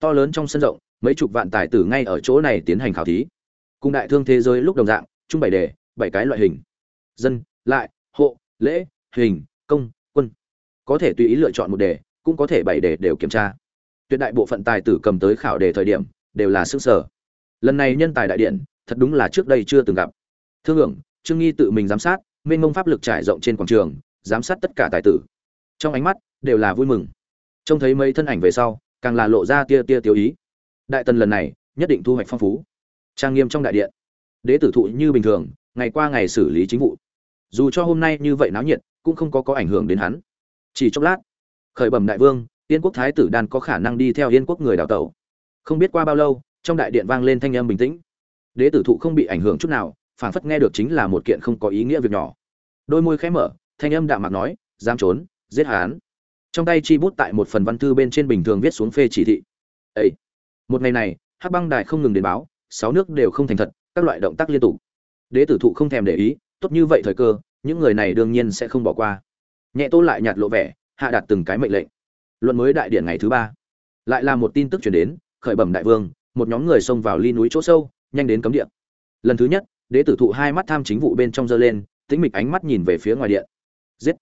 to lớn trong sân rộng, mấy chục vạn tài tử ngay ở chỗ này tiến hành khảo thí. Cùng đại thương thế giới lúc đồng dạng, chung bảy đề, bảy cái loại hình. Dân, lại, hộ, lễ, hình, công, quân. Có thể tùy ý lựa chọn một đề, cũng có thể bảy đề đều kiểm tra. Tuyệt đại bộ phận tài tử cầm tới khảo đề thời điểm, đều là sức sở lần này nhân tài đại điện, thật đúng là trước đây chưa từng gặp. Thương hưởng trương nghi tự mình giám sát, mênh mông pháp lực trải rộng trên quảng trường, giám sát tất cả tài tử. Trong ánh mắt, đều là vui mừng. Trông thấy mấy thân ảnh về sau càng là lộ ra tia tia tiêu ý. Đại tần lần này, nhất định thu hoạch phong phú. Trang nghiêm trong đại điện, đế tử thụ như bình thường, ngày qua ngày xử lý chính vụ. Dù cho hôm nay như vậy náo nhiệt, cũng không có có ảnh hưởng đến hắn. Chỉ chốc lát, khởi bẩm đại vương, yên quốc thái tử đan có khả năng đi theo yên quốc người đào tẩu. Không biết qua bao lâu, trong đại điện vang lên thanh âm bình tĩnh. Đế tử thụ không bị ảnh hưởng chút nào, phảng phất nghe được chính là một kiện không có ý nghĩa việc nhỏ. Đôi môi khẽ mở, thanh âm đạm mạc nói, dám trốn, giết hán trong tay chi bút tại một phần văn thư bên trên bình thường viết xuống phê chỉ thị. Ấy một ngày này, hắc băng đài không ngừng đến báo, sáu nước đều không thành thật, các loại động tác liên tục. Đế tử thụ không thèm để ý, tốt như vậy thời cơ, những người này đương nhiên sẽ không bỏ qua. Nhẹ tô lại nhạt lộ vẻ, hạ đạt từng cái mệnh lệnh. Luận mới đại điện ngày thứ ba. Lại là một tin tức chuyển đến, khởi bẩm đại vương, một nhóm người xông vào ly núi chỗ sâu, nhanh đến cấm điện lần thứ nhất, đế tử thụ hai mắt tham chính vụ bên trong giơ lên, tĩnh mịch ánh mắt nhìn về phía ngoài điện. Giết!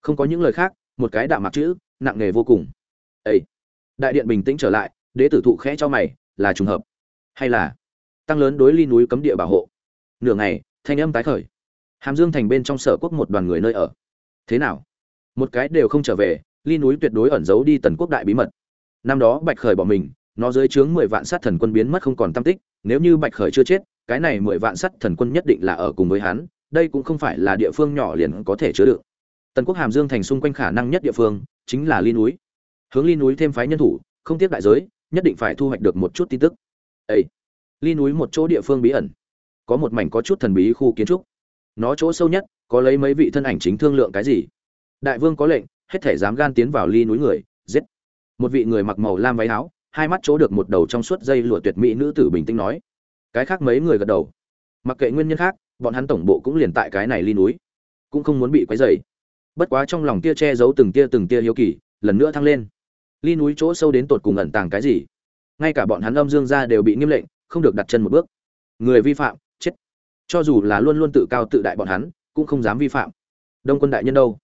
Không có những lời khác một cái đạm mặc chữ, nặng nề vô cùng. Ấy đại điện bình tĩnh trở lại, đế tử thụ khẽ cho mày, là trùng hợp. Hay là tăng lớn đối ly núi cấm địa bảo hộ? Nửa ngày, thanh âm tái khởi. Hàm dương thành bên trong sở quốc một đoàn người nơi ở. Thế nào? Một cái đều không trở về, ly núi tuyệt đối ẩn giấu đi tần quốc đại bí mật. Năm đó bạch khởi bỏ mình, nó dưới trướng mười vạn sát thần quân biến mất không còn tam tích, nếu như bạch khởi chưa chết, cái này mười vạn sát thần quân nhất định là ở cùng với hắn, đây cũng không phải là địa phương nhỏ liền có thể chứa đựng tần quốc hàm dương thành xung quanh khả năng nhất địa phương chính là ly núi. Hướng ly núi thêm phái nhân thủ, không tiếc đại giới, nhất định phải thu hoạch được một chút tin tức. Ấy ly núi một chỗ địa phương bí ẩn. Có một mảnh có chút thần bí khu kiến trúc. Nó chỗ sâu nhất, có lấy mấy vị thân ảnh chính thương lượng cái gì. Đại vương có lệnh, hết thể dám gan tiến vào ly núi người, giết. Một vị người mặc màu lam váy áo, hai mắt chỗ được một đầu trong suốt dây lụa tuyệt mỹ nữ tử bình tĩnh nói. Cái khác mấy người gật đầu. Mặc kệ nguyên nhân khác, bọn hắn tổng bộ cũng liền tại cái này ly núi. Cũng không muốn bị quấy rầy bất quá trong lòng tia che giấu từng tia từng tia hiếu kỳ, lần nữa thăng lên. Ly núi chỗ sâu đến tột cùng ẩn tàng cái gì? Ngay cả bọn hắn âm dương gia đều bị nghiêm lệnh, không được đặt chân một bước. Người vi phạm, chết. Cho dù là luôn luôn tự cao tự đại bọn hắn, cũng không dám vi phạm. Đông quân đại nhân đâu?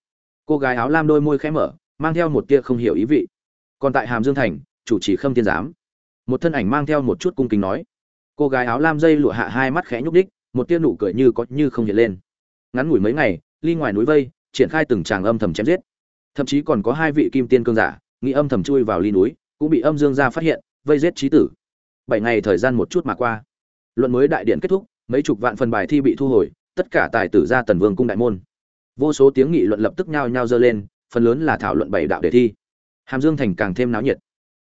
Cô gái áo lam đôi môi khẽ mở, mang theo một tia không hiểu ý vị. Còn tại hàm dương thành, chủ trì khâm thiên giám. Một thân ảnh mang theo một chút cung kính nói. Cô gái áo lam dây lụa hạ hai mắt khẽ nhúc đích, một tia nụ cười như có như không hiện lên. Ngắn ngủi mấy ngày, ly ngoài núi vây triển khai từng tràng âm thầm chém giết. Thậm chí còn có hai vị kim tiên cương giả nghĩ âm thầm chui vào ly núi, cũng bị âm dương gia phát hiện, vây giết trí tử. Bảy ngày thời gian một chút mà qua, luận mới đại điện kết thúc, mấy chục vạn phần bài thi bị thu hồi, tất cả tài tử ra tần vương cung đại môn. Vô số tiếng nghị luận lập tức nhao nhao dơ lên, phần lớn là thảo luận bảy đạo đề thi. Hàm dương thành càng thêm náo nhiệt.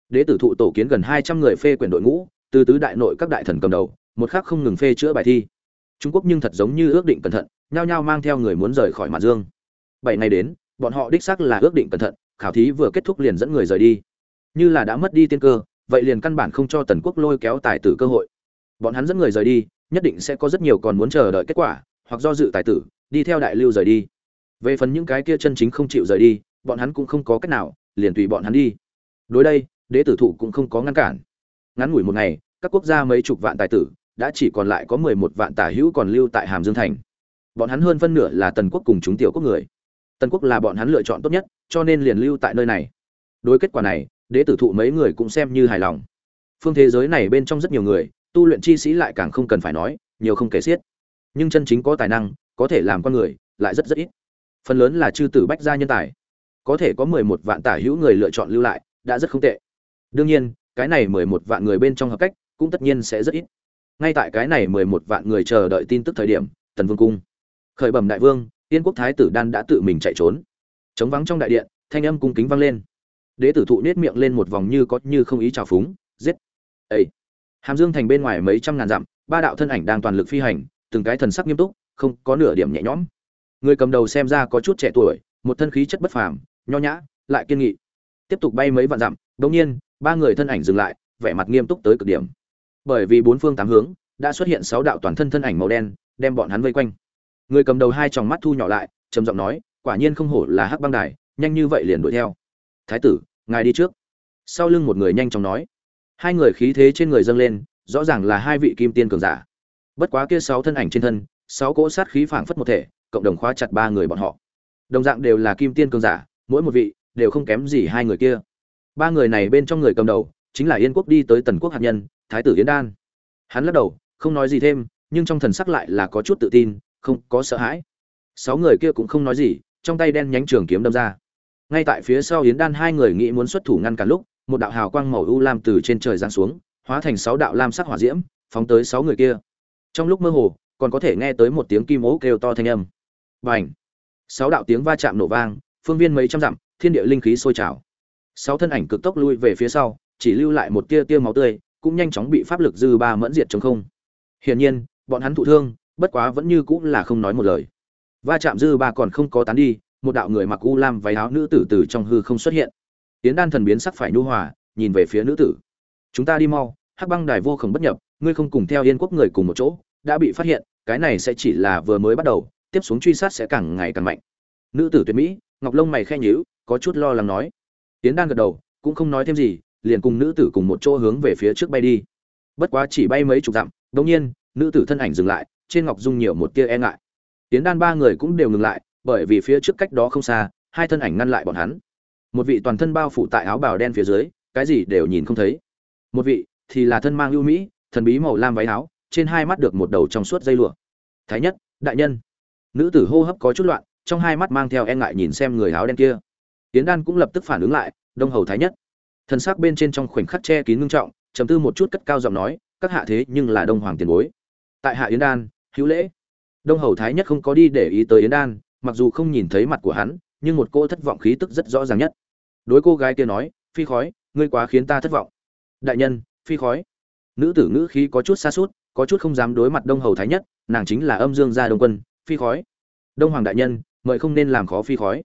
Đế tử thụ tổ kiến gần hai trăm người phê quyển đội ngũ, từ tứ đại nội các đại thần cầm đầu, một khắc không ngừng phê chữa bài thi. Trung quốc nhưng thật giống như ước định cẩn thận, nhao nhao mang theo người muốn rời khỏi mặt dương bảy ngày đến, bọn họ đích xác là ước định cẩn thận, khảo thí vừa kết thúc liền dẫn người rời đi. Như là đã mất đi tiên cơ, vậy liền căn bản không cho tần quốc lôi kéo tài tử cơ hội. Bọn hắn dẫn người rời đi, nhất định sẽ có rất nhiều còn muốn chờ đợi kết quả, hoặc do dự tài tử, đi theo đại lưu rời đi. Về phần những cái kia chân chính không chịu rời đi, bọn hắn cũng không có cách nào, liền tùy bọn hắn đi. Đối đây, đế tử thụ cũng không có ngăn cản. Ngắn ngủi một ngày, các quốc gia mấy chục vạn tài tử, đã chỉ còn lại có mười một vạn tả hữu còn lưu tại hàm dương thành. Bọn hắn hơn phân nửa là tần quốc cùng chúng tiểu quốc người tần quốc là bọn hắn lựa chọn tốt nhất, cho nên liền lưu tại nơi này. Đối kết quả này, đế tử thụ mấy người cũng xem như hài lòng. Phương thế giới này bên trong rất nhiều người, tu luyện chi sĩ lại càng không cần phải nói, nhiều không kể xiết. Nhưng chân chính có tài năng, có thể làm con người, lại rất rất ít. Phần lớn là chư tử bách gia nhân tài. Có thể có mười một vạn tả hữu người lựa chọn lưu lại, đã rất không tệ. Đương nhiên, cái này mười một vạn người bên trong hợp cách, cũng tất nhiên sẽ rất ít. Ngay tại cái này mười một vạn người chờ đợi tin tức thời điểm, tần vương cung. Khởi bẩm đại vương tiên quốc thái tử đan đã tự mình chạy trốn. Chống vắng trong đại điện, thanh âm cung kính vang lên. Đế tử thụ nết miệng lên một vòng như có như không ý trào phúng, giết. Ấy hàm dương thành bên ngoài mấy trăm ngàn dặm, ba đạo thân ảnh đang toàn lực phi hành, từng cái thần sắc nghiêm túc, không có nửa điểm nhẹ nhõm. Người cầm đầu xem ra có chút trẻ tuổi, một thân khí chất bất phàm, nho nhã, lại kiên nghị. Tiếp tục bay mấy vạn dặm, đột nhiên, ba người thân ảnh dừng lại, vẻ mặt nghiêm túc tới cực điểm. Bởi vì bốn phương tám hướng, đã xuất hiện sáu đạo toàn thân thân ảnh màu đen, đem bọn hắn vây quanh người cầm đầu hai tròng mắt thu nhỏ lại, trầm giọng nói, quả nhiên không hổ là hắc băng đài, nhanh như vậy liền đuổi theo. Thái tử, ngài đi trước. Sau lưng một người nhanh chóng nói. Hai người khí thế trên người dâng lên, rõ ràng là hai vị kim tiên cường giả. Bất quá kia sáu thân ảnh trên thân, sáu cỗ sát khí phảng phất một thể, cộng đồng khóa chặt ba người bọn họ. Đồng dạng đều là kim tiên cường giả, mỗi một vị đều không kém gì hai người kia. Ba người này bên trong người cầm đầu, chính là yên quốc đi tới tần quốc hạt nhân, thái tử yến đan. Hắn lắc đầu, không nói gì thêm, nhưng trong thần sắc lại là có chút tự tin không có sợ hãi. Sáu người kia cũng không nói gì trong tay đen nhánh trường kiếm đâm ra. Ngay tại phía sau yến đan hai người nghĩ muốn xuất thủ ngăn cả lúc một đạo hào quang màu u lam từ trên trời giáng xuống hóa thành sáu đạo lam sắc hỏa diễm phóng tới sáu người kia. Trong lúc mơ hồ còn có thể nghe tới một tiếng kim ố kêu to thanh âm. Bành, sáu đạo tiếng va chạm nổ vang phương viên mấy trăm dặm thiên địa linh khí sôi trào. Sáu thân ảnh cực tốc lui về phía sau chỉ lưu lại một tia tia máu tươi cũng nhanh chóng bị pháp lực dư ba mẫn diệt chống không. Hiển nhiên bọn hắn thụ thương bất quá vẫn như cũng là không nói một lời. Va chạm dư ba còn không có tán đi, một đạo người mặc u lam váy áo nữ tử từ trong hư không xuất hiện. Tiến đan thần biến sắc phải nhu hòa, nhìn về phía nữ tử. Chúng ta đi mau, hắc băng đài vô khổng bất nhập, ngươi không cùng theo yên quốc người cùng một chỗ, đã bị phát hiện, cái này sẽ chỉ là vừa mới bắt đầu, tiếp xuống truy sát sẽ càng ngày càng mạnh. Nữ tử tuyệt mỹ, ngọc lông mày khe nhíu, có chút lo lắng nói. Tiến đan gật đầu, cũng không nói thêm gì, liền cùng nữ tử cùng một chỗ hướng về phía trước bay đi. Bất quá chỉ bay mấy chục dặm, đột nhiên, nữ tử thân ảnh dừng lại trên ngọc dung nhiều một tia e ngại. Tiến đan ba người cũng đều ngừng lại, bởi vì phía trước cách đó không xa, hai thân ảnh ngăn lại bọn hắn. Một vị toàn thân bao phủ tại áo bào đen phía dưới, cái gì đều nhìn không thấy. Một vị thì là thân mang ưu mỹ, thần bí màu lam váy áo, trên hai mắt được một đầu trong suốt dây lụa. Thái nhất, đại nhân. Nữ tử hô hấp có chút loạn, trong hai mắt mang theo e ngại nhìn xem người áo đen kia. Tiến đan cũng lập tức phản ứng lại, đông hầu thái nhất. Thân xác bên trên trong khoảnh khắc che kín ngưng trọng, trầm tư một chút cất cao giọng nói, các hạ thế nhưng là đông hoàng tiền bối. Tại hạ yến đan hữu lễ. Đông hầu thái nhất không có đi để ý tới yến đan, mặc dù không nhìn thấy mặt của hắn, nhưng một cô thất vọng khí tức rất rõ ràng nhất. Đối cô gái kia nói, phi khói, ngươi quá khiến ta thất vọng. Đại nhân, phi khói. Nữ tử ngữ khí có chút xa suốt có chút không dám đối mặt đông hầu thái nhất, nàng chính là âm dương gia đông quân, phi khói. Đông hoàng đại nhân, mời không nên làm khó phi khói.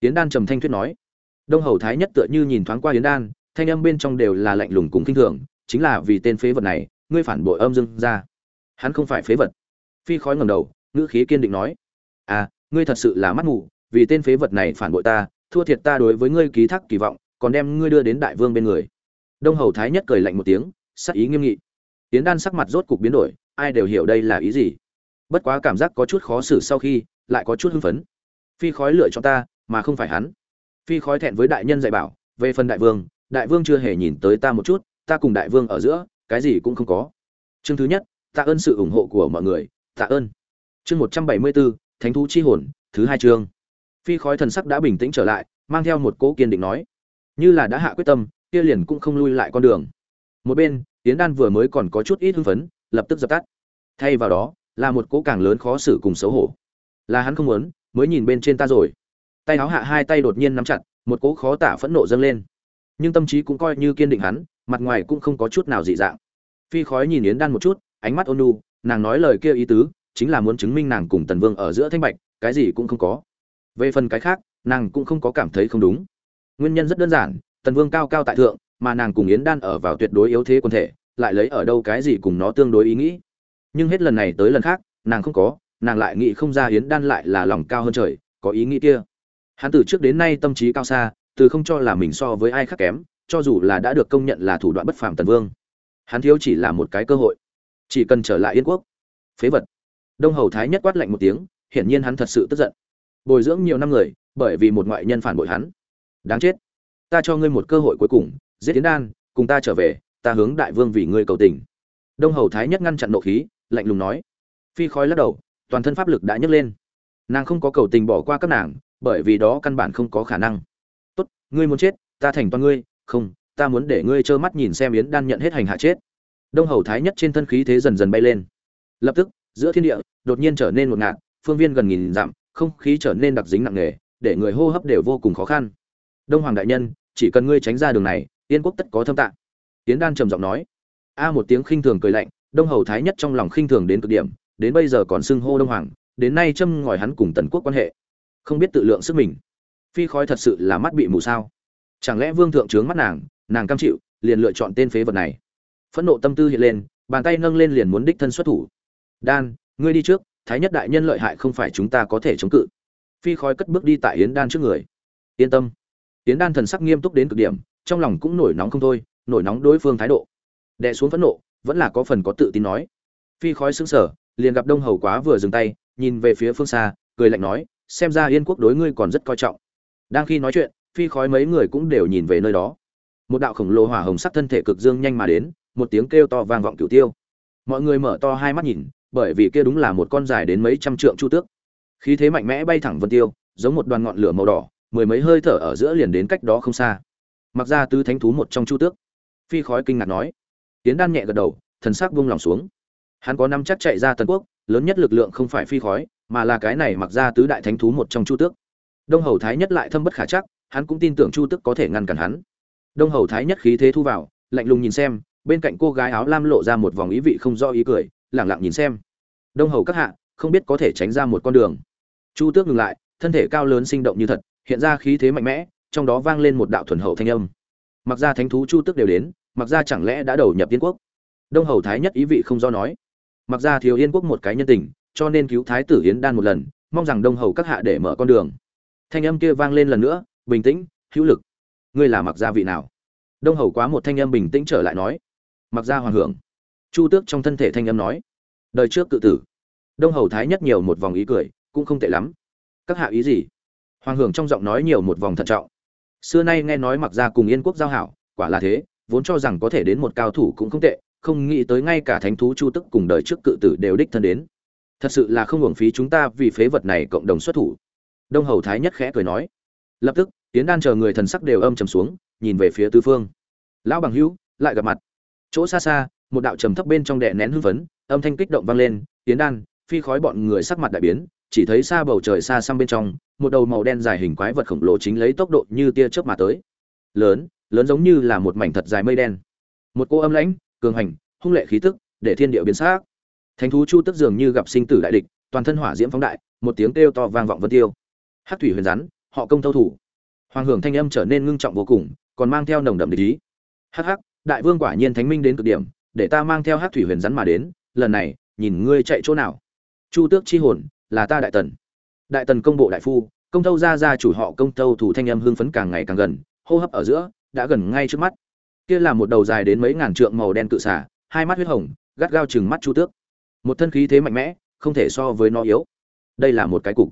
Yến đan trầm thanh thuyết nói. Đông hầu thái nhất tựa như nhìn thoáng qua yến đan, thanh âm bên trong đều là lạnh lùng cùng kinh thường, chính là vì tên phế vật này, ngươi phản bội âm dương gia. Hắn không phải phế vật phi khói ngầm đầu, ngữ khí kiên định nói à ngươi thật sự là mắt mù, vì tên phế vật này phản bội ta, thua thiệt ta đối với ngươi ký thác kỳ vọng, còn đem ngươi đưa đến đại vương bên người. Đông hầu thái nhất cười lạnh một tiếng, sắc ý nghiêm nghị. Tiến đan sắc mặt rốt cục biến đổi, ai đều hiểu đây là ý gì. Bất quá cảm giác có chút khó xử sau khi, lại có chút hưng phấn. Phi khói lựa cho ta, mà không phải hắn. Phi khói thẹn với đại nhân dạy bảo, về phần đại vương đại vương chưa hề nhìn tới ta một chút, ta cùng đại vương ở giữa, cái gì cũng không có. Chương thứ nhất, ta ơn sự ủng hộ của mọi người tạ ơn. Chương một trăm bảy mươi bốn thánh thú chi hồn, thứ hai chương. Phi khói thần sắc đã bình tĩnh trở lại, mang theo một cỗ kiên định nói. Như là đã hạ quyết tâm, kia liền cũng không lui lại con đường. Một bên tiến đan vừa mới còn có chút ít hưng phấn, lập tức dập tắt. Thay vào đó, là một cỗ càng lớn khó xử cùng xấu hổ. Là hắn không muốn, mới nhìn bên trên ta rồi. Tay áo hạ hai tay đột nhiên nắm chặt, một cỗ khó tả phẫn nộ dâng lên. Nhưng tâm trí cũng coi như kiên định hắn, mặt ngoài cũng không có chút nào dị dạng. Phi khói nhìn yến đan một chút, ánh mắt ôn nhu nàng nói lời kia ý tứ, chính là muốn chứng minh nàng cùng tần vương ở giữa thanh bạch, cái gì cũng không có. Về phần cái khác, nàng cũng không có cảm thấy không đúng. Nguyên nhân rất đơn giản, tần vương cao cao tại thượng, mà nàng cùng yến đan ở vào tuyệt đối yếu thế quân thể, lại lấy ở đâu cái gì cùng nó tương đối ý nghĩ. Nhưng hết lần này tới lần khác, nàng không có, nàng lại nghĩ không ra yến đan lại là lòng cao hơn trời, có ý nghĩ kia. Hắn từ trước đến nay tâm trí cao xa, từ không cho là mình so với ai khác kém, cho dù là đã được công nhận là thủ đoạn bất phàm tần vương. Hắn thiếu chỉ là một cái cơ hội chỉ cần trở lại yên quốc. Phế vật. Đông hầu thái nhất quát lạnh một tiếng, hiển nhiên hắn thật sự tức giận. Bồi dưỡng nhiều năm người, bởi vì một ngoại nhân phản bội hắn. Đáng chết. Ta cho ngươi một cơ hội cuối cùng, giết tiến đan, cùng ta trở về, ta hướng đại vương vì ngươi cầu tình. Đông hầu thái nhất ngăn chặn nộ khí, lạnh lùng nói. Phi khói lắc đầu, toàn thân pháp lực đã nhấc lên. Nàng không có cầu tình bỏ qua các nàng, bởi vì đó căn bản không có khả năng. Tốt, ngươi muốn chết, ta thành toàn ngươi, không, ta muốn để ngươi trơ mắt nhìn xem yến đan nhận hết hành hạ chết đông hầu thái nhất trên thân khí thế dần dần bay lên. Lập tức, giữa thiên địa, đột nhiên trở nên một ngạt, phương viên gần nghìn dặm, không khí trở nên đặc dính nặng nề, để người hô hấp đều vô cùng khó khăn. Đông hoàng đại nhân, chỉ cần ngươi tránh ra đường này, yên quốc tất có thâm tạng. Tiến đan trầm giọng nói. A một tiếng khinh thường cười lạnh, đông hầu thái nhất trong lòng khinh thường đến cực điểm, đến bây giờ còn xưng hô đông hoàng, đến nay châm ngòi hắn cùng tần quốc quan hệ. Không biết tự lượng sức mình. Phi khói thật sự là mắt bị mù sao? Chẳng lẽ vương thượng trướng mắt nàng nàng cam chịu, liền lựa chọn tên phế vật này? Phẫn nộ tâm tư hiện lên, bàn tay nâng lên liền muốn đích thân xuất thủ. Đan, ngươi đi trước, thái nhất đại nhân lợi hại không phải chúng ta có thể chống cự. Phi khói cất bước đi tại yến đan trước người. Yên tâm. Yến đan thần sắc nghiêm túc đến cực điểm, trong lòng cũng nổi nóng không thôi, nổi nóng đối phương thái độ. Đè xuống phẫn nộ, vẫn là có phần có tự tin nói. Phi khói xứng sở liền gặp đông hầu quá vừa dừng tay, nhìn về phía phương xa, cười lạnh nói, xem ra yên quốc đối ngươi còn rất coi trọng. Đang khi nói chuyện, phi khói mấy người cũng đều nhìn về nơi đó. Một đạo khổng lồ hỏa hồng sắc thân thể cực dương nhanh mà đến một tiếng kêu to vang vọng cửu tiêu. Mọi người mở to hai mắt nhìn, bởi vì kia đúng là một con dài đến mấy trăm trượng chu tước. Khí thế mạnh mẽ bay thẳng vân tiêu, giống một đoàn ngọn lửa màu đỏ, mười mấy hơi thở ở giữa liền đến cách đó không xa. Mặc ra tứ thánh thú một trong chu tước. Phi khói kinh ngạc nói. Tiến đan nhẹ gật đầu, thần sắc buông lòng xuống. Hắn có năm chắc chạy ra tần quốc, lớn nhất lực lượng không phải phi khói, mà là cái này mặc ra tứ đại thánh thú một trong chu tước. Đông hầu thái nhất lại thâm bất khả chắc, hắn cũng tin tưởng chu tước có thể ngăn cản hắn. Đông hầu thái nhất khí thế thu vào, lạnh lùng nhìn xem bên cạnh cô gái áo lam lộ ra một vòng ý vị không do ý cười, lẳng lặng nhìn xem. Đông hầu các hạ, không biết có thể tránh ra một con đường. Chu tước ngừng lại, thân thể cao lớn sinh động như thật, hiện ra khí thế mạnh mẽ, trong đó vang lên một đạo thuần hậu thanh âm. Mặc ra thánh thú chu tước đều đến, mặc ra chẳng lẽ đã đầu nhập tiên quốc? Đông hầu thái nhất ý vị không do nói. Mặc ra thiếu yên quốc một cái nhân tình, cho nên cứu thái tử yến đan một lần, mong rằng đông hầu các hạ để mở con đường. Thanh âm kia vang lên lần nữa, bình tĩnh, hữu lực. Ngươi là mặc gia vị nào? Đông hầu quá một thanh âm bình tĩnh trở lại nói mặc gia hoàng hưởng. Chu tước trong thân thể thanh âm nói, đời trước cự tử. Đông hầu thái nhất nhiều một vòng ý cười, cũng không tệ lắm. Các hạ ý gì? Hoàng hưởng trong giọng nói nhiều một vòng thận trọng. Xưa nay nghe nói mặc gia cùng yên quốc giao hảo, quả là thế, vốn cho rằng có thể đến một cao thủ cũng không tệ, không nghĩ tới ngay cả thánh thú chu tức cùng đời trước cự tử đều đích thân đến. Thật sự là không hưởng phí chúng ta vì phế vật này cộng đồng xuất thủ. Đông hầu thái nhất khẽ cười nói. Lập tức tiến đan chờ người thần sắc đều âm trầm xuống, nhìn về phía tứ phương. Lão bằng hữu, lại gặp mặt chỗ xa xa, một đạo trầm thấp bên trong đệ nén hưng phấn, âm thanh kích động vang lên tiến đan, phi khói bọn người sắc mặt đại biến, chỉ thấy xa bầu trời xa xăm bên trong, một đầu màu đen dài hình quái vật khổng lồ chính lấy tốc độ như tia chớp mà tới. Lớn lớn giống như là một mảnh thật dài mây đen. Một cô âm lãnh, cường hành, hung lệ khí tức, để thiên địa biến xác thánh thú chu tức dường như gặp sinh tử đại địch, toàn thân hỏa diễm phóng đại, một tiếng kêu to vang vọng vân tiêu. Hát thủy huyền rắn, họ công thâu thủ. Hoàng hưởng thanh âm trở nên ngưng trọng vô cùng, còn mang theo nồng đậm địch ý. Hắc hắc đại vương quả nhiên thánh minh đến cực điểm, để ta mang theo hát thủy huyền rắn mà đến, lần này, nhìn ngươi chạy chỗ nào. Chu tước chi hồn, là ta đại tần. Đại tần công bộ đại phu, công thâu ra ra chủ họ công thâu thủ thanh âm hưng phấn càng ngày càng gần, hô hấp ở giữa, đã gần ngay trước mắt. Kia là một đầu dài đến mấy ngàn trượng màu đen cự xả hai mắt huyết hồng, gắt gao chừng mắt chu tước. Một thân khí thế mạnh mẽ, không thể so với nó yếu. Đây là một cái cục.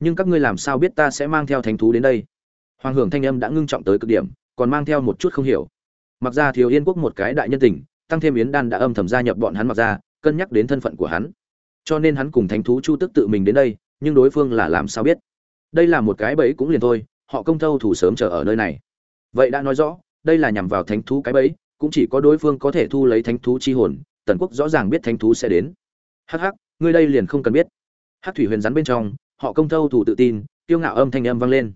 Nhưng các ngươi làm sao biết ta sẽ mang theo thánh thú đến đây? Hoàng hưởng thanh âm đã ngưng trọng tới cực điểm, còn mang theo một chút không hiểu mặc ra thiếu yên quốc một cái đại nhân tình, tăng thêm yến đan đã âm thầm gia nhập bọn hắn mặc ra, cân nhắc đến thân phận của hắn. Cho nên hắn cùng thánh thú chu tức tự mình đến đây, nhưng đối phương là làm sao biết? Đây là một cái bẫy cũng liền thôi, họ công thâu thủ sớm chờ ở nơi này. Vậy đã nói rõ, đây là nhằm vào thánh thú cái bẫy, cũng chỉ có đối phương có thể thu lấy thánh thú chi hồn, tần quốc rõ ràng biết thánh thú sẽ đến. Hắc hắc, ngươi đây liền không cần biết. Hắc thủy huyền rắn bên trong, họ công thâu thủ tự tin, kiêu ngạo âm thanh âm vang lên.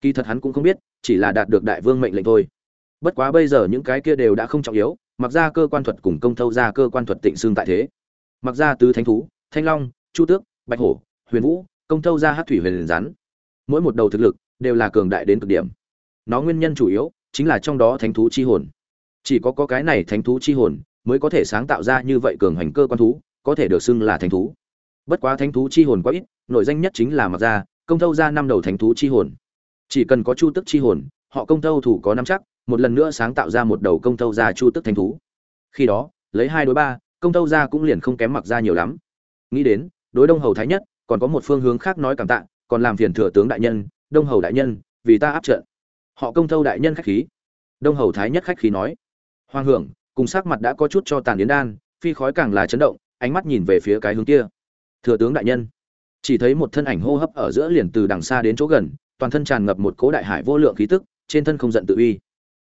Kỳ thật hắn cũng không biết, chỉ là đạt được đại vương mệnh lệnh thôi bất quá bây giờ những cái kia đều đã không trọng yếu, mặc ra cơ quan thuật cùng công thâu ra cơ quan thuật tịnh xương tại thế. Mặc ra tứ thánh thú, thanh long, chu tước, bạch hổ, huyền vũ, công thâu ra hát thủy huyền rắn. Mỗi một đầu thực lực đều là cường đại đến cực điểm. Nó nguyên nhân chủ yếu chính là trong đó thánh thú chi hồn. Chỉ có có cái này thánh thú chi hồn mới có thể sáng tạo ra như vậy cường hành cơ quan thú, có thể được xưng là thánh thú. Bất quá thánh thú chi hồn quá ít nội danh nhất chính là mặc ra, công thâu ra năm đầu thánh thú chi hồn. Chỉ cần có chu tức chi hồn, họ công thâu thủ có năm chắc một lần nữa sáng tạo ra một đầu công thâu gia chu tức thanh thú. Khi đó, lấy hai đối ba, công thâu gia cũng liền không kém mặc ra nhiều lắm. Nghĩ đến, đối đông hầu thái nhất, còn có một phương hướng khác nói cảm tạ, còn làm phiền thừa tướng đại nhân, đông hầu đại nhân, vì ta áp trận. Họ công thâu đại nhân khách khí. Đông hầu thái nhất khách khí nói. Hoàng hưởng, cùng sắc mặt đã có chút cho tàn yến đan, phi khói càng là chấn động, ánh mắt nhìn về phía cái hướng kia. Thừa tướng đại nhân, chỉ thấy một thân ảnh hô hấp ở giữa liền từ đằng xa đến chỗ gần, toàn thân tràn ngập một cố đại hải vô lượng khí tức, trên thân không giận tự uy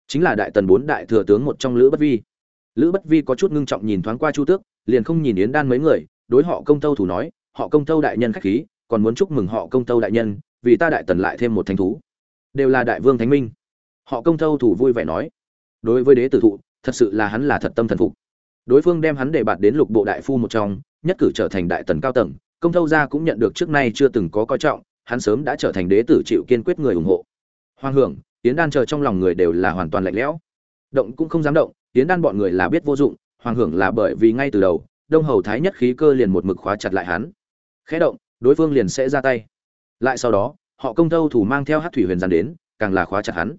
chính là đại tần bốn đại thừa tướng một trong lữ bất vi. Lữ bất vi có chút ngưng trọng nhìn thoáng qua chu tước, liền không nhìn yến đan mấy người, đối họ công tâu thủ nói, họ công tâu đại nhân khách khí, còn muốn chúc mừng họ công tâu đại nhân, vì ta đại tần lại thêm một thánh thú. Đều là đại vương thánh minh. Họ công tâu thủ vui vẻ nói, đối với đế tử thụ, thật sự là hắn là thật tâm thần phục. Đối phương đem hắn để bạt đến lục bộ đại phu một trong, nhất cử trở thành đại tần cao tầng, công thâu gia cũng nhận được trước nay chưa từng có coi trọng, hắn sớm đã trở thành đế tử chịu kiên quyết người ủng hộ. Hoàng hưởng tiến đan chờ trong lòng người đều là hoàn toàn lạnh lẽo. Động cũng không dám động tiến đan bọn người là biết vô dụng, hoàng hưởng là bởi vì ngay từ đầu, đông hầu thái nhất khí cơ liền một mực khóa chặt lại hắn. Khẽ động, đối phương liền sẽ ra tay. Lại sau đó, họ công thâu thủ mang theo hát thủy huyền giàn đến, càng là khóa chặt hắn.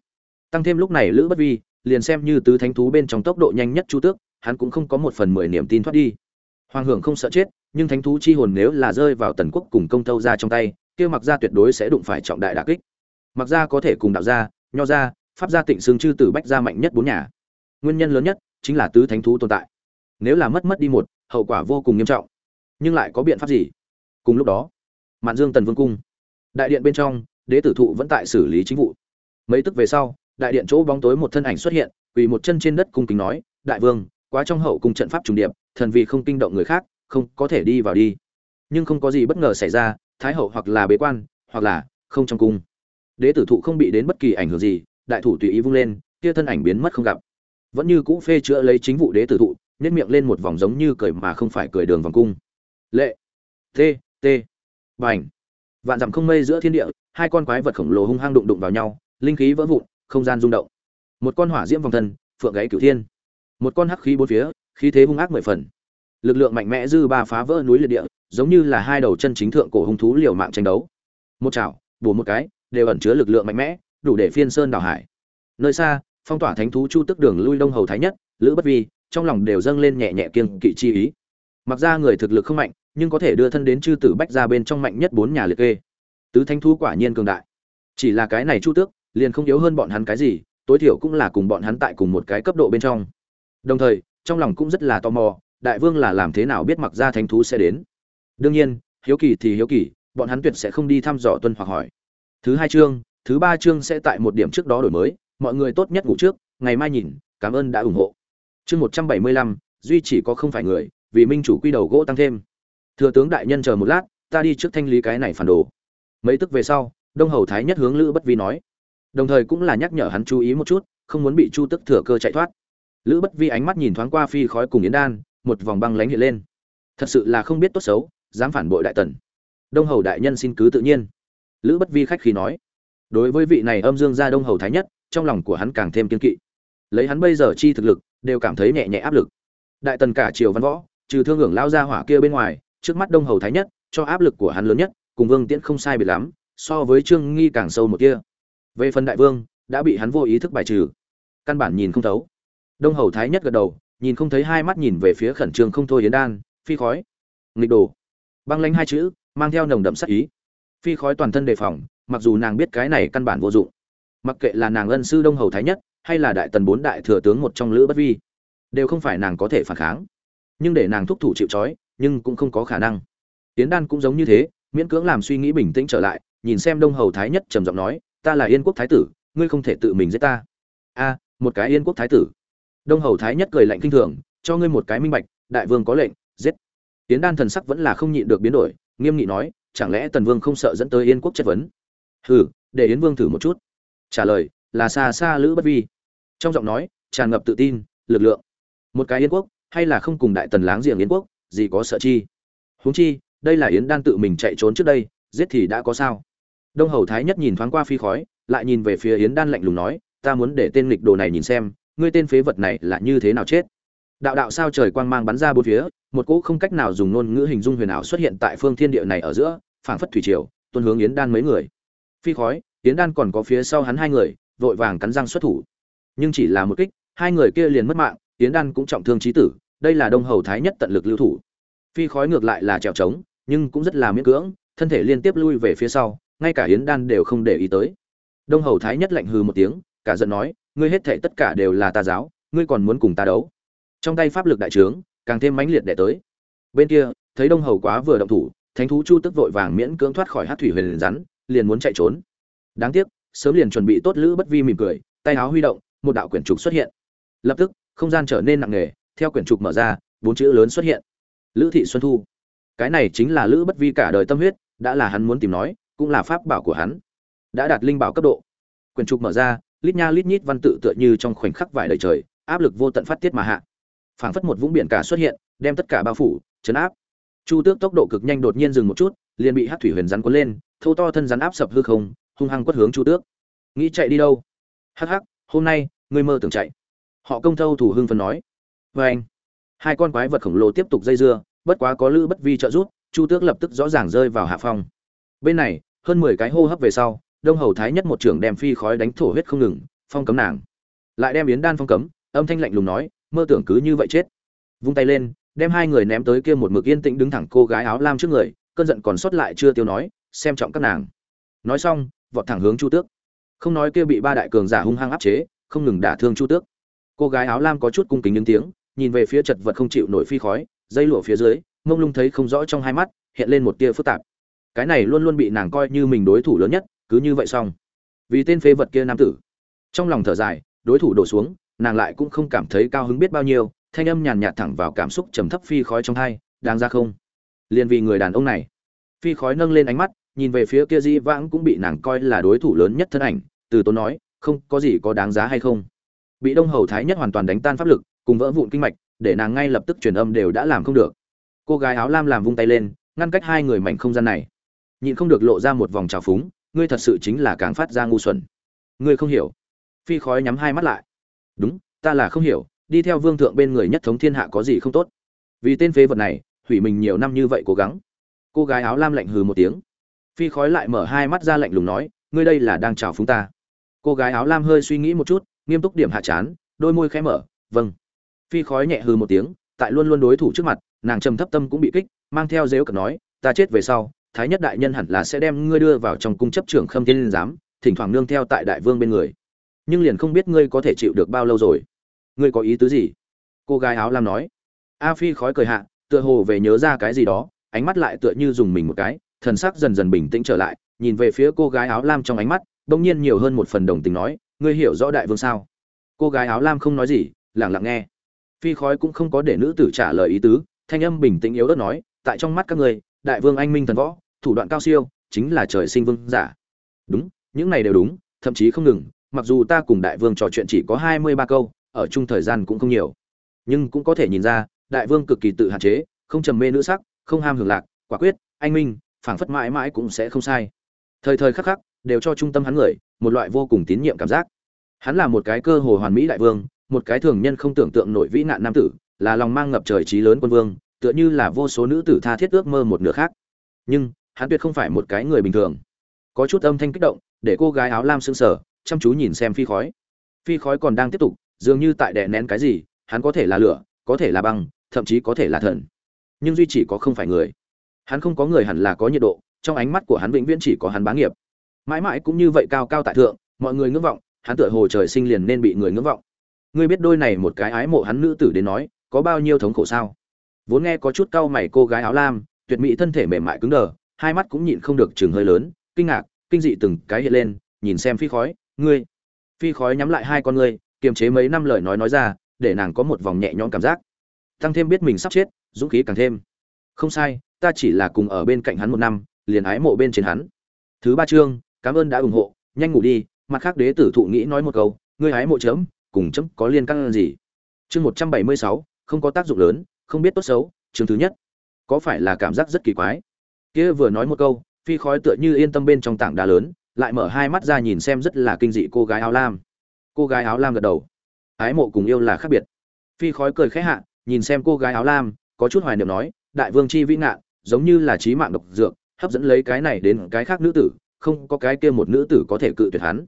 Tăng thêm lúc này lữ bất vi, liền xem như tứ thánh thú bên trong tốc độ nhanh nhất chu tước, hắn cũng không có một phần mười niềm tin thoát đi. Hoàng hưởng không sợ chết, nhưng thánh thú chi hồn nếu là rơi vào tần quốc cùng công thâu ra trong tay, kia mặc gia tuyệt đối sẽ đụng phải trọng đại đả kích. Mặc gia có thể cùng đạo gia nho gia, pháp gia tịnh xương chư tử bách gia mạnh nhất bốn nhà. Nguyên nhân lớn nhất chính là tứ thánh thú tồn tại. Nếu là mất mất đi một, hậu quả vô cùng nghiêm trọng. Nhưng lại có biện pháp gì? Cùng lúc đó, mạn dương tần vương cung, đại điện bên trong, đế tử thụ vẫn tại xử lý chính vụ. Mấy tức về sau, đại điện chỗ bóng tối một thân ảnh xuất hiện, quỳ một chân trên đất cung kính nói, đại vương, quá trong hậu cung trận pháp trùng điệp, thần vì không kinh động người khác, không có thể đi vào đi. Nhưng không có gì bất ngờ xảy ra, thái hậu hoặc là bế quan, hoặc là không trong cung đế tử thụ không bị đến bất kỳ ảnh hưởng gì, đại thủ tùy ý vung lên, kia thân ảnh biến mất không gặp. Vẫn như cũ phê chữa lấy chính vụ đế tử thụ nhét miệng lên một vòng giống như cười mà không phải cười đường vòng cung. Lệ t t bành. Vạn dặm không mây giữa thiên địa, hai con quái vật khổng lồ hung hăng đụng đụng vào nhau, linh khí vỡ vụn, không gian rung động. Một con hỏa diễm vòng thân, phượng gáy cửu thiên. Một con hắc khí bốn phía, khí thế hung ác mười phần. Lực lượng mạnh mẽ dư ba phá vỡ núi liệt địa, giống như là hai đầu chân chính thượng cổ hung thú liều mạng tranh đấu. Một chảo, bổ một cái đều ẩn chứa lực lượng mạnh mẽ, đủ để phiên sơn đảo hải. Nơi xa, phong tỏa thánh thú chu tức đường lui đông hầu thái nhất, lữ bất vi, trong lòng đều dâng lên nhẹ nhẹ kiêng kỵ chi ý. Mặc ra người thực lực không mạnh, nhưng có thể đưa thân đến chư tử bách ra bên trong mạnh nhất bốn nhà liệt kê. Tứ thánh thú quả nhiên cường đại. Chỉ là cái này chu tước, liền không yếu hơn bọn hắn cái gì, tối thiểu cũng là cùng bọn hắn tại cùng một cái cấp độ bên trong. Đồng thời, trong lòng cũng rất là tò mò, đại vương là làm thế nào biết mặc ra thánh thú sẽ đến. Đương nhiên, hiếu kỳ thì hiếu kỳ, bọn hắn tuyệt sẽ không đi thăm dò tuân hoặc hỏi thứ hai chương, thứ ba chương sẽ tại một điểm trước đó đổi mới. Mọi người tốt nhất ngủ trước, ngày mai nhìn, cảm ơn đã ủng hộ. Chương một trăm bảy mươi lăm, duy chỉ có không phải người, vì minh chủ quy đầu gỗ tăng thêm. Thừa tướng đại nhân chờ một lát, ta đi trước thanh lý cái này phản đồ. Mấy tức về sau, đông hầu thái nhất hướng lữ bất vi nói. Đồng thời cũng là nhắc nhở hắn chú ý một chút, không muốn bị chu tức thừa cơ chạy thoát. Lữ bất vi ánh mắt nhìn thoáng qua phi khói cùng yến đan, một vòng băng lánh hiện lên. Thật sự là không biết tốt xấu, dám phản bội đại tần. Đông hầu đại nhân xin cứ tự nhiên lữ bất vi khách khí nói, đối với vị này âm dương gia đông hầu thái nhất, trong lòng của hắn càng thêm kiên kỵ. Lấy hắn bây giờ chi thực lực, đều cảm thấy nhẹ nhẹ áp lực. Đại tần cả triều văn võ, trừ thương hưởng lao ra hỏa kia bên ngoài, trước mắt đông hầu thái nhất, cho áp lực của hắn lớn nhất, cùng vương tiễn không sai biệt lắm, so với trương nghi càng sâu một kia. Về phần đại vương, đã bị hắn vô ý thức bài trừ. Căn bản nhìn không thấu. Đông hầu thái nhất gật đầu, nhìn không thấy hai mắt nhìn về phía khẩn trương không thôi yến đan, phi khói. Nghịch đồ. Băng lanh hai chữ, mang theo nồng đậm sắc ý phi khói toàn thân đề phòng, mặc dù nàng biết cái này căn bản vô dụng. Mặc kệ là nàng ân sư đông hầu thái nhất, hay là đại tần bốn đại thừa tướng một trong lữ bất vi, đều không phải nàng có thể phản kháng. Nhưng để nàng thúc thủ chịu trói, nhưng cũng không có khả năng. Tiến đan cũng giống như thế, miễn cưỡng làm suy nghĩ bình tĩnh trở lại, nhìn xem đông hầu thái nhất trầm giọng nói, ta là yên quốc thái tử, ngươi không thể tự mình giết ta. A, một cái yên quốc thái tử. Đông hầu thái nhất cười lạnh kinh thường, cho ngươi một cái minh bạch, đại vương có lệnh, giết. Tiến đan thần sắc vẫn là không nhịn được biến đổi, nghiêm nghị nói chẳng lẽ tần vương không sợ dẫn tới yên quốc chất vấn? Hừ, để yến vương thử một chút. Trả lời, là xa xa lữ bất vi. Trong giọng nói, tràn ngập tự tin, lực lượng. Một cái yến quốc, hay là không cùng đại tần láng giềng yến quốc, gì có sợ chi? Huống chi, đây là yến đan tự mình chạy trốn trước đây, giết thì đã có sao? Đông hầu thái nhất nhìn thoáng qua phi khói, lại nhìn về phía yến đan lạnh lùng nói, ta muốn để tên lịch đồ này nhìn xem, ngươi tên phế vật này là như thế nào chết? Đạo đạo sao trời quang mang bắn ra bốn phía, một cỗ không cách nào dùng ngôn ngữ hình dung huyền ảo xuất hiện tại phương thiên địa này ở giữa phảng phất thủy triều tuân hướng yến đan mấy người. Phi khói, yến đan còn có phía sau hắn hai người, vội vàng cắn răng xuất thủ. Nhưng chỉ là một kích, hai người kia liền mất mạng, yến đan cũng trọng thương trí tử, đây là đông hầu thái nhất tận lực lưu thủ. Phi khói ngược lại là trèo trống, nhưng cũng rất là miễn cưỡng, thân thể liên tiếp lui về phía sau, ngay cả yến đan đều không để ý tới. Đông hầu thái nhất lạnh hừ một tiếng, cả giận nói, ngươi hết thệ tất cả đều là ta giáo, ngươi còn muốn cùng ta đấu? Trong tay pháp lực đại trướng, càng thêm mãnh liệt đẻ tới. Bên kia, thấy đông hầu quá vừa động thủ thánh thú chu tức vội vàng miễn cưỡng thoát khỏi hát thủy huyền rắn, liền muốn chạy trốn. Đáng tiếc, sớm liền chuẩn bị tốt lữ bất vi mỉm cười, tay áo huy động, một đạo quyển trục xuất hiện. Lập tức, không gian trở nên nặng nề, theo quyển trục mở ra, bốn chữ lớn xuất hiện. Lữ thị xuân thu. Cái này chính là lữ bất vi cả đời tâm huyết, đã là hắn muốn tìm nói, cũng là pháp bảo của hắn. Đã đạt linh bảo cấp độ. Quyển trục mở ra, lít nha lít nhít văn tự tựa như trong khoảnh khắc vải đầy trời, áp lực vô tận phát tiết mà hạ. Phảng phất một vũng biển cả xuất hiện, đem tất cả bao phủ, chấn áp chu tước tốc độ cực nhanh đột nhiên dừng một chút liền bị hát thủy huyền rắn cuốn lên thâu to thân rắn áp sập hư không hung hăng quất hướng chu tước. Nghĩ chạy đi đâu? Hắc hắc hôm nay ngươi mơ tưởng chạy. Họ công thâu thủ hưng phần nói. Vê anh hai con quái vật khổng lồ tiếp tục dây dưa bất quá có lữ bất vi trợ giúp, chu tước lập tức rõ ràng rơi vào hạ phong. Bên này hơn mười cái hô hấp về sau đông hầu thái nhất một trưởng đem phi khói đánh thổ huyết không ngừng phong cấm nàng. Lại đem yến đan phong cấm âm thanh lạnh lùng nói mơ tưởng cứ như vậy chết. Vung tay lên đem hai người ném tới kia một mực yên tĩnh đứng thẳng cô gái áo lam trước người, cơn giận còn sót lại chưa tiêu nói, xem trọng các nàng. Nói xong, vọt thẳng hướng chu tước. Không nói kia bị ba đại cường giả hung hăng áp chế, không ngừng đả thương chu tước. Cô gái áo lam có chút cung kính những tiếng, nhìn về phía chật vật không chịu nổi phi khói, dây lụa phía dưới, mông lung thấy không rõ trong hai mắt, hiện lên một tia phức tạp. Cái này luôn luôn bị nàng coi như mình đối thủ lớn nhất, cứ như vậy xong. Vì tên phế vật kia nam tử. Trong lòng thở dài, đối thủ đổ xuống, nàng lại cũng không cảm thấy cao hứng biết bao nhiêu thanh âm nhàn nhạt thẳng vào cảm xúc trầm thấp phi khói trong hai, đáng ra không? Liền vì người đàn ông này. Phi khói nâng lên ánh mắt, nhìn về phía kia di vãng cũng bị nàng coi là đối thủ lớn nhất thân ảnh, từ tốn nói, không, có gì có đáng giá hay không? Bị đông hầu thái nhất hoàn toàn đánh tan pháp lực, cùng vỡ vụn kinh mạch, để nàng ngay lập tức truyền âm đều đã làm không được. Cô gái áo lam làm vung tay lên, ngăn cách hai người mảnh không gian này. Nhịn không được lộ ra một vòng trào phúng, ngươi thật sự chính là càng phát ra ngu xuẩn. Ngươi không hiểu. Phi khói nhắm hai mắt lại. Đúng, ta là không hiểu đi theo vương thượng bên người nhất thống thiên hạ có gì không tốt. Vì tên phế vật này, hủy mình nhiều năm như vậy cố gắng. Cô gái áo lam lạnh hừ một tiếng. Phi khói lại mở hai mắt ra lạnh lùng nói, ngươi đây là đang chào phúng ta. Cô gái áo lam hơi suy nghĩ một chút, nghiêm túc điểm hạ chán, đôi môi khẽ mở vâng. Phi khói nhẹ hừ một tiếng, tại luôn luôn đối thủ trước mặt, nàng trầm thấp tâm cũng bị kích, mang theo dếu cật nói, ta chết về sau, thái nhất đại nhân hẳn là sẽ đem ngươi đưa vào trong cung chấp trưởng khâm thiên liên giám, thỉnh thoảng nương theo tại đại vương bên người. Nhưng liền không biết ngươi có thể chịu được bao lâu rồi ngươi có ý tứ gì? Cô gái áo lam nói. A phi khói cười hạ, tựa hồ về nhớ ra cái gì đó, ánh mắt lại tựa như dùng mình một cái, thần sắc dần dần bình tĩnh trở lại, nhìn về phía cô gái áo lam trong ánh mắt, bỗng nhiên nhiều hơn một phần đồng tình nói, ngươi hiểu rõ đại vương sao? Cô gái áo lam không nói gì lẳng lặng nghe. Phi khói cũng không có để nữ tử trả lời ý tứ, thanh âm bình tĩnh yếu ớt nói, tại trong mắt các ngươi, đại vương anh minh thần võ, thủ đoạn cao siêu, chính là trời sinh vương giả. Đúng, những này đều đúng, thậm chí không ngừng, mặc dù ta cùng đại vương trò chuyện chỉ có hai mươi ba câu ở chung thời gian cũng không nhiều. Nhưng cũng có thể nhìn ra, đại vương cực kỳ tự hạn chế, không trầm mê nữ sắc, không ham hưởng lạc, quả quyết, anh minh, phảng phất mãi mãi cũng sẽ không sai. Thời thời khắc khắc, đều cho trung tâm hắn người, một loại vô cùng tín nhiệm cảm giác. Hắn là một cái cơ hồ hoàn mỹ đại vương, một cái thường nhân không tưởng tượng nổi vĩ nạn nam tử, là lòng mang ngập trời trí lớn quân vương, tựa như là vô số nữ tử tha thiết ước mơ một nửa khác. Nhưng, hắn tuyệt không phải một cái người bình thường. Có chút âm thanh kích động, để cô gái áo lam sững sờ, chăm chú nhìn xem phi khói. Phi khói còn đang tiếp tục dường như tại đè nén cái gì, hắn có thể là lửa, có thể là băng, thậm chí có thể là thần. Nhưng duy chỉ có không phải người. Hắn không có người hẳn là có nhiệt độ, trong ánh mắt của hắn vĩnh viễn chỉ có hắn bá nghiệp. Mãi mãi cũng như vậy cao cao tại thượng, mọi người ngưỡng vọng, hắn tựa hồ trời sinh liền nên bị người ngưỡng vọng. Ngươi biết đôi này một cái ái mộ hắn nữ tử đến nói, có bao nhiêu thống khổ sao? Vốn nghe có chút cau mày cô gái áo lam, tuyệt mỹ thân thể mềm mại cứng đờ, hai mắt cũng nhịn không được chừng hơi lớn, kinh ngạc, kinh dị từng cái hiện lên, nhìn xem phi khói, ngươi, phi khói nhắm lại hai con ngươi kiềm chế mấy năm lời nói nói ra, để nàng có một vòng nhẹ nhõm cảm giác. Tăng thêm biết mình sắp chết, dũng khí càng thêm. Không sai, ta chỉ là cùng ở bên cạnh hắn một năm, liền ái mộ bên trên hắn. Thứ ba chương, cảm ơn đã ủng hộ, nhanh ngủ đi, mặt khác đế tử thụ nghĩ nói một câu, ngươi ái mộ chấm, cùng chấm có liên căn gì? Chương một trăm bảy mươi sáu, không có tác dụng lớn, không biết tốt xấu, chương thứ nhất. Có phải là cảm giác rất kỳ quái? Kia vừa nói một câu, phi khói tựa như yên tâm bên trong tảng đá lớn, lại mở hai mắt ra nhìn xem rất là kinh dị cô gái áo lam cô gái áo lam gật đầu. Ái mộ cùng yêu là khác biệt. Phi khói cười khẽ hạ, nhìn xem cô gái áo lam, có chút hoài niệm nói, đại vương chi vĩ ngạn, giống như là trí mạng độc dược, hấp dẫn lấy cái này đến cái khác nữ tử, không có cái kia một nữ tử có thể cự tuyệt hắn.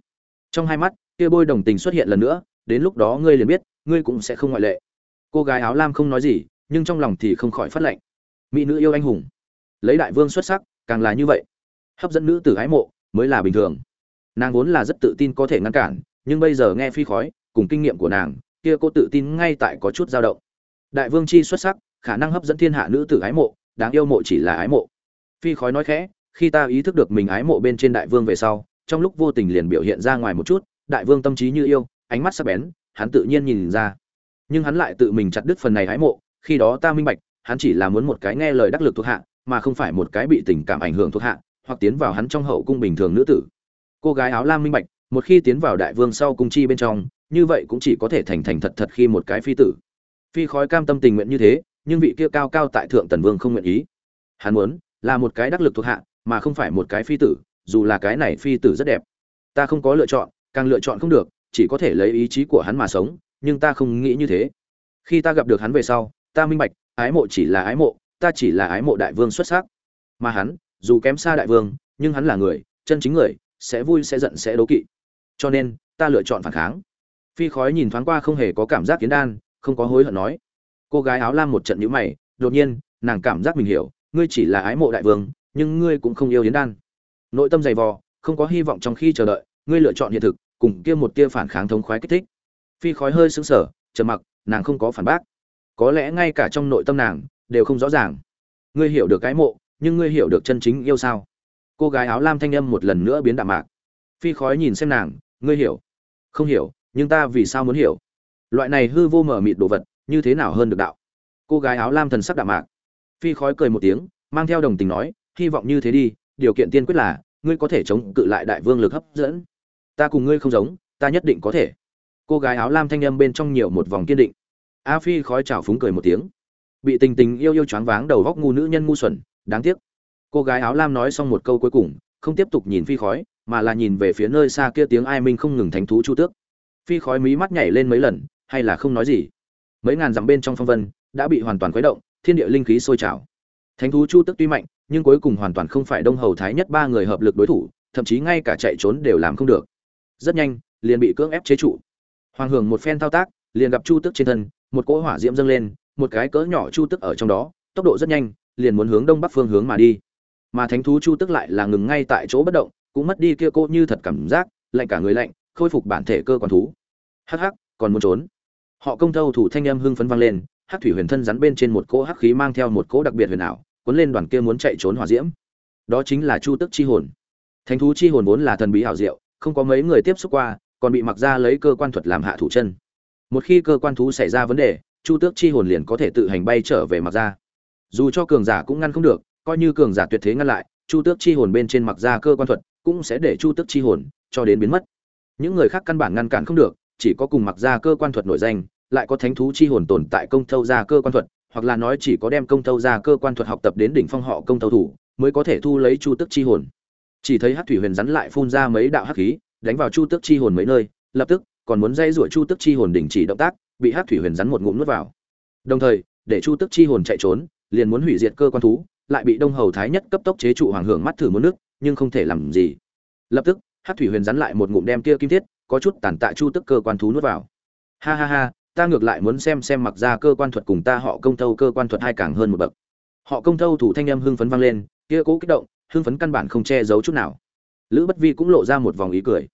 Trong hai mắt, kia bôi đồng tình xuất hiện lần nữa, đến lúc đó ngươi liền biết, ngươi cũng sẽ không ngoại lệ. Cô gái áo lam không nói gì, nhưng trong lòng thì không khỏi phát lệnh. Mỹ nữ yêu anh hùng. Lấy đại vương xuất sắc, càng là như vậy. Hấp dẫn nữ tử ái mộ, mới là bình thường. Nàng vốn là rất tự tin có thể ngăn cản nhưng bây giờ nghe phi khói, cùng kinh nghiệm của nàng, kia cô tự tin ngay tại có chút dao động. Đại vương chi xuất sắc, khả năng hấp dẫn thiên hạ nữ tử ái mộ, đáng yêu mộ chỉ là ái mộ. Phi khói nói khẽ, khi ta ý thức được mình ái mộ bên trên đại vương về sau, trong lúc vô tình liền biểu hiện ra ngoài một chút, đại vương tâm trí như yêu, ánh mắt sắc bén, hắn tự nhiên nhìn ra. Nhưng hắn lại tự mình chặt đứt phần này ái mộ, khi đó ta minh bạch, hắn chỉ là muốn một cái nghe lời đắc lực thuộc hạ, mà không phải một cái bị tình cảm ảnh hưởng thuộc hạ, hoặc tiến vào hắn trong hậu cung bình thường nữ tử. Cô gái áo lam minh bạch một khi tiến vào đại vương sau cung chi bên trong, như vậy cũng chỉ có thể thành thành thật thật khi một cái phi tử. Phi khói cam tâm tình nguyện như thế, nhưng vị kia cao cao tại thượng tần vương không nguyện ý. Hắn muốn, là một cái đắc lực thuộc hạ, mà không phải một cái phi tử, dù là cái này phi tử rất đẹp. Ta không có lựa chọn, càng lựa chọn không được, chỉ có thể lấy ý chí của hắn mà sống, nhưng ta không nghĩ như thế. Khi ta gặp được hắn về sau, ta minh bạch, ái mộ chỉ là ái mộ, ta chỉ là ái mộ đại vương xuất sắc. Mà hắn, dù kém xa đại vương, nhưng hắn là người, chân chính người, sẽ vui, sẽ giận, sẽ đố kỵ cho nên ta lựa chọn phản kháng. Phi khói nhìn thoáng qua không hề có cảm giác kiến đan, không có hối hận nói. Cô gái áo lam một trận nhíu mày, đột nhiên, nàng cảm giác mình hiểu, ngươi chỉ là ái mộ đại vương, nhưng ngươi cũng không yêu yến đan. Nội tâm dày vò, không có hy vọng trong khi chờ đợi, ngươi lựa chọn hiện thực, cùng kia một tia phản kháng thống khoái kích thích. Phi khói hơi sững sờ, trầm mặc, nàng không có phản bác. Có lẽ ngay cả trong nội tâm nàng, đều không rõ ràng. Ngươi hiểu được cái mộ, nhưng ngươi hiểu được chân chính yêu sao? Cô gái áo lam thanh âm một lần nữa biến đạm mạc. Phi khói nhìn xem nàng ngươi hiểu. Không hiểu, nhưng ta vì sao muốn hiểu? Loại này hư vô mở mịt đồ vật, như thế nào hơn được đạo? Cô gái áo lam thần sắc đạm mạc. Phi khói cười một tiếng, mang theo đồng tình nói, hy vọng như thế đi, điều kiện tiên quyết là, ngươi có thể chống cự lại đại vương lực hấp dẫn. Ta cùng ngươi không giống, ta nhất định có thể. Cô gái áo lam thanh âm bên trong nhiều một vòng kiên định. A phi khói chảo phúng cười một tiếng. Bị tình tình yêu yêu choáng váng đầu góc ngu nữ nhân ngu xuẩn, đáng tiếc. Cô gái áo lam nói xong một câu cuối cùng, không tiếp tục nhìn phi khói mà là nhìn về phía nơi xa kia tiếng ai minh không ngừng thánh thú chu tước. Phi khói mí mắt nhảy lên mấy lần, hay là không nói gì. Mấy ngàn dặm bên trong phong vân đã bị hoàn toàn khuấy động, thiên địa linh khí sôi trào. Thánh thú chu tước tuy mạnh, nhưng cuối cùng hoàn toàn không phải đông hầu thái nhất ba người hợp lực đối thủ, thậm chí ngay cả chạy trốn đều làm không được. Rất nhanh, liền bị cưỡng ép chế trụ. Hoàng hưởng một phen thao tác, liền gặp chu tước trên thân, một cỗ hỏa diễm dâng lên, một cái cỡ nhỏ chu tước ở trong đó, tốc độ rất nhanh, liền muốn hướng đông bắc phương hướng mà đi. Mà thánh thú chu tước lại là ngừng ngay tại chỗ bất động cũng mất đi kia cô như thật cảm giác, lạnh cả người lạnh, khôi phục bản thể cơ quan thú. Hắc hắc, còn muốn trốn. Họ công thâu thủ thanh âm hưng phấn vang lên, hắc thủy huyền thân rắn bên trên một cỗ hắc khí mang theo một cỗ đặc biệt huyền ảo, cuốn lên đoàn kia muốn chạy trốn hỏa diễm. Đó chính là chu tức chi hồn. Thánh thú chi hồn vốn là thần bí hảo diệu, không có mấy người tiếp xúc qua, còn bị mặc ra lấy cơ quan thuật làm hạ thủ chân. Một khi cơ quan thú xảy ra vấn đề, chu tước chi hồn liền có thể tự hành bay trở về mặc ra. Dù cho cường giả cũng ngăn không được, coi như cường giả tuyệt thế ngăn lại, chu tước chi hồn bên trên mặc ra cơ quan thuật cũng sẽ để chu tước chi hồn cho đến biến mất. Những người khác căn bản ngăn cản không được, chỉ có cùng mặc ra cơ quan thuật nổi danh, lại có thánh thú chi hồn tồn tại công thâu ra cơ quan thuật, hoặc là nói chỉ có đem công thâu ra cơ quan thuật học tập đến đỉnh phong họ công thâu thủ, mới có thể thu lấy chu tước chi hồn. Chỉ thấy hát thủy huyền rắn lại phun ra mấy đạo hắc khí, đánh vào chu tước chi hồn mấy nơi, lập tức còn muốn dây rủa chu tước chi hồn đình chỉ động tác, bị hát thủy huyền rắn một ngụm nuốt vào. Đồng thời, để chu tước chi hồn chạy trốn, liền muốn hủy diệt cơ quan thú, lại bị đông hầu thái nhất cấp tốc chế trụ hoàng hưởng mắt thử muốn nước nhưng không thể làm gì. Lập tức hát thủy huyền rắn lại một ngụm đem kia kim thiết, có chút tàn tạ chu tức cơ quan thú nuốt vào. Ha ha ha, ta ngược lại muốn xem xem mặc ra cơ quan thuật cùng ta họ công thâu cơ quan thuật hai càng hơn một bậc. Họ công thâu thủ thanh âm hưng phấn vang lên, kia cố kích động, hưng phấn căn bản không che giấu chút nào. Lữ bất vi cũng lộ ra một vòng ý cười.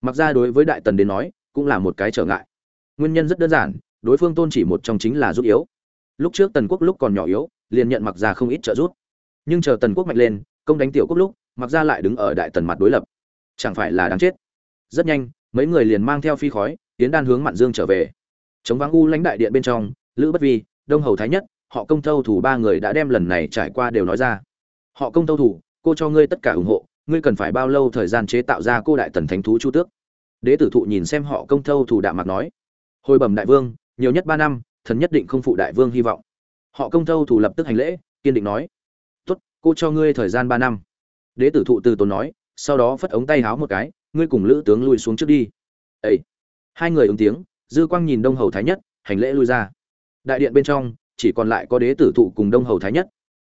Mặc ra đối với đại tần đến nói, cũng là một cái trở ngại. Nguyên nhân rất đơn giản, đối phương tôn chỉ một trong chính là giúp yếu. Lúc trước tần quốc lúc còn nhỏ yếu, liền nhận mặc ra không ít trợ giúp. Nhưng chờ tần quốc mạnh lên, công đánh tiểu quốc lúc mặc ra lại đứng ở đại tần mặt đối lập. Chẳng phải là đáng chết? Rất nhanh, mấy người liền mang theo phi khói tiến đan hướng mạn dương trở về. Chống vắng u lãnh đại điện bên trong, lữ bất vi, đông hầu thái nhất, họ công thâu thủ ba người đã đem lần này trải qua đều nói ra. Họ công thâu thủ, cô cho ngươi tất cả ủng hộ, ngươi cần phải bao lâu thời gian chế tạo ra cô đại tần thánh thú chu tước? Đế tử thụ nhìn xem họ công thâu thủ đạm mặt nói. Hồi bẩm đại vương, nhiều nhất ba năm, thần nhất định không phụ đại vương hy vọng. Họ công thâu thủ lập tức hành lễ, kiên định nói. Tốt, cô cho ngươi thời gian ba năm đế tử thụ từ tốn nói, sau đó phất ống tay háo một cái, ngươi cùng lữ tướng lui xuống trước đi. Ấy hai người ứng tiếng, dư quang nhìn đông hầu thái nhất, hành lễ lui ra. Đại điện bên trong, chỉ còn lại có đế tử thụ cùng đông hầu thái nhất.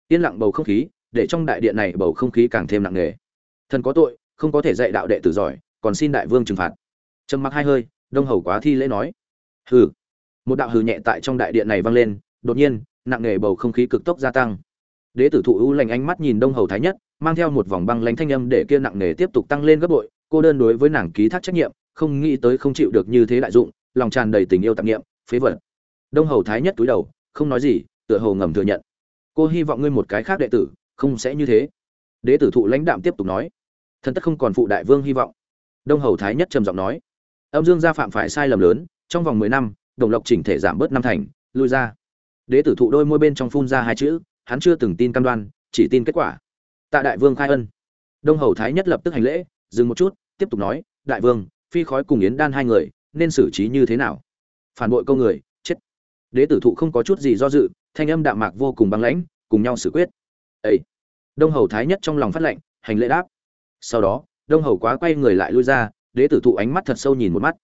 Yên lặng bầu không khí, để trong đại điện này bầu không khí càng thêm nặng nề. Thần có tội, không có thể dạy đạo đệ tử giỏi, còn xin đại vương trừng phạt. Trầm mặc hai hơi, đông hầu quá thi lễ nói. Hừ! Một đạo hừ nhẹ tại trong đại điện này vang lên, đột nhiên, nặng nề bầu không khí cực tốc gia tăng. Đế tử thụ ưu lành ánh mắt nhìn đông hầu thái nhất mang theo một vòng băng lãnh thanh âm để kia nặng nề tiếp tục tăng lên gấp bội, cô đơn đối với nàng ký thác trách nhiệm, không nghĩ tới không chịu được như thế đại dụng, lòng tràn đầy tình yêu tạp nghiệm phế vật. Đông hầu thái nhất túi đầu, không nói gì, tựa hồ ngầm thừa nhận. Cô hy vọng ngươi một cái khác đệ tử, không sẽ như thế. Đế tử thụ lãnh đạm tiếp tục nói. Thần tất không còn phụ đại vương hy vọng. Đông hầu thái nhất trầm giọng nói. Âm dương gia phạm phải sai lầm lớn, trong vòng mười năm, đồng lộc chỉnh thể giảm bớt năm thành, lui ra. Đế tử thụ đôi môi bên trong phun ra hai chữ, hắn chưa từng tin cam đoan, chỉ tin kết quả tạ đại vương khai ân. Đông hầu thái nhất lập tức hành lễ, dừng một chút, tiếp tục nói, đại vương, phi khói cùng yến đan hai người, nên xử trí như thế nào? Phản bội câu người, chết. Đế tử thụ không có chút gì do dự, thanh âm đạm mạc vô cùng băng lãnh, cùng nhau xử quyết. Ấy đông hầu thái nhất trong lòng phát lệnh, hành lễ đáp. Sau đó, đông hầu quá quay người lại lui ra, đế tử thụ ánh mắt thật sâu nhìn một mắt.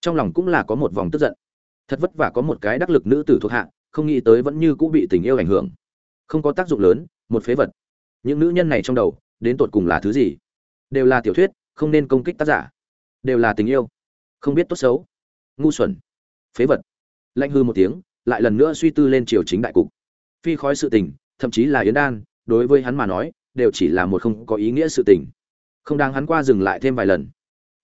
Trong lòng cũng là có một vòng tức giận. Thật vất vả có một cái đắc lực nữ tử thuộc hạ, không nghĩ tới vẫn như cũng bị tình yêu ảnh hưởng. Không có tác dụng lớn, một phế vật những nữ nhân này trong đầu, đến tột cùng là thứ gì? Đều là tiểu thuyết, không nên công kích tác giả. Đều là tình yêu. Không biết tốt xấu. Ngu xuẩn. Phế vật. Lạnh hư một tiếng, lại lần nữa suy tư lên triều chính đại cục. Phi khói sự tình, thậm chí là yến đan, đối với hắn mà nói, đều chỉ là một không có ý nghĩa sự tình. Không đáng hắn qua dừng lại thêm vài lần.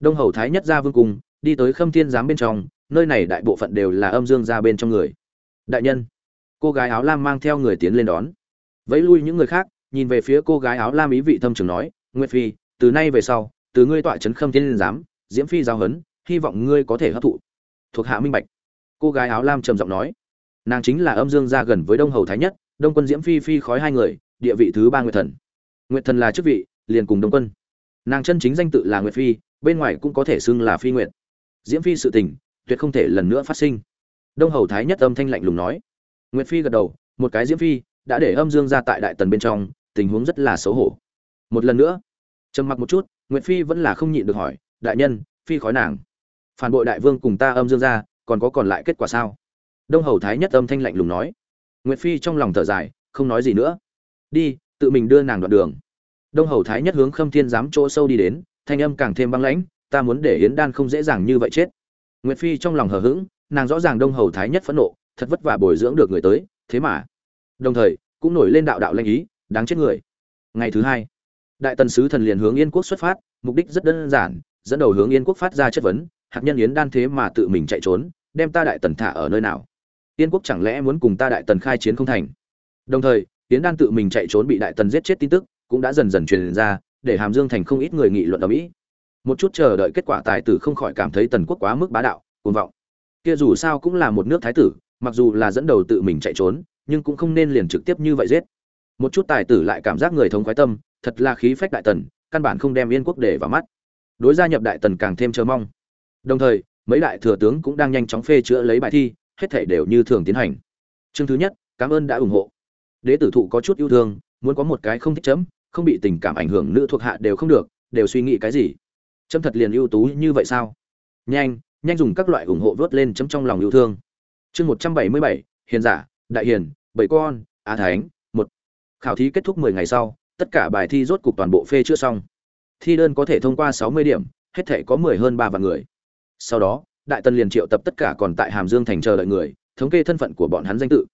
Đông hầu thái nhất ra vương cung, đi tới khâm thiên giám bên trong, nơi này đại bộ phận đều là âm dương ra bên trong người. Đại nhân. Cô gái áo lam mang theo người tiến lên đón. Vẫy lui những người khác nhìn về phía cô gái áo lam ý vị thâm trường nói, nguyệt phi, từ nay về sau, từ ngươi tọa trấn khâm thiên giám, diễm phi giao hấn hy vọng ngươi có thể hấp thụ. Thuộc hạ minh bạch. Cô gái áo lam trầm giọng nói, nàng chính là âm dương gia gần với đông hầu thái nhất, đông quân diễm phi phi khói hai người, địa vị thứ ba nguyệt thần. Nguyệt thần là chức vị, liền cùng đông quân. Nàng chân chính danh tự là nguyệt phi, bên ngoài cũng có thể xưng là phi nguyệt. Diễm phi sự tình, tuyệt không thể lần nữa phát sinh. Đông hầu thái nhất âm thanh lạnh lùng nói. Nguyệt phi gật đầu, một cái diễm phi đã để âm dương ra tại đại tần bên trong, tình huống rất là xấu hổ. Một lần nữa, trầm mặc một chút, nguyệt phi vẫn là không nhịn được hỏi, đại nhân, phi khói nàng. Phản bội đại vương cùng ta âm dương ra, còn có còn lại kết quả sao? Đông hầu thái nhất âm thanh lạnh lùng nói. Nguyệt phi trong lòng thở dài, không nói gì nữa. Đi, tự mình đưa nàng đoạn đường. Đông hầu thái nhất hướng khâm thiên giám chỗ sâu đi đến, thanh âm càng thêm băng lãnh, ta muốn để yến đan không dễ dàng như vậy chết. Nguyệt phi trong lòng hờ hững, nàng rõ ràng đông hầu thái nhất phẫn nộ, thật vất vả bồi dưỡng được người tới, thế mà đồng thời, cũng nổi lên đạo đạo lanh ý, đáng chết người. Ngày thứ hai, đại tần sứ thần liền hướng yên quốc xuất phát, mục đích rất đơn giản, dẫn đầu hướng yên quốc phát ra chất vấn, hạt nhân yến đan thế mà tự mình chạy trốn, đem ta đại tần thả ở nơi nào? Yên quốc chẳng lẽ muốn cùng ta đại tần khai chiến không thành? Đồng thời, yến đan tự mình chạy trốn bị đại tần giết chết tin tức, cũng đã dần dần truyền ra, để hàm dương thành không ít người nghị luận ở mỹ. Một chút chờ đợi kết quả tài tử không khỏi cảm thấy tần quốc quá mức bá đạo, cuồng vọng. Kia dù sao cũng là một nước thái tử, mặc dù là dẫn đầu tự mình chạy trốn nhưng cũng không nên liền trực tiếp như vậy giết. Một chút tài tử lại cảm giác người thống khoái tâm, thật là khí phách đại tần, căn bản không đem yên quốc để vào mắt. Đối gia nhập đại tần càng thêm chờ mong. Đồng thời, mấy đại thừa tướng cũng đang nhanh chóng phê chữa lấy bài thi, hết thể đều như thường tiến hành. Chương thứ nhất, cảm ơn đã ủng hộ. Đế tử thụ có chút yêu thương, muốn có một cái không thích chấm, không bị tình cảm ảnh hưởng nữ thuộc hạ đều không được, đều suy nghĩ cái gì? Chấm thật liền ưu tú như vậy sao? Nhanh nhanh dùng các loại ủng hộ vớt lên chấm trong lòng yêu thương. Chương một trăm bảy mươi bảy, hiền giả đại hiền, bảy con, á thánh, một. Khảo thí kết thúc mười ngày sau, tất cả bài thi rốt cục toàn bộ phê chưa xong. Thi đơn có thể thông qua sáu mươi điểm, hết thể có mười hơn ba vạn người. Sau đó, đại tần liền triệu tập tất cả còn tại hàm dương thành chờ đợi người, thống kê thân phận của bọn hắn danh tự.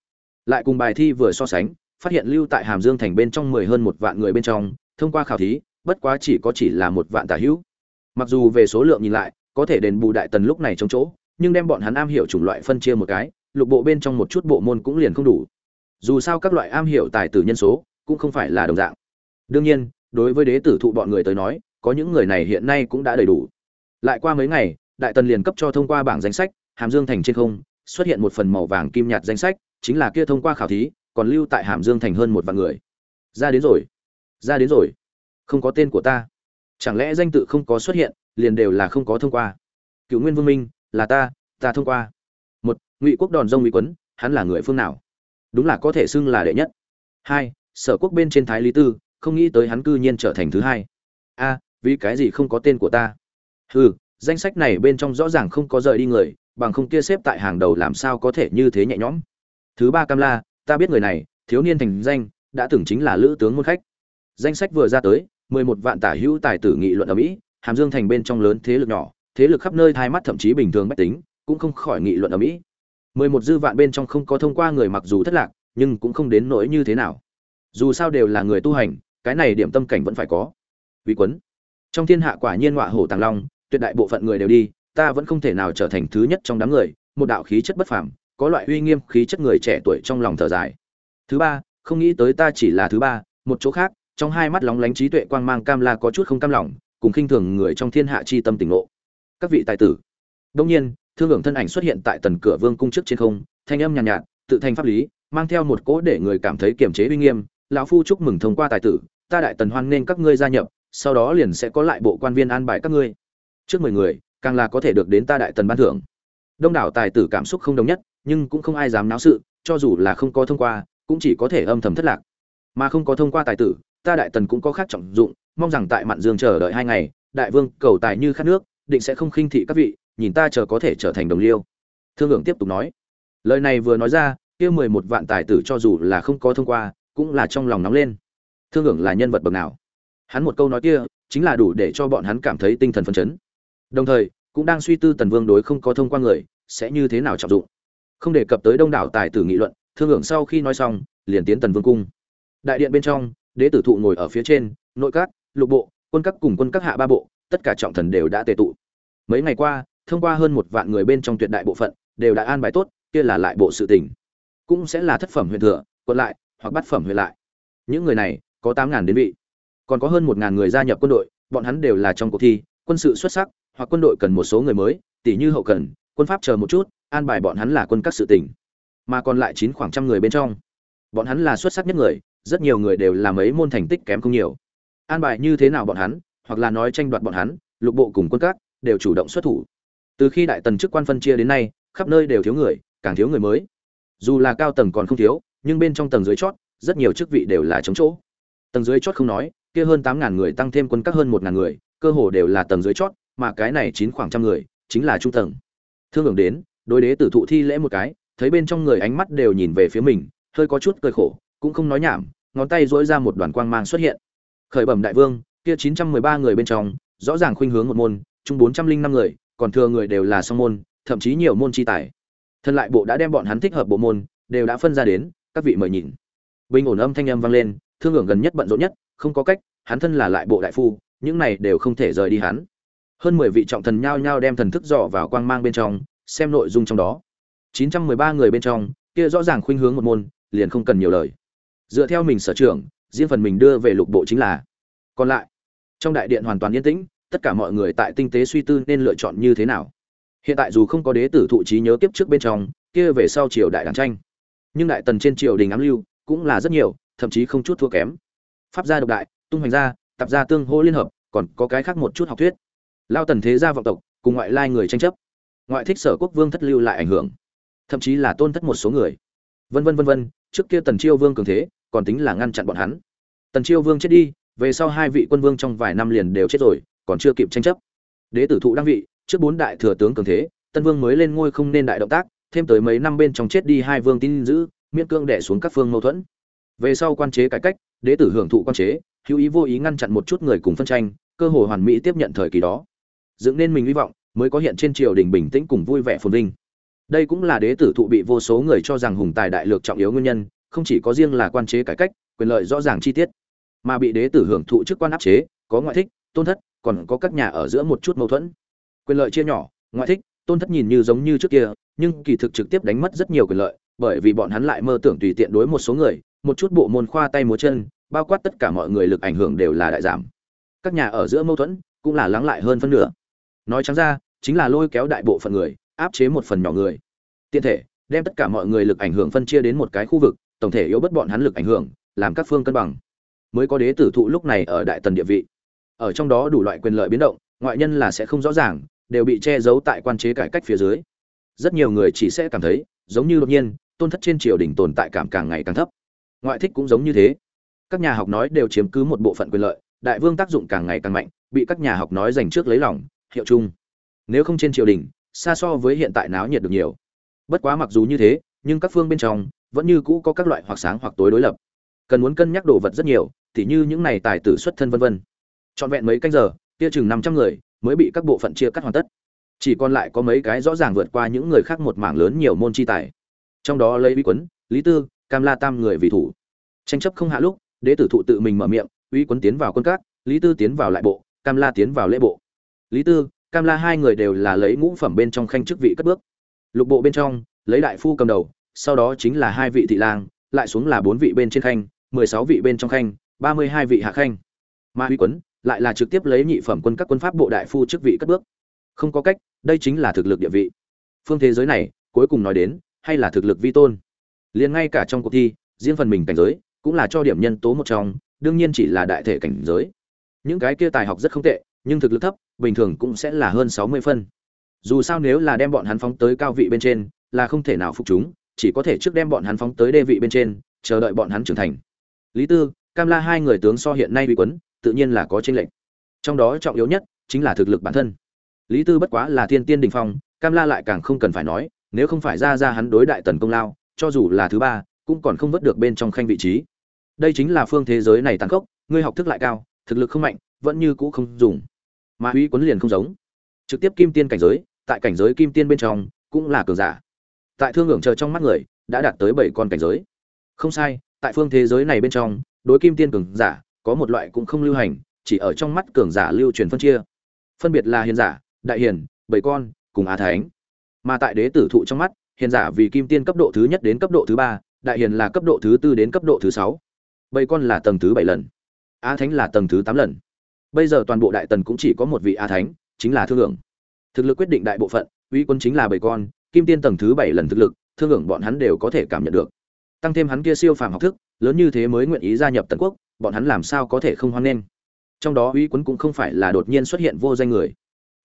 Lại cùng bài thi vừa so sánh, phát hiện lưu tại hàm dương thành bên trong mười hơn một vạn người bên trong, thông qua khảo thí, bất quá chỉ có chỉ là một vạn tả hữu. Mặc dù về số lượng nhìn lại, có thể đền bù đại tần lúc này trong chỗ, nhưng đem bọn hắn am hiểu chủng loại phân chia một cái lục bộ bên trong một chút bộ môn cũng liền không đủ. Dù sao các loại am hiểu tài tử nhân số cũng không phải là đồng dạng. Đương nhiên, đối với đế tử thụ bọn người tới nói, có những người này hiện nay cũng đã đầy đủ. Lại qua mấy ngày, đại tần liền cấp cho thông qua bảng danh sách, hàm dương thành trên không, xuất hiện một phần màu vàng kim nhạt danh sách, chính là kia thông qua khảo thí, còn lưu tại hàm dương thành hơn một vạn người. Ra đến rồi. Ra đến rồi. Không có tên của ta. Chẳng lẽ danh tự không có xuất hiện, liền đều là không có thông qua? Cựu nguyên vương minh, là ta ta thông qua ngụy quốc đòn rông ngụy quấn, hắn là người phương nào? Đúng là có thể xưng là đệ nhất. Hai, sở quốc bên trên thái lý tư, không nghĩ tới hắn cư nhiên trở thành thứ hai. A, vì cái gì không có tên của ta? Hừ, danh sách này bên trong rõ ràng không có rời đi người, bằng không kia xếp tại hàng đầu làm sao có thể như thế nhẹ nhõm? Thứ ba cam la, ta biết người này, thiếu niên thành danh, đã từng chính là lữ tướng môn khách. Danh sách vừa ra tới, mười một vạn tả hữu tài tử nghị luận ở mỹ, hàm dương thành bên trong lớn thế lực nhỏ, thế lực khắp nơi thai mắt thậm chí bình thường bách tính, cũng không khỏi nghị luận ở mỹ mười một dư vạn bên trong không có thông qua người mặc dù thất lạc, nhưng cũng không đến nỗi như thế nào. Dù sao đều là người tu hành, cái này điểm tâm cảnh vẫn phải có. Vì quấn. Trong thiên hạ quả nhiên ngọa hổ tàng long, tuyệt đại bộ phận người đều đi, ta vẫn không thể nào trở thành thứ nhất trong đám người, một đạo khí chất bất phàm, có loại uy nghiêm khí chất người trẻ tuổi trong lòng thở dài. Thứ ba, không nghĩ tới ta chỉ là thứ ba, một chỗ khác, trong hai mắt lóng lánh trí tuệ quang mang cam la có chút không cam lòng, cùng khinh thường người trong thiên hạ chi tâm tỉnh ngộ. Các vị tài tử đông nhiên thương hưởng thân ảnh xuất hiện tại tần cửa vương cung trước trên không thanh âm nhàn nhạt, nhạt tự thành pháp lý mang theo một cỗ để người cảm thấy kiềm chế uy nghiêm. Lão phu chúc mừng thông qua tài tử ta đại tần hoan nên các ngươi gia nhập sau đó liền sẽ có lại bộ quan viên an bài các ngươi. Trước mười người càng là có thể được đến ta đại tần ban thưởng. Đông đảo tài tử cảm xúc không đồng nhất nhưng cũng không ai dám náo sự cho dù là không có thông qua cũng chỉ có thể âm thầm thất lạc. Mà không có thông qua tài tử ta đại tần cũng có khác trọng dụng mong rằng tại mạn dương chờ đợi hai ngày đại vương cầu tài như khát nước định sẽ không khinh thị các vị nhìn ta chờ có thể trở thành đồng liêu. Thương hưởng tiếp tục nói. Lời này vừa nói ra, kia mười một vạn tài tử cho dù là không có thông qua, cũng là trong lòng nóng lên. Thương hưởng là nhân vật bậc nào? Hắn một câu nói kia, chính là đủ để cho bọn hắn cảm thấy tinh thần phấn chấn. Đồng thời, cũng đang suy tư tần vương đối không có thông qua người, sẽ như thế nào trọng dụng. Không đề cập tới đông đảo tài tử nghị luận, thương hưởng sau khi nói xong, liền tiến tần vương cung. Đại điện bên trong, đế tử thụ ngồi ở phía trên, nội các, lục bộ, quân các cùng quân các hạ ba bộ, tất cả trọng thần đều đã tề tụ. Mấy ngày qua thông qua hơn một vạn người bên trong tuyệt đại bộ phận, đều đã an bài tốt, kia là lại bộ sự tỉnh cũng sẽ là thất phẩm huyện thừa quân lại, hoặc bát phẩm huyện lại. Những người này, có tám ngàn đến vị. Còn có hơn một ngàn người gia nhập quân đội, bọn hắn đều là trong cuộc thi, quân sự xuất sắc, hoặc quân đội cần một số người mới tỷ như hậu cần, quân pháp chờ một chút, an bài bọn hắn là quân các sự tỉnh mà còn lại chín khoảng trăm người bên trong. Bọn hắn là xuất sắc nhất người, rất nhiều người đều làm ấy môn thành tích kém không nhiều. An bài như thế nào bọn hắn, hoặc là nói tranh đoạt bọn hắn, lục bộ cùng quân các, đều chủ động xuất thủ từ khi đại tần chức quan phân chia đến nay, khắp nơi đều thiếu người, càng thiếu người mới. Dù là cao tầng còn không thiếu, nhưng bên trong tầng dưới chót, rất nhiều chức vị đều là chống chỗ. Tầng dưới chót không nói, kia hơn tám ngàn người tăng thêm quân các hơn một ngàn người, cơ hồ đều là tầng dưới chót, mà cái này chín khoảng trăm người, chính là trung tầng. Thương hưởng đến, đối đế tử thụ thi lễ một cái, thấy bên trong người ánh mắt đều nhìn về phía mình, hơi có chút cười khổ, cũng không nói nhảm, ngón tay dỗi ra một đoàn quang mang xuất hiện. Khởi bẩm đại vương, kia chín trăm mười ba người bên trong, rõ ràng khuynh hướng một môn, chung bốn trăm linh năm người còn thừa người đều là song môn thậm chí nhiều môn chi tài. Thân lại bộ đã đem bọn hắn thích hợp bộ môn đều đã phân ra đến các vị mời nhìn. Bình ổn âm thanh âm vang lên thương hưởng gần nhất bận rộn nhất không có cách hắn thân là lại bộ đại phu những này đều không thể rời đi hắn. Hơn mười vị trọng thần nhao nhao đem thần thức dò vào quang mang bên trong xem nội dung trong đó. Chín trăm mười ba người bên trong kia rõ ràng khuynh hướng một môn liền không cần nhiều lời. Dựa theo mình sở trưởng, riêng phần mình đưa về lục bộ chính là. Còn lại trong đại điện hoàn toàn yên tĩnh tất cả mọi người tại tinh tế suy tư nên lựa chọn như thế nào. Hiện tại dù không có đế tử thụ trí nhớ kiếp trước bên trong, kia về sau triều đại đảng tranh. Nhưng đại tần trên triều đình ám lưu cũng là rất nhiều, thậm chí không chút thua kém. Pháp gia độc đại, tung hoành gia tập gia tương hô liên hợp, còn có cái khác một chút học thuyết. Lao tần thế gia vọng tộc, cùng ngoại lai người tranh chấp. Ngoại thích sở quốc vương thất lưu lại ảnh hưởng. Thậm chí là tôn thất một số người. Vân vân vân vân, trước kia tần chiêu vương cường thế, còn tính là ngăn chặn bọn hắn. Tần chiêu vương chết đi, về sau hai vị quân vương trong vài năm liền đều chết rồi còn chưa kịp tranh chấp. Đế tử thụ đăng vị, trước bốn đại thừa tướng cường thế, tân vương mới lên ngôi không nên đại động tác, thêm tới mấy năm bên trong chết đi hai vương tin giữ, miễn cương đẻ xuống các phương mâu thuẫn. Về sau quan chế cải cách, đế tử hưởng thụ quan chế, hữu ý vô ý ngăn chặn một chút người cùng phân tranh, cơ hội hoàn mỹ tiếp nhận thời kỳ đó. Dựng nên mình hy vọng, mới có hiện trên triều đình bình tĩnh cùng vui vẻ phồn vinh. Đây cũng là đế tử thụ bị vô số người cho rằng hùng tài đại lược trọng yếu nguyên nhân, không chỉ có riêng là quan chế cải cách, quyền lợi rõ ràng chi tiết, mà bị đế tử hưởng thụ chức quan áp chế, có ngoại thích, tôn thất còn có các nhà ở giữa một chút mâu thuẫn. Quyền lợi chia nhỏ, ngoại thích, tôn thất nhìn như giống như trước kia, nhưng kỳ thực trực tiếp đánh mất rất nhiều quyền lợi, bởi vì bọn hắn lại mơ tưởng tùy tiện đối một số người, một chút bộ môn khoa tay múa chân, bao quát tất cả mọi người lực ảnh hưởng đều là đại giảm. Các nhà ở giữa mâu thuẫn cũng là lắng lại hơn phân nửa. Nói trắng ra, chính là lôi kéo đại bộ phận người, áp chế một phần nhỏ người. Tiện thể, đem tất cả mọi người lực ảnh hưởng phân chia đến một cái khu vực, tổng thể yếu bất bọn hắn lực ảnh hưởng, làm các phương cân bằng. Mới có đế tử thụ lúc này ở đại tần địa vị ở trong đó đủ loại quyền lợi biến động, ngoại nhân là sẽ không rõ ràng, đều bị che giấu tại quan chế cải cách phía dưới. Rất nhiều người chỉ sẽ cảm thấy, giống như đột nhiên, tôn thất trên triều đình tồn tại cảm càng ngày càng thấp. Ngoại thích cũng giống như thế. Các nhà học nói đều chiếm cứ một bộ phận quyền lợi, đại vương tác dụng càng ngày càng mạnh, bị các nhà học nói dành trước lấy lòng, hiệu chung. Nếu không trên triều đình, xa so với hiện tại náo nhiệt được nhiều. Bất quá mặc dù như thế, nhưng các phương bên trong, vẫn như cũ có các loại hoặc sáng hoặc tối đối lập. Cần muốn cân nhắc đồ vật rất nhiều, tỉ như những này tài tử xuất thân vân vân trọn vẹn mấy canh giờ, kia chừng năm trăm người mới bị các bộ phận chia cắt hoàn tất. Chỉ còn lại có mấy cái rõ ràng vượt qua những người khác một mảng lớn nhiều môn chi tài. Trong đó lấy uy quấn, lý tư, cam la tam người vì thủ. Tranh chấp không hạ lúc, đế tử thụ tự mình mở miệng, uy quấn tiến vào quân các, lý tư tiến vào lại bộ, cam la tiến vào lễ bộ. Lý tư, cam la hai người đều là lấy ngũ phẩm bên trong khanh chức vị cất bước. Lục bộ bên trong, lấy đại phu cầm đầu, sau đó chính là hai vị thị lang, lại xuống là bốn vị bên trên khanh, mười sáu vị bên trong khanh, ba mươi hai vị hạ khanh. Ma uy quấn lại là trực tiếp lấy nhị phẩm quân các quân pháp bộ đại phu chức vị cất bước. Không có cách, đây chính là thực lực địa vị. Phương thế giới này, cuối cùng nói đến, hay là thực lực vi tôn. Liền ngay cả trong cuộc thi, riêng phần mình cảnh giới, cũng là cho điểm nhân tố một trong, đương nhiên chỉ là đại thể cảnh giới. Những cái kia tài học rất không tệ, nhưng thực lực thấp, bình thường cũng sẽ là hơn sáu mươi phân. Dù sao nếu là đem bọn hắn phóng tới cao vị bên trên, là không thể nào phục chúng, chỉ có thể trước đem bọn hắn phóng tới đê vị bên trên, chờ đợi bọn hắn trưởng thành. Lý tư, cam la hai người tướng so hiện nay bị quấn tự nhiên là có chênh lệch. Trong đó trọng yếu nhất chính là thực lực bản thân. Lý tư bất quá là thiên tiên đỉnh phong, cam la lại càng không cần phải nói, nếu không phải ra ra hắn đối đại tần công lao, cho dù là thứ ba, cũng còn không vớt được bên trong khanh vị trí. Đây chính là phương thế giới này tàn khốc, ngươi học thức lại cao, thực lực không mạnh, vẫn như cũ không dùng. Mà uy quấn liền không giống. Trực tiếp kim tiên cảnh giới, tại cảnh giới kim tiên bên trong, cũng là cường giả. Tại thương ngưỡng chờ trong mắt người, đã đạt tới bảy con cảnh giới. Không sai, tại phương thế giới này bên trong, đối kim tiên cường giả có một loại cũng không lưu hành, chỉ ở trong mắt cường giả lưu truyền phân chia. Phân biệt là hiền giả, đại hiền bảy con, cùng á thánh. Mà tại đế tử thụ trong mắt, hiền giả vì kim tiên cấp độ thứ nhất đến cấp độ thứ ba, đại hiền là cấp độ thứ tư đến cấp độ thứ sáu. Bảy con là tầng thứ bảy lần, á thánh là tầng thứ tám lần. Bây giờ toàn bộ đại tần cũng chỉ có một vị á thánh, chính là thương hưởng thực lực quyết định đại bộ phận, uy quân chính là bảy con, kim tiên tầng thứ bảy lần thực lực, thương hưởng bọn hắn đều có thể cảm nhận được. Tăng thêm hắn kia siêu phàm học thức, lớn như thế mới nguyện ý gia nhập tần quốc bọn hắn làm sao có thể không hoan nghênh? Trong đó uy quấn cũng không phải là đột nhiên xuất hiện vô danh người.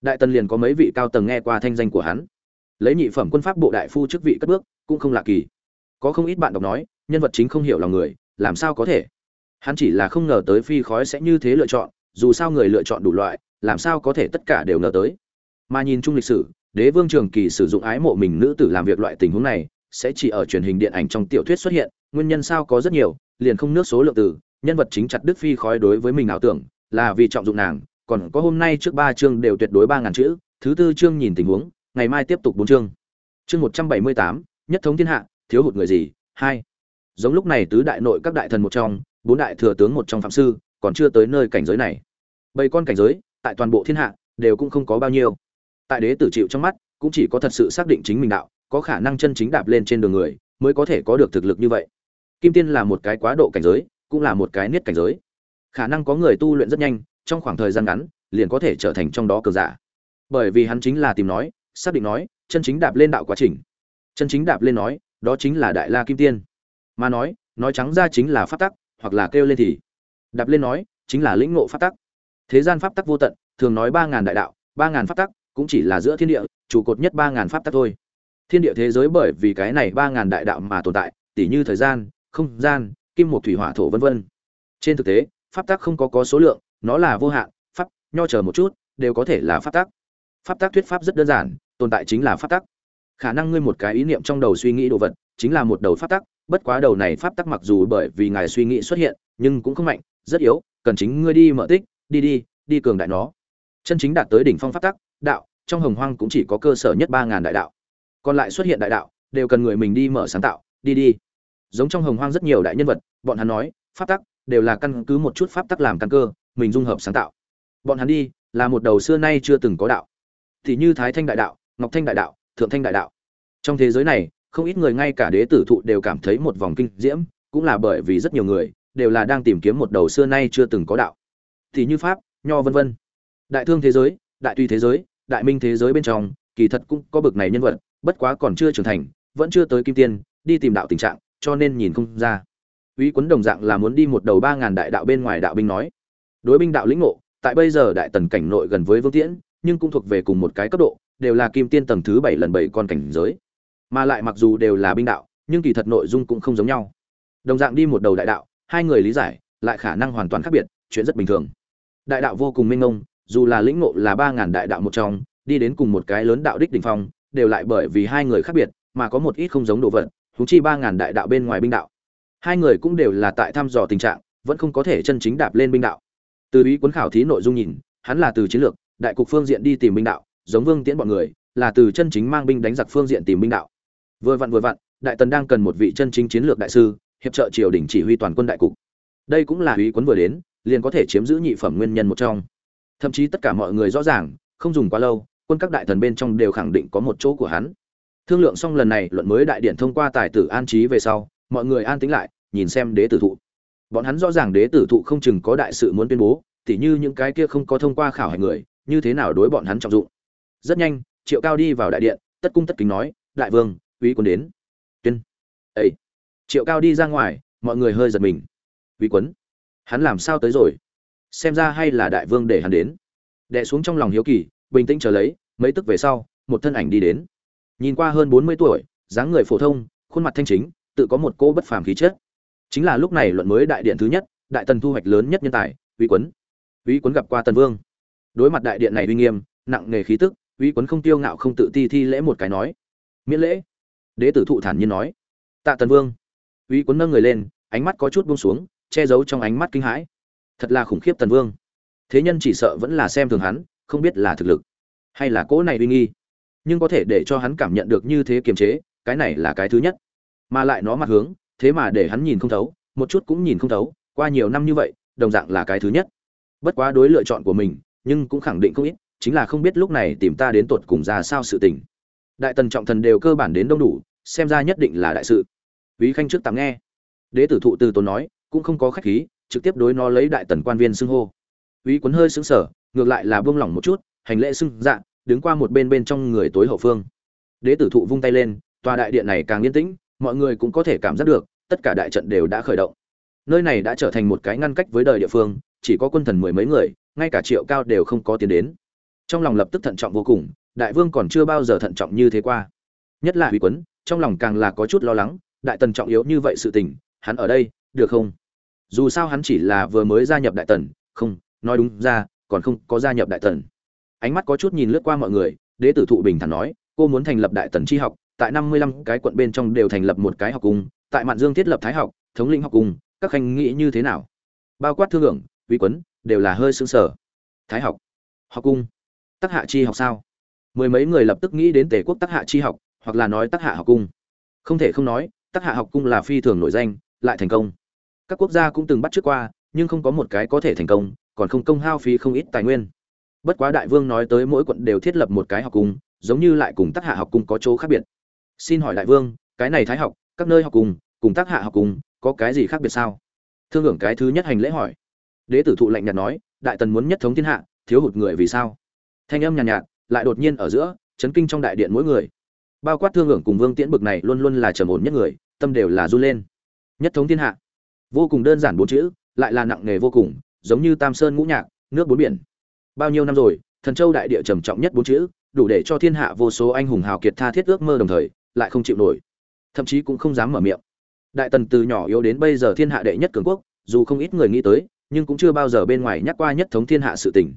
Đại tần liền có mấy vị cao tầng nghe qua thanh danh của hắn. Lấy nhị phẩm quân pháp bộ đại phu chức vị cất bước, cũng không lạ kỳ. Có không ít bạn đọc nói, nhân vật chính không hiểu lòng người, làm sao có thể? Hắn chỉ là không ngờ tới phi khói sẽ như thế lựa chọn, dù sao người lựa chọn đủ loại, làm sao có thể tất cả đều ngờ tới? Mà nhìn chung lịch sử, đế vương trường kỳ sử dụng ái mộ mình nữ tử làm việc loại tình huống này, sẽ chỉ ở truyền hình điện ảnh trong tiểu thuyết xuất hiện, nguyên nhân sao có rất nhiều, liền không nước số lượng từ nhân vật chính chặt đức phi khói đối với mình ảo tưởng, là vì trọng dụng nàng, còn có hôm nay trước ba chương đều tuyệt đối ba ngàn chữ, thứ tư chương nhìn tình huống, ngày mai tiếp tục bốn chương. Chương một trăm bảy mươi tám, nhất thống thiên hạ, thiếu hụt người gì, hai. Giống lúc này tứ đại nội các đại thần một trong, bốn đại thừa tướng một trong phạm sư, còn chưa tới nơi cảnh giới này. Bảy con cảnh giới, tại toàn bộ thiên hạ, đều cũng không có bao nhiêu. Tại đế tử chịu trong mắt, cũng chỉ có thật sự xác định chính mình đạo, có khả năng chân chính đạp lên trên đường người, mới có thể có được thực lực như vậy. Kim tiên là một cái quá độ cảnh giới cũng là một cái niết cảnh giới. Khả năng có người tu luyện rất nhanh, trong khoảng thời gian ngắn, liền có thể trở thành trong đó cờ giả. Bởi vì hắn chính là tìm nói, xác định nói, chân chính đạp lên đạo quá trình. Chân chính đạp lên nói, đó chính là đại la kim tiên. Mà nói nói trắng ra chính là pháp tắc, hoặc là kêu lên thì. Đạp lên nói, chính là lĩnh ngộ pháp tắc. Thế gian pháp tắc vô tận, thường nói ba ngàn đại đạo, ba ngàn pháp tắc, cũng chỉ là giữa thiên địa, trụ cột nhất ba ngàn pháp tắc thôi. Thiên địa thế giới bởi vì cái này ba ngàn đại đạo mà tồn tại, tỉ như thời gian, không gian kim một thủy hỏa thổ vân vân. Trên thực tế, pháp tắc không có có số lượng, nó là vô hạn, pháp, nho chờ một chút, đều có thể là pháp tắc. Pháp tắc thuyết pháp rất đơn giản, tồn tại chính là pháp tắc. Khả năng ngươi một cái ý niệm trong đầu suy nghĩ đồ vật, chính là một đầu pháp tắc, bất quá đầu này pháp tắc mặc dù bởi vì ngài suy nghĩ xuất hiện, nhưng cũng không mạnh, rất yếu, cần chính ngươi đi mở tích, đi đi đi cường đại nó. Chân chính đạt tới đỉnh phong pháp tắc, đạo, trong hồng hoang cũng chỉ có cơ sở nhất ba ngàn đại đạo. Còn lại xuất hiện đại đạo, đều cần người mình đi mở sáng tạo, đi đi giống trong hồng hoang rất nhiều đại nhân vật, bọn hắn nói, pháp tắc đều là căn cứ một chút pháp tắc làm căn cơ, mình dung hợp sáng tạo. Bọn hắn đi, là một đầu xưa nay chưa từng có đạo. Thì như thái thanh đại đạo, ngọc thanh đại đạo, thượng thanh đại đạo. Trong thế giới này, không ít người ngay cả đế tử thụ đều cảm thấy một vòng kinh diễm, cũng là bởi vì rất nhiều người đều là đang tìm kiếm một đầu xưa nay chưa từng có đạo. Thì như pháp, nho vân vân. Đại thương thế giới, đại tuy thế giới, đại minh thế giới bên trong, kỳ thật cũng có bực này nhân vật, bất quá còn chưa trưởng thành, vẫn chưa tới kim tiên, đi tìm đạo tình trạng cho nên nhìn không ra Úy quấn đồng dạng là muốn đi một đầu ba ngàn đại đạo bên ngoài đạo binh nói. Đối binh đạo lĩnh ngộ, tại bây giờ đại tần cảnh nội gần với Vương Tiễn, nhưng cũng thuộc về cùng một cái cấp độ, đều là kim tiên tầng thứ bảy lần bảy con cảnh giới. Mà lại mặc dù đều là binh đạo, nhưng kỳ thật nội dung cũng không giống nhau. Đồng dạng đi một đầu đại đạo, hai người lý giải, lại khả năng hoàn toàn khác biệt, chuyện rất bình thường. Đại đạo vô cùng minh ngông, dù là lĩnh ngộ là ba ngàn đại đạo một trong, đi đến cùng một cái lớn đạo đích đỉnh phong, đều lại bởi vì hai người khác biệt, mà có một ít không giống độ vật, húng chi ba ngàn đại đạo bên ngoài binh đạo. Hai người cũng đều là tại thăm dò tình trạng, vẫn không có thể chân chính đạp lên binh đạo. Từ ý cuốn khảo thí nội dung nhìn, hắn là từ chiến lược, đại cục phương diện đi tìm binh đạo, giống vương tiễn bọn người, là từ chân chính mang binh đánh giặc phương diện tìm binh đạo. Vừa vặn vừa vặn, đại tần đang cần một vị chân chính chiến lược đại sư, hiệp trợ triều đình chỉ huy toàn quân đại cục. Đây cũng là ý cuốn vừa đến, liền có thể chiếm giữ nhị phẩm nguyên nhân một trong. Thậm chí tất cả mọi người rõ ràng, không dùng quá lâu, quân các đại thần bên trong đều khẳng định có một chỗ của hắn thương lượng xong lần này, luận mới đại điện thông qua tài tử an trí về sau, mọi người an tĩnh lại, nhìn xem đế tử thụ. Bọn hắn rõ ràng đế tử thụ không chừng có đại sự muốn tuyên bố, tỉ như những cái kia không có thông qua khảo hành người, như thế nào đối bọn hắn trọng dụng. Rất nhanh, triệu cao đi vào đại điện, tất cung tất kính nói, đại vương uy quân đến. Tuyên. Ấy triệu cao đi ra ngoài, mọi người hơi giật mình. Uy quấn hắn làm sao tới rồi? Xem ra hay là đại vương để hắn đến. Đẻ xuống trong lòng hiếu kỳ, bình tĩnh chờ lấy, mấy tức về sau, một thân ảnh đi đến nhìn qua hơn bốn mươi tuổi, dáng người phổ thông, khuôn mặt thanh chính, tự có một cô bất phàm khí chất. Chính là lúc này luận mới đại điện thứ nhất, đại tần thu hoạch lớn nhất nhân tài uy quấn. Uy quấn gặp qua tần vương. Đối mặt đại điện này uy nghiêm, nặng nề khí tức uy quấn không tiêu ngạo không tự ti thi lễ một cái nói. Miễn lễ. Đế tử thụ thản nhiên nói. Tạ tần vương. Uy quấn nâng người lên, ánh mắt có chút buông xuống, che giấu trong ánh mắt kinh hãi. Thật là khủng khiếp tần vương. Thế nhân chỉ sợ vẫn là xem thường hắn, không biết là thực lực hay là cỗ này uy nghi nhưng có thể để cho hắn cảm nhận được như thế kiềm chế, cái này là cái thứ nhất. Mà lại nó mặt hướng, thế mà để hắn nhìn không thấu, một chút cũng nhìn không thấu, qua nhiều năm như vậy, đồng dạng là cái thứ nhất. Bất quá đối lựa chọn của mình, nhưng cũng khẳng định không ít, chính là không biết lúc này tìm ta đến tột cùng ra sao sự tình. Đại tần trọng thần đều cơ bản đến đông đủ, xem ra nhất định là đại sự. Ví khanh trước tạm nghe. Đế tử thụ từ tốn nói, cũng không có khách khí, trực tiếp đối nó lấy đại tần quan viên xưng hô. Ví quấn hơi sững sờ, ngược lại là buông lỏng một chút, hành lễ xưng dạ đứng qua một bên bên trong người tối hậu phương. Đế tử thụ vung tay lên, tòa đại điện này càng yên tĩnh, mọi người cũng có thể cảm giác được, tất cả đại trận đều đã khởi động. Nơi này đã trở thành một cái ngăn cách với đời địa phương, chỉ có quân thần mười mấy người, ngay cả triệu cao đều không có tiến đến. Trong lòng lập tức thận trọng vô cùng, đại vương còn chưa bao giờ thận trọng như thế qua. Nhất là huy quấn, trong lòng càng là có chút lo lắng, đại tần trọng yếu như vậy sự tình, hắn ở đây, được không? Dù sao hắn chỉ là vừa mới gia nhập đại tần, không, nói đúng ra, còn không có gia nhập đại tần ánh mắt có chút nhìn lướt qua mọi người, đế tử thụ bình thản nói, cô muốn thành lập đại tần tri học, tại năm mươi lăm cái quận bên trong đều thành lập một cái học cung, tại mạn dương thiết lập thái học, thống lĩnh học cung, các khanh nghĩ như thế nào? Bao quát thương hưởng uy quấn, đều là hơi xương sở thái học học cung tác hạ chi học sao? Mười mấy người lập tức nghĩ đến tề quốc tác hạ chi học, hoặc là nói tác hạ học cung. Không thể không nói tác hạ học cung là phi thường nổi danh, lại thành công. Các quốc gia cũng từng bắt trước qua, nhưng không có một cái có thể thành công, còn không công hao phí không ít tài nguyên bất quá đại vương nói tới mỗi quận đều thiết lập một cái học cung giống như lại cùng tác hạ học cung có chỗ khác biệt. Xin hỏi đại vương cái này thái học các nơi học cung cùng tác hạ học cung có cái gì khác biệt sao? Thương hưởng cái thứ nhất hành lễ hỏi. Đế tử thụ lạnh nhạt nói đại tần muốn nhất thống thiên hạ thiếu hụt người vì sao? Thanh âm nhàn nhạt, nhạt lại đột nhiên ở giữa chấn kinh trong đại điện mỗi người. Bao quát thương hưởng cùng vương tiễn bực này luôn luôn là trầm ổn nhất người tâm đều là run lên. Nhất thống thiên hạ. Vô cùng đơn giản bốn chữ lại là nặng nề vô cùng giống như tam sơn ngũ nhạc nước bốn biển bao nhiêu năm rồi, thần châu đại địa trầm trọng nhất bốn chữ, đủ để cho thiên hạ vô số anh hùng hào kiệt tha thiết ước mơ đồng thời, lại không chịu nổi. Thậm chí cũng không dám mở miệng. Đại tần từ nhỏ yếu đến bây giờ thiên hạ đệ nhất cường quốc, dù không ít người nghĩ tới, nhưng cũng chưa bao giờ bên ngoài nhắc qua nhất thống thiên hạ sự tình.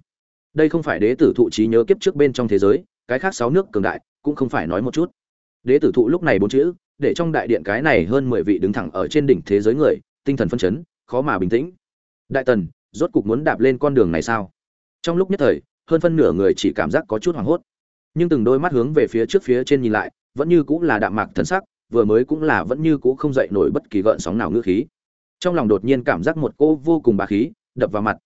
Đây không phải đế tử thụ trí nhớ kiếp trước bên trong thế giới, cái khác sáu nước cường đại, cũng không phải nói một chút. Đế tử thụ lúc này bốn chữ, để trong đại điện cái này hơn mười vị đứng thẳng ở trên đỉnh thế giới người, tinh thần phân chấn, khó mà bình tĩnh. Đại tần, rốt cục muốn đạp lên con đường này sao? Trong lúc nhất thời, hơn phân nửa người chỉ cảm giác có chút hoảng hốt. Nhưng từng đôi mắt hướng về phía trước phía trên nhìn lại, vẫn như cũng là đạm mạc thần sắc, vừa mới cũng là vẫn như cũ không dậy nổi bất kỳ gợn sóng nào ngữ khí. Trong lòng đột nhiên cảm giác một cô vô cùng bà khí, đập vào mặt.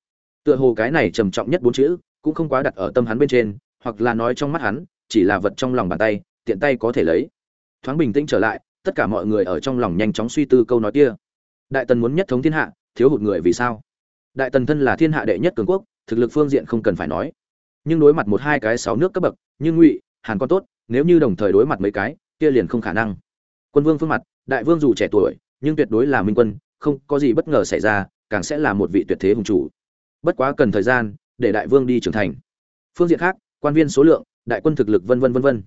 Tựa hồ cái này trầm trọng nhất bốn chữ, cũng không quá đặt ở tâm hắn bên trên, hoặc là nói trong mắt hắn, chỉ là vật trong lòng bàn tay, tiện tay có thể lấy. Thoáng bình tĩnh trở lại, tất cả mọi người ở trong lòng nhanh chóng suy tư câu nói kia. Đại tần muốn nhất thống thiên hạ, thiếu hụt người vì sao? Đại tần thân là thiên hạ đệ nhất cường quốc thực lực phương diện không cần phải nói. Nhưng đối mặt một hai cái sáu nước cấp bậc, như ngụy, hàn con tốt, nếu như đồng thời đối mặt mấy cái, kia liền không khả năng. Quân vương phương mặt, đại vương dù trẻ tuổi, nhưng tuyệt đối là minh quân, không có gì bất ngờ xảy ra, càng sẽ là một vị tuyệt thế hùng chủ. Bất quá cần thời gian, để đại vương đi trưởng thành. Phương diện khác, quan viên số lượng, đại quân thực lực vân vân vân vân.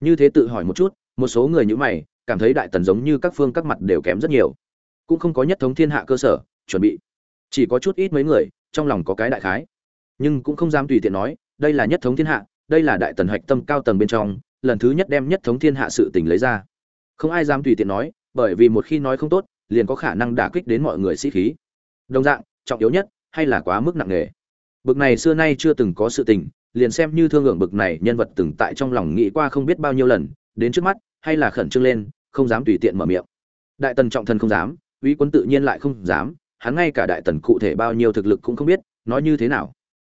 Như thế tự hỏi một chút, một số người như mày, cảm thấy đại tần giống như các phương các mặt đều kém rất nhiều. Cũng không có nhất thống thiên hạ cơ sở, chuẩn bị. Chỉ có chút ít mấy người, trong lòng có cái đại khái nhưng cũng không dám tùy tiện nói, đây là nhất thống thiên hạ, đây là đại tần hạch tâm cao tầng bên trong, lần thứ nhất đem nhất thống thiên hạ sự tình lấy ra. Không ai dám tùy tiện nói, bởi vì một khi nói không tốt, liền có khả năng đả kích đến mọi người sĩ khí. Đồng dạng, trọng yếu nhất, hay là quá mức nặng nề. Bực này xưa nay chưa từng có sự tình, liền xem như thương hưởng bực này nhân vật từng tại trong lòng nghĩ qua không biết bao nhiêu lần, đến trước mắt, hay là khẩn trương lên, không dám tùy tiện mở miệng. Đại tần trọng thân không dám uy quân tự nhiên lại không dám, hắn ngay cả đại tần cụ thể bao nhiêu thực lực cũng không biết, nói như thế nào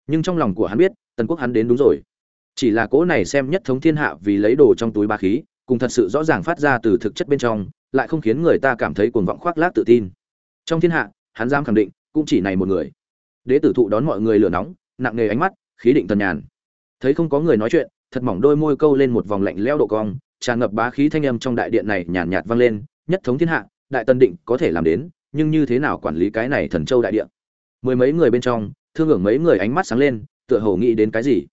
nhưng trong lòng của hắn biết, tần quốc hắn đến đúng rồi. Chỉ là cỗ này xem nhất thống thiên hạ vì lấy đồ trong túi ba khí, cùng thật sự rõ ràng phát ra từ thực chất bên trong, lại không khiến người ta cảm thấy cuồng vọng khoác lác tự tin. Trong thiên hạ, hắn dám khẳng định, cũng chỉ này một người. Đế tử thụ đón mọi người lửa nóng, nặng nề ánh mắt, khí định tần nhàn. Thấy không có người nói chuyện, thật mỏng đôi môi câu lên một vòng lạnh leo độ cong, tràn ngập bá khí thanh âm trong đại điện này nhàn nhạt vang lên, nhất thống thiên hạ, đại tân định có thể làm đến, nhưng như thế nào quản lý cái này thần châu đại điện mười mấy người bên trong thương hưởng mấy người ánh mắt sáng lên, tựa hồ nghĩ đến cái gì.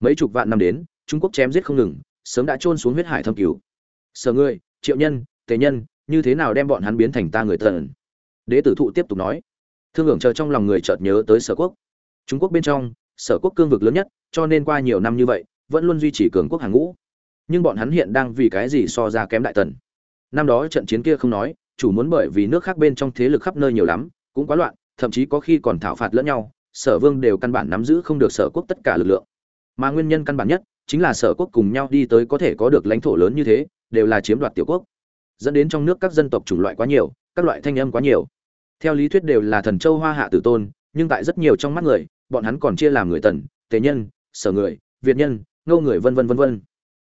Mấy chục vạn năm đến, trung quốc chém giết không ngừng, sớm đã trôn xuống huyết hải thâm cứu sở ngươi, triệu nhân, tề nhân, như thế nào đem bọn hắn biến thành ta người thần? Đế tử thụ tiếp tục nói. Thương hưởng chờ trong lòng người chợt nhớ tới sở quốc. Trung quốc bên trong, sở quốc cương vực lớn nhất, cho nên qua nhiều năm như vậy, vẫn luôn duy trì cường quốc hàng ngũ. Nhưng bọn hắn hiện đang vì cái gì so ra kém đại tần? Năm đó trận chiến kia không nói, chủ muốn bởi vì nước khác bên trong thế lực khắp nơi nhiều lắm, cũng quá loạn, thậm chí có khi còn thảo phạt lẫn nhau sở vương đều căn bản nắm giữ không được sở quốc tất cả lực lượng. Mà nguyên nhân căn bản nhất chính là sở quốc cùng nhau đi tới có thể có được lãnh thổ lớn như thế, đều là chiếm đoạt tiểu quốc. Dẫn đến trong nước các dân tộc chủng loại quá nhiều, các loại thanh âm quá nhiều. Theo lý thuyết đều là thần châu hoa hạ tử tôn, nhưng tại rất nhiều trong mắt người, bọn hắn còn chia làm người tần, tề nhân, sở người, việt nhân, ngô người vân vân vân vân.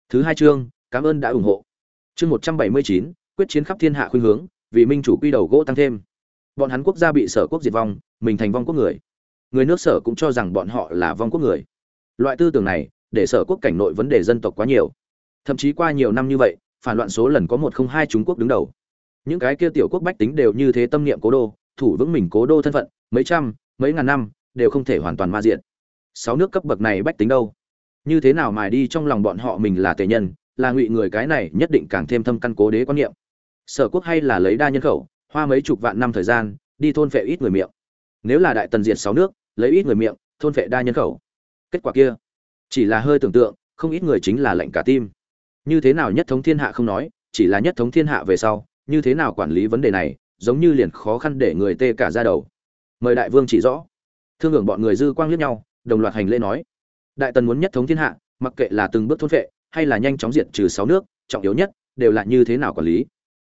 Thứ hai chương, cảm ơn đã ủng hộ. Chương một trăm bảy mươi chín, quyết chiến khắp thiên hạ khuynh hướng, vì minh chủ quy đầu gỗ tăng thêm. Bọn hắn quốc gia bị sở quốc diệt vong, mình thành vong quốc người người nước sở cũng cho rằng bọn họ là vong quốc người. Loại tư tưởng này, để sở quốc cảnh nội vấn đề dân tộc quá nhiều. Thậm chí qua nhiều năm như vậy, phản loạn số lần có một không hai trung quốc đứng đầu. Những cái kia tiểu quốc bách tính đều như thế tâm niệm cố đô, thủ vững mình cố đô thân phận, mấy trăm, mấy ngàn năm, đều không thể hoàn toàn ma diện sáu nước cấp bậc này bách tính đâu? Như thế nào mài đi trong lòng bọn họ mình là tề nhân, là ngụy người cái này nhất định càng thêm thâm căn cố đế quan niệm. Sở quốc hay là lấy đa nhân khẩu, hoa mấy chục vạn năm thời gian, đi thôn phệ ít người miệng. Nếu là đại tần diệt sáu nước lấy ít người miệng, thôn vệ đa nhân khẩu. Kết quả kia, chỉ là hơi tưởng tượng, không ít người chính là lệnh cả tim. Như thế nào nhất thống thiên hạ không nói, chỉ là nhất thống thiên hạ về sau, như thế nào quản lý vấn đề này, giống như liền khó khăn để người tê cả ra đầu. Mời đại vương chỉ rõ. Thương hưởng bọn người dư quang liếc nhau, đồng loạt hành lễ nói. Đại tần muốn nhất thống thiên hạ, mặc kệ là từng bước thôn vệ, hay là nhanh chóng diệt trừ sáu nước, trọng yếu nhất, đều là như thế nào quản lý.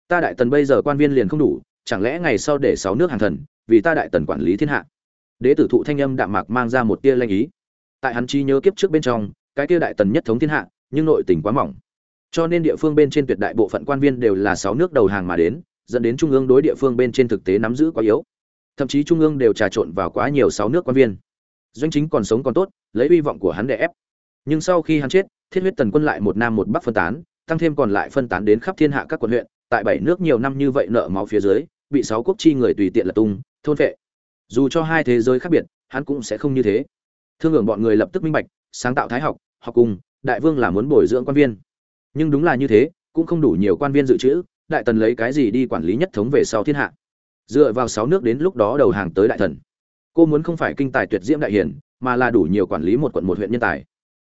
Ta đại tần bây giờ quan viên liền không đủ, chẳng lẽ ngày sau để sáu nước hàng thần, vì ta đại tần quản lý thiên hạ? Đế tử thụ thanh âm đạm mạc mang ra một tia lanh ý. Tại hắn chi nhớ kiếp trước bên trong, cái tia đại tần nhất thống thiên hạ, nhưng nội tình quá mỏng. Cho nên địa phương bên trên tuyệt đại bộ phận quan viên đều là sáu nước đầu hàng mà đến, dẫn đến trung ương đối địa phương bên trên thực tế nắm giữ quá yếu. Thậm chí trung ương đều trà trộn vào quá nhiều sáu nước quan viên. Doanh chính còn sống còn tốt, lấy uy vọng của hắn để ép. Nhưng sau khi hắn chết, thiết huyết tần quân lại một nam một bắc phân tán, tăng thêm còn lại phân tán đến khắp thiên hạ các quận huyện, tại bảy nước nhiều năm như vậy nợ máu phía dưới, bị sáu quốc chi người tùy tiện là tung, thôn vệ dù cho hai thế giới khác biệt, hắn cũng sẽ không như thế. Thương hưởng bọn người lập tức minh bạch, sáng tạo thái học học cùng, đại vương là muốn bồi dưỡng quan viên. Nhưng đúng là như thế, cũng không đủ nhiều quan viên dự trữ, đại tần lấy cái gì đi quản lý nhất thống về sau thiên hạ. Dựa vào sáu nước đến lúc đó đầu hàng tới đại thần. Cô muốn không phải kinh tài tuyệt diễm đại hiển mà là đủ nhiều quản lý một quận một huyện nhân tài.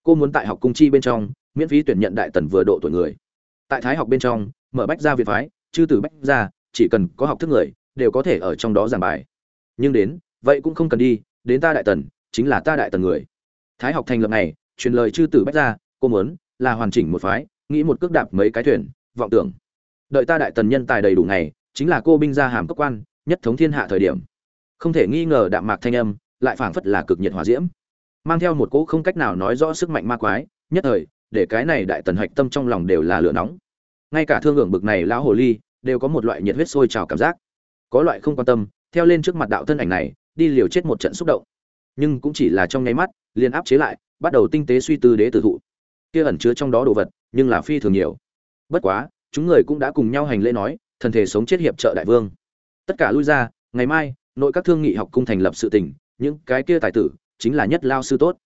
Cô muốn tại học cung chi bên trong, miễn phí tuyển nhận đại tần vừa độ tuổi người. Tại thái học bên trong, mở bách gia việt phái, chư từ bách gia, chỉ cần có học thức người, đều có thể ở trong đó giảng bài nhưng đến, vậy cũng không cần đi, đến ta đại tần, chính là ta đại tần người. Thái học thành lập này, truyền lời chư tử bách gia, cô muốn, là hoàn chỉnh một phái, nghĩ một cước đạp mấy cái thuyền, vọng tưởng. Đợi ta đại tần nhân tài đầy đủ ngày, chính là cô binh ra hàm cấp quan, nhất thống thiên hạ thời điểm. Không thể nghi ngờ đạm mạc thanh âm, lại phảng phất là cực nhiệt hỏa diễm. Mang theo một cỗ không cách nào nói rõ sức mạnh ma quái, nhất thời, để cái này đại tần hạch tâm trong lòng đều là lửa nóng. Ngay cả thương hưởng bực này lão hồ ly, đều có một loại nhiệt huyết sôi trào cảm giác. Có loại không quan tâm theo lên trước mặt đạo thân ảnh này, đi liều chết một trận xúc động. Nhưng cũng chỉ là trong nháy mắt, liền áp chế lại, bắt đầu tinh tế suy tư đế tử thụ. Kia ẩn chứa trong đó đồ vật, nhưng là phi thường nhiều. Bất quá, chúng người cũng đã cùng nhau hành lễ nói, thần thể sống chết hiệp trợ đại vương. Tất cả lui ra, ngày mai, nội các thương nghị học cung thành lập sự tình, những cái kia tài tử, chính là nhất lao sư tốt.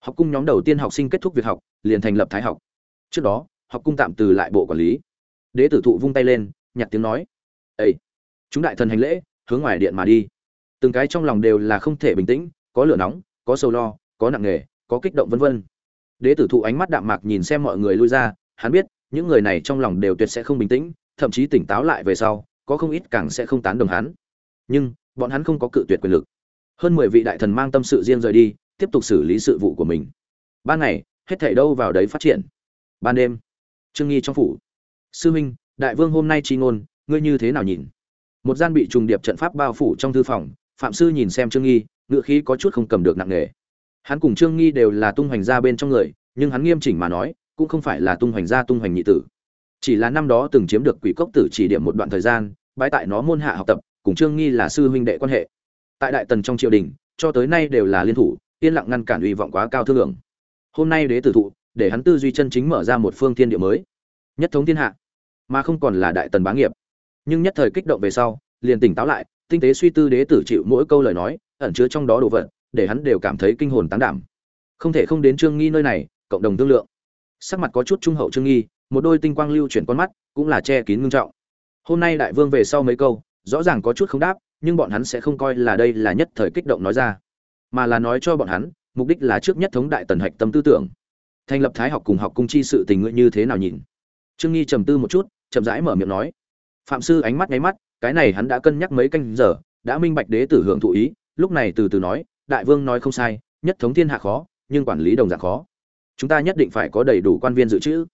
Học cung nhóm đầu tiên học sinh kết thúc việc học, liền thành lập thái học. Trước đó, học cung tạm từ lại bộ quản lý. Đế tử thụ vung tay lên, nhặt tiếng nói. Ây chúng đại thần hành lễ hướng ngoài điện mà đi. Từng cái trong lòng đều là không thể bình tĩnh, có lửa nóng, có sâu lo, có nặng nề, có kích động vân vân. Đế tử thụ ánh mắt đạm mạc nhìn xem mọi người lui ra, hắn biết, những người này trong lòng đều tuyệt sẽ không bình tĩnh, thậm chí tỉnh táo lại về sau, có không ít càng sẽ không tán đồng hắn. Nhưng, bọn hắn không có cự tuyệt quyền lực. Hơn mười vị đại thần mang tâm sự riêng rời đi, tiếp tục xử lý sự vụ của mình. Ban ngày, hết thảy đâu vào đấy phát triển? Ban đêm, trương nghi trong phủ. Sư huynh đại vương hôm nay chi ngôn, ngươi như thế nào nhìn? Một gian bị trùng điệp trận pháp bao phủ trong thư phòng, phạm sư nhìn xem trương nghi ngựa khí có chút không cầm được nặng nề. Hắn cùng trương nghi đều là tung hoành gia bên trong người, nhưng hắn nghiêm chỉnh mà nói, cũng không phải là tung hoành gia tung hoành nhị tử. Chỉ là năm đó từng chiếm được quỷ cốc tử chỉ điểm một đoạn thời gian bãi tại nó môn hạ học tập, cùng trương nghi là sư huynh đệ quan hệ. Tại đại tần trong triều đình, cho tới nay đều là liên thủ, yên lặng ngăn cản uy vọng quá cao thương lượng. Hôm nay đế tử thụ, để hắn tư duy chân chính mở ra một phương thiên địa mới. Nhất thống thiên hạ, mà không còn là đại tần bá nghiệp nhưng nhất thời kích động về sau, liền tỉnh táo lại, tinh tế suy tư đế tử chịu mỗi câu lời nói, ẩn chứa trong đó đồ vật, để hắn đều cảm thấy kinh hồn tán đảm. Không thể không đến trương nghi nơi này, cộng đồng thương lượng. Sắc mặt có chút trung hậu trương nghi, một đôi tinh quang lưu chuyển con mắt, cũng là che kín ngưng trọng. Hôm nay đại vương về sau mấy câu, rõ ràng có chút không đáp, nhưng bọn hắn sẽ không coi là đây là nhất thời kích động nói ra, mà là nói cho bọn hắn, mục đích là trước nhất thống đại tần hạch tâm tư tưởng. Thành lập thái học cùng học cung chi sự tình nguyện như thế nào nhìn? Trương nghi trầm tư một chút, chậm rãi mở miệng nói phạm sư ánh mắt nháy mắt, cái này hắn đã cân nhắc mấy canh giờ, đã minh bạch đế tử hưởng thụ ý, lúc này từ từ nói, đại vương nói không sai, nhất thống thiên hạ khó, nhưng quản lý đồng dạng khó. Chúng ta nhất định phải có đầy đủ quan viên dự trữ.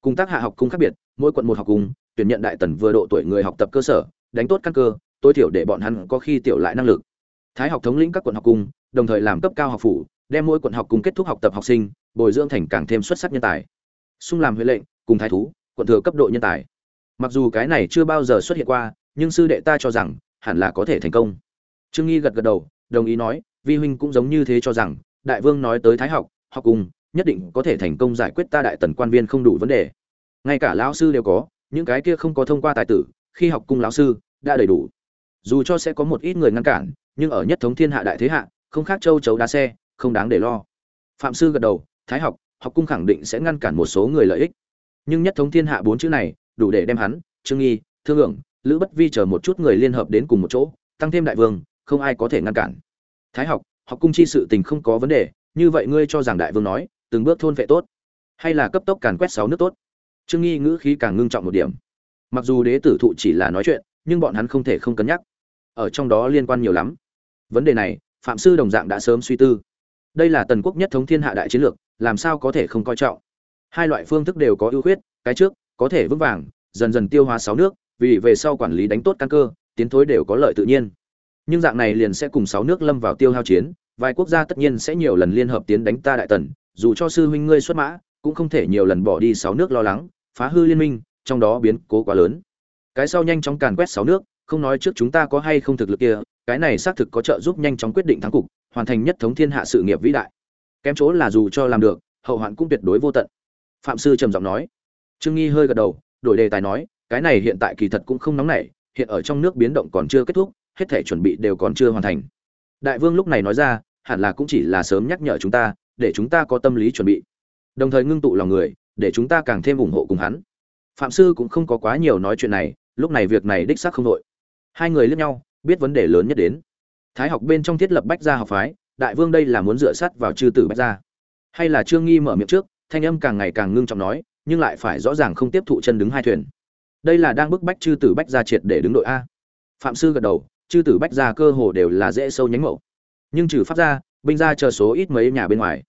Cùng tác hạ học cung khác biệt, mỗi quận một học cung, tuyển nhận đại tần vừa độ tuổi người học tập cơ sở, đánh tốt căn cơ, tối thiểu để bọn hắn có khi tiểu lại năng lực. Thái học thống lĩnh các quận học cung, đồng thời làm cấp cao học phủ, đem mỗi quận học cung kết thúc học tập học sinh, bồi dưỡng thành càng thêm xuất sắc nhân tài. Xung làm huệ lệnh, cùng thái thú, quận thừa cấp độ nhân tài mặc dù cái này chưa bao giờ xuất hiện qua, nhưng sư đệ ta cho rằng, hẳn là có thể thành công. Trương nghi gật gật đầu, đồng ý nói, vi huynh cũng giống như thế cho rằng, đại vương nói tới thái học học cùng, nhất định có thể thành công giải quyết ta đại tần quan viên không đủ vấn đề. Ngay cả lão sư đều có, những cái kia không có thông qua tài tử, khi học cung lão sư, đã đầy đủ. Dù cho sẽ có một ít người ngăn cản, nhưng ở nhất thống thiên hạ đại thế hạ, không khác châu chấu đá xe, không đáng để lo. Phạm sư gật đầu, thái học học cung khẳng định sẽ ngăn cản một số người lợi ích. Nhưng nhất thống thiên hạ bốn chữ này đủ để đem hắn, trương nghi, thương hưởng lữ bất vi chờ một chút người liên hợp đến cùng một chỗ, tăng thêm đại vương, không ai có thể ngăn cản. Thái học học cung chi sự tình không có vấn đề, như vậy ngươi cho rằng đại vương nói, từng bước thôn vệ tốt, hay là cấp tốc càn quét sáu nước tốt? Trương nghi ngữ khí càng ngưng trọng một điểm. Mặc dù đế tử thụ chỉ là nói chuyện, nhưng bọn hắn không thể không cân nhắc. Ở trong đó liên quan nhiều lắm. Vấn đề này, phạm sư đồng dạng đã sớm suy tư. Đây là tần quốc nhất thống thiên hạ đại chiến lược, làm sao có thể không coi trọng? Hai loại phương thức đều có ưu khuyết, cái trước có thể vững vàng, dần dần tiêu hóa sáu nước, vì về sau quản lý đánh tốt căn cơ, tiến thối đều có lợi tự nhiên. Nhưng dạng này liền sẽ cùng sáu nước lâm vào tiêu hao chiến, vài quốc gia tất nhiên sẽ nhiều lần liên hợp tiến đánh ta đại tần, dù cho sư huynh ngươi xuất mã, cũng không thể nhiều lần bỏ đi sáu nước lo lắng, phá hư liên minh, trong đó biến cố quá lớn. Cái sau nhanh chóng càn quét sáu nước, không nói trước chúng ta có hay không thực lực kia, cái này xác thực có trợ giúp nhanh chóng quyết định thắng cục, hoàn thành nhất thống thiên hạ sự nghiệp vĩ đại. Kém chỗ là dù cho làm được, hậu hoạn cũng tuyệt đối vô tận. Phạm sư trầm giọng nói trương nghi hơi gật đầu, đổi đề tài nói, cái này hiện tại kỳ thật cũng không nóng nảy, hiện ở trong nước biến động còn chưa kết thúc, hết thể chuẩn bị đều còn chưa hoàn thành. Đại vương lúc này nói ra, hẳn là cũng chỉ là sớm nhắc nhở chúng ta, để chúng ta có tâm lý chuẩn bị. Đồng thời ngưng tụ lòng người, để chúng ta càng thêm ủng hộ cùng hắn. Phạm sư cũng không có quá nhiều nói chuyện này, lúc này việc này đích xác không đội hai người liếc nhau, biết vấn đề lớn nhất đến. Thái học bên trong thiết lập bách gia học phái, đại vương đây là muốn dựa sát vào chư tử bách gia. Hay là trương nghi mở miệng trước, thanh âm càng ngày càng ngưng trọng nói nhưng lại phải rõ ràng không tiếp thụ chân đứng hai thuyền. Đây là đang bức bách chư tử bách gia triệt để đứng đội a. Phạm sư gật đầu, chư tử bách gia cơ hồ đều là dễ sâu nhánh mậu nhưng trừ pháp gia, binh gia chờ số ít mấy nhà bên ngoài,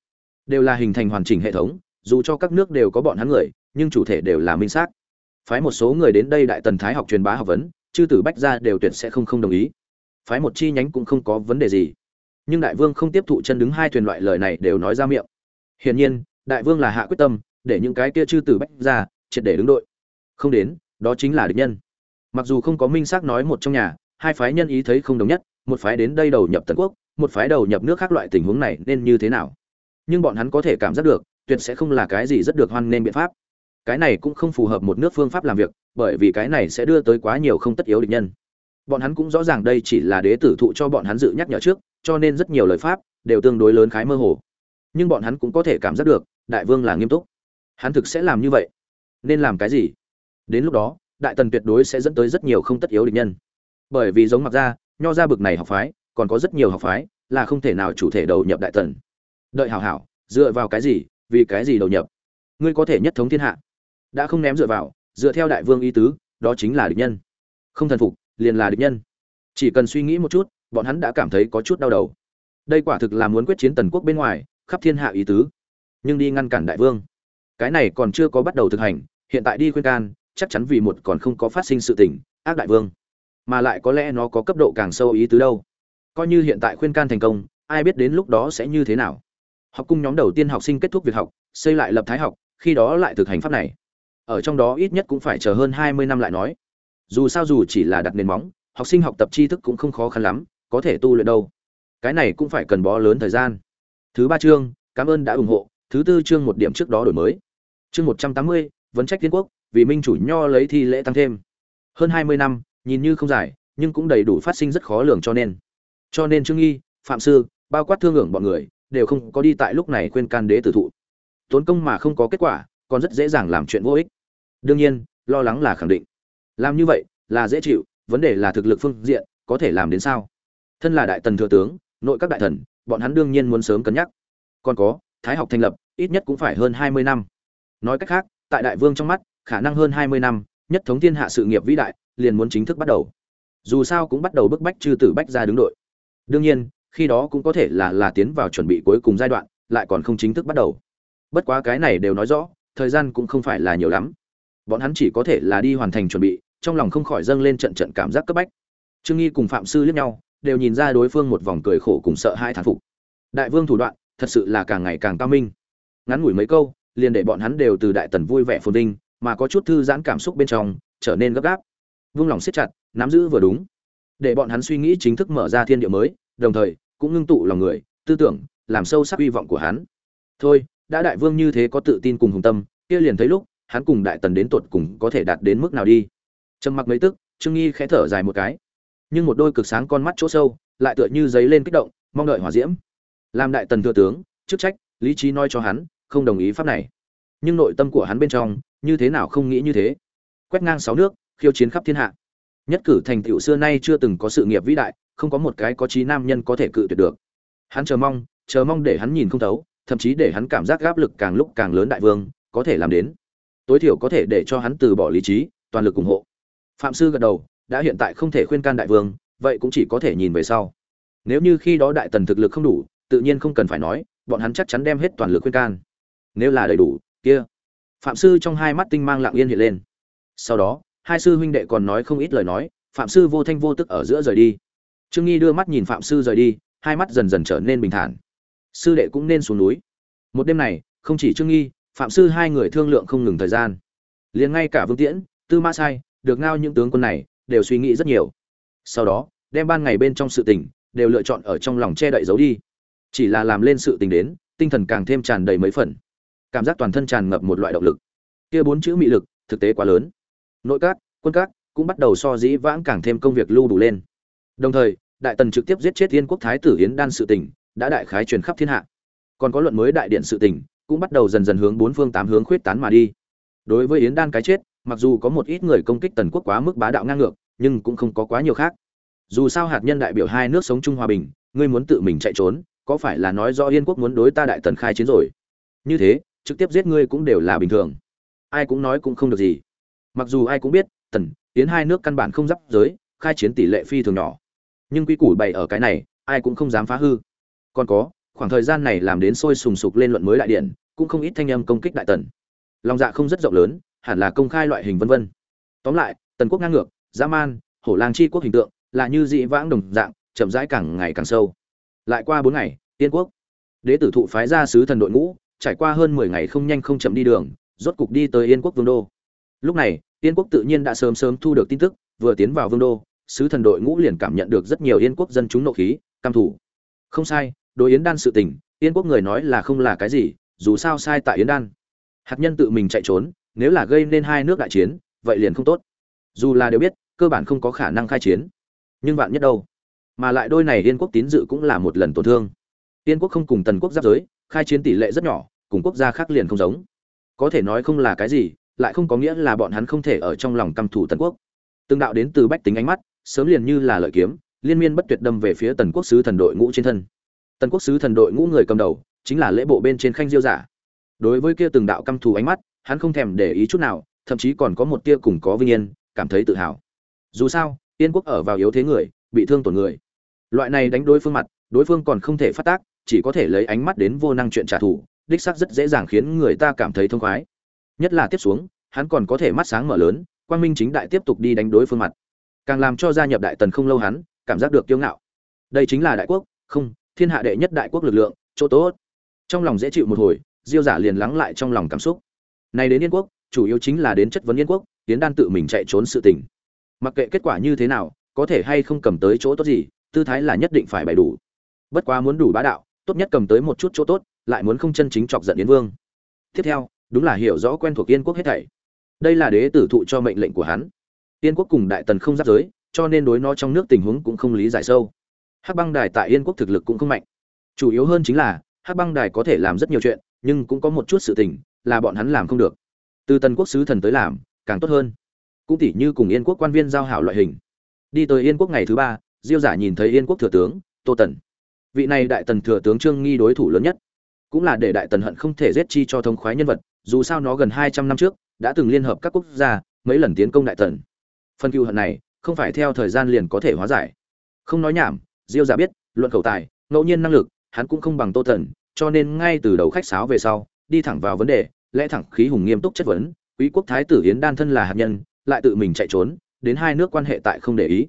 đều là hình thành hoàn chỉnh hệ thống, dù cho các nước đều có bọn hắn người, nhưng chủ thể đều là minh xác. Phái một số người đến đây đại tần thái học truyền bá học vấn, chư tử bách gia đều tuyệt sẽ không không đồng ý. Phái một chi nhánh cũng không có vấn đề gì. Nhưng đại vương không tiếp thụ chân đứng hai thuyền loại lời này đều nói ra miệng. Hiển nhiên, đại vương là hạ quyết tâm để những cái kia chư tử bách ra, triệt để đứng đội. Không đến đó chính là địch nhân. Mặc dù không có minh xác nói một trong nhà hai phái nhân ý thấy không đồng nhất một phái đến đây đầu nhập tần quốc một phái đầu nhập nước khác loại tình huống này nên như thế nào? Nhưng bọn hắn có thể cảm giác được tuyệt sẽ không là cái gì rất được hoan nên biện pháp. Cái này cũng không phù hợp một nước phương pháp làm việc bởi vì cái này sẽ đưa tới quá nhiều không tất yếu địch nhân. Bọn hắn cũng rõ ràng đây chỉ là đế tử thụ cho bọn hắn dự nhắc nhở trước cho nên rất nhiều lời pháp đều tương đối lớn khái mơ hồ. Nhưng bọn hắn cũng có thể cảm giác được đại vương là nghiêm túc hắn thực sẽ làm như vậy. Nên làm cái gì? Đến lúc đó, đại tần tuyệt đối sẽ dẫn tới rất nhiều không tất yếu địch nhân. Bởi vì giống mặc ra nho ra bực này học phái, còn có rất nhiều học phái là không thể nào chủ thể đầu nhập đại tần. Đợi hảo hảo, dựa vào cái gì, vì cái gì đầu nhập? Ngươi có thể nhất thống thiên hạ. Đã không ném dựa vào, dựa theo đại vương ý tứ, đó chính là địch nhân. Không thần phục, liền là địch nhân. Chỉ cần suy nghĩ một chút, bọn hắn đã cảm thấy có chút đau đầu. Đây quả thực là muốn quyết chiến tần quốc bên ngoài, khắp thiên hạ ý tứ. Nhưng đi ngăn cản đại vương cái này còn chưa có bắt đầu thực hành, hiện tại đi khuyên can, chắc chắn vì một còn không có phát sinh sự tình, ác đại vương. Mà lại có lẽ nó có cấp độ càng sâu ý tứ đâu. Coi như hiện tại khuyên can thành công, ai biết đến lúc đó sẽ như thế nào. Học cung nhóm đầu tiên học sinh kết thúc việc học, xây lại lập thái học, khi đó lại thực hành pháp này. Ở trong đó ít nhất cũng phải chờ hơn hai mươi năm lại nói. Dù sao dù chỉ là đặt nền móng, học sinh học tập tri thức cũng không khó khăn lắm, có thể tu luyện đâu. Cái này cũng phải cần bó lớn thời gian. Thứ ba chương, cảm ơn đã ủng hộ. Thứ tư chương một điểm trước đó đổi mới chương một trăm tám mươi, vấn trách tiên quốc, vì minh chủ nho lấy thi lễ tăng thêm. Hơn hai mươi năm, nhìn như không dài, nhưng cũng đầy đủ phát sinh rất khó lường cho nên. Cho nên trương nghi, phạm sư, bao quát thương hưởng bọn người, đều không có đi tại lúc này khuyên can đế tử thụ. Tốn công mà không có kết quả, còn rất dễ dàng làm chuyện vô ích. Đương nhiên, lo lắng là khẳng định. Làm như vậy, là dễ chịu, vấn đề là thực lực phương diện, có thể làm đến sao? Thân là đại tần thừa tướng, nội các đại thần, bọn hắn đương nhiên muốn sớm cân nhắc. Còn có, thái học thành lập, ít nhất cũng phải hơn hai mươi năm nói cách khác, tại đại vương trong mắt, khả năng hơn hai mươi năm, nhất thống thiên hạ sự nghiệp vĩ đại, liền muốn chính thức bắt đầu. Dù sao cũng bắt đầu bức bách chư tử bách ra đứng đội. Đương nhiên, khi đó cũng có thể là là tiến vào chuẩn bị cuối cùng giai đoạn, lại còn không chính thức bắt đầu. Bất quá cái này đều nói rõ, thời gian cũng không phải là nhiều lắm. Bọn hắn chỉ có thể là đi hoàn thành chuẩn bị, trong lòng không khỏi dâng lên trận trận cảm giác cấp bách. Trương nghi cùng phạm sư liếc nhau, đều nhìn ra đối phương một vòng cười khổ cùng sợ hai thán phục. Đại vương thủ đoạn, thật sự là càng ngày càng cao minh. Ngắn ngủi mấy câu liền để bọn hắn đều từ đại tần vui vẻ phồn vinh, mà có chút thư giãn cảm xúc bên trong, trở nên gấp gáp. Vung lòng siết chặt, nắm giữ vừa đúng. Để bọn hắn suy nghĩ chính thức mở ra thiên địa mới, đồng thời, cũng ngưng tụ lòng người, tư tưởng, làm sâu sắc hy vọng của hắn. Thôi, đã đại vương như thế có tự tin cùng hùng tâm, kia liền thấy lúc, hắn cùng đại tần đến tuột cùng có thể đạt đến mức nào đi. Trầm mặc mấy tức, trương nghi khẽ thở dài một cái. Nhưng một đôi cực sáng con mắt chỗ sâu, lại tựa như giấy lên kích động, mong đợi hỏa diễm. Làm đại tần thừa tướng, chức trách, lý trí nói cho hắn không đồng ý pháp này. Nhưng nội tâm của hắn bên trong, như thế nào không nghĩ như thế. Quét ngang sáu nước, khiêu chiến khắp thiên hạ. Nhất cử thành tựu xưa nay chưa từng có sự nghiệp vĩ đại, không có một cái có trí nam nhân có thể cự tuyệt được. Hắn chờ mong chờ mong để hắn nhìn không thấu, thậm chí để hắn cảm giác áp lực càng lúc càng lớn đại vương, có thể làm đến. Tối thiểu có thể để cho hắn từ bỏ lý trí, toàn lực ủng hộ. Phạm sư gật đầu, đã hiện tại không thể khuyên can đại vương, vậy cũng chỉ có thể nhìn về sau. Nếu như khi đó đại tần thực lực không đủ, tự nhiên không cần phải nói, bọn hắn chắc chắn đem hết toàn lực khuyên can nếu là đầy đủ, kia. Phạm sư trong hai mắt tinh mang lặng yên hiện lên. Sau đó, hai sư huynh đệ còn nói không ít lời nói, phạm sư vô thanh vô tức ở giữa rời đi. Trương nghi đưa mắt nhìn phạm sư rời đi, hai mắt dần dần trở nên bình thản. Sư đệ cũng nên xuống núi. Một đêm này, không chỉ trương nghi, phạm sư hai người thương lượng không ngừng thời gian. Liền ngay cả vương tiễn, tư ma sai, được ngao những tướng quân này, đều suy nghĩ rất nhiều. Sau đó, đem ban ngày bên trong sự tình, đều lựa chọn ở trong lòng che đậy giấu đi. Chỉ là làm lên sự tình đến, tinh thần càng thêm tràn đầy mấy phần cảm giác toàn thân tràn ngập một loại động lực. Kia bốn chữ mị lực, thực tế quá lớn. Nội các, quân các cũng bắt đầu so dĩ vãng càng thêm công việc lưu đủ lên. Đồng thời, đại tần trực tiếp giết chết yên quốc thái tử yến đan sự tình, đã đại khái truyền khắp thiên hạ. Còn có luận mới đại điện sự tình, cũng bắt đầu dần dần hướng bốn phương tám hướng khuyết tán mà đi. Đối với yến đan cái chết, mặc dù có một ít người công kích tần quốc quá mức bá đạo ngang ngược, nhưng cũng không có quá nhiều khác. Dù sao hạt nhân đại biểu hai nước sống chung hòa bình, ngươi muốn tự mình chạy trốn, có phải là nói do yên quốc muốn đối ta đại tần khai chiến rồi? Như thế trực tiếp giết ngươi cũng đều là bình thường. Ai cũng nói cũng không được gì. Mặc dù ai cũng biết, tần tiến hai nước căn bản không giáp giới, khai chiến tỷ lệ phi thường nhỏ. Nhưng quy củ bày ở cái này, ai cũng không dám phá hư. Còn có, khoảng thời gian này làm đến sôi sùng sục lên luận mới đại điện, cũng không ít thanh âm công kích đại tần. Lòng dạ không rất rộng lớn, hẳn là công khai loại hình vân vân. Tóm lại, tần quốc ngang ngược, dã man, hổ lang chi quốc hình tượng, là như dị vãng đồng dạng, chậm rãi càng ngày càng sâu. Lại qua bốn ngày, tiên quốc, đế tử thụ phái ra sứ thần đội ngũ trải qua hơn mười ngày không nhanh không chậm đi đường, rốt cục đi tới yên quốc vương đô. Lúc này, yên quốc tự nhiên đã sớm sớm thu được tin tức, vừa tiến vào vương đô, sứ thần đội ngũ liền cảm nhận được rất nhiều yên quốc dân chúng nộ khí cam thủ không sai, đối yến đan sự tình, yên quốc người nói là không là cái gì, dù sao sai tại yến đan. Hạt nhân tự mình chạy trốn, nếu là gây nên hai nước đại chiến, vậy liền không tốt. Dù là đều biết, cơ bản không có khả năng khai chiến. Nhưng vạn nhất đâu? Mà lại đôi này yên quốc tín dự cũng là một lần tổn thương. Yên quốc không cùng tần quốc giáp giới khai chiến tỷ lệ rất nhỏ, cùng quốc gia khác liền không giống. Có thể nói không là cái gì, lại không có nghĩa là bọn hắn không thể ở trong lòng căm thủ tần quốc. Từng đạo đến từ bách tính ánh mắt, sớm liền như là lợi kiếm, liên miên bất tuyệt đâm về phía tần quốc sứ thần đội ngũ trên thân. Tần quốc sứ thần đội ngũ người cầm đầu, chính là lễ bộ bên trên khanh diêu giả. Đối với kia từng đạo căm thù ánh mắt, hắn không thèm để ý chút nào, thậm chí còn có một tia cùng có vinh yên, cảm thấy tự hào. Dù sao tiên quốc ở vào yếu thế người, bị thương tổn người. Loại này đánh đối phương mặt, đối phương còn không thể phát tác chỉ có thể lấy ánh mắt đến vô năng chuyện trả thù, đích xác rất dễ dàng khiến người ta cảm thấy thông khoái. Nhất là tiếp xuống, hắn còn có thể mắt sáng mở lớn, quang minh chính đại tiếp tục đi đánh đối phương mặt. Càng làm cho gia nhập đại tần không lâu hắn, cảm giác được kiêu ngạo. Đây chính là đại quốc, không, thiên hạ đệ nhất đại quốc lực lượng, chỗ tốt. Trong lòng dễ chịu một hồi, diêu giả liền lắng lại trong lòng cảm xúc. Này đến yên quốc, chủ yếu chính là đến chất vấn yên quốc tiến đan tự mình chạy trốn sự tình. Mặc kệ kết quả như thế nào, có thể hay không cầm tới chỗ tốt gì, tư thái là nhất định phải bày đủ. Bất quá muốn đủ bá đạo tốt nhất cầm tới một chút chỗ tốt, lại muốn không chân chính chọc giận yến vương. Tiếp theo, đúng là hiểu rõ quen thuộc yên quốc hết thảy. Đây là đế tử thụ cho mệnh lệnh của hắn. Yên quốc cùng đại tần không giáp giới, cho nên đối nó trong nước tình huống cũng không lý giải sâu. Hắc băng đài tại yên quốc thực lực cũng không mạnh. Chủ yếu hơn chính là, hắc băng đài có thể làm rất nhiều chuyện, nhưng cũng có một chút sự tình, là bọn hắn làm không được. Từ tần quốc sứ thần tới làm, càng tốt hơn. Cũng tỉ như cùng yên quốc quan viên giao hảo loại hình. Đi tới yên quốc ngày thứ ba, diêu giả nhìn thấy yên quốc thừa tướng, tô tần vị này đại tần thừa tướng trương nghi đối thủ lớn nhất. Cũng là để đại tần hận không thể giết chi cho thông khoái nhân vật, dù sao nó gần hai trăm năm trước, đã từng liên hợp các quốc gia, mấy lần tiến công đại tần. Phân cựu hận này, không phải theo thời gian liền có thể hóa giải. Không nói nhảm, diêu giả biết, luận khẩu tài, ngẫu nhiên năng lực, hắn cũng không bằng tô thần, cho nên ngay từ đầu khách sáo về sau, đi thẳng vào vấn đề, lẽ thẳng khí hùng nghiêm túc chất vấn, quý quốc thái tử yến đan thân là hạt nhân, lại tự mình chạy trốn, đến hai nước quan hệ tại không để ý.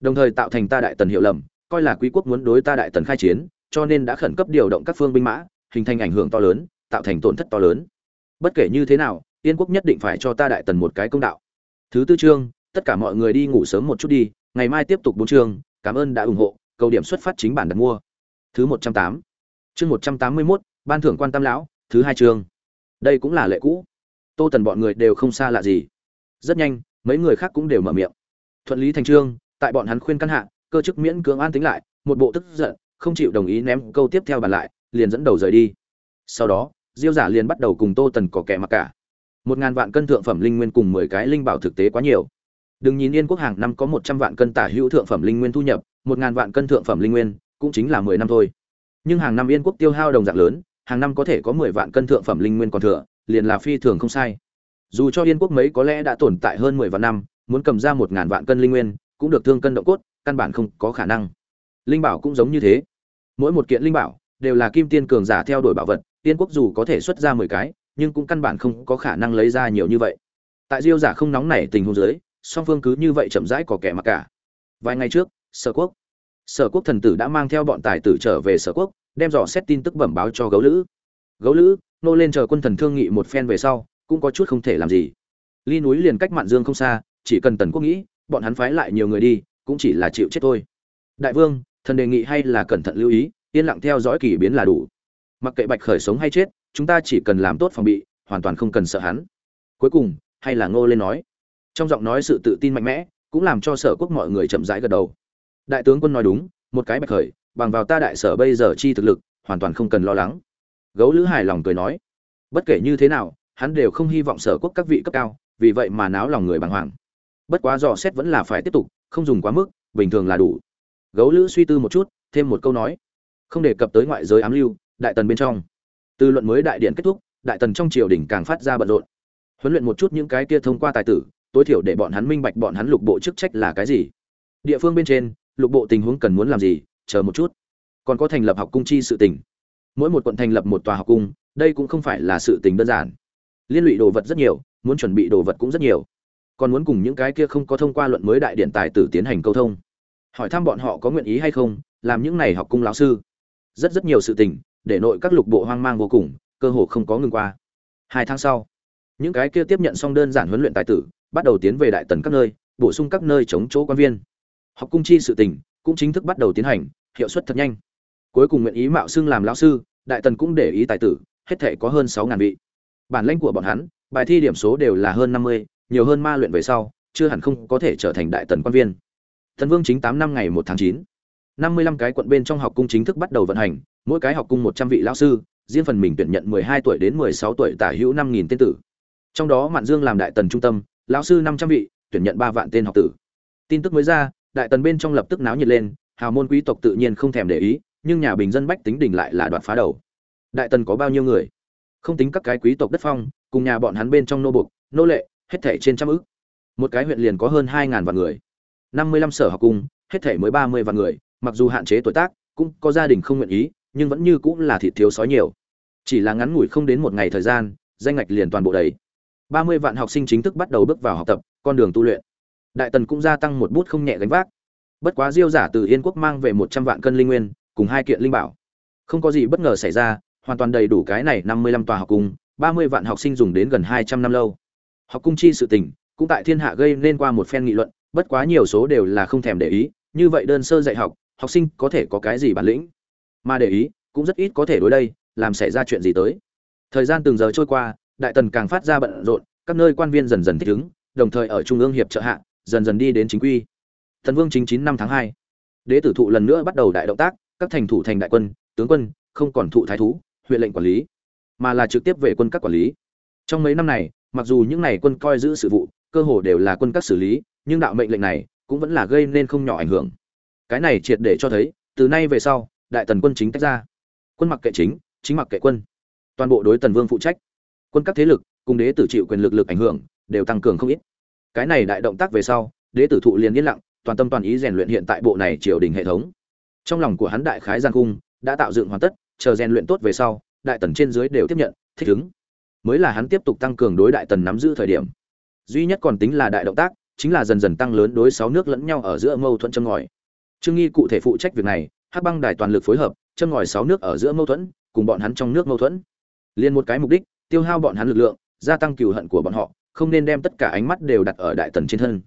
Đồng thời tạo thành ta đại tần hiệu lầm coi là quý quốc muốn đối ta đại tần khai chiến, cho nên đã khẩn cấp điều động các phương binh mã, hình thành ảnh hưởng to lớn, tạo thành tổn thất to lớn. Bất kể như thế nào, yên quốc nhất định phải cho ta đại tần một cái công đạo. Thứ tư chương, tất cả mọi người đi ngủ sớm một chút đi, ngày mai tiếp tục bốn chương, cảm ơn đã ủng hộ, cầu điểm xuất phát chính bản đặt mua. Thứ một trăm tám, chương một trăm tám mươi mốt, ban thưởng quan tam lão, thứ hai chương. Đây cũng là lệ cũ. Tô tần bọn người đều không xa lạ gì. Rất nhanh, mấy người khác cũng đều mở miệng. Thuận lý thành trương, tại bọn hắn khuyên căn hạ cơ chức miễn cưỡng an tính lại, một bộ tức giận, không chịu đồng ý ném câu tiếp theo bàn lại, liền dẫn đầu rời đi. Sau đó, diêu giả liền bắt đầu cùng tô tần có kẻ mặc cả. Một ngàn vạn cân thượng phẩm linh nguyên cùng mười cái linh bảo thực tế quá nhiều. Đừng nhìn yên quốc hàng năm có một trăm vạn cân tả hữu thượng phẩm linh nguyên thu nhập, một ngàn vạn cân thượng phẩm linh nguyên cũng chính là mười năm thôi. Nhưng hàng năm yên quốc tiêu hao đồng dạng lớn, hàng năm có thể có mười vạn cân thượng phẩm linh nguyên còn thừa, liền là phi thường không sai. Dù cho yên quốc mấy có lẽ đã tồn tại hơn mười vạn năm, muốn cầm ra một ngàn vạn cân linh nguyên cũng được thương cân động cốt căn bản không có khả năng. Linh bảo cũng giống như thế. Mỗi một kiện linh bảo đều là kim tiên cường giả theo đuổi bảo vật, tiên quốc dù có thể xuất ra mười cái, nhưng cũng căn bản không có khả năng lấy ra nhiều như vậy. Tại diêu giả không nóng nảy tình huống dưới, song phương cứ như vậy chậm rãi có kẻ mặc cả. Vài ngày trước, sở quốc. Sở quốc thần tử đã mang theo bọn tài tử trở về sở quốc, đem dò xét tin tức bẩm báo cho gấu lữ. Gấu lữ, nô lên chờ quân thần thương nghị một phen về sau, cũng có chút không thể làm gì. Ly núi liền cách mạn dương không xa, chỉ cần tần quốc nghĩ, bọn hắn phái lại nhiều người đi cũng chỉ là chịu chết thôi. Đại vương, thần đề nghị hay là cẩn thận lưu ý, yên lặng theo dõi kỳ biến là đủ. Mặc kệ bạch khởi sống hay chết, chúng ta chỉ cần làm tốt phòng bị, hoàn toàn không cần sợ hắn. Cuối cùng, hay là ngô lên nói. Trong giọng nói sự tự tin mạnh mẽ, cũng làm cho sở quốc mọi người chậm rãi gật đầu. Đại tướng quân nói đúng, một cái bạch khởi, bằng vào ta đại sở bây giờ chi thực lực, hoàn toàn không cần lo lắng. Gấu lữ hài lòng cười nói. Bất kể như thế nào, hắn đều không hy vọng sở quốc các vị cấp cao, vì vậy mà náo lòng người bàng hoàng. Bất quá dò xét vẫn là phải tiếp tục không dùng quá mức bình thường là đủ. Gấu lữ suy tư một chút thêm một câu nói. Không đề cập tới ngoại giới ám lưu đại tần bên trong. Từ luận mới đại điện kết thúc đại tần trong triều đình càng phát ra bận rộn. Huấn luyện một chút những cái kia thông qua tài tử tối thiểu để bọn hắn minh bạch bọn hắn lục bộ chức trách là cái gì. Địa phương bên trên lục bộ tình huống cần muốn làm gì chờ một chút. Còn có thành lập học cung chi sự tỉnh, mỗi một quận thành lập một tòa học cung đây cũng không phải là sự tình đơn giản. Liên lụy đồ vật rất nhiều muốn chuẩn bị đồ vật cũng rất nhiều còn muốn cùng những cái kia không có thông qua luận mới đại điện tài tử tiến hành câu thông. Hỏi thăm bọn họ có nguyện ý hay không, làm những này học cung lão sư. Rất rất nhiều sự tình, để nội các lục bộ hoang mang vô cùng, cơ hồ không có ngừng qua. Hai tháng sau, những cái kia tiếp nhận xong đơn giản huấn luyện tài tử, bắt đầu tiến về đại tần các nơi, bổ sung các nơi chống chỗ quan viên. Học cung chi sự tình cũng chính thức bắt đầu tiến hành, hiệu suất thật nhanh. Cuối cùng nguyện ý mạo xưng làm lão sư, đại tần cũng để ý tài tử, hết thể có hơn sáu ngàn vị. Bản lãnh của bọn hắn, bài thi điểm số đều là hơn năm mươi nhiều hơn ma luyện về sau, chưa hẳn không có thể trở thành đại tần quan viên. Thần vương chính tám năm ngày một tháng chín. Năm mươi lăm cái quận bên trong học cung chính thức bắt đầu vận hành, mỗi cái học cung một trăm vị lão sư, riêng phần mình tuyển nhận mười hai tuổi đến mười sáu tuổi tả hữu năm nghìn tên tử. Trong đó mạn dương làm đại tần trung tâm, lão sư năm trăm vị, tuyển nhận ba vạn tên học tử. Tin tức mới ra, đại tần bên trong lập tức náo nhiệt lên, hào môn quý tộc tự nhiên không thèm để ý, nhưng nhà bình dân bách tính đỉnh lại là đoạt phá đầu. Đại tần có bao nhiêu người? Không tính các cái quý tộc đất phong, cùng nhà bọn hắn bên trong nô buộc, nô lệ hết thảy trên trăm ức. Một cái huyện liền có hơn hai ngàn vạn người. Năm mươi lăm sở học cung, hết thảy mới ba mươi vạn người, mặc dù hạn chế tuổi tác, cũng có gia đình không nguyện ý, nhưng vẫn như cũng là thịt thiếu sói nhiều. Chỉ là ngắn ngủi không đến một ngày thời gian, danh ngạch liền toàn bộ đầy. ba mươi vạn học sinh chính thức bắt đầu bước vào học tập, con đường tu luyện. Đại tần cũng gia tăng một bút không nhẹ gánh vác. Bất quá diêu giả từ yên quốc mang về một trăm vạn cân linh nguyên, cùng hai kiện linh bảo. Không có gì bất ngờ xảy ra, hoàn toàn đầy đủ cái này năm mươi lăm tòa học cung, ba mươi vạn học sinh dùng đến gần hai trăm năm lâu học cung chi sự tình, cũng tại thiên hạ gây nên qua một phen nghị luận, bất quá nhiều số đều là không thèm để ý, như vậy đơn sơ dạy học học sinh có thể có cái gì bản lĩnh? Mà để ý, cũng rất ít có thể đối đây, làm xảy ra chuyện gì tới. Thời gian từng giờ trôi qua, đại tần càng phát ra bận rộn, các nơi quan viên dần dần thích ứng, đồng thời ở trung ương hiệp trợ hạ, dần dần đi đến chính quy. Thần vương chính chín năm tháng hai. Đế tử thụ lần nữa bắt đầu đại động tác, các thành thủ thành đại quân, tướng quân, không còn thụ thái thú, huyện lệnh quản lý, mà là trực tiếp về quân các quản lý. Trong mấy năm này mặc dù những này quân coi giữ sự vụ, cơ hồ đều là quân các xử lý, nhưng đạo mệnh lệnh này cũng vẫn là gây nên không nhỏ ảnh hưởng. Cái này triệt để cho thấy, từ nay về sau, đại tần quân chính tách ra. Quân mặc kệ chính chính mặc kệ quân. Toàn bộ đối tần vương phụ trách. Quân các thế lực, cùng đế tử chịu quyền lực lực ảnh hưởng, đều tăng cường không ít. Cái này đại động tác về sau, đế tử thụ liền yên lặng, toàn tâm toàn ý rèn luyện hiện tại bộ này triều đình hệ thống. Trong lòng của hắn đại khái gian cung đã tạo dựng hoàn tất, chờ rèn luyện tốt về sau, đại tần trên dưới đều tiếp nhận, thích ứng mới là hắn tiếp tục tăng cường đối đại tần nắm giữ thời điểm. Duy nhất còn tính là đại động tác, chính là dần dần tăng lớn đối sáu nước lẫn nhau ở giữa mâu thuẫn châm ngòi. Trương nghi cụ thể phụ trách việc này, hắc băng đài toàn lực phối hợp, châm ngòi sáu nước ở giữa mâu thuẫn, cùng bọn hắn trong nước mâu thuẫn. Liên một cái mục đích, tiêu hao bọn hắn lực lượng, gia tăng cừu hận của bọn họ, không nên đem tất cả ánh mắt đều đặt ở đại tần trên thân.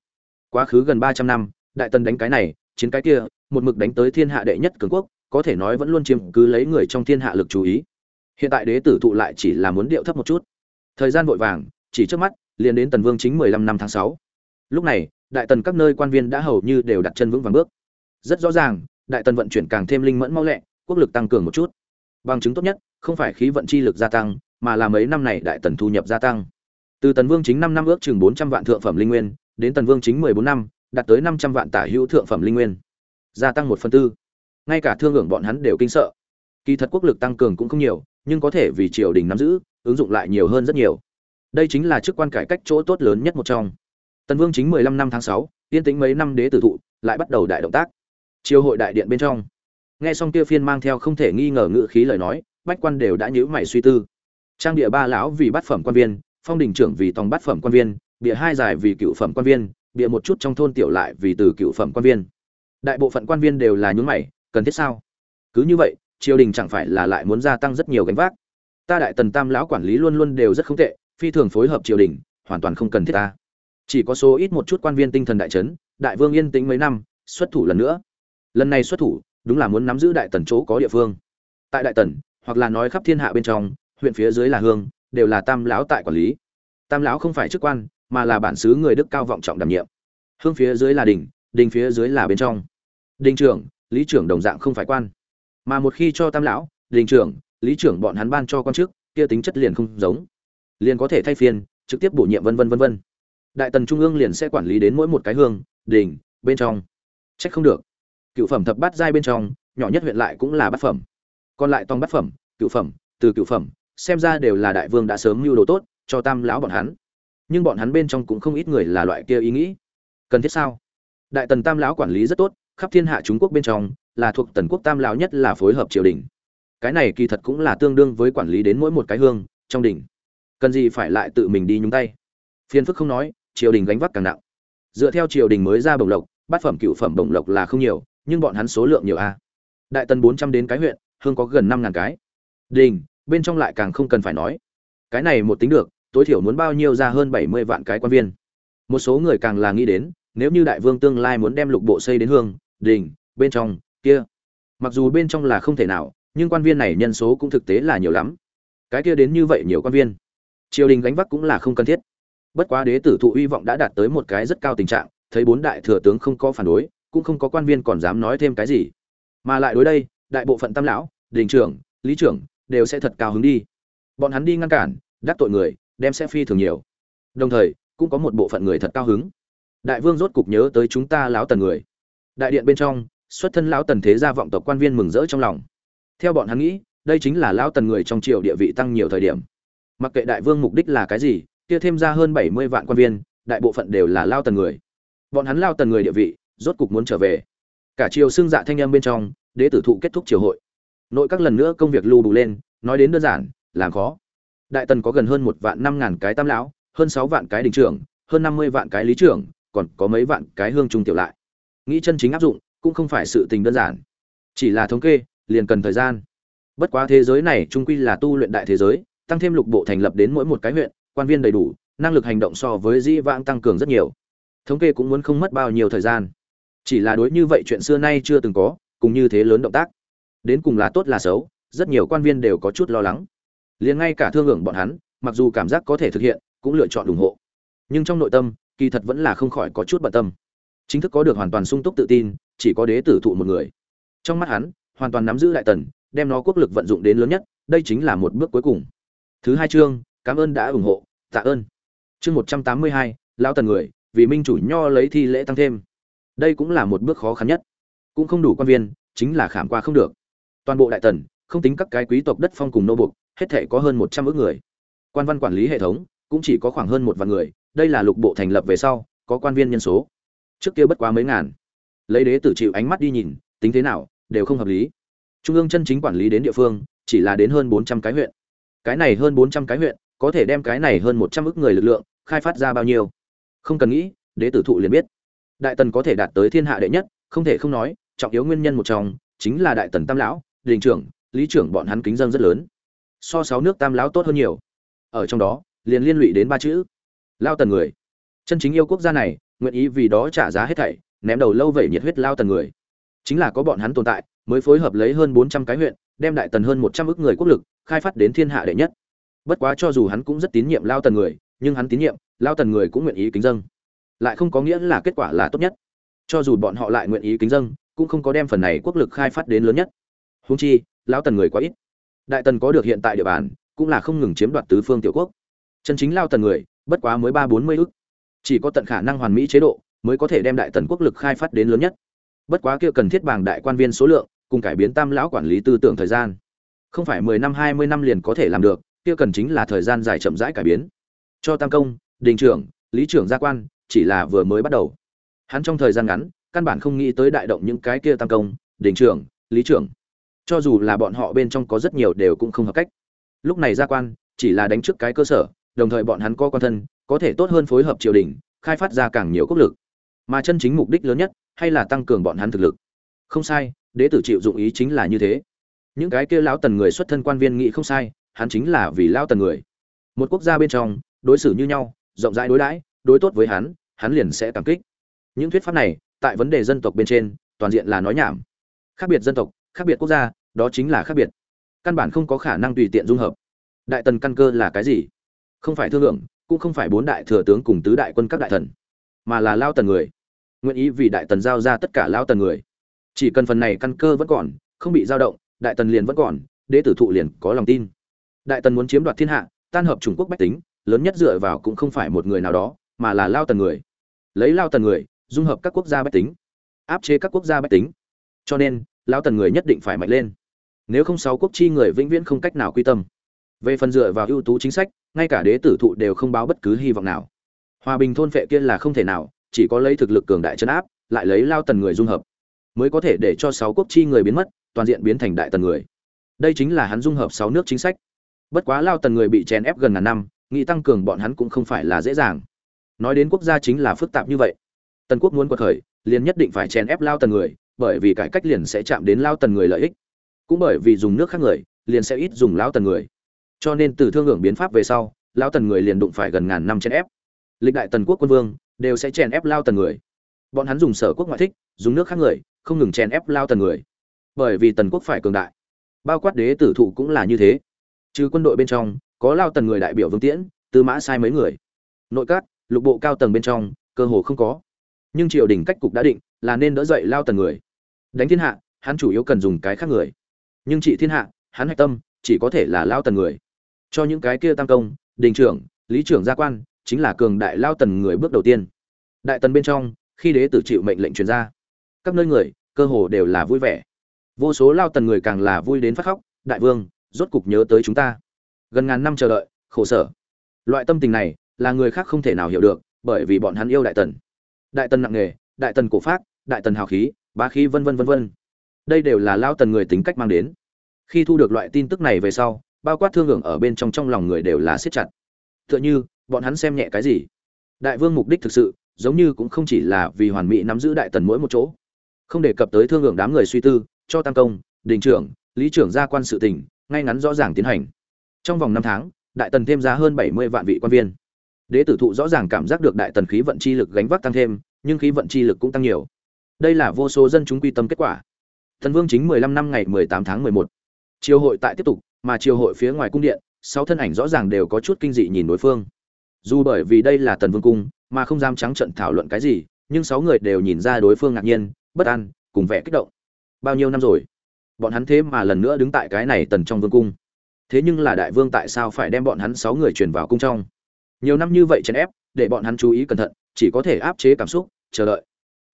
Quá khứ gần ba trăm năm, đại tần đánh cái này, chiến cái kia, một mực đánh tới thiên hạ đệ nhất cường quốc, có thể nói vẫn luôn chiếm cứ lấy người trong thiên hạ lực chú ý hiện tại đế tử thụ lại chỉ là muốn điệu thấp một chút. Thời gian vội vàng, chỉ trước mắt, liền đến tần vương chính mười lăm năm tháng sáu. Lúc này, đại tần các nơi quan viên đã hầu như đều đặt chân vững vàng bước. Rất rõ ràng, đại tần vận chuyển càng thêm linh mẫn mau lẹ, quốc lực tăng cường một chút. Bằng chứng tốt nhất, không phải khí vận chi lực gia tăng, mà là mấy năm này đại tần thu nhập gia tăng. Từ tần vương chính năm năm ước chừng bốn trăm vạn thượng phẩm linh nguyên, đến tần vương chính mười bốn năm, đạt tới năm trăm vạn tả hữu thượng phẩm linh nguyên. Gia tăng một phần tư. Ngay cả thương hưởng bọn hắn đều kinh sợ. Kỳ thật quốc lực tăng cường cũng không nhiều nhưng có thể vì triều đình nắm giữ, ứng dụng lại nhiều hơn rất nhiều. Đây chính là chức quan cải cách chỗ tốt lớn nhất một trong. Tần vương chính mười lăm năm tháng sáu, yên tĩnh mấy năm đế tử thụ, lại bắt đầu đại động tác. Triều hội đại điện bên trong. Nghe xong kia phiên mang theo không thể nghi ngờ ngự khí lời nói, bách quan đều đã nhữ mày suy tư. Trang địa ba lão vì bát phẩm quan viên, phong đình trưởng vì tòng bát phẩm quan viên bịa hai giải vì cựu phẩm quan viên bịa một chút trong thôn tiểu lại vì từ cựu phẩm quan viên. Đại bộ phận quan viên đều là nhún mày, cần thiết sao? Cứ như vậy triều đình chẳng phải là lại muốn gia tăng rất nhiều gánh vác. Ta đại tần tam lão quản lý luôn luôn đều rất không tệ, phi thường phối hợp triều đình, hoàn toàn không cần thiết ta. Chỉ có số ít một chút quan viên tinh thần đại trấn đại vương yên tĩnh mấy năm, xuất thủ lần nữa. Lần này xuất thủ, đúng là muốn nắm giữ đại tần chỗ có địa phương. Tại đại tần, hoặc là nói khắp thiên hạ bên trong, huyện phía dưới là hương, đều là tam lão tại quản lý. Tam lão không phải chức quan, mà là bản xứ người đức cao vọng trọng đảm nhiệm. Hương phía dưới là đình đình phía dưới là bên trong. Đình trưởng, lý trưởng đồng dạng không phải quan mà một khi cho tam lão, đình trưởng, lý trưởng bọn hắn ban cho quan chức, kia tính chất liền không giống. Liền có thể thay phiên, trực tiếp bổ nhiệm vân vân vân vân. Đại tần trung ương liền sẽ quản lý đến mỗi một cái hương, đình, bên trong. Trách không được. Cựu phẩm thập bát giai bên trong, nhỏ nhất huyện lại cũng là bát phẩm. Còn lại tòng bát phẩm, cựu phẩm, từ cựu phẩm, xem ra đều là đại vương đã sớm mưu đồ tốt cho tam lão bọn hắn. Nhưng bọn hắn bên trong cũng không ít người là loại kia ý nghĩ. Cần thiết sao? Đại tần tam lão quản lý rất tốt khắp thiên hạ trung quốc bên trong, là thuộc tần quốc tam lão nhất là phối hợp triều đình. Cái này kỳ thật cũng là tương đương với quản lý đến mỗi một cái hương, trong đỉnh cần gì phải lại tự mình đi nhúng tay? Phiên phức không nói, triều đình gánh vác càng nặng. Dựa theo triều đình mới ra bổng lộc, bát phẩm cựu phẩm bổng lộc là không nhiều, nhưng bọn hắn số lượng nhiều a. Đại tần bốn trăm đến cái huyện, hương có gần năm ngàn cái. Đình, bên trong lại càng không cần phải nói. Cái này một tính được, tối thiểu muốn bao nhiêu ra hơn bảy mươi vạn cái quan viên. Một số người càng là nghĩ đến, nếu như đại vương tương lai muốn đem lục bộ xây đến hương đình, bên trong, kia. Mặc dù bên trong là không thể nào, nhưng quan viên này nhân số cũng thực tế là nhiều lắm. Cái kia đến như vậy nhiều quan viên. Triều đình gánh vác cũng là không cần thiết. Bất quá đế tử thụ hy vọng đã đạt tới một cái rất cao tình trạng, thấy bốn đại thừa tướng không có phản đối, cũng không có quan viên còn dám nói thêm cái gì. Mà lại đối đây, đại bộ phận tam lão, đình trưởng, lý trưởng, đều sẽ thật cao hứng đi. Bọn hắn đi ngăn cản, đắc tội người, đem sẽ phi thường nhiều. Đồng thời, cũng có một bộ phận người thật cao hứng. Đại vương rốt cục nhớ tới chúng ta lão tần người đại điện bên trong, xuất thân lão tần thế gia vọng tộc quan viên mừng rỡ trong lòng. Theo bọn hắn nghĩ, đây chính là lão tần người trong triều địa vị tăng nhiều thời điểm. Mặc kệ đại vương mục đích là cái gì, kia thêm ra hơn bảy mươi vạn quan viên, đại bộ phận đều là lao tần người. Bọn hắn lao tần người địa vị, rốt cục muốn trở về. Cả triều xưng dạ thanh âm bên trong, đế tử thụ kết thúc triều hội. Nội các lần nữa công việc lưu đủ lên, nói đến đơn giản, làm khó. Đại tần có gần hơn một vạn năm ngàn cái tam lão, hơn sáu vạn cái đình trưởng, hơn năm mươi vạn cái lý trưởng, còn có mấy vạn cái hương trung tiểu lại nghĩ chân chính áp dụng, cũng không phải sự tình đơn giản. Chỉ là thống kê, liền cần thời gian. Bất quá thế giới này trung quy là tu luyện đại thế giới, tăng thêm lục bộ thành lập đến mỗi một cái huyện, quan viên đầy đủ, năng lực hành động so với dĩ vãng tăng cường rất nhiều. Thống kê cũng muốn không mất bao nhiêu thời gian. Chỉ là đối như vậy chuyện xưa nay chưa từng có, cùng như thế lớn động tác. Đến cùng là tốt là xấu, rất nhiều quan viên đều có chút lo lắng. Liền ngay cả thương hưởng bọn hắn, mặc dù cảm giác có thể thực hiện, cũng lựa chọn ủng hộ. Nhưng trong nội tâm, kỳ thật vẫn là không khỏi có chút bận tâm chính thức có được hoàn toàn sung túc tự tin, chỉ có đế tử thụ một người. Trong mắt hắn, hoàn toàn nắm giữ đại tần, đem nó quốc lực vận dụng đến lớn nhất, đây chính là một bước cuối cùng. Thứ hai chương, cảm ơn đã ủng hộ, tạ ơn. Chương một trăm tám mươi hai, lão tần người, vì minh chủ nho lấy thi lễ tăng thêm. Đây cũng là một bước khó khăn nhất. Cũng không đủ quan viên, chính là khảm qua không được. Toàn bộ đại tần, không tính các cái quý tộc đất phong cùng nô buộc, hết thể có hơn một trăm ước người. Quan văn quản lý hệ thống, cũng chỉ có khoảng hơn một vạn người, đây là lục bộ thành lập về sau, có quan viên nhân số trước kia bất quá mấy ngàn. Lấy đế tử chịu ánh mắt đi nhìn, tính thế nào, đều không hợp lý. Trung ương chân chính quản lý đến địa phương, chỉ là đến hơn bốn trăm cái huyện. Cái này hơn bốn trăm cái huyện, có thể đem cái này hơn một trăm ức người lực lượng, khai phát ra bao nhiêu? Không cần nghĩ, đế tử thụ liền biết. Đại tần có thể đạt tới thiên hạ đệ nhất, không thể không nói, trọng yếu nguyên nhân một trong, chính là đại tần tam lão, đình trưởng, lý trưởng bọn hắn kính dân rất lớn. So sáu nước tam lão tốt hơn nhiều. Ở trong đó, liền liên lụy đến ba chữ. Lao tần người. Chân chính yêu quốc gia này nguyện ý vì đó trả giá hết thảy, ném đầu lâu vẩy nhiệt huyết lao tần người. Chính là có bọn hắn tồn tại, mới phối hợp lấy hơn bốn trăm cái huyện, đem đại tần hơn một trăm ước người quốc lực, khai phát đến thiên hạ đệ nhất. Bất quá cho dù hắn cũng rất tín nhiệm lao tần người, nhưng hắn tín nhiệm, lao tần người cũng nguyện ý kính dâng. Lại không có nghĩa là kết quả là tốt nhất. Cho dù bọn họ lại nguyện ý kính dâng, cũng không có đem phần này quốc lực khai phát đến lớn nhất. Húng chi, lao tần người quá ít. Đại tần có được hiện tại địa bàn, cũng là không ngừng chiếm đoạt tứ phương tiểu quốc. Chân chính lao tần người, bất quá mới ba bốn mươi ước chỉ có tận khả năng hoàn mỹ chế độ mới có thể đem đại tần quốc lực khai phát đến lớn nhất. Bất quá kia cần thiết bằng đại quan viên số lượng, cùng cải biến tam lão quản lý tư tưởng thời gian. Không phải mười năm, hai mươi năm liền có thể làm được, kia cần chính là thời gian dài chậm rãi cải biến. Cho tam công, đình trưởng, lý trưởng gia quan, chỉ là vừa mới bắt đầu. Hắn trong thời gian ngắn, căn bản không nghĩ tới đại động những cái kia tam công, đình trưởng, lý trưởng. Cho dù là bọn họ bên trong có rất nhiều đều cũng không hợp cách. Lúc này gia quan, chỉ là đánh trước cái cơ sở đồng thời bọn hắn có quan thân, có thể tốt hơn phối hợp triều đình, khai phát ra càng nhiều quốc lực. Mà chân chính mục đích lớn nhất, hay là tăng cường bọn hắn thực lực. Không sai, đế tử chịu dụng ý chính là như thế. Những cái kia lão tần người xuất thân quan viên nghĩ không sai, hắn chính là vì lão tần người. Một quốc gia bên trong, đối xử như nhau, rộng rãi đối đãi, đối tốt với hắn hắn liền sẽ cảm kích. Những thuyết pháp này, tại vấn đề dân tộc bên trên, toàn diện là nói nhảm. Khác biệt dân tộc, khác biệt quốc gia, đó chính là khác biệt. Căn bản không có khả năng tùy tiện dung hợp. Đại tần căn cơ là cái gì? Không phải thương lượng, cũng không phải bốn đại thừa tướng cùng tứ đại quân các đại thần, mà là lao tần người. Nguyện ý vì đại tần giao ra tất cả lao tần người. Chỉ cần phần này căn cơ vẫn còn, không bị dao động, đại tần liền vẫn còn, đế tử thụ liền có lòng tin. Đại tần muốn chiếm đoạt thiên hạ, tan hợp trung quốc bách tính, lớn nhất dựa vào cũng không phải một người nào đó, mà là lao tần người. Lấy lao tần người, dung hợp các quốc gia bách tính, áp chế các quốc gia bách tính. Cho nên, lao tần người nhất định phải mạnh lên. Nếu không sáu quốc chi người vĩnh viễn không cách nào quy tâm về phần dựa vào ưu tú chính sách, ngay cả đế tử thụ đều không báo bất cứ hy vọng nào. Hòa bình thôn phệ kia là không thể nào, chỉ có lấy thực lực cường đại chấn áp, lại lấy lao tần người dung hợp, mới có thể để cho sáu quốc chi người biến mất, toàn diện biến thành đại tần người. Đây chính là hắn dung hợp sáu nước chính sách. Bất quá lao tần người bị chèn ép gần ngàn năm, nghĩ tăng cường bọn hắn cũng không phải là dễ dàng. Nói đến quốc gia chính là phức tạp như vậy. Tần quốc muốn quật khởi, liền nhất định phải chèn ép lao tần người, bởi vì cải cách liền sẽ chạm đến lao tần người lợi ích. Cũng bởi vì dùng nước khác người, liền sẽ ít dùng lao tần người cho nên từ thương hưởng biến pháp về sau lao tần người liền đụng phải gần ngàn năm chèn ép. Lịch đại tần quốc quân vương đều sẽ chèn ép lao tần người. Bọn hắn dùng sở quốc ngoại thích, dùng nước khác người, không ngừng chèn ép lao tần người. Bởi vì tần quốc phải cường đại. Bao quát đế tử thụ cũng là như thế. Trừ quân đội bên trong, có lao tần người đại biểu vương tiễn, tư mã sai mấy người. Nội các, lục bộ cao tầng bên trong, cơ hồ không có. Nhưng triều đình cách cục đã định, là nên đỡ dậy lao tần người. Đánh thiên hạ, hắn chủ yếu cần dùng cái khác người. Nhưng trị thiên hạ, hắn hạch tâm, chỉ có thể là lao tần người cho những cái kia tam công, đình trưởng, lý trưởng gia quan, chính là cường đại lao tần người bước đầu tiên. Đại tần bên trong, khi đế tử chịu mệnh lệnh truyền ra, các nơi người, cơ hồ đều là vui vẻ. Vô số lao tần người càng là vui đến phát khóc, đại vương, rốt cục nhớ tới chúng ta. Gần ngàn năm chờ đợi, khổ sở. Loại tâm tình này, là người khác không thể nào hiểu được, bởi vì bọn hắn yêu đại tần. Đại tần nặng nghề, đại tần cổ pháp đại tần hào khí, bá khí vân vân vân vân. Đây đều là lao tần người tính cách mang đến. Khi thu được loại tin tức này về sau bao quát thương hưởng ở bên trong trong lòng người đều là siết chặt. Tựa như, bọn hắn xem nhẹ cái gì? Đại vương mục đích thực sự, giống như cũng không chỉ là vì hoàn mỹ nắm giữ đại tần mỗi một chỗ. Không đề cập tới thương hưởng đám người suy tư, cho tam công, đình trưởng, lý trưởng gia quan sự tỉnh ngay ngắn rõ ràng tiến hành. Trong vòng năm tháng, đại tần thêm ra hơn bảy mươi vạn vị quan viên. Đế tử thụ rõ ràng cảm giác được đại tần khí vận chi lực gánh vác tăng thêm, nhưng khí vận chi lực cũng tăng nhiều. Đây là vô số dân chúng quy tâm kết quả. Thần vương chính mười lăm năm ngày mười tám tháng mười một. Triều hội tại tiếp tục mà triều hội phía ngoài cung điện, sáu thân ảnh rõ ràng đều có chút kinh dị nhìn đối phương. Dù bởi vì đây là tần vương cung, mà không dám trắng trận thảo luận cái gì, nhưng sáu người đều nhìn ra đối phương ngạc nhiên, bất an, cùng vẻ kích động. Bao nhiêu năm rồi? Bọn hắn thế mà lần nữa đứng tại cái này tần trong vương cung. Thế nhưng là đại vương tại sao phải đem bọn hắn sáu người chuyển vào cung trong? Nhiều năm như vậy chèn ép, để bọn hắn chú ý cẩn thận, chỉ có thể áp chế cảm xúc, chờ đợi.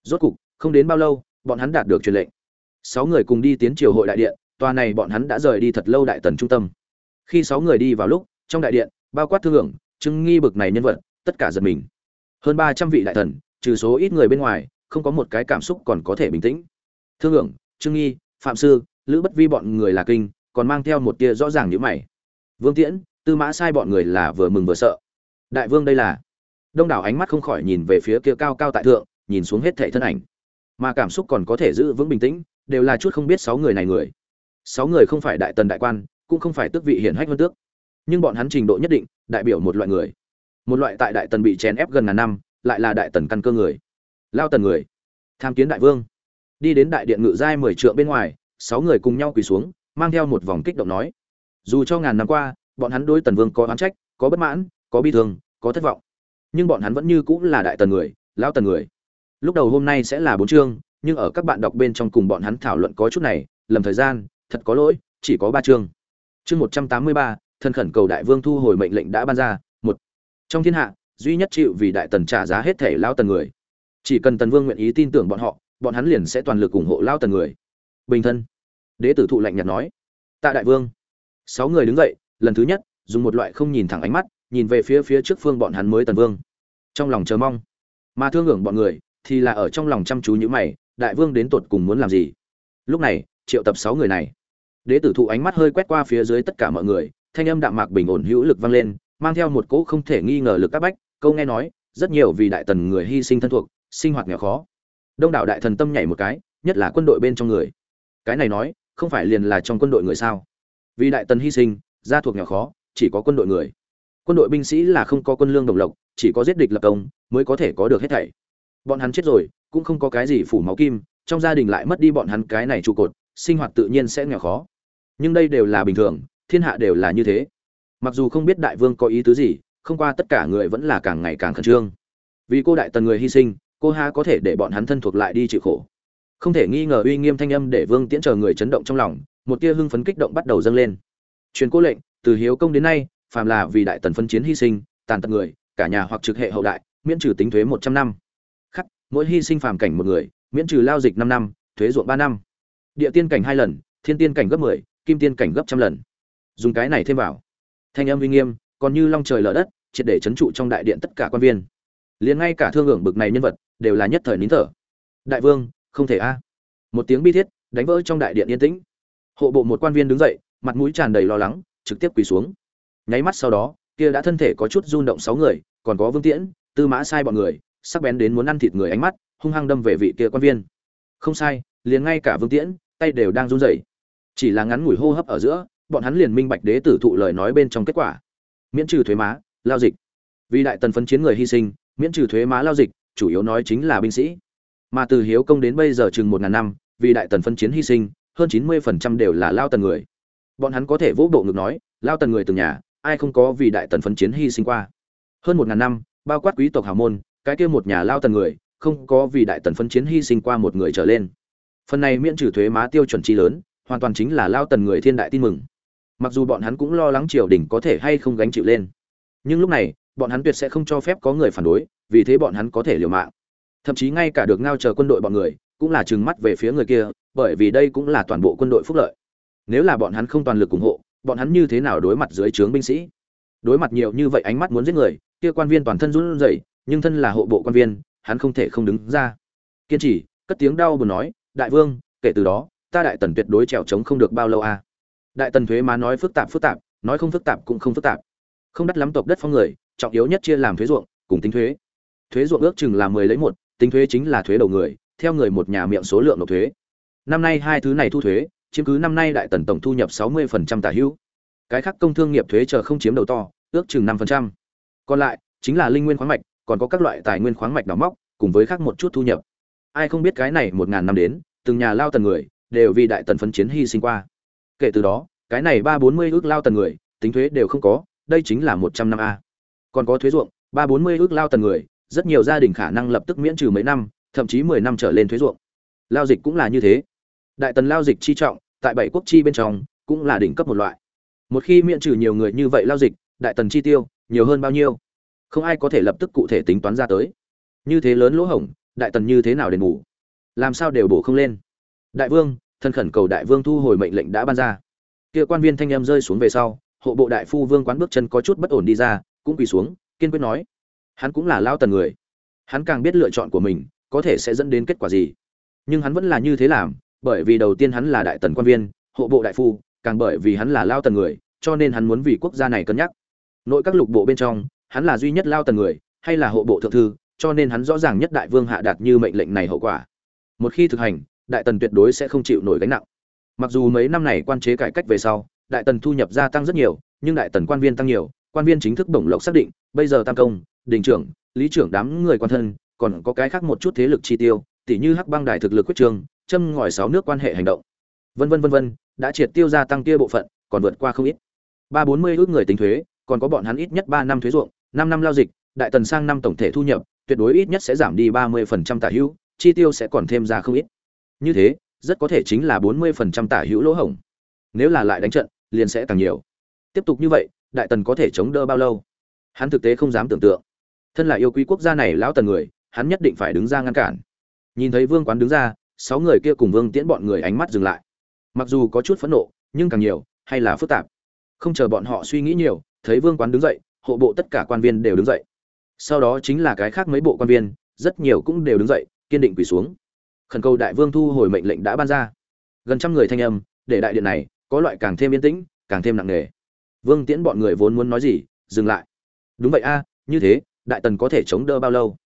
Rốt cục, không đến bao lâu, bọn hắn đạt được truyền lệnh. Sáu người cùng đi tiến triều hội đại điện tòa này bọn hắn đã rời đi thật lâu đại tần trung tâm. Khi sáu người đi vào lúc, trong đại điện, bao quát thương hưởng chứng nghi bực này nhân vật, tất cả giật mình. Hơn ba trăm vị đại thần, trừ số ít người bên ngoài, không có một cái cảm xúc còn có thể bình tĩnh. Thương hưởng trương nghi, phạm sư, lữ bất vi bọn người là kinh, còn mang theo một tia rõ ràng như mày. Vương tiễn, tư mã sai bọn người là vừa mừng vừa sợ. Đại vương đây là. Đông đảo ánh mắt không khỏi nhìn về phía kia cao cao tại thượng, nhìn xuống hết thệ thân ảnh. Mà cảm xúc còn có thể giữ vững bình tĩnh, đều là chút không biết sáu người này người sáu người không phải đại tần đại quan, cũng không phải tước vị hiển hách hơn tước. Nhưng bọn hắn trình độ nhất định, đại biểu một loại người. Một loại tại đại tần bị chèn ép gần ngàn năm, lại là đại tần căn cơ người. Lao tần người. Tham kiến đại vương. Đi đến đại điện ngự giai mười trượng bên ngoài, sáu người cùng nhau quỳ xuống, mang theo một vòng kích động nói. Dù cho ngàn năm qua, bọn hắn đối tần vương có oán trách, có bất mãn, có bi thương, có thất vọng. Nhưng bọn hắn vẫn như cũng là đại tần người lão tần người. Lúc đầu hôm nay sẽ là bốn chương, nhưng ở các bạn đọc bên trong cùng bọn hắn thảo luận có chút này, lầm thời gian thật có lỗi, chỉ có ba chương. Chương một trăm tám mươi ba thân khẩn cầu đại vương thu hồi mệnh lệnh đã ban ra, một. Trong thiên hạ, duy nhất chịu vì đại tần trả giá hết thể lao tần người. Chỉ cần tần vương nguyện ý tin tưởng bọn họ, bọn hắn liền sẽ toàn lực ủng hộ lao tần người. Bình thân. Đế tử thụ lạnh nhạt nói. Tạ đại vương. Sáu người đứng dậy, lần thứ nhất, dùng một loại không nhìn thẳng ánh mắt, nhìn về phía phía trước phương bọn hắn mới tần vương. Trong lòng chờ mong. Mà thương hưởng bọn người, thì là ở trong lòng chăm chú như mày, đại vương đến tột cùng muốn làm gì? Lúc này, triệu tập sáu người này đế tử thụ ánh mắt hơi quét qua phía dưới tất cả mọi người, thanh âm đạm mạc bình ổn hữu lực vang lên, mang theo một cỗ không thể nghi ngờ lực các bách, câu nghe nói, rất nhiều vì đại tần người hy sinh thân thuộc, sinh hoạt nghèo khó. Đông đảo đại thần tâm nhảy một cái, nhất là quân đội bên trong người. Cái này nói, không phải liền là trong quân đội người sao? Vì đại tần hy sinh, gia thuộc nghèo khó, chỉ có quân đội người. Quân đội binh sĩ là không có quân lương đồng lộc, chỉ có giết địch lập công, mới có thể có được hết thảy. Bọn hắn chết rồi, cũng không có cái gì phủ máu kim, trong gia đình lại mất đi bọn hắn cái này trụ cột, sinh hoạt tự nhiên sẽ nghèo khó nhưng đây đều là bình thường, thiên hạ đều là như thế. Mặc dù không biết đại vương có ý tứ gì, không qua tất cả người vẫn là càng ngày càng khẩn trương. Vì cô đại tần người hy sinh, cô ha có thể để bọn hắn thân thuộc lại đi chịu khổ. Không thể nghi ngờ uy nghiêm thanh âm để vương tiễn chờ người chấn động trong lòng, một tia hưng phấn kích động bắt đầu dâng lên. Truyền cô lệnh, từ hiếu công đến nay, phàm là vì đại tần phân chiến hy sinh, tàn tật người, cả nhà hoặc trực hệ hậu đại, miễn trừ tính thuế một trăm năm. Khắc, mỗi hy sinh phàm cảnh một người, miễn trừ lao dịch năm năm, thuế ruộng ba năm. Địa tiên cảnh hai lần, thiên tiên cảnh gấp mười kim tiên cảnh gấp trăm lần. Dùng cái này thêm vào. Thanh âm uy nghiêm, còn như long trời lở đất, triệt để chấn trụ trong đại điện tất cả quan viên. Liền ngay cả thương hưởng bực này nhân vật, đều là nhất thời nín thở. Đại vương, không thể a. Một tiếng bi thiết, đánh vỡ trong đại điện yên tĩnh. Hộ bộ một quan viên đứng dậy, mặt mũi tràn đầy lo lắng, trực tiếp quỳ xuống. Nháy mắt sau đó, kia đã thân thể có chút run động sáu người, còn có vương tiễn, tư mã sai bọn người, sắc bén đến muốn ăn thịt người ánh mắt, hung hăng đâm về vị kia quan viên. Không sai, liền ngay cả vương tiễn, tay đều đang run rẩy chỉ là ngắn ngủi hô hấp ở giữa, bọn hắn liền minh bạch đế tử thụ lời nói bên trong kết quả. Miễn trừ thuế má, lao dịch. Vì đại tần phấn chiến người hy sinh, miễn trừ thuế má lao dịch, chủ yếu nói chính là binh sĩ. Mà từ hiếu công đến bây giờ chừng một ngàn năm, vì đại tần phấn chiến hy sinh, hơn chín mươi phần trăm đều là lao tần người. Bọn hắn có thể vỗ bộ ngực nói, lao tần người từng nhà, ai không có vì đại tần phấn chiến hy sinh qua? Hơn một ngàn năm, bao quát quý tộc hào môn, cái kia một nhà lao tần người, không có vì đại tần phấn chiến hy sinh qua một người trở lên. Phần này miễn trừ thuế má tiêu chuẩn chi lớn hoàn toàn chính là lao tần người thiên đại tin mừng. Mặc dù bọn hắn cũng lo lắng triều đình có thể hay không gánh chịu lên. Nhưng lúc này, bọn hắn tuyệt sẽ không cho phép có người phản đối, vì thế bọn hắn có thể liều mạng. Thậm chí ngay cả được ngao chờ quân đội bọn người, cũng là trừng mắt về phía người kia, bởi vì đây cũng là toàn bộ quân đội phúc lợi. Nếu là bọn hắn không toàn lực ủng hộ, bọn hắn như thế nào đối mặt dưới trướng binh sĩ? Đối mặt nhiều như vậy ánh mắt muốn giết người, kia quan viên toàn thân run rẩy, nhưng thân là hộ bộ quan viên, hắn không thể không đứng ra. Kiên trì, cất tiếng đau buồn nói, đại vương, kể từ đó ta đại tần tuyệt đối trèo trống không được bao lâu a à. đại tần thuế má nói phức tạp phức tạp, nói không phức tạp cũng không phức tạp. Không đắt lắm tộc đất phong người, trọng yếu nhất chia làm thuế ruộng, cùng tính thuế. Thuế ruộng ước chừng là mười lấy một, tính thuế chính là thuế đầu người, theo người một nhà miệng số lượng nộp thuế. Năm nay hai thứ này thu thuế, chiếm cứ năm nay đại tần tổng thu nhập sáu mươi phần trăm tả hữu. Cái khác công thương nghiệp thuế chờ không chiếm đầu to, ước chừng năm phần trăm. Còn lại, chính là linh nguyên khoáng mạch, còn có các loại tài nguyên khoáng mạch đào móc, cùng với khác một chút thu nhập. Ai không biết cái này một ngàn năm đến, từng nhà lao tần người đều vì đại tần phấn chiến hy sinh qua. Kể từ đó, cái này ba bốn mươi ước lao tần người, tính thuế đều không có, đây chính là một trăm năm a. Còn có thuế ruộng, ba bốn mươi ước lao tần người, rất nhiều gia đình khả năng lập tức miễn trừ mấy năm, thậm chí mười năm trở lên thuế ruộng. Lao dịch cũng là như thế. Đại tần lao dịch chi trọng, tại bảy quốc chi bên trong, cũng là đỉnh cấp một loại. Một khi miễn trừ nhiều người như vậy lao dịch, đại tần chi tiêu, nhiều hơn bao nhiêu? Không ai có thể lập tức cụ thể tính toán ra tới. Như thế lớn lỗ hổng, đại tần như thế nào đền bù? Làm sao đều bổ không lên? Đại vương thân khẩn cầu đại vương thu hồi mệnh lệnh đã ban ra. Kia quan viên thanh em rơi xuống về sau, hộ bộ đại phu vương quán bước chân có chút bất ổn đi ra, cũng quỳ xuống, kiên quyết nói, hắn cũng là lao tần người. Hắn càng biết lựa chọn của mình, có thể sẽ dẫn đến kết quả gì. Nhưng hắn vẫn là như thế làm, bởi vì đầu tiên hắn là đại tần quan viên, hộ bộ đại phu, càng bởi vì hắn là lao tần người, cho nên hắn muốn vì quốc gia này cân nhắc. Nội các lục bộ bên trong, hắn là duy nhất lao tần người, hay là hộ bộ thượng thư, cho nên hắn rõ ràng nhất đại vương hạ đạt như mệnh lệnh này hậu quả. Một khi thực hành đại tần tuyệt đối sẽ không chịu nổi gánh nặng. Mặc dù mấy năm này quan chế cải cách về sau, đại tần thu nhập gia tăng rất nhiều, nhưng đại tần quan viên tăng nhiều, quan viên chính thức bổng lộc xác định, bây giờ tam công, đình trưởng, lý trưởng đám người quan thân, còn có cái khác một chút thế lực chi tiêu, tỉ như hắc băng đài thực lực quyết trường, châm ngòi sáu nước quan hệ hành động. Vân vân vân vân, đã triệt tiêu gia tăng kia bộ phận, còn vượt qua không ít. Ba bốn mươi ước người tính thuế, còn có bọn hắn ít nhất ba năm thuế ruộng, năm năm lao dịch, đại tần sang năm tổng thể thu nhập, tuyệt đối ít nhất sẽ giảm đi ba mươi phần trăm tả hữu, chi tiêu sẽ còn thêm ra không ít như thế, rất có thể chính là bốn mươi phần trăm tả hữu lỗ hổng. Nếu là lại đánh trận, liền sẽ càng nhiều. Tiếp tục như vậy, đại tần có thể chống đỡ bao lâu? Hắn thực tế không dám tưởng tượng. Thân là yêu quý quốc gia này lão tần người, hắn nhất định phải đứng ra ngăn cản. Nhìn thấy vương quán đứng ra, sáu người kia cùng vương tiễn bọn người ánh mắt dừng lại. Mặc dù có chút phẫn nộ, nhưng càng nhiều, hay là phức tạp. Không chờ bọn họ suy nghĩ nhiều, thấy vương quán đứng dậy, hộ bộ tất cả quan viên đều đứng dậy. Sau đó chính là cái khác mấy bộ quan viên, rất nhiều cũng đều đứng dậy, kiên định quỳ xuống khẩn cầu đại vương thu hồi mệnh lệnh đã ban ra. Gần trăm người thanh âm, để đại điện này có loại càng thêm yên tĩnh, càng thêm nặng nề. Vương tiễn bọn người vốn muốn nói gì, dừng lại. Đúng vậy a, như thế, đại tần có thể chống đỡ bao lâu?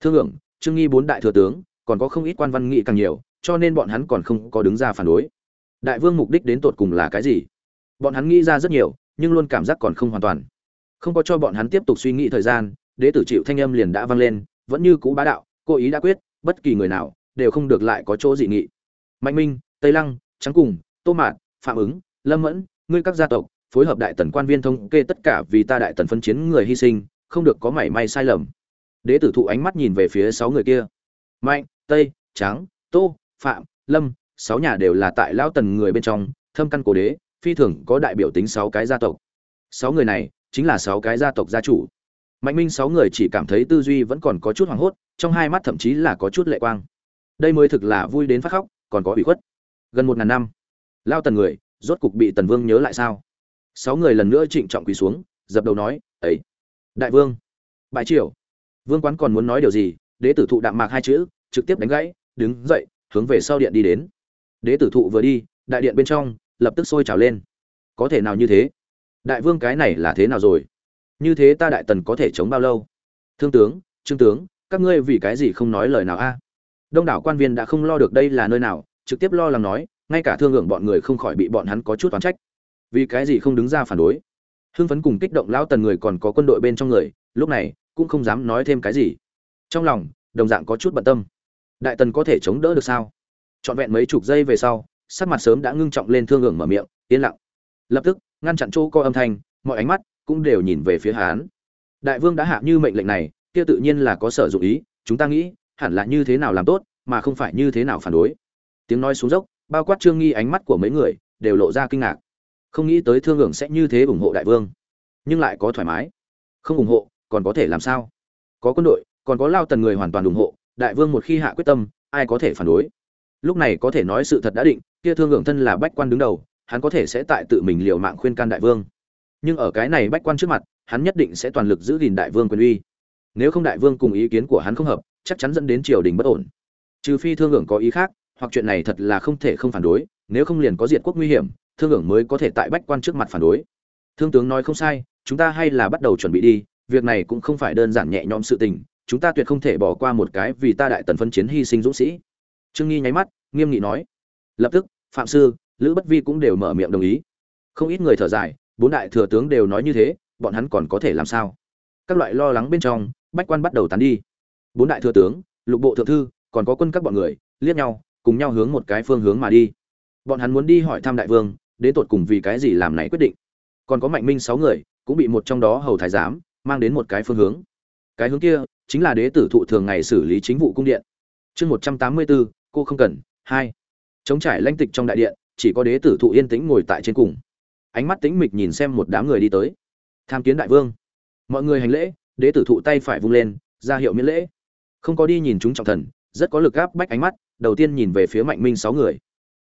Thương hưởng trương nghi bốn đại thừa tướng, còn có không ít quan văn nghị càng nhiều, cho nên bọn hắn còn không có đứng ra phản đối. Đại vương mục đích đến tột cùng là cái gì? Bọn hắn nghĩ ra rất nhiều, nhưng luôn cảm giác còn không hoàn toàn. Không có cho bọn hắn tiếp tục suy nghĩ thời gian, đế tử chịu thanh âm liền đã vang lên, vẫn như cũ bá đạo, cố ý đã quyết, bất kỳ người nào đều không được lại có chỗ dị nghị. Mạnh minh, tây lăng, trắng cùng, tô mạt, phạm ứng, lâm mẫn, ngươi các gia tộc, phối hợp đại tần quan viên thống kê tất cả vì ta đại tần phân chiến người hy sinh, không được có mảy may sai lầm. Đế tử thụ ánh mắt nhìn về phía sáu người kia. Mạnh, tây, trắng, tô, phạm, lâm, sáu nhà đều là tại lão tần người bên trong, thâm căn cổ đế, phi thường có đại biểu tính sáu cái gia tộc. Sáu người này chính là sáu cái gia tộc gia chủ. Mạnh minh, sáu người chỉ cảm thấy tư duy vẫn còn có chút hoảng hốt, trong hai mắt thậm chí là có chút lệ quang đây mới thực là vui đến phát khóc, còn có ủy khuất. Gần một ngàn năm, lao tần người rốt cục bị tần vương nhớ lại sao? Sáu người lần nữa trịnh trọng quỳ xuống, dập đầu nói, ấy, đại vương bại triều, vương quán còn muốn nói điều gì? Đế tử thụ đạm mạc hai chữ, trực tiếp đánh gãy, đứng dậy, hướng về sau điện đi đến. Đế tử thụ vừa đi, đại điện bên trong lập tức sôi trào lên. Có thể nào như thế? Đại vương cái này là thế nào rồi? Như thế ta đại tần có thể chống bao lâu? Thương tướng, trương tướng, các ngươi vì cái gì không nói lời nào a? Đông đảo quan viên đã không lo được đây là nơi nào, trực tiếp lo lắng nói, ngay cả thương hưởng bọn người không khỏi bị bọn hắn có chút oán trách. Vì cái gì không đứng ra phản đối? Hưng phấn cùng kích động lão tần người còn có quân đội bên trong người, lúc này cũng không dám nói thêm cái gì. Trong lòng, đồng dạng có chút bận tâm. Đại tần có thể chống đỡ được sao? Trọn vẹn mấy chục giây về sau, sắc mặt sớm đã ngưng trọng lên thương hưởng mở miệng, yên lặng. Lập tức, ngăn chặn chỗ co âm thanh, mọi ánh mắt cũng đều nhìn về phía hán đại vương đã hạ như mệnh lệnh này, kia tự nhiên là có sở dụng ý, chúng ta nghĩ hẳn là như thế nào làm tốt, mà không phải như thế nào phản đối. Tiếng nói xuống dốc, bao quát trương nghi ánh mắt của mấy người, đều lộ ra kinh ngạc. Không nghĩ tới thương hưởng sẽ như thế ủng hộ đại vương, nhưng lại có thoải mái. Không ủng hộ, còn có thể làm sao? Có quân đội, còn có lao tần người hoàn toàn ủng hộ, đại vương một khi hạ quyết tâm, ai có thể phản đối? Lúc này có thể nói sự thật đã định, kia thương hưởng thân là bách quan đứng đầu, hắn có thể sẽ tại tự mình liều mạng khuyên can đại vương. Nhưng ở cái này bách quan trước mặt, hắn nhất định sẽ toàn lực giữ gìn đại vương quyền uy nếu không đại vương cùng ý kiến của hắn không hợp, chắc chắn dẫn đến triều đình bất ổn. Trừ phi thương hưởng có ý khác, hoặc chuyện này thật là không thể không phản đối, nếu không liền có diệt quốc nguy hiểm, thương hưởng mới có thể tại bách quan trước mặt phản đối. Thương tướng nói không sai, chúng ta hay là bắt đầu chuẩn bị đi, việc này cũng không phải đơn giản nhẹ nhõm sự tình, chúng ta tuyệt không thể bỏ qua một cái vì ta đại tần phân chiến hy sinh dũng sĩ. Trương nghi nháy mắt, nghiêm nghị nói. Lập tức, phạm sư, lữ bất vi cũng đều mở miệng đồng ý. Không ít người thở dài, bốn đại thừa tướng đều nói như thế, bọn hắn còn có thể làm sao? Các loại lo lắng bên trong bách quan bắt đầu tán đi. Bốn đại thừa tướng, lục bộ thượng thư, còn có quân các bọn người, liếc nhau, cùng nhau hướng một cái phương hướng mà đi. Bọn hắn muốn đi hỏi thăm đại vương, đến tột cùng vì cái gì làm này quyết định. Còn có mạnh minh sáu người, cũng bị một trong đó hầu thái giám, mang đến một cái phương hướng. Cái hướng kia, chính là đế tử thụ thường ngày xử lý chính vụ cung điện. Chương một trăm tám mươi bốn, cô không cần, hai. Chống trải lanh tịch trong đại điện, chỉ có đế tử thụ yên tĩnh ngồi tại trên cùng. Ánh mắt tĩnh mịch nhìn xem một đám người đi tới. Tham kiến đại vương. Mọi người hành lễ đế tử thụ tay phải vung lên, ra hiệu miễn lễ. Không có đi nhìn chúng trọng thần, rất có lực gáp bách ánh mắt, đầu tiên nhìn về phía mạnh minh sáu người.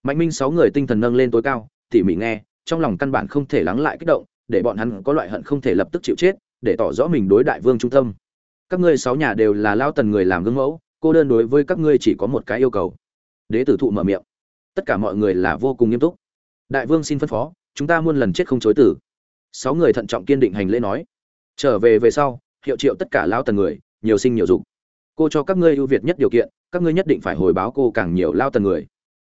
Mạnh minh sáu người tinh thần nâng lên tối cao, tỉ mỉ nghe, trong lòng căn bản không thể lắng lại kích động, để bọn hắn có loại hận không thể lập tức chịu chết, để tỏ rõ mình đối đại vương trung tâm. Các ngươi sáu nhà đều là lao tần người làm gương mẫu, cô đơn đối với các ngươi chỉ có một cái yêu cầu. Đế tử thụ mở miệng. Tất cả mọi người là vô cùng nghiêm túc. Đại vương xin phân phó, chúng ta muôn lần chết không chối tử sáu người thận trọng kiên định hành lễ nói. Trở về về sau hiệu triệu tất cả lao tần người, nhiều sinh nhiều dụng cô cho các ngươi ưu việt nhất điều kiện, các ngươi nhất định phải hồi báo cô càng nhiều lao tần người.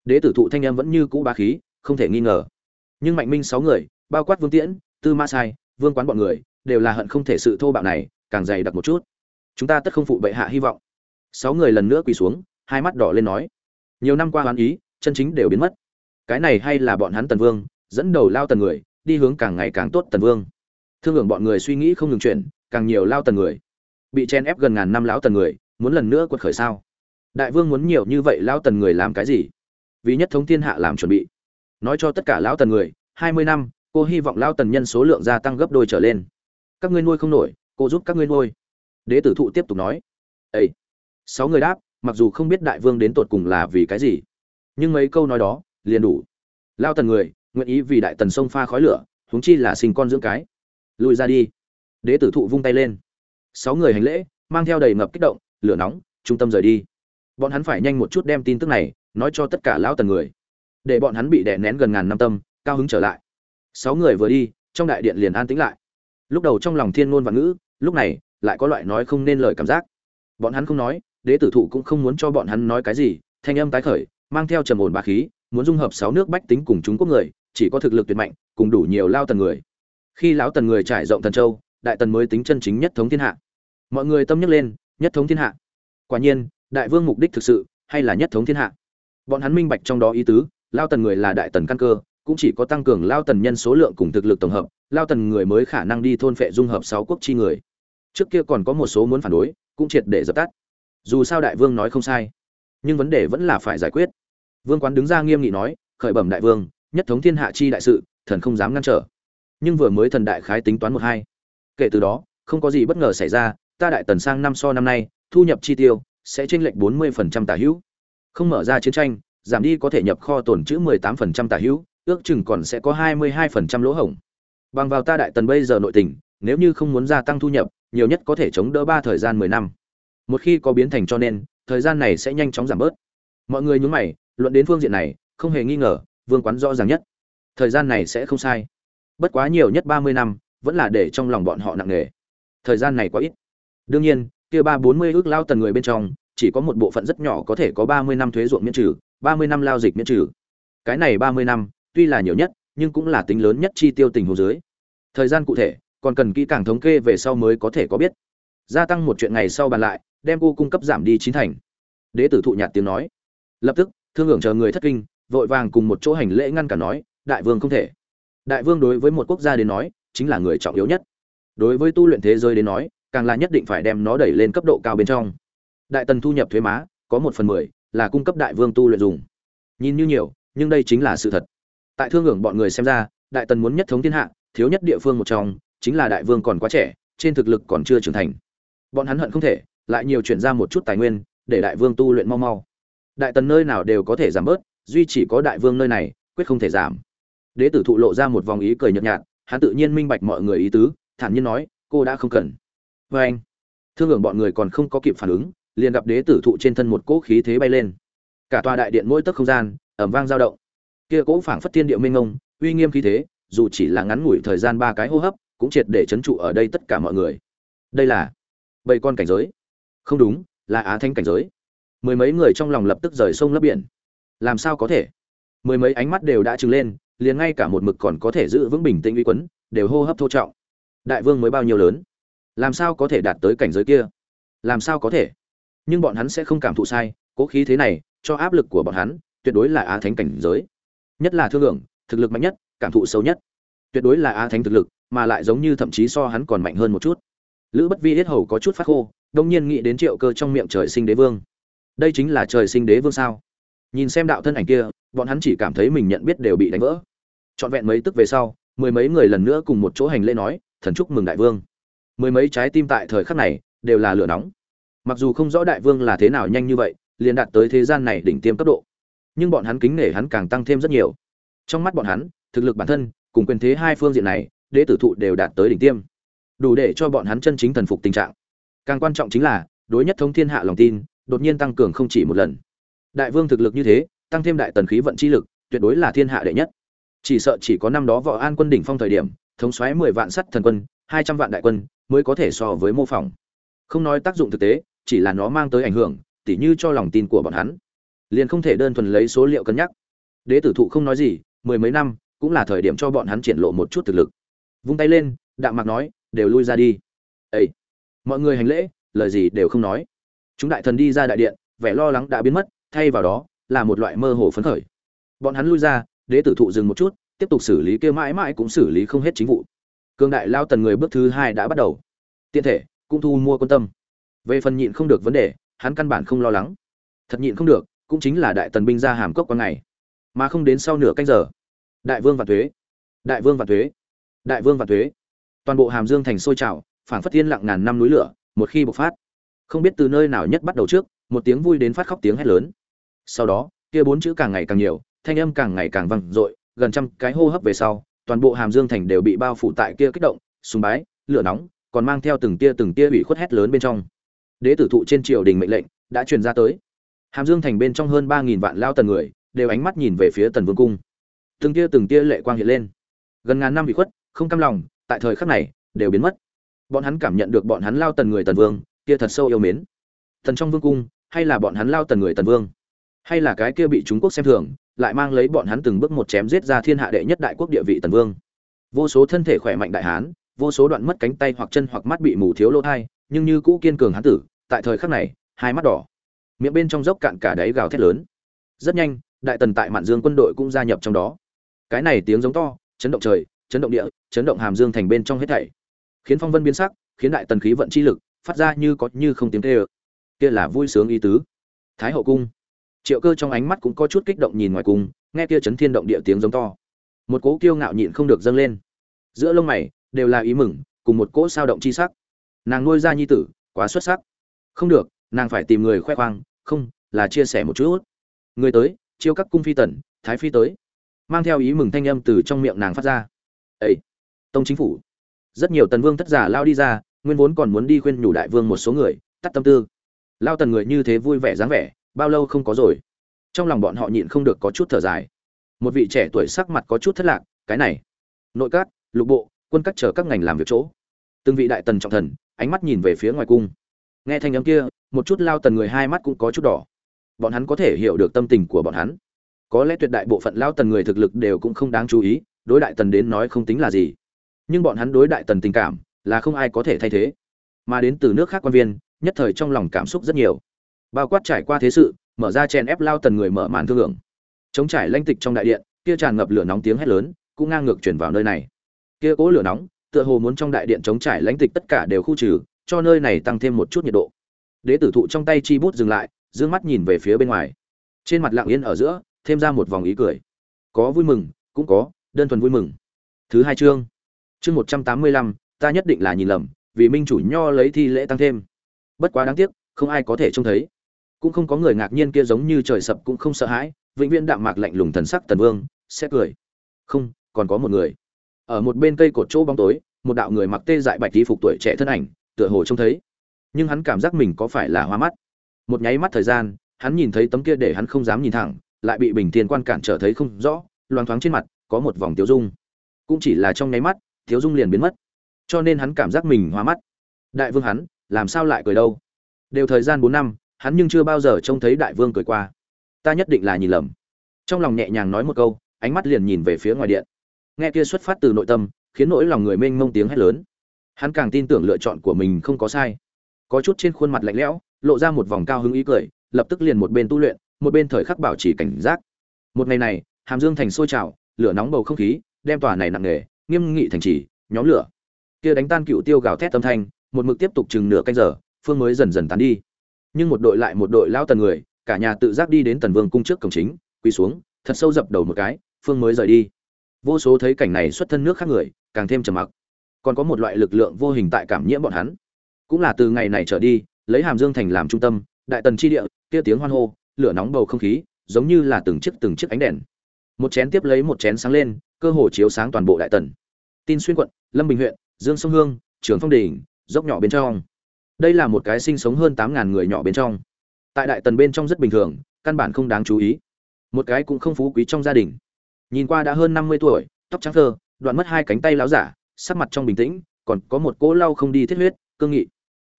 Đế tử thụ thanh em vẫn như cũ ba khí, không thể nghi ngờ. Nhưng mạnh minh sáu người, bao quát vương tiễn, tư ma sai, vương quán bọn người, đều là hận không thể sự thô bạo này, càng dày đặc một chút. Chúng ta tất không phụ bệ hạ hy vọng. Sáu người lần nữa quỳ xuống, hai mắt đỏ lên nói. Nhiều năm qua hoán ý, chân chính đều biến mất. Cái này hay là bọn hắn tần vương, dẫn đầu lao tần người, đi hướng càng ngày càng tốt tần vương. Thương hưởng bọn người suy nghĩ không ngừng chuyển càng nhiều lao tần người. Bị chen ép gần ngàn năm lão tần người, muốn lần nữa quật khởi sao? Đại vương muốn nhiều như vậy lao tần người làm cái gì? Vì nhất thống thiên hạ làm chuẩn bị. Nói cho tất cả lão tần người, hai mươi năm, cô hy vọng lao tần nhân số lượng gia tăng gấp đôi trở lên. Các ngươi nuôi không nổi, cô giúp các ngươi nuôi. Đế tử thụ tiếp tục nói. Ấy sáu người đáp, mặc dù không biết đại vương đến tột cùng là vì cái gì, nhưng mấy câu nói đó liền đủ. Lao tần người, nguyện ý vì đại tần sông pha khói lửa, huống chi là sinh con dưỡng cái. Lùi ra đi đế tử thụ vung tay lên. Sáu người hành lễ, mang theo đầy ngập kích động, lửa nóng, trung tâm rời đi. Bọn hắn phải nhanh một chút đem tin tức này nói cho tất cả lão tần người, để bọn hắn bị đè nén gần ngàn năm tâm, cao hứng trở lại. Sáu người vừa đi, trong đại điện liền an tĩnh lại. Lúc đầu trong lòng thiên ngôn và ngữ, lúc này lại có loại nói không nên lời cảm giác. Bọn hắn không nói, đế tử thụ cũng không muốn cho bọn hắn nói cái gì, thanh âm tái khởi, mang theo trầm ổn bá khí, muốn dung hợp sáu nước bách tính cùng chúng quốc người, chỉ có thực lực tuyệt mạnh, cùng đủ nhiều lao tần người. Khi lão tần người trải rộng thần châu đại tần mới tính chân chính nhất thống thiên hạ. Mọi người tâm nhắc lên, nhất thống thiên hạ. Quả nhiên, đại vương mục đích thực sự hay là nhất thống thiên hạ. Bọn hắn minh bạch trong đó ý tứ, lao tần người là đại tần căn cơ, cũng chỉ có tăng cường lao tần nhân số lượng cùng thực lực tổng hợp, lao tần người mới khả năng đi thôn phệ dung hợp sáu quốc chi người. Trước kia còn có một số muốn phản đối, cũng triệt để dập tắt. Dù sao đại vương nói không sai, nhưng vấn đề vẫn là phải giải quyết. Vương quán đứng ra nghiêm nghị nói, khởi bẩm đại vương, nhất thống thiên hạ chi đại sự, thần không dám ngăn trở. Nhưng vừa mới thần đại khái tính toán một hai kể từ đó, không có gì bất ngờ xảy ra, ta đại tần sang năm so năm nay, thu nhập chi tiêu sẽ chênh lệch bốn mươi phần trăm tả hữu. Không mở ra chiến tranh, giảm đi có thể nhập kho tồn chữ mười tám phần trăm tả hữu, ước chừng còn sẽ có hai mươi hai phần trăm lỗ hổng. Bằng vào ta đại tần bây giờ nội tình, nếu như không muốn gia tăng thu nhập, nhiều nhất có thể chống đỡ ba thời gian mười năm. Một khi có biến thành cho nên, thời gian này sẽ nhanh chóng giảm bớt. Mọi người nhúng mày, luận đến phương diện này, không hề nghi ngờ, vương quán rõ ràng nhất. Thời gian này sẽ không sai. Bất quá nhiều nhất ba mươi năm vẫn là để trong lòng bọn họ nặng nề. Thời gian này quá ít. Đương nhiên, kia ba bốn mươi ước lao tần người bên trong, chỉ có một bộ phận rất nhỏ có thể có ba mươi năm thuế ruộng miễn trừ, ba mươi năm lao dịch miễn trừ. Cái này ba mươi năm, tuy là nhiều nhất, nhưng cũng là tính lớn nhất chi tiêu tình hồ dưới. Thời gian cụ thể, còn cần kỹ càng thống kê về sau mới có thể có biết. Gia tăng một chuyện ngày sau bàn lại, đem cô cung cấp giảm đi chín thành. Đế tử thụ nhạt tiếng nói. Lập tức, thương hưởng chờ người thất kinh, vội vàng cùng một chỗ hành lễ ngăn cả nói, đại vương không thể. Đại vương đối với một quốc gia đến nói chính là người trọng yếu nhất. Đối với tu luyện thế giới đến nói, càng là nhất định phải đem nó đẩy lên cấp độ cao bên trong. Đại tần thu nhập thuế má, có một phần mười là cung cấp đại vương tu luyện dùng. Nhìn như nhiều, nhưng đây chính là sự thật. Tại thương hưởng bọn người xem ra, đại tần muốn nhất thống thiên hạ, thiếu nhất địa phương một trong, chính là đại vương còn quá trẻ, trên thực lực còn chưa trưởng thành. Bọn hắn hận không thể, lại nhiều chuyển ra một chút tài nguyên, để đại vương tu luyện mau mau. Đại tần nơi nào đều có thể giảm bớt, duy chỉ có đại vương nơi này, quyết không thể giảm. Đế tử thụ lộ ra một vòng ý cười nhợt nhạt hắn tự nhiên minh bạch mọi người ý tứ, thản nhiên nói, cô đã không cần. Vê anh, thương hưởng bọn người còn không có kịp phản ứng, liền gặp đế tử thụ trên thân một cỗ khí thế bay lên. Cả tòa đại điện mỗi tấc không gian ẩm vang dao động. Kia cỗ phảng phất thiên địa minh ngông uy nghiêm khí thế, dù chỉ là ngắn ngủi thời gian ba cái hô hấp, cũng triệt để chấn trụ ở đây tất cả mọi người. Đây là bảy con cảnh giới. Không đúng, là á thanh cảnh giới. Mười mấy người trong lòng lập tức rời sông lấp biển. Làm sao có thể? Mười mấy ánh mắt đều đã trừng lên liền ngay cả một mực còn có thể giữ vững bình tĩnh uy quấn đều hô hấp thô trọng. Đại vương mới bao nhiêu lớn? Làm sao có thể đạt tới cảnh giới kia? Làm sao có thể? Nhưng bọn hắn sẽ không cảm thụ sai cố khí thế này cho áp lực của bọn hắn tuyệt đối là á thánh cảnh giới. Nhất là thương lượng, thực lực mạnh nhất cảm thụ sâu nhất. Tuyệt đối là á thánh thực lực mà lại giống như thậm chí so hắn còn mạnh hơn một chút. Lữ bất vi yết hầu có chút phát khô đông nhiên nghĩ đến triệu cơ trong miệng trời sinh đế vương. Đây chính là trời sinh đế vương sao? Nhìn xem đạo thân ảnh kia bọn hắn chỉ cảm thấy mình nhận biết đều bị đánh vỡ trọn vẹn mấy tức về sau, mười mấy người lần nữa cùng một chỗ hành lễ nói, thần chúc mừng đại vương. Mười mấy trái tim tại thời khắc này đều là lửa nóng. Mặc dù không rõ đại vương là thế nào nhanh như vậy, liền đạt tới thế gian này đỉnh tiêm cấp độ, nhưng bọn hắn kính nể hắn càng tăng thêm rất nhiều. Trong mắt bọn hắn, thực lực bản thân cùng quyền thế hai phương diện này đế tử thụ đều đạt tới đỉnh tiêm. Đủ để cho bọn hắn chân chính thần phục tình trạng. Càng quan trọng chính là, đối nhất thông thiên hạ lòng tin, đột nhiên tăng cường không chỉ một lần. Đại vương thực lực như thế, tăng thêm đại tần khí vận chi lực, tuyệt đối là thiên hạ đệ nhất chỉ sợ chỉ có năm đó võ an quân đỉnh phong thời điểm, thống xoáy mười vạn sắt thần quân, hai trăm vạn đại quân mới có thể so với mô phỏng. Không nói tác dụng thực tế, chỉ là nó mang tới ảnh hưởng, tỉ như cho lòng tin của bọn hắn. Liền không thể đơn thuần lấy số liệu cân nhắc. Đế tử thụ không nói gì, mười mấy năm cũng là thời điểm cho bọn hắn triển lộ một chút thực lực. Vung tay lên, đạm mạc nói, đều lui ra đi. Ấy mọi người hành lễ, lời gì đều không nói. Chúng đại thần đi ra đại điện, vẻ lo lắng đã biến mất, thay vào đó là một loại mơ hồ phấn khởi. Bọn hắn lui ra đế tử thụ dừng một chút, tiếp tục xử lý kia mãi mãi cũng xử lý không hết chính vụ. Cương đại lao tần người bước thứ hai đã bắt đầu. Tiện thể, cũng thu mua quan tâm. Về phần nhịn không được vấn đề, hắn căn bản không lo lắng. Thật nhịn không được, cũng chính là đại tần binh ra hàm cốc qua ngày. Mà không đến sau nửa canh giờ, đại vương và thuế, đại vương và thuế, đại vương và thuế. Toàn bộ hàm dương thành sôi trào phản phất thiên lặng ngàn năm núi lửa, một khi bộc phát, không biết từ nơi nào nhất bắt đầu trước, một tiếng vui đến phát khóc tiếng hét lớn. Sau đó, kia bốn chữ càng ngày càng nhiều thanh âm càng ngày càng vang dội, gần trăm cái hô hấp về sau, toàn bộ hàm dương thành đều bị bao phủ tại kia kích động, sùng bái, lửa nóng, còn mang theo từng tia từng tia bị khuất hét lớn bên trong. Đế tử thụ trên triều đình mệnh lệnh đã truyền ra tới. Hàm dương thành bên trong hơn ba nghìn vạn lao tần người, đều ánh mắt nhìn về phía tần vương cung. Từng tia từng tia lệ quang hiện lên. Gần ngàn năm bị khuất, không cam lòng, tại thời khắc này, đều biến mất. Bọn hắn cảm nhận được bọn hắn lao tần người tần vương, kia thật sâu yêu mến. Thần trong vương cung, hay là bọn hắn lao tần người tần vương? Hay là cái kia bị trung quốc xem thường lại mang lấy bọn hắn từng bước một chém giết ra thiên hạ đệ nhất đại quốc địa vị tần vương. Vô số thân thể khỏe mạnh đại hán, vô số đoạn mất cánh tay hoặc chân hoặc mắt bị mù thiếu lỗ thai, nhưng như cũ kiên cường hán tử, tại thời khắc này, hai mắt đỏ. Miệng bên trong dốc cạn cả đáy gào thét lớn. Rất nhanh, đại tần tại mạn dương quân đội cũng gia nhập trong đó. Cái này tiếng giống to, chấn động trời, chấn động địa, chấn động hàm dương thành bên trong hết thảy. Khiến phong vân biến sắc, khiến đại tần khí vận chi lực, phát ra như có như không tiếng kêu. Kia là vui sướng ý tứ. Thái hậu cung triệu cơ trong ánh mắt cũng có chút kích động nhìn ngoài cùng, nghe kia chấn thiên động địa tiếng giống to. Một cỗ kiêu ngạo nhịn không được dâng lên. Giữa lông mày đều là ý mừng cùng một cỗ sao động chi sắc. Nàng nuôi ra nhi tử quá xuất sắc. Không được nàng phải tìm người khoe khoang không là chia sẻ một chút. Người tới chiêu các cung phi tần thái phi tới. Mang theo ý mừng thanh âm từ trong miệng nàng phát ra. Ấy tông chính phủ. Rất nhiều tần vương thất giả lao đi ra nguyên vốn còn muốn đi khuyên nhủ đại vương một số người tắt tâm tư. Lao tần người như thế vui vẻ dáng vẻ bao lâu không có rồi. Trong lòng bọn họ nhịn không được có chút thở dài. Một vị trẻ tuổi sắc mặt có chút thất lạc, cái này. Nội các, lục bộ, quân các chờ các ngành làm việc chỗ. Từng vị đại tần trọng thần, ánh mắt nhìn về phía ngoài cung. Nghe thanh âm kia, một chút lao tần người hai mắt cũng có chút đỏ. Bọn hắn có thể hiểu được tâm tình của bọn hắn. Có lẽ tuyệt đại bộ phận lao tần người thực lực đều cũng không đáng chú ý, đối đại tần đến nói không tính là gì. Nhưng bọn hắn đối đại tần tình cảm là không ai có thể thay thế. Mà đến từ nước khác quan viên, nhất thời trong lòng cảm xúc rất nhiều bao quát trải qua thế sự, mở ra chèn ép lao tần người mở màn thương hưởng chống trải lanh tịch trong đại điện, kia tràn ngập lửa nóng tiếng hét lớn, cũng ngang ngược chuyển vào nơi này. Kia cố lửa nóng, tựa hồ muốn trong đại điện chống trải lãnh tịch tất cả đều khu trừ, cho nơi này tăng thêm một chút nhiệt độ. Đế tử thụ trong tay chi bút dừng lại d mắt nhìn về phía bên ngoài. Trên mặt lặng yên ở giữa, thêm ra một vòng ý cười. Có vui mừng, cũng có, đơn thuần vui mừng. Thứ hai chương. Chương một trăm tám mươi lăm, ta nhất định là nhìn lầm, vì minh chủ nho lấy thi lễ tăng thêm. Bất quá đáng tiếc, không ai có thể trông thấy cũng không có người ngạc nhiên kia giống như trời sập cũng không sợ hãi, vĩnh viễn đạm mạc lạnh lùng thần sắc tần vương, sẽ cười. Không, còn có một người. Ở một bên cây cột chỗ bóng tối, một đạo người mặc tê dại bạch đi phục tuổi trẻ thân ảnh, tựa hồ trông thấy. Nhưng hắn cảm giác mình có phải là hoa mắt. Một nháy mắt thời gian, hắn nhìn thấy tấm kia để hắn không dám nhìn thẳng, lại bị bình thiên quan cản trở thấy không rõ, loang thoáng trên mặt, có một vòng tiếu dung. Cũng chỉ là trong nháy mắt thiếu dung liền biến mất. Cho nên hắn cảm giác mình hoa mắt. Đại vương hắn, làm sao lại cười đâu? Đều thời gian bốn năm hắn nhưng chưa bao giờ trông thấy đại vương cười qua. Ta nhất định là nhìn lầm. Trong lòng nhẹ nhàng nói một câu, ánh mắt liền nhìn về phía ngoài điện. Nghe kia xuất phát từ nội tâm, khiến nỗi lòng người mênh mông tiếng hét lớn. Hắn càng tin tưởng lựa chọn của mình không có sai. Có chút trên khuôn mặt lạnh lẽo, lộ ra một vòng cao hứng ý cười, lập tức liền một bên tu luyện, một bên thời khắc bảo trì cảnh giác. Một ngày này, hàm dương thành sôi trào, lửa nóng bầu không khí, đem tòa này nặng nề, nghiêm nghị thành trì, nhóm lửa. Kia đánh tan cựu tiêu gào thét âm thanh, một mực tiếp tục chừng nửa canh giờ, phương mới dần dần tán đi nhưng một đội lại một đội lao tần người, cả nhà tự giác đi đến tần vương cung trước cổng chính, quỳ xuống, thật sâu dập đầu một cái, phương mới rời đi. Vô số thấy cảnh này xuất thân nước khác người, càng thêm trầm mặc. Còn có một loại lực lượng vô hình tại cảm nhiễm bọn hắn. Cũng là từ ngày này trở đi, lấy hàm dương thành làm trung tâm, đại tần chi địa, kia tiếng hoan hô, lửa nóng bầu không khí, giống như là từng chiếc từng chiếc ánh đèn. Một chén tiếp lấy một chén sáng lên, cơ hồ chiếu sáng toàn bộ đại tần. Tin xuyên quận, lâm bình huyện, dương sông hương, trường phong đình, dốc nhỏ bên trong đây là một cái sinh sống hơn tám ngàn người nhỏ bên trong. Tại đại tần bên trong rất bình thường, căn bản không đáng chú ý. Một cái cũng không phú quý trong gia đình. Nhìn qua đã hơn năm mươi tuổi, tóc trắng thơ, đoạn mất hai cánh tay láo giả, sắc mặt trong bình tĩnh, còn có một cỗ lau không đi thiết huyết, cương nghị.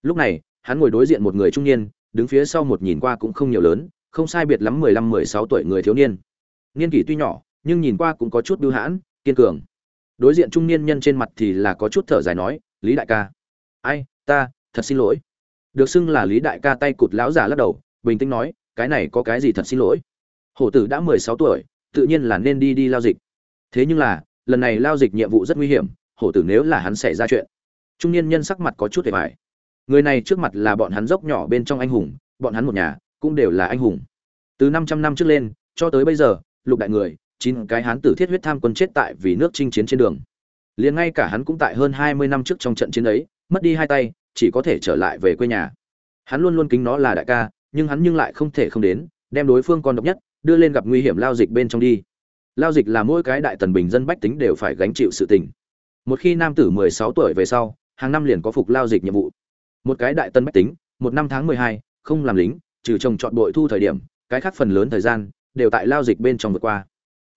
Lúc này, hắn ngồi đối diện một người trung niên, đứng phía sau một nhìn qua cũng không nhiều lớn, không sai biệt lắm mười lăm mười sáu tuổi người thiếu niên. Niên kỷ tuy nhỏ, nhưng nhìn qua cũng có chút bưu hãn, kiên cường. Đối diện trung niên nhân trên mặt thì là có chút thở dài nói, lý đại ca. Ai, ta thật xin lỗi. Được xưng là lý đại ca tay cụt lão giả lắc đầu, bình tĩnh nói, cái này có cái gì thật xin lỗi? Hổ tử đã mười sáu tuổi, tự nhiên là nên đi đi lao dịch. Thế nhưng là, lần này lao dịch nhiệm vụ rất nguy hiểm, hổ tử nếu là hắn xảy ra chuyện, trung niên nhân sắc mặt có chút hề vải người này trước mặt là bọn hắn dốc nhỏ bên trong anh hùng, bọn hắn một nhà cũng đều là anh hùng. Từ năm trăm năm trước lên, cho tới bây giờ, lục đại người, chín cái hán tử thiết huyết tham quân chết tại vì nước chinh chiến trên đường. Liền ngay cả hắn cũng tại hơn hai mươi năm trước trong trận chiến ấy, mất đi hai tay chỉ có thể trở lại về quê nhà. Hắn luôn luôn kính nó là đại ca, nhưng hắn nhưng lại không thể không đến, đem đối phương con độc nhất, đưa lên gặp nguy hiểm lao dịch bên trong đi. Lao dịch là mỗi cái đại tần bình dân bách tính đều phải gánh chịu sự tình. Một khi nam tử mười sáu tuổi về sau, hàng năm liền có phục lao dịch nhiệm vụ. Một cái đại tần bách tính, một năm tháng mười hai, không làm lính, trừ trồng chọn bội thu thời điểm, cái khác phần lớn thời gian, đều tại lao dịch bên trong vượt qua.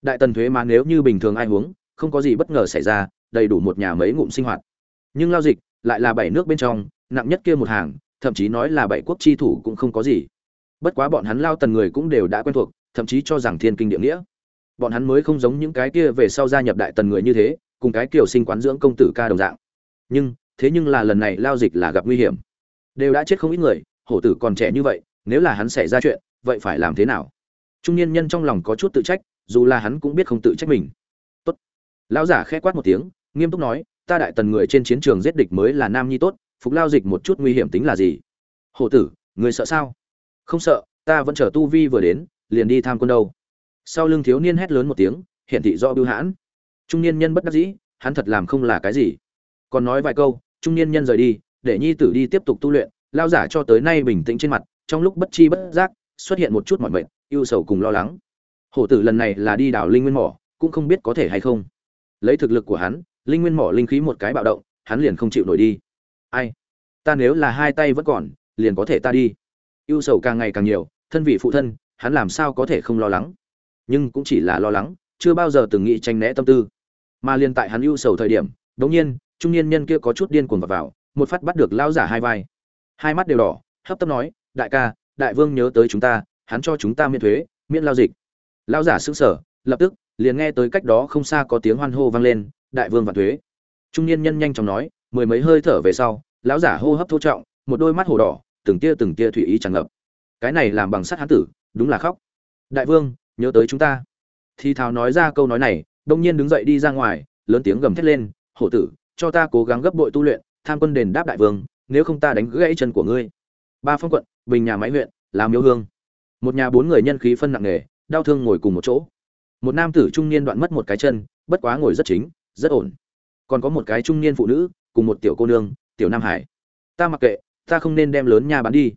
Đại tần thuế mà nếu như bình thường ai huống, không có gì bất ngờ xảy ra, đầy đủ một nhà mấy ngụm sinh hoạt. Nhưng lao dịch lại là bảy nước bên trong, nặng nhất kia một hàng, thậm chí nói là bảy quốc chi thủ cũng không có gì. Bất quá bọn hắn lao tần người cũng đều đã quen thuộc, thậm chí cho rằng thiên kinh địa nghĩa. Bọn hắn mới không giống những cái kia về sau gia nhập đại tần người như thế, cùng cái kiểu sinh quán dưỡng công tử ca đồng dạng. Nhưng, thế nhưng là lần này lao dịch là gặp nguy hiểm. Đều đã chết không ít người, hổ tử còn trẻ như vậy, nếu là hắn xảy ra chuyện, vậy phải làm thế nào? Trung niên nhân trong lòng có chút tự trách, dù là hắn cũng biết không tự trách mình. Tốt. Lão giả khẽ quát một tiếng, nghiêm túc nói ta đại tần người trên chiến trường giết địch mới là nam nhi tốt, phục lao dịch một chút nguy hiểm tính là gì? Hổ tử, người sợ sao? Không sợ, ta vẫn chờ tu vi vừa đến, liền đi tham quân đâu. Sau lưng thiếu niên hét lớn một tiếng, hiện thị do bưu hãn. Trung niên nhân bất đắc dĩ, hắn thật làm không là cái gì. Còn nói vài câu, trung niên nhân rời đi, để nhi tử đi tiếp tục tu luyện, lao giả cho tới nay bình tĩnh trên mặt, trong lúc bất chi bất giác, xuất hiện một chút mọi mệnh yêu sầu cùng lo lắng. Hổ tử lần này là đi đảo linh nguyên mỏ, cũng không biết có thể hay không. Lấy thực lực của hắn linh nguyên mỏ linh khí một cái bạo động hắn liền không chịu nổi đi. Ai? Ta nếu là hai tay vẫn còn liền có thể ta đi. Ưu sầu càng ngày càng nhiều thân vị phụ thân hắn làm sao có thể không lo lắng? Nhưng cũng chỉ là lo lắng chưa bao giờ từng nghĩ tranh né tâm tư. Mà liền tại hắn ưu sầu thời điểm đột nhiên trung niên nhân kia có chút điên cuồng vào, vào một phát bắt được lao giả hai vai. Hai mắt đều đỏ hấp tấp nói đại ca đại vương nhớ tới chúng ta hắn cho chúng ta miễn thuế miễn lao dịch. Lao giả sững sờ lập tức liền nghe tới cách đó không xa có tiếng hoan hô vang lên đại vương vạn thuế. Trung niên nhân nhanh chóng nói, mười mấy hơi thở về sau, lão giả hô hấp thô trọng, một đôi mắt hồ đỏ, từng tia từng tia thủy ý tràn ngập. Cái này làm bằng sắt hán tử, đúng là khóc. Đại vương, nhớ tới chúng ta. Thì thào nói ra câu nói này, đông nhiên đứng dậy đi ra ngoài, lớn tiếng gầm thét lên, hổ tử, cho ta cố gắng gấp bội tu luyện, tham quân đền đáp đại vương, nếu không ta đánh gãy chân của ngươi. Ba phong quận, bình nhà máy huyện làm miêu hương. Một nhà bốn người nhân khí phân nặng nề, đau thương ngồi cùng một chỗ. Một nam tử trung niên đoạn mất một cái chân, bất quá ngồi rất chính rất ổn. Còn có một cái trung niên phụ nữ cùng một tiểu cô nương, tiểu nam hải. Ta mặc kệ, ta không nên đem lớn nha bán đi.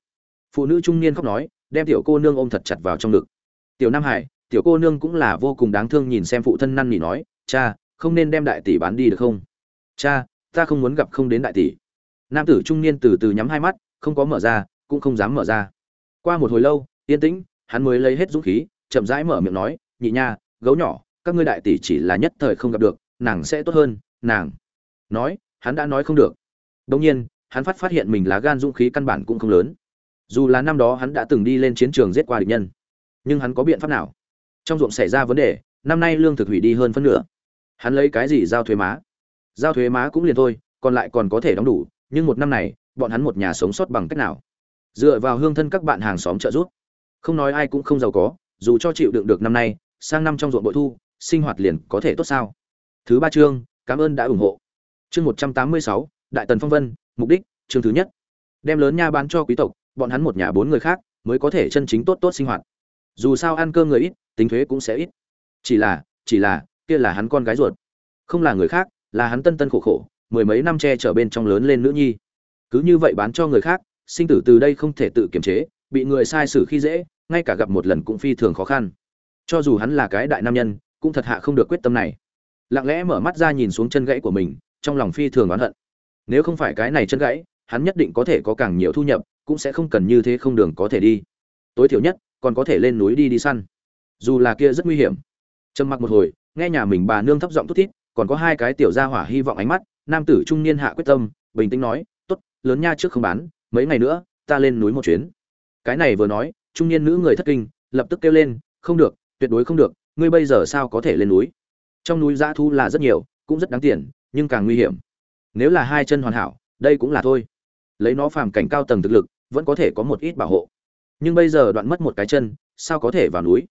Phụ nữ trung niên khóc nói, đem tiểu cô nương ôm thật chặt vào trong ngực. Tiểu nam hải, tiểu cô nương cũng là vô cùng đáng thương nhìn xem phụ thân năn nỉ nói, cha, không nên đem đại tỷ bán đi được không? Cha, ta không muốn gặp không đến đại tỷ. Nam tử trung niên từ từ nhắm hai mắt, không có mở ra, cũng không dám mở ra. Qua một hồi lâu, yên tĩnh, hắn mới lấy hết dũng khí, chậm rãi mở miệng nói, nhị nha, gấu nhỏ, các ngươi đại tỷ chỉ là nhất thời không gặp được nàng sẽ tốt hơn, nàng. Nói, hắn đã nói không được. Đông nhiên, hắn phát phát hiện mình lá gan dũng khí căn bản cũng không lớn. Dù là năm đó hắn đã từng đi lên chiến trường giết qua địch nhân, nhưng hắn có biện pháp nào? Trong ruộng xảy ra vấn đề, năm nay lương thực hủy đi hơn phân nửa. Hắn lấy cái gì giao thuế má? Giao thuế má cũng liền thôi, còn lại còn có thể đóng đủ, nhưng một năm này, bọn hắn một nhà sống sót bằng cách nào? Dựa vào hương thân các bạn hàng xóm trợ giúp. Không nói ai cũng không giàu có, dù cho chịu đựng được năm nay, sang năm trong ruộng bội thu, sinh hoạt liền có thể tốt sao? Thứ ba chương, cảm ơn đã ủng hộ. Chương một trăm tám mươi sáu, đại tần phong vân, mục đích, chương thứ nhất. Đem lớn nha bán cho quý tộc, bọn hắn một nhà bốn người khác mới có thể chân chính tốt tốt sinh hoạt. Dù sao ăn cơm người ít, tính thuế cũng sẽ ít. Chỉ là chỉ là, kia là hắn con gái ruột. Không là người khác, là hắn tân tân khổ khổ, mười mấy năm che chở bên trong lớn lên nữ nhi. Cứ như vậy bán cho người khác, sinh tử từ đây không thể tự kiềm chế, bị người sai xử khi dễ, ngay cả gặp một lần cũng phi thường khó khăn. Cho dù hắn là cái đại nam nhân, cũng thật hạ không được quyết tâm này lặng lẽ mở mắt ra nhìn xuống chân gãy của mình, trong lòng phi thường oán hận. Nếu không phải cái này chân gãy, hắn nhất định có thể có càng nhiều thu nhập, cũng sẽ không cần như thế không đường có thể đi. Tối thiểu nhất, còn có thể lên núi đi đi săn. Dù là kia rất nguy hiểm. Trầm mặc một hồi, nghe nhà mình bà nương thấp giọng thút thít, còn có hai cái tiểu gia hỏa hy vọng ánh mắt, nam tử trung niên hạ quyết tâm, bình tĩnh nói, tốt, lớn nha trước không bán, mấy ngày nữa, ta lên núi một chuyến. Cái này vừa nói, trung niên nữ người thất kinh, lập tức kêu lên, không được, tuyệt đối không được, ngươi bây giờ sao có thể lên núi? Trong núi dã thu là rất nhiều, cũng rất đáng tiền, nhưng càng nguy hiểm. Nếu là hai chân hoàn hảo, đây cũng là thôi. Lấy nó phàm cảnh cao tầng thực lực, vẫn có thể có một ít bảo hộ. Nhưng bây giờ đoạn mất một cái chân, sao có thể vào núi?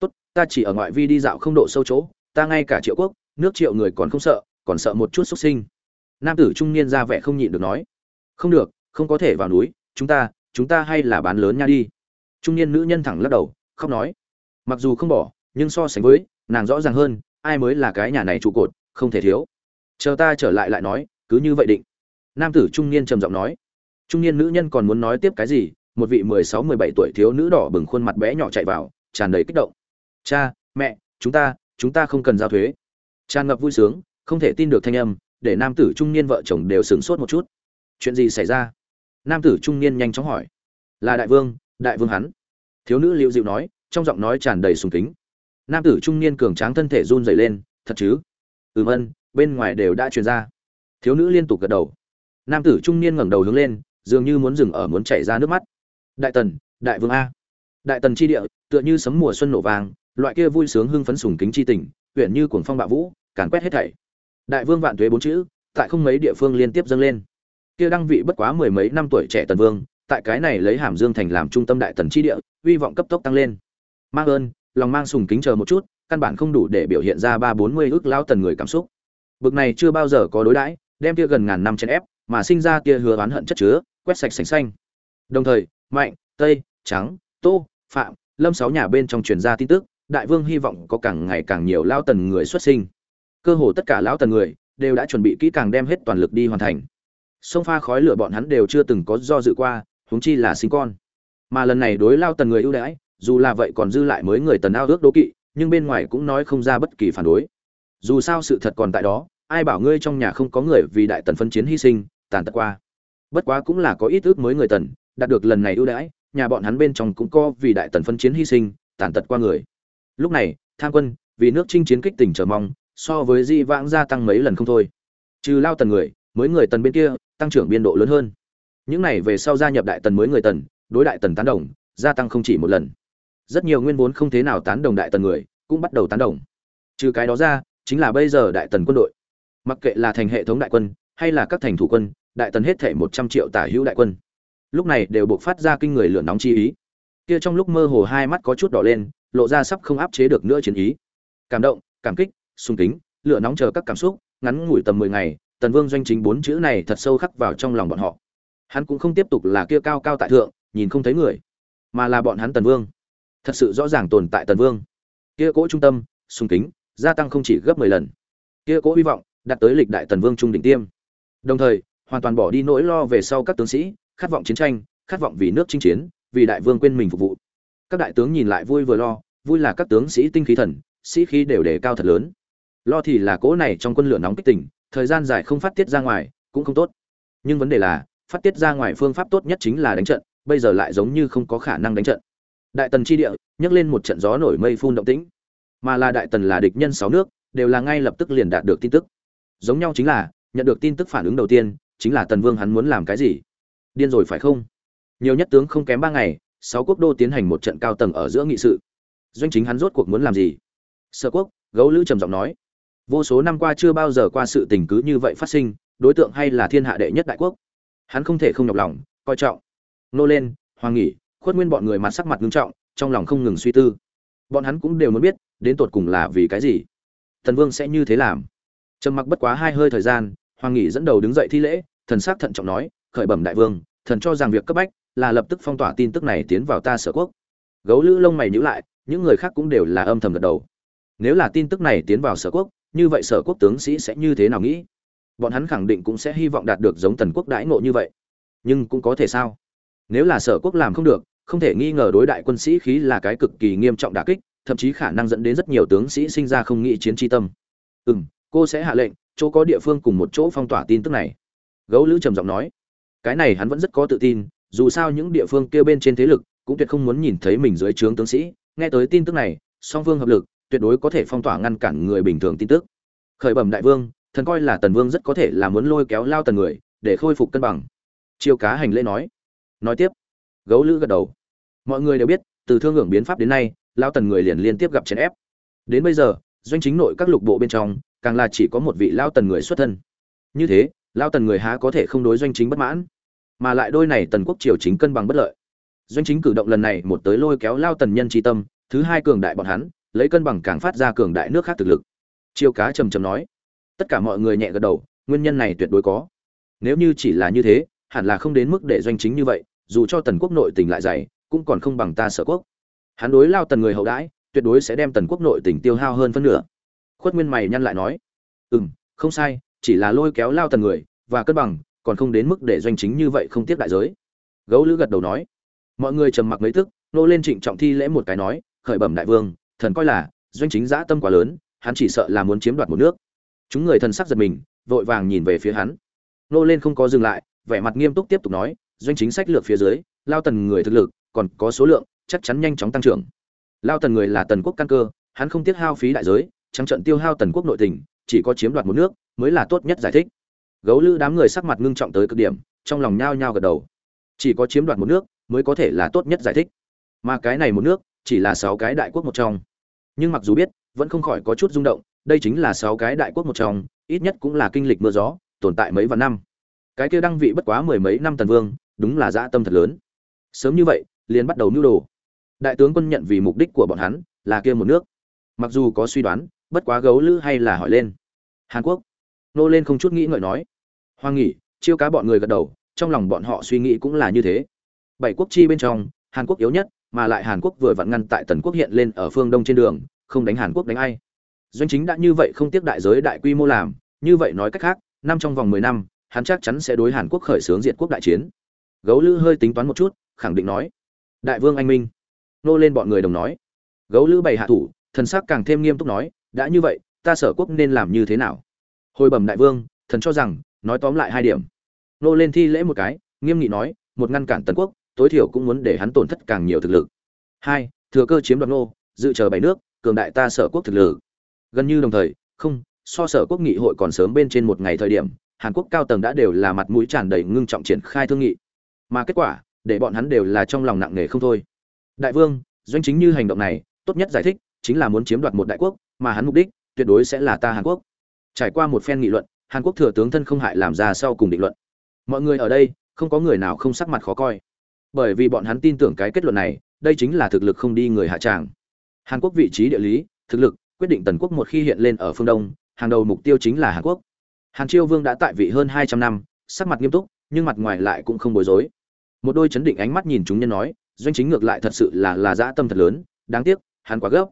Tốt, ta chỉ ở ngoại vi đi dạo không độ sâu chỗ, ta ngay cả triệu quốc, nước triệu người còn không sợ, còn sợ một chút xuất sinh. Nam tử trung niên ra vẻ không nhịn được nói. Không được, không có thể vào núi, chúng ta chúng ta hay là bán lớn nha đi. Trung niên nữ nhân thẳng lắc đầu, khóc nói. Mặc dù không bỏ, nhưng so sánh với, nàng rõ ràng hơn ai mới là cái nhà này trụ cột, không thể thiếu. Chờ ta trở lại lại nói, cứ như vậy định. Nam tử trung niên trầm giọng nói. Trung niên nữ nhân còn muốn nói tiếp cái gì, một vị mười sáu, mười bảy tuổi thiếu nữ đỏ bừng khuôn mặt bé nhỏ chạy vào, tràn đầy kích động. Cha, mẹ, chúng ta chúng ta không cần giao thuế. Tràn ngập vui sướng, không thể tin được thanh âm, để nam tử trung niên vợ chồng đều sửng sốt một chút. Chuyện gì xảy ra? Nam tử trung niên nhanh chóng hỏi. Là đại vương đại vương hắn. Thiếu nữ liệu dịu nói, trong giọng nói tràn đầy sùng kính nam tử trung niên cường tráng thân thể run rẩy lên, thật chứ? Ừm ân bên ngoài đều đã truyền ra. Thiếu nữ liên tục gật đầu. Nam tử trung niên ngẩng đầu hướng lên, dường như muốn dừng ở muốn chảy ra nước mắt. Đại tần, đại vương a. Đại tần chi địa, tựa như sấm mùa xuân nổ vàng, loại kia vui sướng hưng phấn sùng kính chi tình, huyện như cuồng phong bạo vũ, càn quét hết thảy. Đại vương vạn tuế bốn chữ, tại không mấy địa phương liên tiếp dâng lên. Kia đăng vị bất quá mười mấy năm tuổi trẻ tần vương, tại cái này lấy hàm dương thành làm trung tâm đại tần chi địa, uy vọng cấp tốc tăng lên. Mang ơn lòng mang sùng kính chờ một chút, căn bản không đủ để biểu hiện ra ba bốn mươi ước lao tần người cảm xúc. Bực này chưa bao giờ có đối đãi, đem tia gần ngàn năm chèn ép, mà sinh ra tia hứa oán hận chất chứa, quét sạch sành xanh. Đồng thời, mạnh, tây, trắng, tô, phạm, lâm sáu nhà bên trong truyền ra tin tức, đại vương hy vọng có càng ngày càng nhiều lao tần người xuất sinh. Cơ hồ tất cả lão tần người đều đã chuẩn bị kỹ càng đem hết toàn lực đi hoàn thành. Sông pha khói lửa bọn hắn đều chưa từng có do dự qua, huống chi là sinh con. Mà lần này đối lao tần người ưu đãi dù là vậy còn dư lại mới người tần ao ước đố kỵ, nhưng bên ngoài cũng nói không ra bất kỳ phản đối. Dù sao sự thật còn tại đó, ai bảo ngươi trong nhà không có người vì đại tần phân chiến hy sinh, tàn tật qua. Bất quá cũng là có ít ước mới người tần, đạt được lần này ưu đãi, nhà bọn hắn bên trong cũng có vì đại tần phân chiến hy sinh, tàn tật qua người. Lúc này, tham quân, vì nước chinh chiến kích tỉnh chờ mong, so với di vãng gia tăng mấy lần không thôi. Trừ lao tần người, mới người tần bên kia, tăng trưởng biên độ lớn hơn. Những này về sau gia nhập đại tần mới người tần, đối đại tần tán đồng, gia tăng không chỉ một lần rất nhiều nguyên vốn không thế nào tán đồng đại tần người, cũng bắt đầu tán đồng. Trừ cái đó ra, chính là bây giờ đại tần quân đội. Mặc kệ là thành hệ thống đại quân, hay là các thành thủ quân, đại tần hết thể một trăm triệu tả hữu đại quân. Lúc này đều buộc phát ra kinh người lửa nóng chi ý. Kia trong lúc mơ hồ hai mắt có chút đỏ lên, lộ ra sắp không áp chế được nữa chiến ý. Cảm động, cảm kích, sung kính, lửa nóng chờ các cảm xúc, ngắn ngủi tầm mười ngày, tần vương doanh chính bốn chữ này thật sâu khắc vào trong lòng bọn họ. Hắn cũng không tiếp tục là kia cao cao tại thượng, nhìn không thấy người, mà là bọn hắn tần vương thật sự rõ ràng tồn tại tần vương. Kia cỗ trung tâm sung kính, gia tăng không chỉ gấp mười lần. Kia cỗ hy vọng, đạt tới lịch đại tần vương trung đỉnh tiêm. Đồng thời, hoàn toàn bỏ đi nỗi lo về sau các tướng sĩ, khát vọng chiến tranh, khát vọng vì nước chinh chiến, vì đại vương quên mình phục vụ. Các đại tướng nhìn lại vui vừa lo, vui là các tướng sĩ tinh khí thần, sĩ khí đều đề cao thật lớn. Lo thì là cỗ này trong quân lửa nóng kích tỉnh thời gian dài không phát tiết ra ngoài, cũng không tốt. Nhưng vấn đề là, phát tiết ra ngoài phương pháp tốt nhất chính là đánh trận, bây giờ lại giống như không có khả năng đánh trận đại tần chi địa, nhấc lên một trận gió nổi mây phun động tĩnh. Mà là đại tần là địch nhân sáu nước, đều là ngay lập tức liền đạt được tin tức. Giống nhau chính là, nhận được tin tức phản ứng đầu tiên, chính là tần vương hắn muốn làm cái gì? Điên rồi phải không? Nhiều nhất tướng không kém ba ngày, sáu quốc đô tiến hành một trận cao tầng ở giữa nghị sự. Doanh chính hắn rốt cuộc muốn làm gì? Sở quốc, gấu lữ trầm giọng nói. Vô số năm qua chưa bao giờ qua sự tình cứ như vậy phát sinh, đối tượng hay là thiên hạ đệ nhất đại quốc. Hắn không thể không nhọc lòng, coi trọng. Nô lên, hoàng nghỉ khuất nguyên bọn người mặt sắc mặt nghiêm trọng, trong lòng không ngừng suy tư. Bọn hắn cũng đều muốn biết, đến tột cùng là vì cái gì? Thần vương sẽ như thế làm? Trầm mặc bất quá hai hơi thời gian, hoàng nghị dẫn đầu đứng dậy thi lễ, thần sắc thận trọng nói, khởi bẩm đại vương, thần cho rằng việc cấp bách là lập tức phong tỏa tin tức này tiến vào ta sở quốc. Gấu lữ lông mày nhíu lại, những người khác cũng đều là âm thầm gật đầu. Nếu là tin tức này tiến vào sở quốc, như vậy sở quốc tướng sĩ sẽ như thế nào nghĩ? Bọn hắn khẳng định cũng sẽ hy vọng đạt được giống tần quốc đãi ngộ như vậy. Nhưng cũng có thể sao? Nếu là sở quốc làm không được không thể nghi ngờ đối đại quân sĩ khí là cái cực kỳ nghiêm trọng đả kích, thậm chí khả năng dẫn đến rất nhiều tướng sĩ sinh ra không nghĩ chiến chi tâm. Ừ cô sẽ hạ lệnh, chỗ có địa phương cùng một chỗ phong tỏa tin tức này. Gấu lữ trầm giọng nói. Cái này hắn vẫn rất có tự tin, dù sao những địa phương kia bên trên thế lực cũng tuyệt không muốn nhìn thấy mình dưới trướng tướng sĩ. Nghe tới tin tức này, song phương hợp lực, tuyệt đối có thể phong tỏa ngăn cản người bình thường tin tức. Khởi bẩm đại vương, thần coi là tần vương rất có thể là muốn lôi kéo lao tần người, để khôi phục cân bằng. Chiêu cá hành lễ nói. Nói tiếp gấu lữ gật đầu. Mọi người đều biết, từ thương hưởng biến pháp đến nay lao tần người liền liên tiếp gặp chèn ép. Đến bây giờ, doanh chính nội các lục bộ bên trong, càng là chỉ có một vị lao tần người xuất thân. Như thế lao tần người há có thể không đối doanh chính bất mãn? Mà lại đôi này tần quốc triều chính cân bằng bất lợi. Doanh chính cử động lần này một tới lôi kéo lao tần nhân tri tâm, thứ hai cường đại bọn hắn, lấy cân bằng càng phát ra cường đại nước khác thực lực. Chiêu cá trầm trầm nói. Tất cả mọi người nhẹ gật đầu, nguyên nhân này tuyệt đối có. Nếu như chỉ là như thế, hẳn là không đến mức để doanh chính như vậy dù cho tần quốc nội tình lại dày, cũng còn không bằng ta sở quốc. Hắn đối lao tần người hậu đãi, tuyệt đối sẽ đem tần quốc nội tình tiêu hao hơn phân nửa. Khuất nguyên mày nhăn lại nói ừ m không sai, chỉ là lôi kéo lao tần người, và cân bằng, còn không đến mức để doanh chính như vậy không tiếp đại giới. Gấu lữ gật đầu nói, mọi người trầm mặc mấy tức, nô lên trịnh trọng thi lễ một cái nói, khởi bẩm đại vương, thần coi là, doanh chính dã tâm quá lớn, hắn chỉ sợ là muốn chiếm đoạt một nước. Chúng người thần sắc giật mình, vội vàng nhìn về phía hắn. Nô lên không có dừng lại, vẻ mặt nghiêm túc tiếp tục nói doanh chính sách lược phía dưới, lao tần người thực lực còn có số lượng, chắc chắn nhanh chóng tăng trưởng. Lao tần người là tần quốc căn cơ, hắn không tiếc hao phí đại giới, trắng trận tiêu hao tần quốc nội tình, chỉ có chiếm đoạt một nước mới là tốt nhất giải thích. Gấu lữ đám người sắc mặt ngưng trọng tới cực điểm, trong lòng nhao nhao gật đầu. Chỉ có chiếm đoạt một nước mới có thể là tốt nhất giải thích. Mà cái này một nước chỉ là sáu cái đại quốc một trong. Nhưng mặc dù biết, vẫn không khỏi có chút rung động, đây chính là sáu cái đại quốc một trong, ít nhất cũng là kinh lịch mưa gió, tồn tại mấy vạn năm. Cái kia đăng vị bất quá mười mấy năm tần vương đúng là dã tâm thật lớn. Sớm như vậy, liền bắt đầu mưu đồ. Đại tướng quân nhận vì mục đích của bọn hắn là kia một nước. Mặc dù có suy đoán, bất quá gấu lữ hay là hỏi lên. Hàn quốc. Nô lên không chút nghĩ ngợi nói. Hoang nghỉ, chiêu cá bọn người gật đầu, trong lòng bọn họ suy nghĩ cũng là như thế. Bảy quốc chi bên trong, hàn quốc yếu nhất, mà lại hàn quốc vừa vặn ngăn tại tần quốc hiện lên ở phương đông trên đường, không đánh hàn quốc đánh ai. Doanh chính đã như vậy không tiếc đại giới đại quy mô làm, như vậy nói cách khác, năm trong vòng mười năm, hắn chắc chắn sẽ đối hàn quốc khởi xướng diệt quốc đại chiến gấu lữ hơi tính toán một chút, khẳng định nói, đại vương anh minh. Nô lên bọn người đồng nói. Gấu lữ bày hạ thủ, thần sắc càng thêm nghiêm túc nói, đã như vậy, ta sở quốc nên làm như thế nào? Hồi bẩm đại vương, thần cho rằng, nói tóm lại hai điểm. Nô lên thi lễ một cái, nghiêm nghị nói, một ngăn cản tần quốc, tối thiểu cũng muốn để hắn tổn thất càng nhiều thực lực. Hai, thừa cơ chiếm đoạt nô, dự chờ bảy nước, cường đại ta sở quốc thực lực. Gần như đồng thời, không, so sở quốc nghị hội còn sớm bên trên một ngày thời điểm, hàn quốc cao tầng đã đều là mặt mũi tràn đầy ngưng trọng triển khai thương nghị mà kết quả, để bọn hắn đều là trong lòng nặng nề không thôi. Đại vương, doanh chính như hành động này, tốt nhất giải thích, chính là muốn chiếm đoạt một đại quốc, mà hắn mục đích, tuyệt đối sẽ là ta hàn quốc. Trải qua một phen nghị luận, hàn quốc thừa tướng thân không hại làm ra sau cùng định luận. Mọi người ở đây, không có người nào không sắc mặt khó coi. Bởi vì bọn hắn tin tưởng cái kết luận này, đây chính là thực lực không đi người hạ tràng. Hàn quốc vị trí địa lý, thực lực, quyết định tần quốc một khi hiện lên ở phương đông, hàng đầu mục tiêu chính là hàn quốc. Hàn chiêu vương đã tại vị hơn hai trăm năm, sắc mặt nghiêm túc nhưng mặt ngoài lại cũng không bối rối. Một đôi chấn định ánh mắt nhìn chúng nhân nói, doanh chính ngược lại thật sự là là dã tâm thật lớn, đáng tiếc, hắn quá gấp.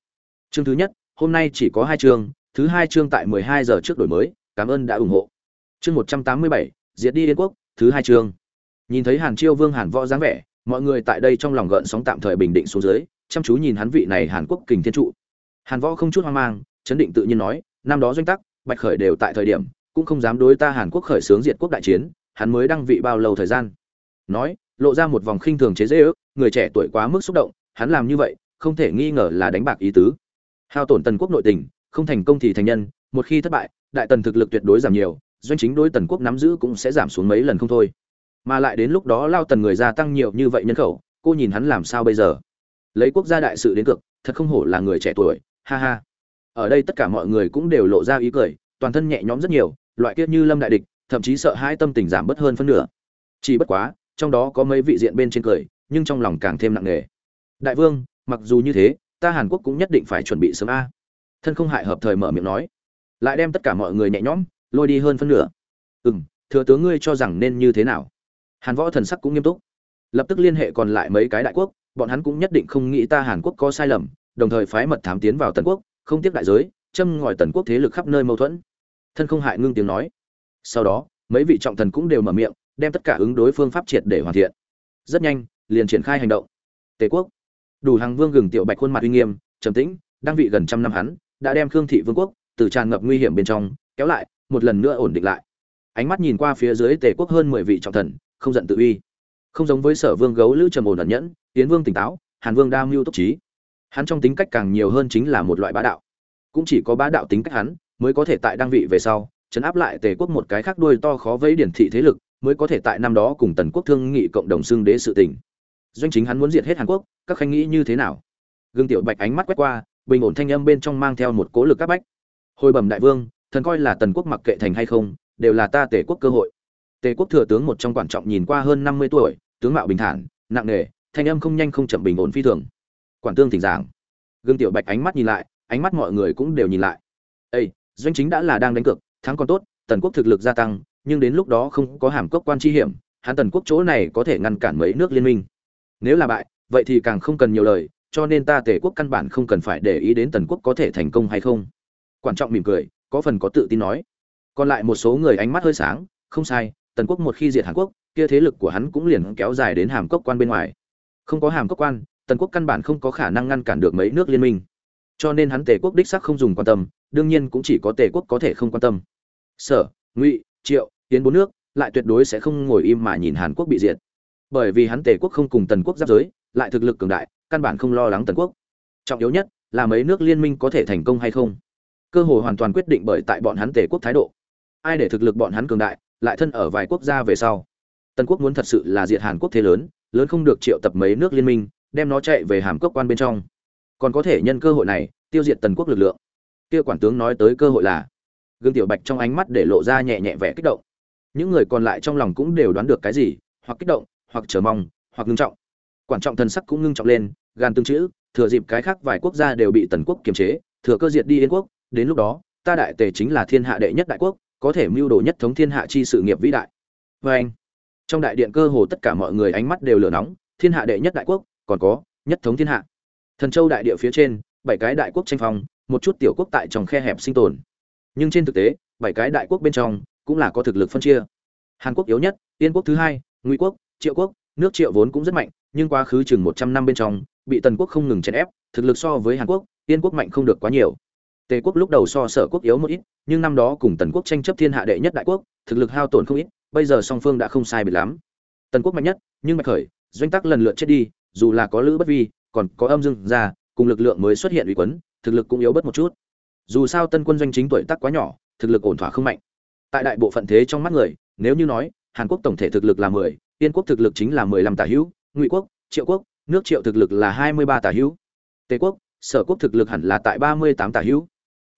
Chương thứ nhất, hôm nay chỉ có hai chương, thứ hai chương tại mười hai giờ trước đổi mới, cảm ơn đã ủng hộ. Chương một trăm tám mươi bảy, diệt đi yên quốc, thứ hai chương. Nhìn thấy hàn chiêu vương hàn võ dáng vẻ, mọi người tại đây trong lòng gợn sóng tạm thời bình định xuống dưới, chăm chú nhìn hắn vị này hàn quốc kình thiên trụ. Hàn võ không chút hoang mang, chấn định tự nhiên nói, năm đó doanh tắc, bạch khởi đều tại thời điểm, cũng không dám đối ta hàn quốc khởi xướng diệt quốc đại chiến hắn mới đăng vị bao lâu thời gian. Nói, lộ ra một vòng khinh thường chế dễ ước người trẻ tuổi quá mức xúc động, hắn làm như vậy, không thể nghi ngờ là đánh bạc ý tứ. Hao tổn tần quốc nội tình, không thành công thì thành nhân, một khi thất bại, đại tần thực lực tuyệt đối giảm nhiều, doanh chính đối tần quốc nắm giữ cũng sẽ giảm xuống mấy lần không thôi. Mà lại đến lúc đó lao tần người gia tăng nhiều như vậy nhân khẩu, cô nhìn hắn làm sao bây giờ? Lấy quốc gia đại sự đến cực thật không hổ là người trẻ tuổi, ha ha. Ở đây tất cả mọi người cũng đều lộ ra ý cười, toàn thân nhẹ nhõm rất nhiều, loại kiết như lâm đại địch thậm chí sợ hai tâm tình giảm bớt hơn phân nửa. Chỉ bất quá, trong đó có mấy vị diện bên trên cười, nhưng trong lòng càng thêm nặng nề. Đại vương, mặc dù như thế, ta hàn quốc cũng nhất định phải chuẩn bị sớm a. Thân không hại hợp thời mở miệng nói. Lại đem tất cả mọi người nhẹ nhõm, lôi đi hơn phân nửa. Ừ m thừa tướng ngươi cho rằng nên như thế nào? Hàn võ thần sắc cũng nghiêm túc. Lập tức liên hệ còn lại mấy cái đại quốc, bọn hắn cũng nhất định không nghĩ ta hàn quốc có sai lầm, đồng thời phái mật thám tiến vào tần quốc, không tiếc đại giới, châm ngòi tần quốc thế lực khắp nơi mâu thuẫn. Thân không hại ngưng tiếng nói sau đó, mấy vị trọng thần cũng đều mở miệng, đem tất cả ứng đối phương pháp triệt để hoàn thiện. Rất nhanh, liền triển khai hành động. Tề quốc. Đủ hàng vương gừng tiểu bạch khuôn mặt uy nghiêm, trầm tĩnh, đang vị gần trăm năm hắn, đã đem khương thị vương quốc từ tràn ngập nguy hiểm bên trong, kéo lại, một lần nữa ổn định lại. Ánh mắt nhìn qua phía dưới tề quốc hơn mười vị trọng thần, không giận tự uy. Không giống với sở vương gấu lữ trầm ổn ẩn nhẫn tiến vương tỉnh táo, hàn vương đa mưu tốc trí. Hắn trong tính cách càng nhiều hơn chính là một loại bá đạo. Cũng chỉ có bá đạo tính cách hắn, mới có thể tại đăng vị về sau chấn áp lại tề quốc một cái khác đuôi to khó vẫy điển thị thế lực, mới có thể tại năm đó cùng tần quốc thương nghị cộng đồng xưng đế sự tình. Doanh chính hắn muốn diệt hết hàn quốc, các khanh nghĩ như thế nào? Gương tiểu bạch ánh mắt quét qua, bình ổn thanh âm bên trong mang theo một cố lực các bách. Hồi bẩm đại vương, thần coi là tần quốc mặc kệ thành hay không, đều là ta tề quốc cơ hội. Tề quốc thừa tướng một trong quan trọng nhìn qua hơn năm mươi tuổi, tướng mạo bình thản, nặng nề, thanh âm không nhanh không chậm bình ổn phi thường. Quản tương thỉnh giảng. Gương tiểu bạch ánh mắt nhìn lại, ánh mắt mọi người cũng đều nhìn lại. Ây doanh chính đã là đang đánh cược thắng còn tốt, tần quốc thực lực gia tăng, nhưng đến lúc đó không có hàm cốc quan chi hiểm, hắn tần quốc chỗ này có thể ngăn cản mấy nước liên minh. Nếu là bại, vậy thì càng không cần nhiều lời, cho nên ta tề quốc căn bản không cần phải để ý đến tần quốc có thể thành công hay không. Quan trọng mỉm cười, có phần có tự tin nói. Còn lại một số người ánh mắt hơi sáng, không sai, tần quốc một khi diệt hàn quốc, kia thế lực của hắn cũng liền kéo dài đến hàm cốc quan bên ngoài. Không có hàm cốc quan, tần quốc căn bản không có khả năng ngăn cản được mấy nước liên minh. Cho nên hắn tề quốc đích sắc không dùng quan tâm, đương nhiên cũng chỉ có tề quốc có thể không quan tâm sở, ngụy, triệu tiến bốn nước, lại tuyệt đối sẽ không ngồi im mà nhìn hàn quốc bị diệt. Bởi vì hắn tề quốc không cùng tần quốc giáp giới, lại thực lực cường đại, căn bản không lo lắng tần quốc. Trọng yếu nhất là mấy nước liên minh có thể thành công hay không. Cơ hội hoàn toàn quyết định bởi tại bọn hắn tề quốc thái độ. Ai để thực lực bọn hắn cường đại, lại thân ở vài quốc gia về sau. Tần quốc muốn thật sự là diệt hàn quốc thế lớn lớn không được triệu tập mấy nước liên minh, đem nó chạy về hàm cốc quan bên trong. Còn có thể nhân cơ hội này, tiêu diệt tần quốc lực lượng. Kia quản tướng nói tới cơ hội là gương tiểu bạch trong ánh mắt để lộ ra nhẹ nhẹ vẻ kích động. Những người còn lại trong lòng cũng đều đoán được cái gì, hoặc kích động, hoặc chờ mong, hoặc ngưng trọng. Quan trọng thần sắc cũng ngưng trọng lên, gan tương chữ, thừa dịp cái khác vài quốc gia đều bị tần quốc kiềm chế, thừa cơ diệt đi yên quốc, đến lúc đó, ta đại tề chính là thiên hạ đệ nhất đại quốc, có thể mưu đồ nhất thống thiên hạ chi sự nghiệp vĩ đại. Vê anh. Trong đại điện cơ hồ tất cả mọi người ánh mắt đều lửa nóng, thiên hạ đệ nhất đại quốc, còn có nhất thống thiên hạ. Thần châu đại địa phía trên, bảy cái đại quốc tranh phong, một chút tiểu quốc tại trong khe hẹp sinh tồn nhưng trên thực tế, bảy cái đại quốc bên trong cũng là có thực lực phân chia. Hàn quốc yếu nhất, yên quốc thứ hai, ngụy quốc, triệu quốc, nước triệu vốn cũng rất mạnh, nhưng quá khứ chừng một trăm năm bên trong, bị tần quốc không ngừng chèn ép, thực lực so với hàn quốc, yên quốc mạnh không được quá nhiều. Tề quốc lúc đầu so sở quốc yếu một ít, nhưng năm đó cùng tần quốc tranh chấp thiên hạ đệ nhất đại quốc, thực lực hao tổn không ít, bây giờ song phương đã không sai biệt lắm. Tần quốc mạnh nhất, nhưng bạch khởi, doanh tắc lần lượt chết đi, dù là có lữ bất vi, còn có âm dương ra cùng lực lượng mới xuất hiện uy quấn, thực lực cũng yếu bớt một chút dù sao tân quân doanh chính tuổi tác quá nhỏ, thực lực ổn thỏa không mạnh. Tại đại bộ phận thế trong mắt người, nếu như nói, hàn quốc tổng thể thực lực là mười, yên quốc thực lực chính là mười lăm tả hữu, ngụy quốc, triệu quốc, nước triệu thực lực là hai mươi ba tả hữu. Tề quốc, sở quốc thực lực hẳn là tại ba mươi tám tả hữu.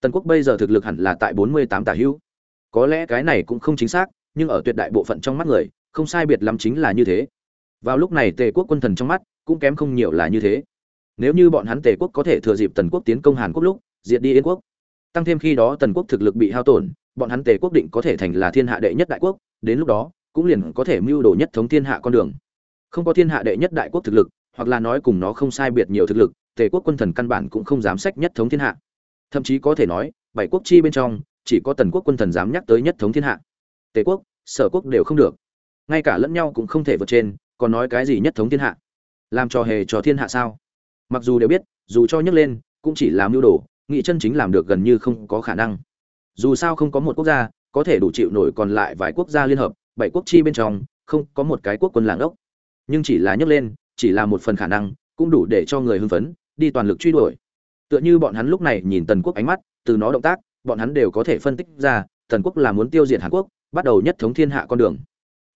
Tần quốc bây giờ thực lực hẳn là tại bốn mươi tám tả hữu. Có lẽ cái này cũng không chính xác, nhưng ở tuyệt đại bộ phận trong mắt người, không sai biệt lắm chính là như thế. Vào lúc này tề quốc quân thần trong mắt cũng kém không nhiều là như thế. Nếu như bọn hắn tề quốc có thể thừa dịp tần quốc tiến công hàn quốc lúc, diệt đi yên quốc tăng thêm khi đó tần quốc thực lực bị hao tổn, bọn hắn tề quốc định có thể thành là thiên hạ đệ nhất đại quốc, đến lúc đó, cũng liền có thể mưu đồ nhất thống thiên hạ con đường. Không có thiên hạ đệ nhất đại quốc thực lực, hoặc là nói cùng nó không sai biệt nhiều thực lực, tề quốc quân thần căn bản cũng không dám sách nhất thống thiên hạ. Thậm chí có thể nói, bảy quốc chi bên trong, chỉ có tần quốc quân thần dám nhắc tới nhất thống thiên hạ. Tề quốc, sở quốc đều không được. Ngay cả lẫn nhau cũng không thể vượt trên, còn nói cái gì nhất thống thiên hạ? Làm trò hề cho thiên hạ sao? Mặc dù đều biết, dù cho nhấc lên, cũng chỉ làm mưu đồ nghị chân chính làm được gần như không có khả năng. Dù sao không có một quốc gia có thể đủ chịu nổi còn lại vài quốc gia liên hợp, bảy quốc chi bên trong, không có một cái quốc quân làng ốc. Nhưng chỉ là nhấc lên, chỉ là một phần khả năng, cũng đủ để cho người hưng phấn, đi toàn lực truy đuổi. Tựa như bọn hắn lúc này nhìn tần quốc ánh mắt, từ nó động tác, bọn hắn đều có thể phân tích ra, tần quốc là muốn tiêu diệt hàn quốc, bắt đầu nhất thống thiên hạ con đường.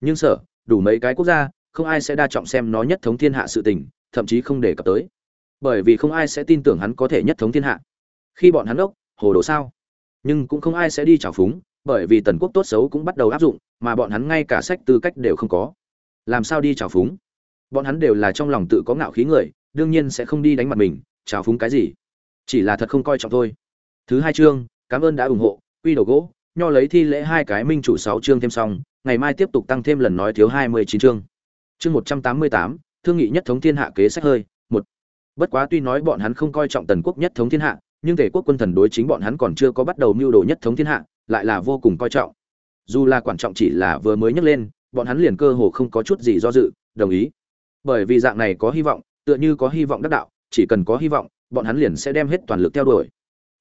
Nhưng sợ, đủ mấy cái quốc gia, không ai sẽ đa trọng xem nó nhất thống thiên hạ sự tình, thậm chí không đề cập tới. Bởi vì không ai sẽ tin tưởng hắn có thể nhất thống thiên hạ khi bọn hắn ốc, hồ đồ sao? Nhưng cũng không ai sẽ đi trào phúng, bởi vì tần quốc tốt xấu cũng bắt đầu áp dụng, mà bọn hắn ngay cả sách tư cách đều không có. Làm sao đi trào phúng? Bọn hắn đều là trong lòng tự có ngạo khí người, đương nhiên sẽ không đi đánh mặt mình trào phúng cái gì? Chỉ là thật không coi trọng thôi. Thứ hai chương, cảm ơn đã ủng hộ, quy đầu gỗ, nho lấy thi lễ hai cái minh chủ sáu chương thêm xong, ngày mai tiếp tục tăng thêm lần nói thiếu hai mươi chín chương. Chương một trăm tám mươi tám, thương nghị nhất thống thiên hạ kế sách hơi, một. Bất quá tuy nói bọn hắn không coi trọng tần quốc nhất thống thiên hạ nhưng thể quốc quân thần đối chính bọn hắn còn chưa có bắt đầu mưu đồ nhất thống thiên hạ, lại là vô cùng coi trọng. Dù là quan trọng chỉ là vừa mới nhấc lên, bọn hắn liền cơ hồ không có chút gì do dự, đồng ý. Bởi vì dạng này có hy vọng, tựa như có hy vọng đắc đạo, chỉ cần có hy vọng, bọn hắn liền sẽ đem hết toàn lực theo đuổi.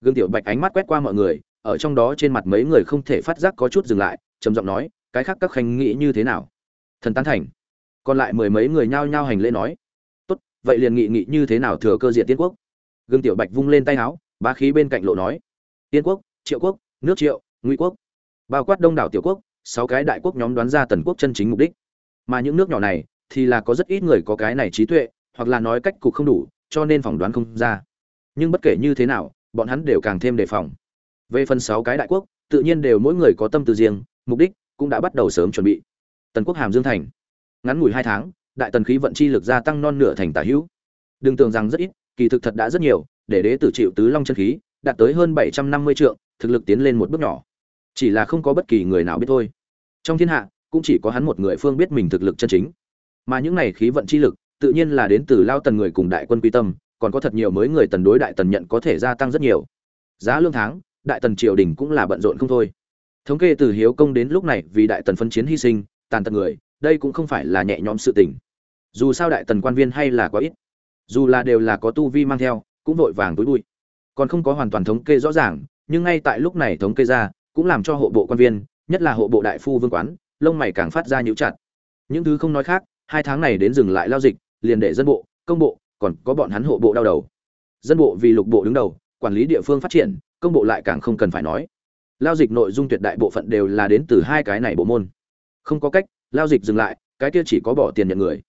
Gương tiểu bạch ánh mắt quét qua mọi người, ở trong đó trên mặt mấy người không thể phát giác có chút dừng lại, trầm giọng nói, cái khác các khanh nghĩ như thế nào? Thần tán thành. Còn lại mười mấy người nhao nhao hành lễ nói, tốt, vậy liền nghị nghị như thế nào thừa cơ diện tiên quốc? Gương tiểu bạch vung lên tay áo bá khí bên cạnh lộ nói, tiên quốc, triệu quốc, nước triệu, ngụy quốc, bao quát đông đảo tiểu quốc, sáu cái đại quốc nhóm đoán ra tần quốc chân chính mục đích. Mà những nước nhỏ này thì là có rất ít người có cái này trí tuệ, hoặc là nói cách cục không đủ, cho nên phỏng đoán không ra. Nhưng bất kể như thế nào, bọn hắn đều càng thêm đề phòng. Về phần sáu cái đại quốc, tự nhiên đều mỗi người có tâm tư riêng, mục đích cũng đã bắt đầu sớm chuẩn bị. Tần quốc hàm dương thành, ngắn ngủi hai tháng, đại tần khí vận chi lực gia tăng non nửa thành tả hữu. Đừng tưởng rằng rất ít, kỳ thực thật đã rất nhiều để đế tử chịu tứ long chân khí, đạt tới hơn bảy trăm năm mươi trượng, thực lực tiến lên một bước nhỏ. Chỉ là không có bất kỳ người nào biết thôi. Trong thiên hạ, cũng chỉ có hắn một người phương biết mình thực lực chân chính. Mà những này khí vận chi lực, tự nhiên là đến từ lao tần người cùng đại quân quy tâm, còn có thật nhiều mới người tần đối đại tần nhận có thể gia tăng rất nhiều. Giá lương tháng, đại tần triều đình cũng là bận rộn không thôi. Thống kê từ hiếu công đến lúc này, vì đại tần phân chiến hy sinh, tàn tật người, đây cũng không phải là nhẹ nhõm sự tình. Dù sao đại tần quan viên hay là quá ít, dù là đều là có tu vi mang theo cũng vội vàng túi bụi. Còn không có hoàn toàn thống kê rõ ràng, nhưng ngay tại lúc này thống kê ra, cũng làm cho hộ bộ quan viên, nhất là hộ bộ đại phu vương quán, lông mày càng phát ra nhũ chặt. Những thứ không nói khác, hai tháng này đến dừng lại lao dịch, liền để dân bộ, công bộ, còn có bọn hắn hộ bộ đau đầu. Dân bộ vì lục bộ đứng đầu, quản lý địa phương phát triển, công bộ lại càng không cần phải nói. Lao dịch nội dung tuyệt đại bộ phận đều là đến từ hai cái này bộ môn. Không có cách lao dịch dừng lại, cái kia chỉ có bỏ tiền nhận người.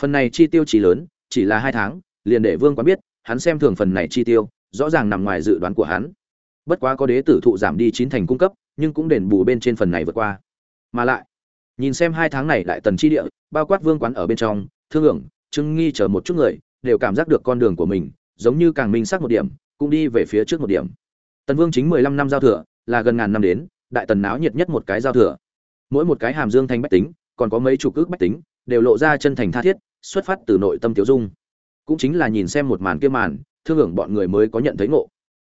Phần này chi tiêu chỉ lớn, chỉ là hai tháng, liền để vương quán biết hắn xem thường phần này chi tiêu, rõ ràng nằm ngoài dự đoán của hắn. Bất quá có đế tử thụ giảm đi chín thành cung cấp, nhưng cũng đền bù bên trên phần này vượt qua. Mà lại, nhìn xem hai tháng này đại tần chi địa, bao quát vương quán ở bên trong, thương lượng trưng nghi chờ một chút người, đều cảm giác được con đường của mình, giống như càng minh xác một điểm, cũng đi về phía trước một điểm. Tần vương chính mười lăm năm giao thừa, là gần ngàn năm đến, đại tần náo nhiệt nhất một cái giao thừa. Mỗi một cái hàm dương thanh bách tính, còn có mấy chục ước bách tính, đều lộ ra chân thành tha thiết, xuất phát từ nội tâm tiểu dung cũng chính là nhìn xem một màn kia màn, thương hưởng bọn người mới có nhận thấy ngộ.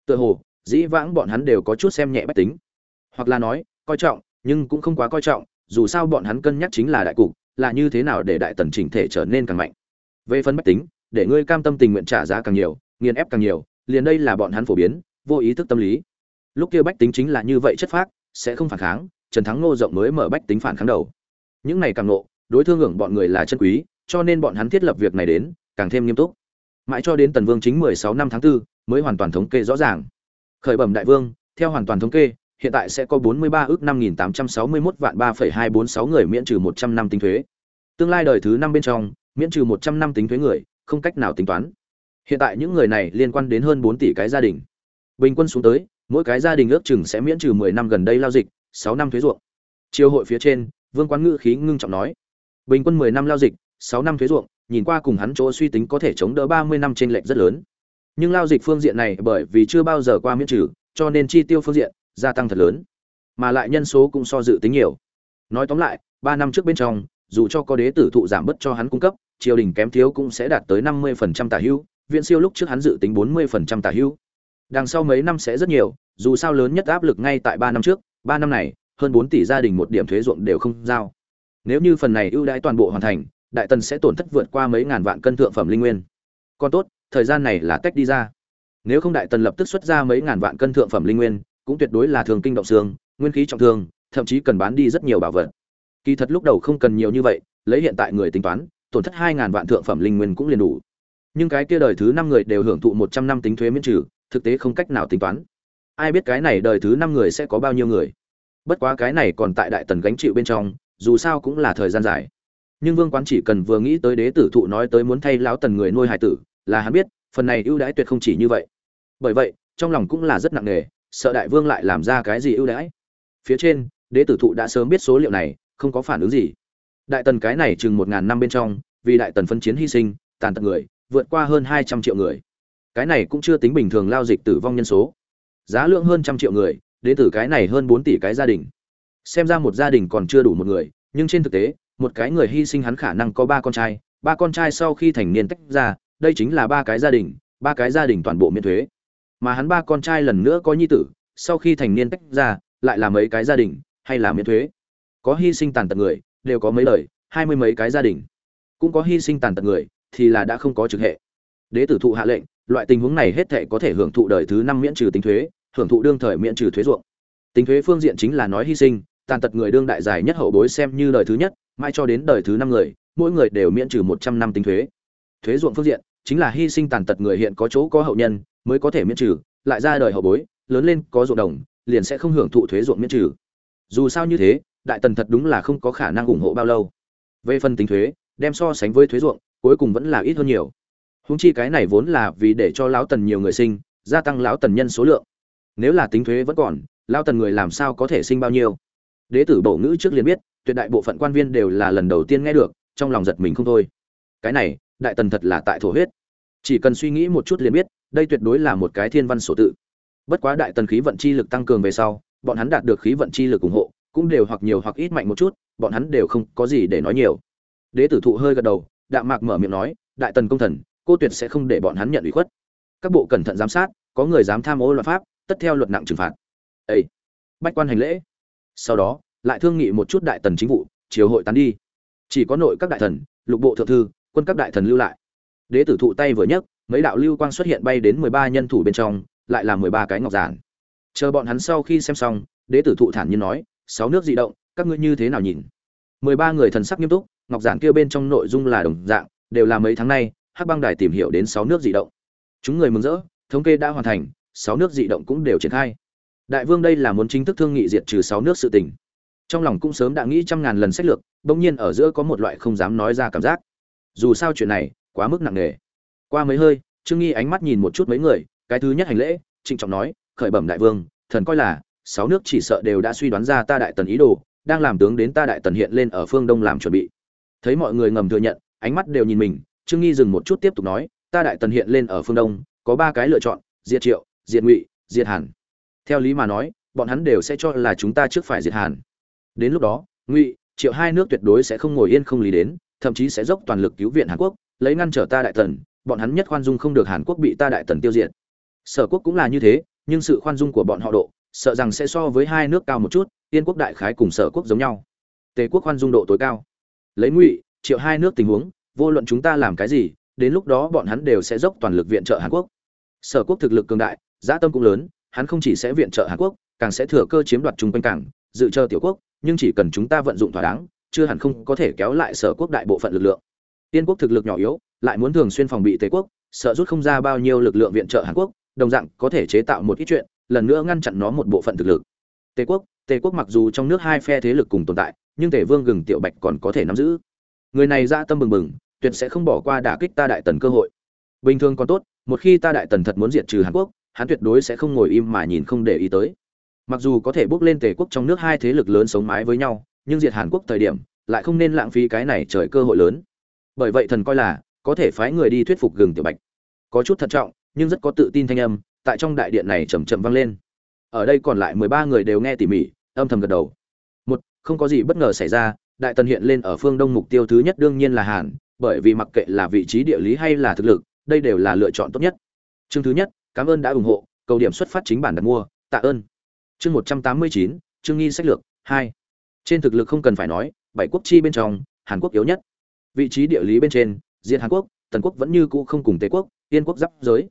Tựa hồ, dĩ vãng bọn hắn đều có chút xem nhẹ bách tính. Hoặc là nói, coi trọng, nhưng cũng không quá coi trọng, dù sao bọn hắn cân nhắc chính là đại cục, là như thế nào để đại tần chỉnh thể trở nên càng mạnh. Về phần bách tính, để ngươi cam tâm tình nguyện trả giá càng nhiều, nghiền ép càng nhiều, liền đây là bọn hắn phổ biến, vô ý thức tâm lý. Lúc kia bách tính chính là như vậy chất phác, sẽ không phản kháng, trần thắng ngô rộng mới mở bách tính phản kháng đầu. Những này càng nộ đối thương hưởng bọn người là chân quý, cho nên bọn hắn thiết lập việc này đến càng thêm nghiêm túc mãi cho đến tần vương chính mười sáu năm tháng 4, mới hoàn toàn thống kê rõ ràng khởi bẩm đại vương theo hoàn toàn thống kê hiện tại sẽ có 43 ước 5861 vạn 3,246 người miễn trừ 100 năm tính thuế. Tương lai đời thứ năm bên trong, miễn trừ 100 năm tính thuế người, không cách nào tính toán. Hiện tại những người này liên quan đến hơn 4 tỷ cái gia đình. Bình quân xuống tới, mỗi cái gia đình ước chừng sẽ miễn trừ 10 năm gần đây lao dịch, 6 năm thuế ruộng. Chiêu hội phía trên, Vương Quán Ngữ khí ngưng trọng nói: Bình quân 10 năm lao dịch, 6 năm thuế ruộng, nhìn qua cùng hắn chỗ suy tính có thể chống đỡ 30 năm trên lệch rất lớn. Nhưng lao dịch phương diện này bởi vì chưa bao giờ qua miễn trừ, cho nên chi tiêu phương diện gia tăng thật lớn mà lại nhân số cũng so dự tính nhiều. Nói tóm lại ba năm trước bên trong dù cho có đế tử thụ giảm bớt cho hắn cung cấp triều đình kém thiếu cũng sẽ đạt tới năm mươi phần trăm tả hữu viện siêu lúc trước hắn dự tính bốn mươi phần trăm tả hữu đằng sau mấy năm sẽ rất nhiều dù sao lớn nhất áp lực ngay tại ba năm trước ba năm này hơn bốn tỷ gia đình một điểm thuế ruộng đều không giao. Nếu như phần này ưu đãi toàn bộ hoàn thành đại tần sẽ tổn thất vượt qua mấy ngàn vạn cân thượng phẩm linh nguyên còn tốt thời gian này là tách đi ra nếu không đại tần lập tức xuất ra mấy ngàn vạn cân thượng phẩm linh nguyên cũng tuyệt đối là thường kinh động xương, nguyên khí trọng thương, thậm chí cần bán đi rất nhiều bảo vật. Kỳ thật lúc đầu không cần nhiều như vậy, lấy hiện tại người tính toán, tổn thất hai ngàn vạn thượng phẩm linh nguyên cũng liền đủ. Nhưng cái kia đời thứ năm người đều hưởng thụ 100 năm tính thuế miễn trừ, thực tế không cách nào tính toán. Ai biết cái này đời thứ năm người sẽ có bao nhiêu người. Bất quá cái này còn tại đại tần gánh chịu bên trong, dù sao cũng là thời gian dài. Nhưng Vương Quán chỉ cần vừa nghĩ tới đế tử thụ nói tới muốn thay lão tần người nuôi hải tử, là hắn biết, phần này ưu đãi tuyệt không chỉ như vậy. Bởi vậy, trong lòng cũng là rất nặng nề, sợ đại vương lại làm ra cái gì ưu đãi. Phía trên đế tử thụ đã sớm biết số liệu này không có phản ứng gì. Đại tần cái này chừng một ngàn năm bên trong vì đại tần phân chiến hy sinh tàn tật người vượt qua hơn hai trăm triệu người. Cái này cũng chưa tính bình thường lao dịch tử vong nhân số. Giá lượng hơn trăm triệu người đến từ cái này hơn bốn tỷ cái gia đình. Xem ra một gia đình còn chưa đủ một người nhưng trên thực tế một cái người hy sinh hắn khả năng có ba con trai, ba con trai sau khi thành niên tách ra, đây chính là ba cái gia đình, ba cái gia đình toàn bộ miễn thuế. Mà hắn ba con trai lần nữa có nhi tử, sau khi thành niên tách ra, lại là mấy cái gia đình, hay là miễn thuế. Có hy sinh tàn tật người, đều có mấy lời, hai mươi mấy cái gia đình. Cũng có hy sinh tàn tật người, thì là đã không có trực hệ. Đế tử thụ hạ lệnh, loại tình huống này hết thệ có thể hưởng thụ đời thứ năm miễn trừ tính thuế, hưởng thụ đương thời miễn trừ thuế ruộng. Tính thuế phương diện chính là nói hy sinh, tàn tật người đương đại dài nhất hậu bối xem như đời thứ nhất mãi cho đến đời thứ năm người, mỗi người đều miễn trừ một trăm năm tính thuế. Thuế ruộng phương diện, chính là hy sinh tàn tật người hiện có chỗ có hậu nhân mới có thể miễn trừ, lại ra đời hậu bối, lớn lên có ruộng đồng, liền sẽ không hưởng thụ thuế ruộng miễn trừ. Dù sao như thế, đại tần thật đúng là không có khả năng ủng hộ bao lâu. Về phần tính thuế, đem so sánh với thuế ruộng, cuối cùng vẫn là ít hơn nhiều. Húng chi cái này vốn là vì để cho lão tần nhiều người sinh, gia tăng lão tần nhân số lượng. Nếu là tính thuế vẫn còn, lão tần người làm sao có thể sinh bao nhiêu? Đế tử bổ ngữ trước liền biết tuyệt đại bộ phận quan viên đều là lần đầu tiên nghe được, trong lòng giật mình không thôi. Cái này, đại tần thật là tại thổ huyết. Chỉ cần suy nghĩ một chút liền biết, đây tuyệt đối là một cái thiên văn sổ tự. Bất quá đại tần khí vận chi lực tăng cường về sau, bọn hắn đạt được khí vận chi lực ủng hộ, cũng đều hoặc nhiều hoặc ít mạnh một chút, bọn hắn đều không có gì để nói nhiều. Đế tử thụ hơi gật đầu, đạm mạc mở miệng nói, đại tần công thần, cô tuyệt sẽ không để bọn hắn nhận ủy khuất. Các bộ cẩn thận giám sát, có người dám tham ô luật pháp, tất theo luật nặng trừng phạt. Ây bách quan hành lễ. Sau đó lại thương nghị một chút đại tần chính vụ chiều hội tán đi. Chỉ có nội các đại thần, lục bộ thượng thư, quân các đại thần lưu lại. Đế tử thụ tay vừa nhấc, mấy đạo lưu quang xuất hiện bay đến mười ba nhân thủ bên trong, lại là mười ba cái ngọc giản. Chờ bọn hắn sau khi xem xong, đế tử thụ thản nhiên nói, sáu nước di động, các ngươi như thế nào nhìn? Mười ba người thần sắc nghiêm túc, ngọc giản kia bên trong nội dung là đồng dạng, đều là mấy tháng nay, hắc băng đài tìm hiểu đến sáu nước di động. Chúng người mừng rỡ, thống kê đã hoàn thành, sáu nước di động cũng đều triển khai. Đại vương đây là muốn chính thức thương nghị diệt trừ sáu nước sự tình trong lòng cũng sớm đã nghĩ trăm ngàn lần sách lược, bỗng nhiên ở giữa có một loại không dám nói ra cảm giác. Dù sao chuyện này, quá mức nặng nề. Qua mấy hơi, trương nghi ánh mắt nhìn một chút mấy người, cái thứ nhất hành lễ, trịnh trọng nói, khởi bẩm đại vương, thần coi là, sáu nước chỉ sợ đều đã suy đoán ra ta đại tần ý đồ, đang làm tướng đến ta đại tần hiện lên ở phương đông làm chuẩn bị. Thấy mọi người ngầm thừa nhận, ánh mắt đều nhìn mình, trương nghi dừng một chút tiếp tục nói, ta đại tần hiện lên ở phương đông, có ba cái lựa chọn, diệt triệu, diệt ngụy, diệt hàn. Theo lý mà nói, bọn hắn đều sẽ cho là chúng ta trước phải diệt hàn đến lúc đó, ngụy, triệu hai nước tuyệt đối sẽ không ngồi yên không lý đến, thậm chí sẽ dốc toàn lực cứu viện hàn quốc, lấy ngăn trở ta đại tần, bọn hắn nhất khoan dung không được hàn quốc bị ta đại tần tiêu diệt. Sở quốc cũng là như thế, nhưng sự khoan dung của bọn họ độ, sợ rằng sẽ so với hai nước cao một chút tiên quốc đại khái cùng sở quốc giống nhau. Tề quốc khoan dung độ tối cao. Lấy ngụy, triệu hai nước tình huống, vô luận chúng ta làm cái gì, đến lúc đó bọn hắn đều sẽ dốc toàn lực viện trợ hàn quốc. Sở quốc thực lực cường đại gia tâm cũng lớn, hắn không chỉ sẽ viện trợ hàn quốc, càng sẽ thừa cơ chiếm đoạt chung quanh cảng, dự trợ tiểu quốc nhưng chỉ cần chúng ta vận dụng thỏa đáng, chưa hẳn không có thể kéo lại sở quốc đại bộ phận lực lượng. Tiên quốc thực lực nhỏ yếu, lại muốn thường xuyên phòng bị tề quốc, sợ rút không ra bao nhiêu lực lượng viện trợ hàn quốc, đồng dạng có thể chế tạo một ít chuyện, lần nữa ngăn chặn nó một bộ phận thực lực. Tề quốc tề quốc mặc dù trong nước hai phe thế lực cùng tồn tại, nhưng tề vương gừng tiểu bạch còn có thể nắm giữ. Người này ra tâm bừng bừng, tuyệt sẽ không bỏ qua đả kích ta đại tần cơ hội. Bình thường còn tốt, một khi ta đại tần thật muốn diệt trừ hàn quốc, hắn tuyệt đối sẽ không ngồi im mà nhìn không để ý tới mặc dù có thể bước lên tề quốc trong nước hai thế lực lớn sống mái với nhau, nhưng diệt hàn quốc thời điểm, lại không nên lãng phí cái này trời cơ hội lớn. Bởi vậy thần coi là, có thể phái người đi thuyết phục gừng tiểu bạch. Có chút thận trọng, nhưng rất có tự tin thanh âm, tại trong đại điện này chầm chậm vang lên. Ở đây còn lại mười ba người đều nghe tỉ mỉ, âm thầm gật đầu. Một, không có gì bất ngờ xảy ra, đại tần hiện lên ở phương đông mục tiêu thứ nhất đương nhiên là hàn, bởi vì mặc kệ là vị trí địa lý hay là thực lực, đây đều là lựa chọn tốt nhất. Chương thứ nhất, cảm ơn đã ủng hộ, cầu điểm xuất phát chính bản đặt mua, tạ ơn chương một trăm tám mươi chín chương nghi sách lược, hai. Trên thực lực không cần phải nói, bảy quốc chi bên trong, hàn quốc yếu nhất. Vị trí địa lý bên trên diện hàn quốc, tần quốc vẫn như cũ không cùng tề quốc, yên quốc giáp giới.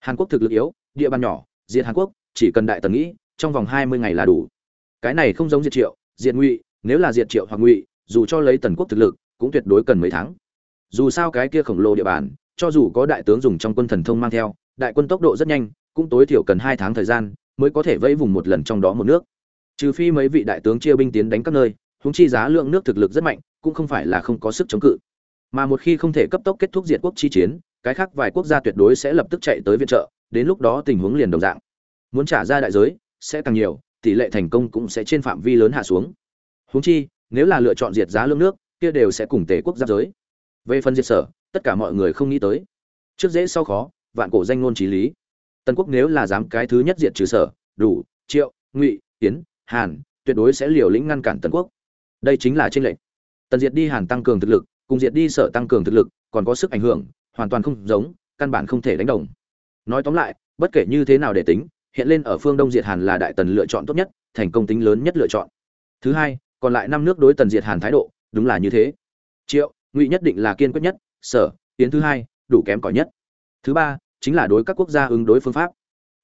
Hàn quốc thực lực yếu, địa bàn nhỏ diện hàn quốc, chỉ cần đại tần nghĩ, trong vòng hai mươi ngày là đủ. Cái này không giống diệt triệu, diệt ngụy, nếu là diệt triệu hoặc ngụy, dù cho lấy tần quốc thực lực, cũng tuyệt đối cần mấy tháng. Dù sao cái kia khổng lồ địa bàn, cho dù có đại tướng dùng trong quân thần thông mang theo, đại quân tốc độ rất nhanh, cũng tối thiểu cần hai tháng thời gian mới có thể vẫy vùng một lần trong đó một nước. Trừ phi mấy vị đại tướng chia binh tiến đánh các nơi húng chi giá lượng nước thực lực rất mạnh, cũng không phải là không có sức chống cự. Mà một khi không thể cấp tốc kết thúc diệt quốc chi chiến, cái khác vài quốc gia tuyệt đối sẽ lập tức chạy tới viện trợ, đến lúc đó tình huống liền đồng dạng. Muốn trả ra đại giới, sẽ càng nhiều, tỷ lệ thành công cũng sẽ trên phạm vi lớn hạ xuống. Húng chi, nếu là lựa chọn diệt giá lương nước, kia đều sẽ cùng tề quốc giáp giới. Về phần diệt sở, tất cả mọi người không nghĩ tới. Trước dễ sau khó, vạn cổ danh ngôn trí lý tần quốc nếu là dám cái thứ nhất diệt trừ sở, đủ, triệu, ngụy tiến hàn, tuyệt đối sẽ liều lĩnh ngăn cản tần quốc. Đây chính là trên lệnh tần diệt đi hàn tăng cường thực lực, cùng diệt đi sở tăng cường thực lực, còn có sức ảnh hưởng, hoàn toàn không giống, căn bản không thể đánh đồng. Nói tóm lại, bất kể như thế nào để tính, hiện lên ở phương đông diệt hàn là đại tần lựa chọn tốt nhất, thành công tính lớn nhất lựa chọn. Thứ hai, còn lại năm nước đối tần diệt hàn thái độ, đúng là như thế. Triệu, ngụy nhất định là kiên quyết nhất, sở tiến thứ hai, đủ kém cỏi nhất. Thứ ba chính là đối các quốc gia ứng đối phương pháp.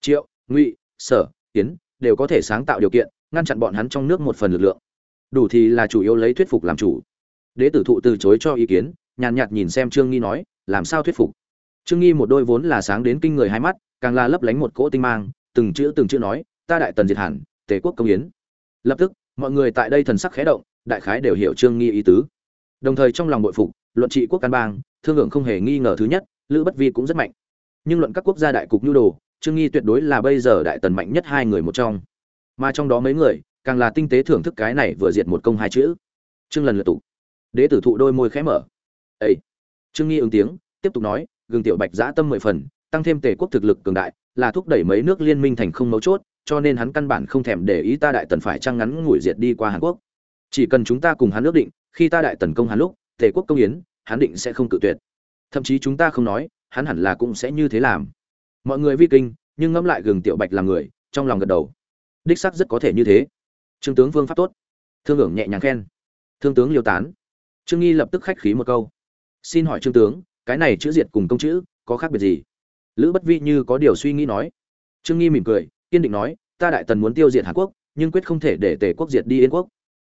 Triệu, ngụy, sở tiến đều có thể sáng tạo điều kiện, ngăn chặn bọn hắn trong nước một phần lực lượng. Đủ thì là chủ yếu lấy thuyết phục làm chủ. Đế tử thụ từ chối cho ý kiến, nhàn nhạt nhìn xem trương nghi nói, làm sao thuyết phục? Trương nghi một đôi vốn là sáng đến kinh người hai mắt, càng là lấp lánh một cỗ tinh mang, từng chữ từng chữ nói, ta đại tần diệt hẳn, tề quốc công yến. Lập tức, mọi người tại đây thần sắc khẽ động, đại khái đều hiểu trương nghi ý tứ. Đồng thời trong lòng bội phục, luận trị quốc căn bang, thương hưởng không hề nghi ngờ thứ nhất, lữ bất vi cũng rất mạnh nhưng luận các quốc gia đại cục nhu đồ, trương nghi tuyệt đối là bây giờ đại tần mạnh nhất hai người một trong. Mà trong đó mấy người, càng là tinh tế thưởng thức cái này vừa diệt một công hai chữ. Trương lần lượt tụ đế tử thụ đôi môi khẽ mở. Ấy trương nghi ứng tiếng, tiếp tục nói gương tiểu bạch giã tâm mười phần, tăng thêm tề quốc thực lực cường đại, là thúc đẩy mấy nước liên minh thành không mấu chốt, cho nên hắn căn bản không thèm để ý ta đại tần phải trăng ngắn ngủi diệt đi qua hàn quốc. Chỉ cần chúng ta cùng hắn ước định, khi ta đại tần công hắn lúc, tề quốc công yến, hắn định sẽ không cự tuyệt. Thậm chí chúng ta không nói hắn hẳn là cũng sẽ như thế làm. Mọi người vi kinh, nhưng ngẫm lại gừng tiểu bạch làm người, trong lòng gật đầu. Đích sắc rất có thể như thế. Trương tướng vương pháp tốt. Thương hưởng nhẹ nhàng khen. Thương tướng liêu tán. Trương nghi lập tức khách khí một câu. Xin hỏi trương tướng, cái này chữ diệt cùng công chữ, có khác biệt gì? Lữ bất vi như có điều suy nghĩ nói. Trương nghi mỉm cười, kiên định nói, ta đại tần muốn tiêu diệt hàn quốc, nhưng quyết không thể để tề quốc diệt đi yên quốc.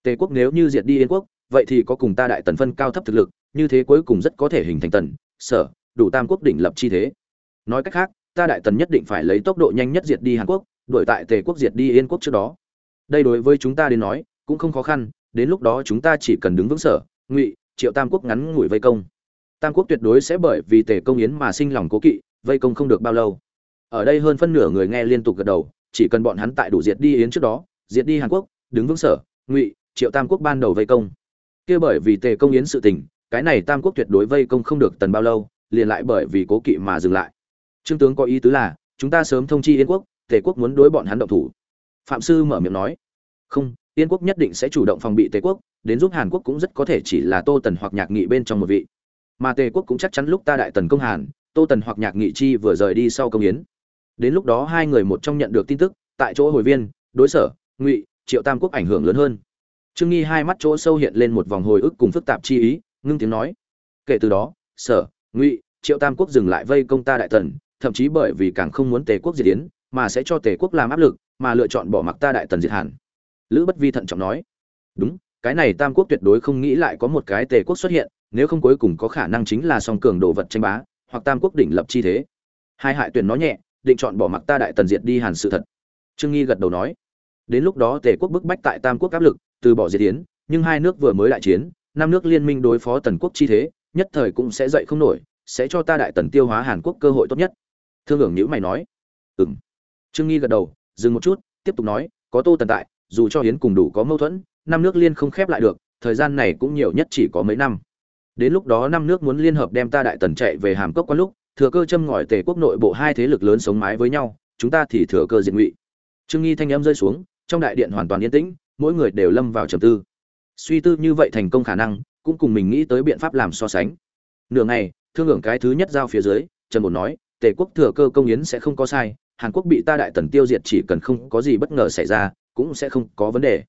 Tề quốc nếu như diệt đi yên quốc, vậy thì có cùng ta đại tần phân cao thấp thực lực, như thế cuối cùng rất có thể hình thành tần, sở đủ tam quốc đỉnh lập chi thế. Nói cách khác, ta đại tần nhất định phải lấy tốc độ nhanh nhất diệt đi hàn quốc, đuổi tại tề quốc diệt đi yên quốc trước đó. Đây đối với chúng ta đến nói, cũng không khó khăn, đến lúc đó chúng ta chỉ cần đứng vững sở, ngụy, triệu tam quốc ngắn ngủi vây công. Tam quốc tuyệt đối sẽ bởi vì tề công yến mà sinh lòng cố kỵ, vây công không được bao lâu. Ở đây hơn phân nửa người nghe liên tục gật đầu, chỉ cần bọn hắn tại đủ diệt đi yến trước đó, diệt đi hàn quốc, đứng vững sở, ngụy, triệu tam quốc ban đầu vây công. Kia bởi vì tề công yến sự tình, cái này tam quốc tuyệt đối vây công không được tần bao lâu liền lại bởi vì cố kỵ mà dừng lại. Trương tướng có ý tứ là, chúng ta sớm thông chi yên quốc, tề quốc muốn đối bọn hắn động thủ. Phạm sư mở miệng nói, không, yên quốc nhất định sẽ chủ động phòng bị tề quốc, đến giúp hàn quốc cũng rất có thể chỉ là tô tần hoặc nhạc nghị bên trong một vị. Mà tề quốc cũng chắc chắn lúc ta đại tần công hàn, tô tần hoặc nhạc nghị chi vừa rời đi sau công yến. Đến lúc đó hai người một trong nhận được tin tức, tại chỗ hồi viên, đối sở, ngụy, triệu tam quốc ảnh hưởng lớn hơn. Trương nghi hai mắt chỗ sâu hiện lên một vòng hồi ức cùng phức tạp chi ý, ngưng tiếng nói, kể từ đó, sở ngụy, triệu tam quốc dừng lại vây công ta đại tần, thậm chí bởi vì càng không muốn tề quốc diệt yến, mà sẽ cho tề quốc làm áp lực, mà lựa chọn bỏ mặc ta đại tần diệt hàn. Lữ bất vi thận trọng nói. Đúng, cái này tam quốc tuyệt đối không nghĩ lại có một cái tề quốc xuất hiện, nếu không cuối cùng có khả năng chính là song cường đồ vật tranh bá, hoặc tam quốc đỉnh lập chi thế. Hai hại tuyển nó nhẹ, định chọn bỏ mặc ta đại tần diệt đi hàn sự thật. Trương nghi gật đầu nói. Đến lúc đó tề quốc bức bách tại tam quốc áp lực, từ bỏ diệt yến, nhưng hai nước vừa mới đại chiến, năm nước liên minh đối phó tần quốc chi thế nhất thời cũng sẽ dậy không nổi, sẽ cho ta đại tần tiêu hóa hàn quốc cơ hội tốt nhất. Thương hưởng nhữ mày nói. Ừng trương nghi gật đầu, dừng một chút, tiếp tục nói, có tô tần tại, dù cho hiến cùng đủ có mâu thuẫn, năm nước liên không khép lại được, thời gian này cũng nhiều nhất chỉ có mấy năm. Đến lúc đó năm nước muốn liên hợp đem ta đại tần chạy về hàm cốc qua lúc, thừa cơ châm ngòi tề quốc nội bộ hai thế lực lớn sống mái với nhau, chúng ta thì thừa cơ diện ngụy. Trương nghi thanh âm rơi xuống, trong đại điện hoàn toàn yên tĩnh, mỗi người đều lâm vào trầm tư. Suy tư như vậy thành công khả năng cũng cùng mình nghĩ tới biện pháp làm so sánh. Nửa ngày, thương hưởng cái thứ nhất giao phía dưới, trần bột nói, tề quốc thừa cơ công yến sẽ không có sai, hàn quốc bị ta đại tần tiêu diệt chỉ cần không có gì bất ngờ xảy ra, cũng sẽ không có vấn đề.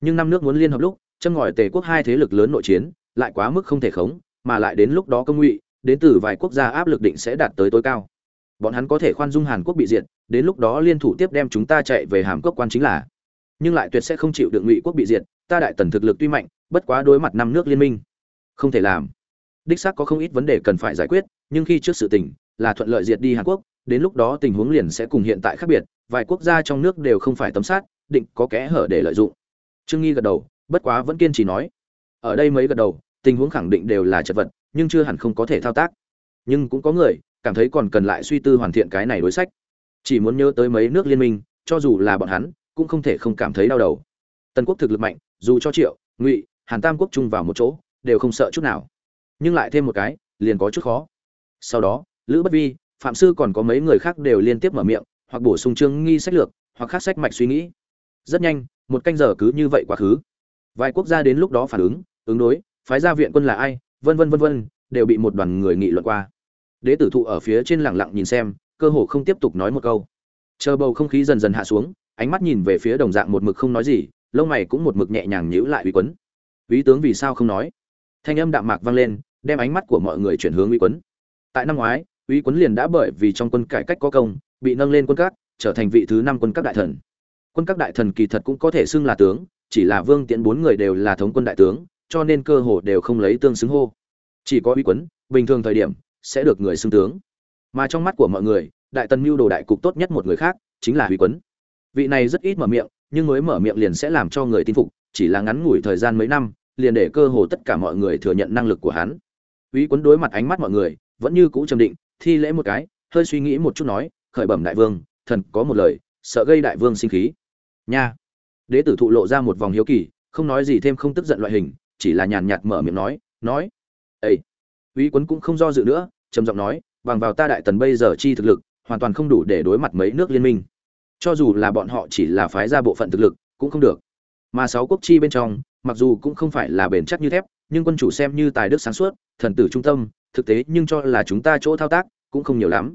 Nhưng năm nước muốn liên hợp lúc, châm ngòi tề quốc hai thế lực lớn nội chiến, lại quá mức không thể khống, mà lại đến lúc đó công ngụy, đến từ vài quốc gia áp lực định sẽ đạt tới tối cao. Bọn hắn có thể khoan dung hàn quốc bị diệt, đến lúc đó liên thủ tiếp đem chúng ta chạy về hàm cốc quan chính là. Nhưng lại tuyệt sẽ không chịu được ngụy quốc bị diệt, ta đại tần thực lực tuy mạnh bất quá đối mặt năm nước liên minh, không thể làm. Đích xác có không ít vấn đề cần phải giải quyết, nhưng khi trước sự tình là thuận lợi diệt đi hàn quốc, đến lúc đó tình huống liền sẽ cùng hiện tại khác biệt, vài quốc gia trong nước đều không phải tấm sát, định có kẽ hở để lợi dụng. Trương nghi gật đầu, bất quá vẫn kiên trì nói, ở đây mấy gật đầu, tình huống khẳng định đều là chật vật, nhưng chưa hẳn không có thể thao tác. Nhưng cũng có người cảm thấy còn cần lại suy tư hoàn thiện cái này đối sách. Chỉ muốn nhớ tới mấy nước liên minh, cho dù là bọn hắn, cũng không thể không cảm thấy đau đầu. Tần quốc thực lực mạnh, dù cho triệu, ngụy hàn tam quốc chung vào một chỗ, đều không sợ chút nào. Nhưng lại thêm một cái, liền có chút khó. Sau đó, lữ bất vi, phạm sư còn có mấy người khác đều liên tiếp mở miệng, hoặc bổ sung chương nghi sách lược, hoặc khác sách mạch suy nghĩ. Rất nhanh, một canh giờ cứ như vậy quá khứ. Vài quốc gia đến lúc đó phản ứng ứng đối, phái gia viện quân là ai, vân vân vân vân, đều bị một đoàn người nghị luận qua. Đế tử thụ ở phía trên lẳng lặng nhìn xem, cơ hồ không tiếp tục nói một câu. Chờ bầu không khí dần dần hạ xuống, ánh mắt nhìn về phía đồng dạng một mực không nói gì, lông mày cũng một mực nhẹ nhàng nhíu lại uy quấn uy tướng vì sao không nói? Thanh âm đạm mạc vang lên, đem ánh mắt của mọi người chuyển hướng Vĩ quấn. Tại năm ngoái Vĩ quấn liền đã bởi vì trong quân cải cách có công, bị nâng lên quân các, trở thành vị thứ năm quân các đại thần. Quân các đại thần kỳ thật cũng có thể xưng là tướng, chỉ là vương tiễn bốn người đều là thống quân đại tướng, cho nên cơ hồ đều không lấy tương xứng hô. Chỉ có Vĩ quấn, bình thường thời điểm, sẽ được người xưng tướng. Mà trong mắt của mọi người, đại tần mưu đồ đại cục tốt nhất một người khác, chính là Vĩ quấn. Vị này rất ít mở miệng, nhưng mới mở miệng liền sẽ làm cho người tin phục chỉ là ngắn ngủi thời gian mấy năm liền để cơ hồ tất cả mọi người thừa nhận năng lực của hắn Úy Quấn đối mặt ánh mắt mọi người, vẫn như cũ trầm định, thi lễ một cái, hơi suy nghĩ một chút nói, khởi bẩm đại vương, thần có một lời, sợ gây đại vương sinh khí. Nha. Đế tử thụ lộ ra một vòng hiếu kỳ, không nói gì thêm không tức giận loại hình, chỉ là nhàn nhạt mở miệng nói, nói. Ê. Úy Quấn cũng không do dự nữa, trầm giọng nói, bằng vào ta đại tần bây giờ chi thực lực, hoàn toàn không đủ để đối mặt mấy nước liên minh. Cho dù là bọn họ chỉ là phái ra bộ phận thực lực, cũng không được. Mà sáu quốc chi bên trong, mặc dù cũng không phải là bền chắc như thép, nhưng quân chủ xem như tài đức sáng suốt, thần tử trung tâm, thực tế nhưng cho là chúng ta chỗ thao tác cũng không nhiều lắm.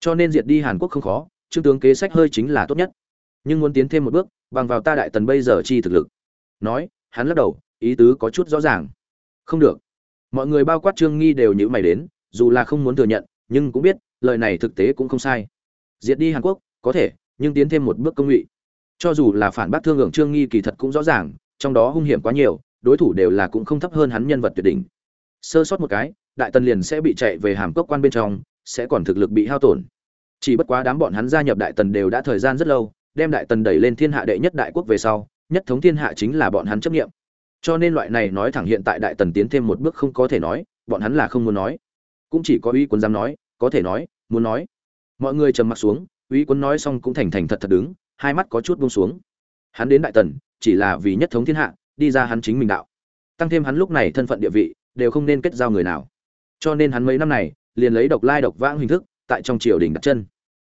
Cho nên diệt đi Hàn Quốc không khó, trương tướng kế sách hơi chính là tốt nhất. Nhưng muốn tiến thêm một bước, bằng vào ta đại tần bây giờ chi thực lực. Nói, hắn lắc đầu, ý tứ có chút rõ ràng. Không được. Mọi người bao quát Trương Nghi đều nhữ mày đến, dù là không muốn thừa nhận, nhưng cũng biết, lời này thực tế cũng không sai. Diệt đi Hàn Quốc, có thể, nhưng tiến thêm một bước công nghị cho dù là phản bác thương hưởng Trương Nghi kỳ thật cũng rõ ràng, trong đó hung hiểm quá nhiều, đối thủ đều là cũng không thấp hơn hắn nhân vật tuyệt đỉnh. Sơ sót một cái đại tần liền sẽ bị chạy về hàm cốc quan bên trong sẽ còn thực lực bị hao tổn. Chỉ bất quá đám bọn hắn gia nhập đại tần đều đã thời gian rất lâu đem đại tần đẩy lên thiên hạ đệ nhất đại quốc về sau nhất thống thiên hạ chính là bọn hắn chấp nghiệm cho nên loại này nói thẳng hiện tại đại tần tiến thêm một bước không có thể nói bọn hắn là không muốn nói. Cũng chỉ có uy quân dám nói có thể nói muốn nói. Mọi người trầm mặc xuống uy quân nói xong cũng thành thành thật thật đứng hai mắt có chút buông xuống. Hắn đến đại tần, chỉ là vì nhất thống thiên hạ, đi ra hắn chính mình đạo. Tăng thêm hắn lúc này thân phận địa vị, đều không nên kết giao người nào. Cho nên hắn mấy năm này, liền lấy độc lai độc vãng hình thức, tại trong triều đình đặt chân.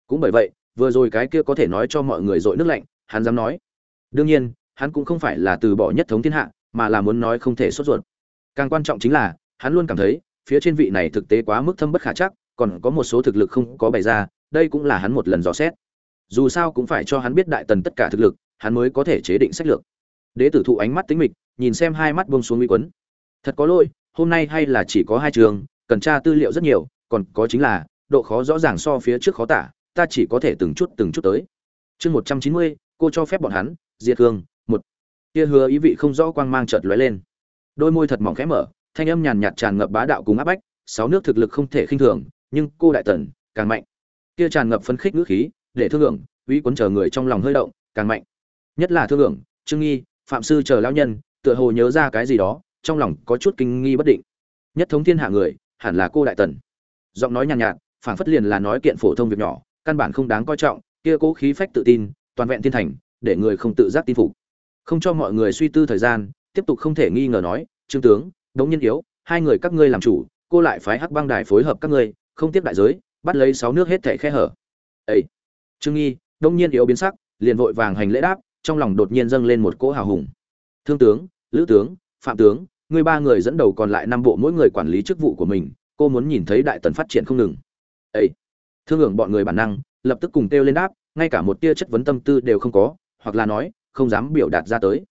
Cũng bởi vậy, vừa rồi cái kia có thể nói cho mọi người dội nước lạnh, hắn dám nói. Đương nhiên, hắn cũng không phải là từ bỏ nhất thống thiên hạ, mà là muốn nói không thể sốt ruột. Càng quan trọng chính là, hắn luôn cảm thấy, phía trên vị này thực tế quá mức thâm bất khả chắc, còn có một số thực lực không có bày ra, đây cũng là hắn một lần dò xét dù sao cũng phải cho hắn biết đại tần tất cả thực lực, hắn mới có thể chế định sách lược. Đế tử thụ ánh mắt tính mịch, nhìn xem hai mắt bông xuống nguy quấn. Thật có lỗi, hôm nay hay là chỉ có hai trường, cần tra tư liệu rất nhiều, còn có chính là, độ khó rõ ràng so phía trước khó tả, ta chỉ có thể từng chút từng chút tới. Chương một trăm chín mươi, cô cho phép bọn hắn, diệt hương, một. Kia hứa ý vị không rõ quang mang chợt lóe lên. Đôi môi thật mỏng khẽ mở, thanh âm nhàn nhạt tràn ngập bá đạo cùng áp bách, sáu nước thực lực không thể khinh thường, nhưng cô đại tần, càng mạnh. Kia tràn ngập phấn khích ngữ khí để thương lượng uy quấn chờ người trong lòng hơi động càng mạnh. Nhất là thương lượng trương nghi phạm sư chờ lão nhân tựa hồ nhớ ra cái gì đó trong lòng có chút kinh nghi bất định. Nhất thống thiên hạ người hẳn là cô đại tần. Giọng nói nhàn nhạt, nhạt phảng phất liền là nói kiện phổ thông việc nhỏ căn bản không đáng coi trọng kia cố khí phách tự tin toàn vẹn thiên thành để người không tự giác tin phục. Không cho mọi người suy tư thời gian tiếp tục không thể nghi ngờ nói trương tướng đống nhân yếu hai người các ngươi làm chủ cô lại phái hắc băng đài phối hợp các ngươi không tiếp đại giới bắt lấy sáu nước hết thảy khe hở. Ấy trương nghi, đông nhiên yếu biến sắc, liền vội vàng hành lễ đáp, trong lòng đột nhiên dâng lên một cỗ hào hùng. Thương tướng, lữ tướng, phạm tướng, người ba người dẫn đầu còn lại năm bộ mỗi người quản lý chức vụ của mình, cô muốn nhìn thấy đại tần phát triển không ngừng. Ấy thương hưởng bọn người bản năng, lập tức cùng kêu lên đáp, ngay cả một tia chất vấn tâm tư đều không có, hoặc là nói, không dám biểu đạt ra tới.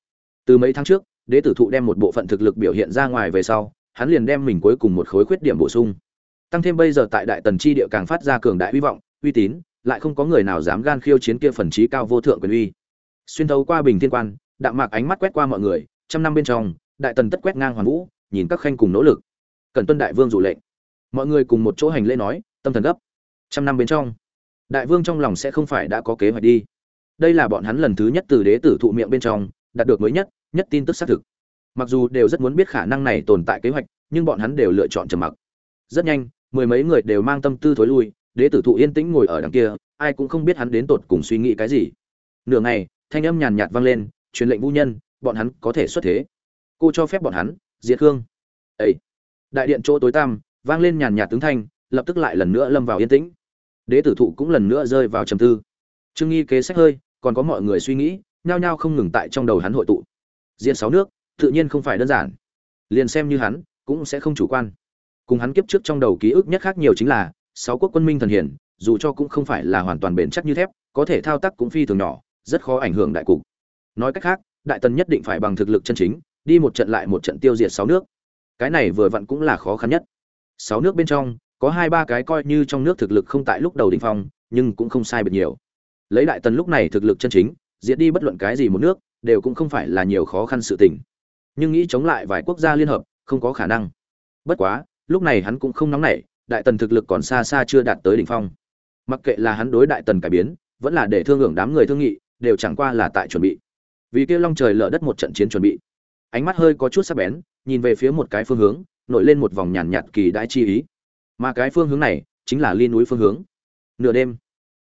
Từ mấy tháng trước, đế tử thụ đem một bộ phận thực lực biểu hiện ra ngoài về sau, hắn liền đem mình cuối cùng một khối khuyết điểm bổ sung. Tăng thêm bây giờ tại đại tần chi địa càng phát ra cường đại hy vọng, uy tín lại không có người nào dám gan khiêu chiến kia phần trí cao vô thượng quyền uy. Xuyên thấu qua bình thiên quan, đạm mạc ánh mắt quét qua mọi người, trăm năm bên trong, đại tần tất quét ngang hoàn vũ, nhìn các khanh cùng nỗ lực. Cần tuân đại vương dụ lệnh. Mọi người cùng một chỗ hành lễ nói, tâm thần gấp. Trăm năm bên trong, đại vương trong lòng sẽ không phải đã có kế hoạch đi. Đây là bọn hắn lần thứ nhất từ đế tử thụ miệng bên trong, đạt được mới nhất nhất tin tức xác thực. Mặc dù đều rất muốn biết khả năng này tồn tại kế hoạch, nhưng bọn hắn đều lựa chọn trầm mặc. Rất nhanh, mười mấy người đều mang tâm tư thối lui đế tử thụ yên tĩnh ngồi ở đằng kia, ai cũng không biết hắn đến tột cùng suy nghĩ cái gì. Nửa ngày, thanh âm nhàn nhạt vang lên, truyền lệnh vũ nhân, bọn hắn có thể xuất thế. Cô cho phép bọn hắn, diệt hương. Ấy đại điện chỗ tối tăm, vang lên nhàn nhạt tướng thanh, lập tức lại lần nữa lâm vào yên tĩnh. Đế tử thụ cũng lần nữa rơi vào trầm tư. Trương nghi kế sách hơi, còn có mọi người suy nghĩ, nhao nhao không ngừng tại trong đầu hắn hội tụ. Diện sáu nước, tự nhiên không phải đơn giản. Liền xem như hắn, cũng sẽ không chủ quan. Cùng hắn kiếp trước trong đầu ký ức nhất khác nhiều chính là sáu quốc quân minh thần hiển, dù cho cũng không phải là hoàn toàn bền chắc như thép, có thể thao tác cũng phi thường nhỏ, rất khó ảnh hưởng đại cục. Nói cách khác, đại tần nhất định phải bằng thực lực chân chính, đi một trận lại một trận tiêu diệt sáu nước. Cái này vừa vặn cũng là khó khăn nhất. Sáu nước bên trong, có hai ba cái coi như trong nước thực lực không tại lúc đầu đỉnh phong, nhưng cũng không sai biệt nhiều. Lấy đại tần lúc này thực lực chân chính, diệt đi bất luận cái gì một nước, đều cũng không phải là nhiều khó khăn sự tình. Nhưng nghĩ chống lại vài quốc gia liên hợp, không có khả năng. Bất quá, lúc này hắn cũng không nóng nảy đại tần thực lực còn xa xa chưa đạt tới đỉnh phong. Mặc kệ là hắn đối đại tần cải biến, vẫn là để thương hưởng đám người thương nghị, đều chẳng qua là tại chuẩn bị. Vì kia long trời lở đất một trận chiến chuẩn bị. Ánh mắt hơi có chút sắc bén, nhìn về phía một cái phương hướng, nổi lên một vòng nhàn nhạt kỳ đại chi ý. Mà cái phương hướng này, chính là ly núi phương hướng. Nửa đêm,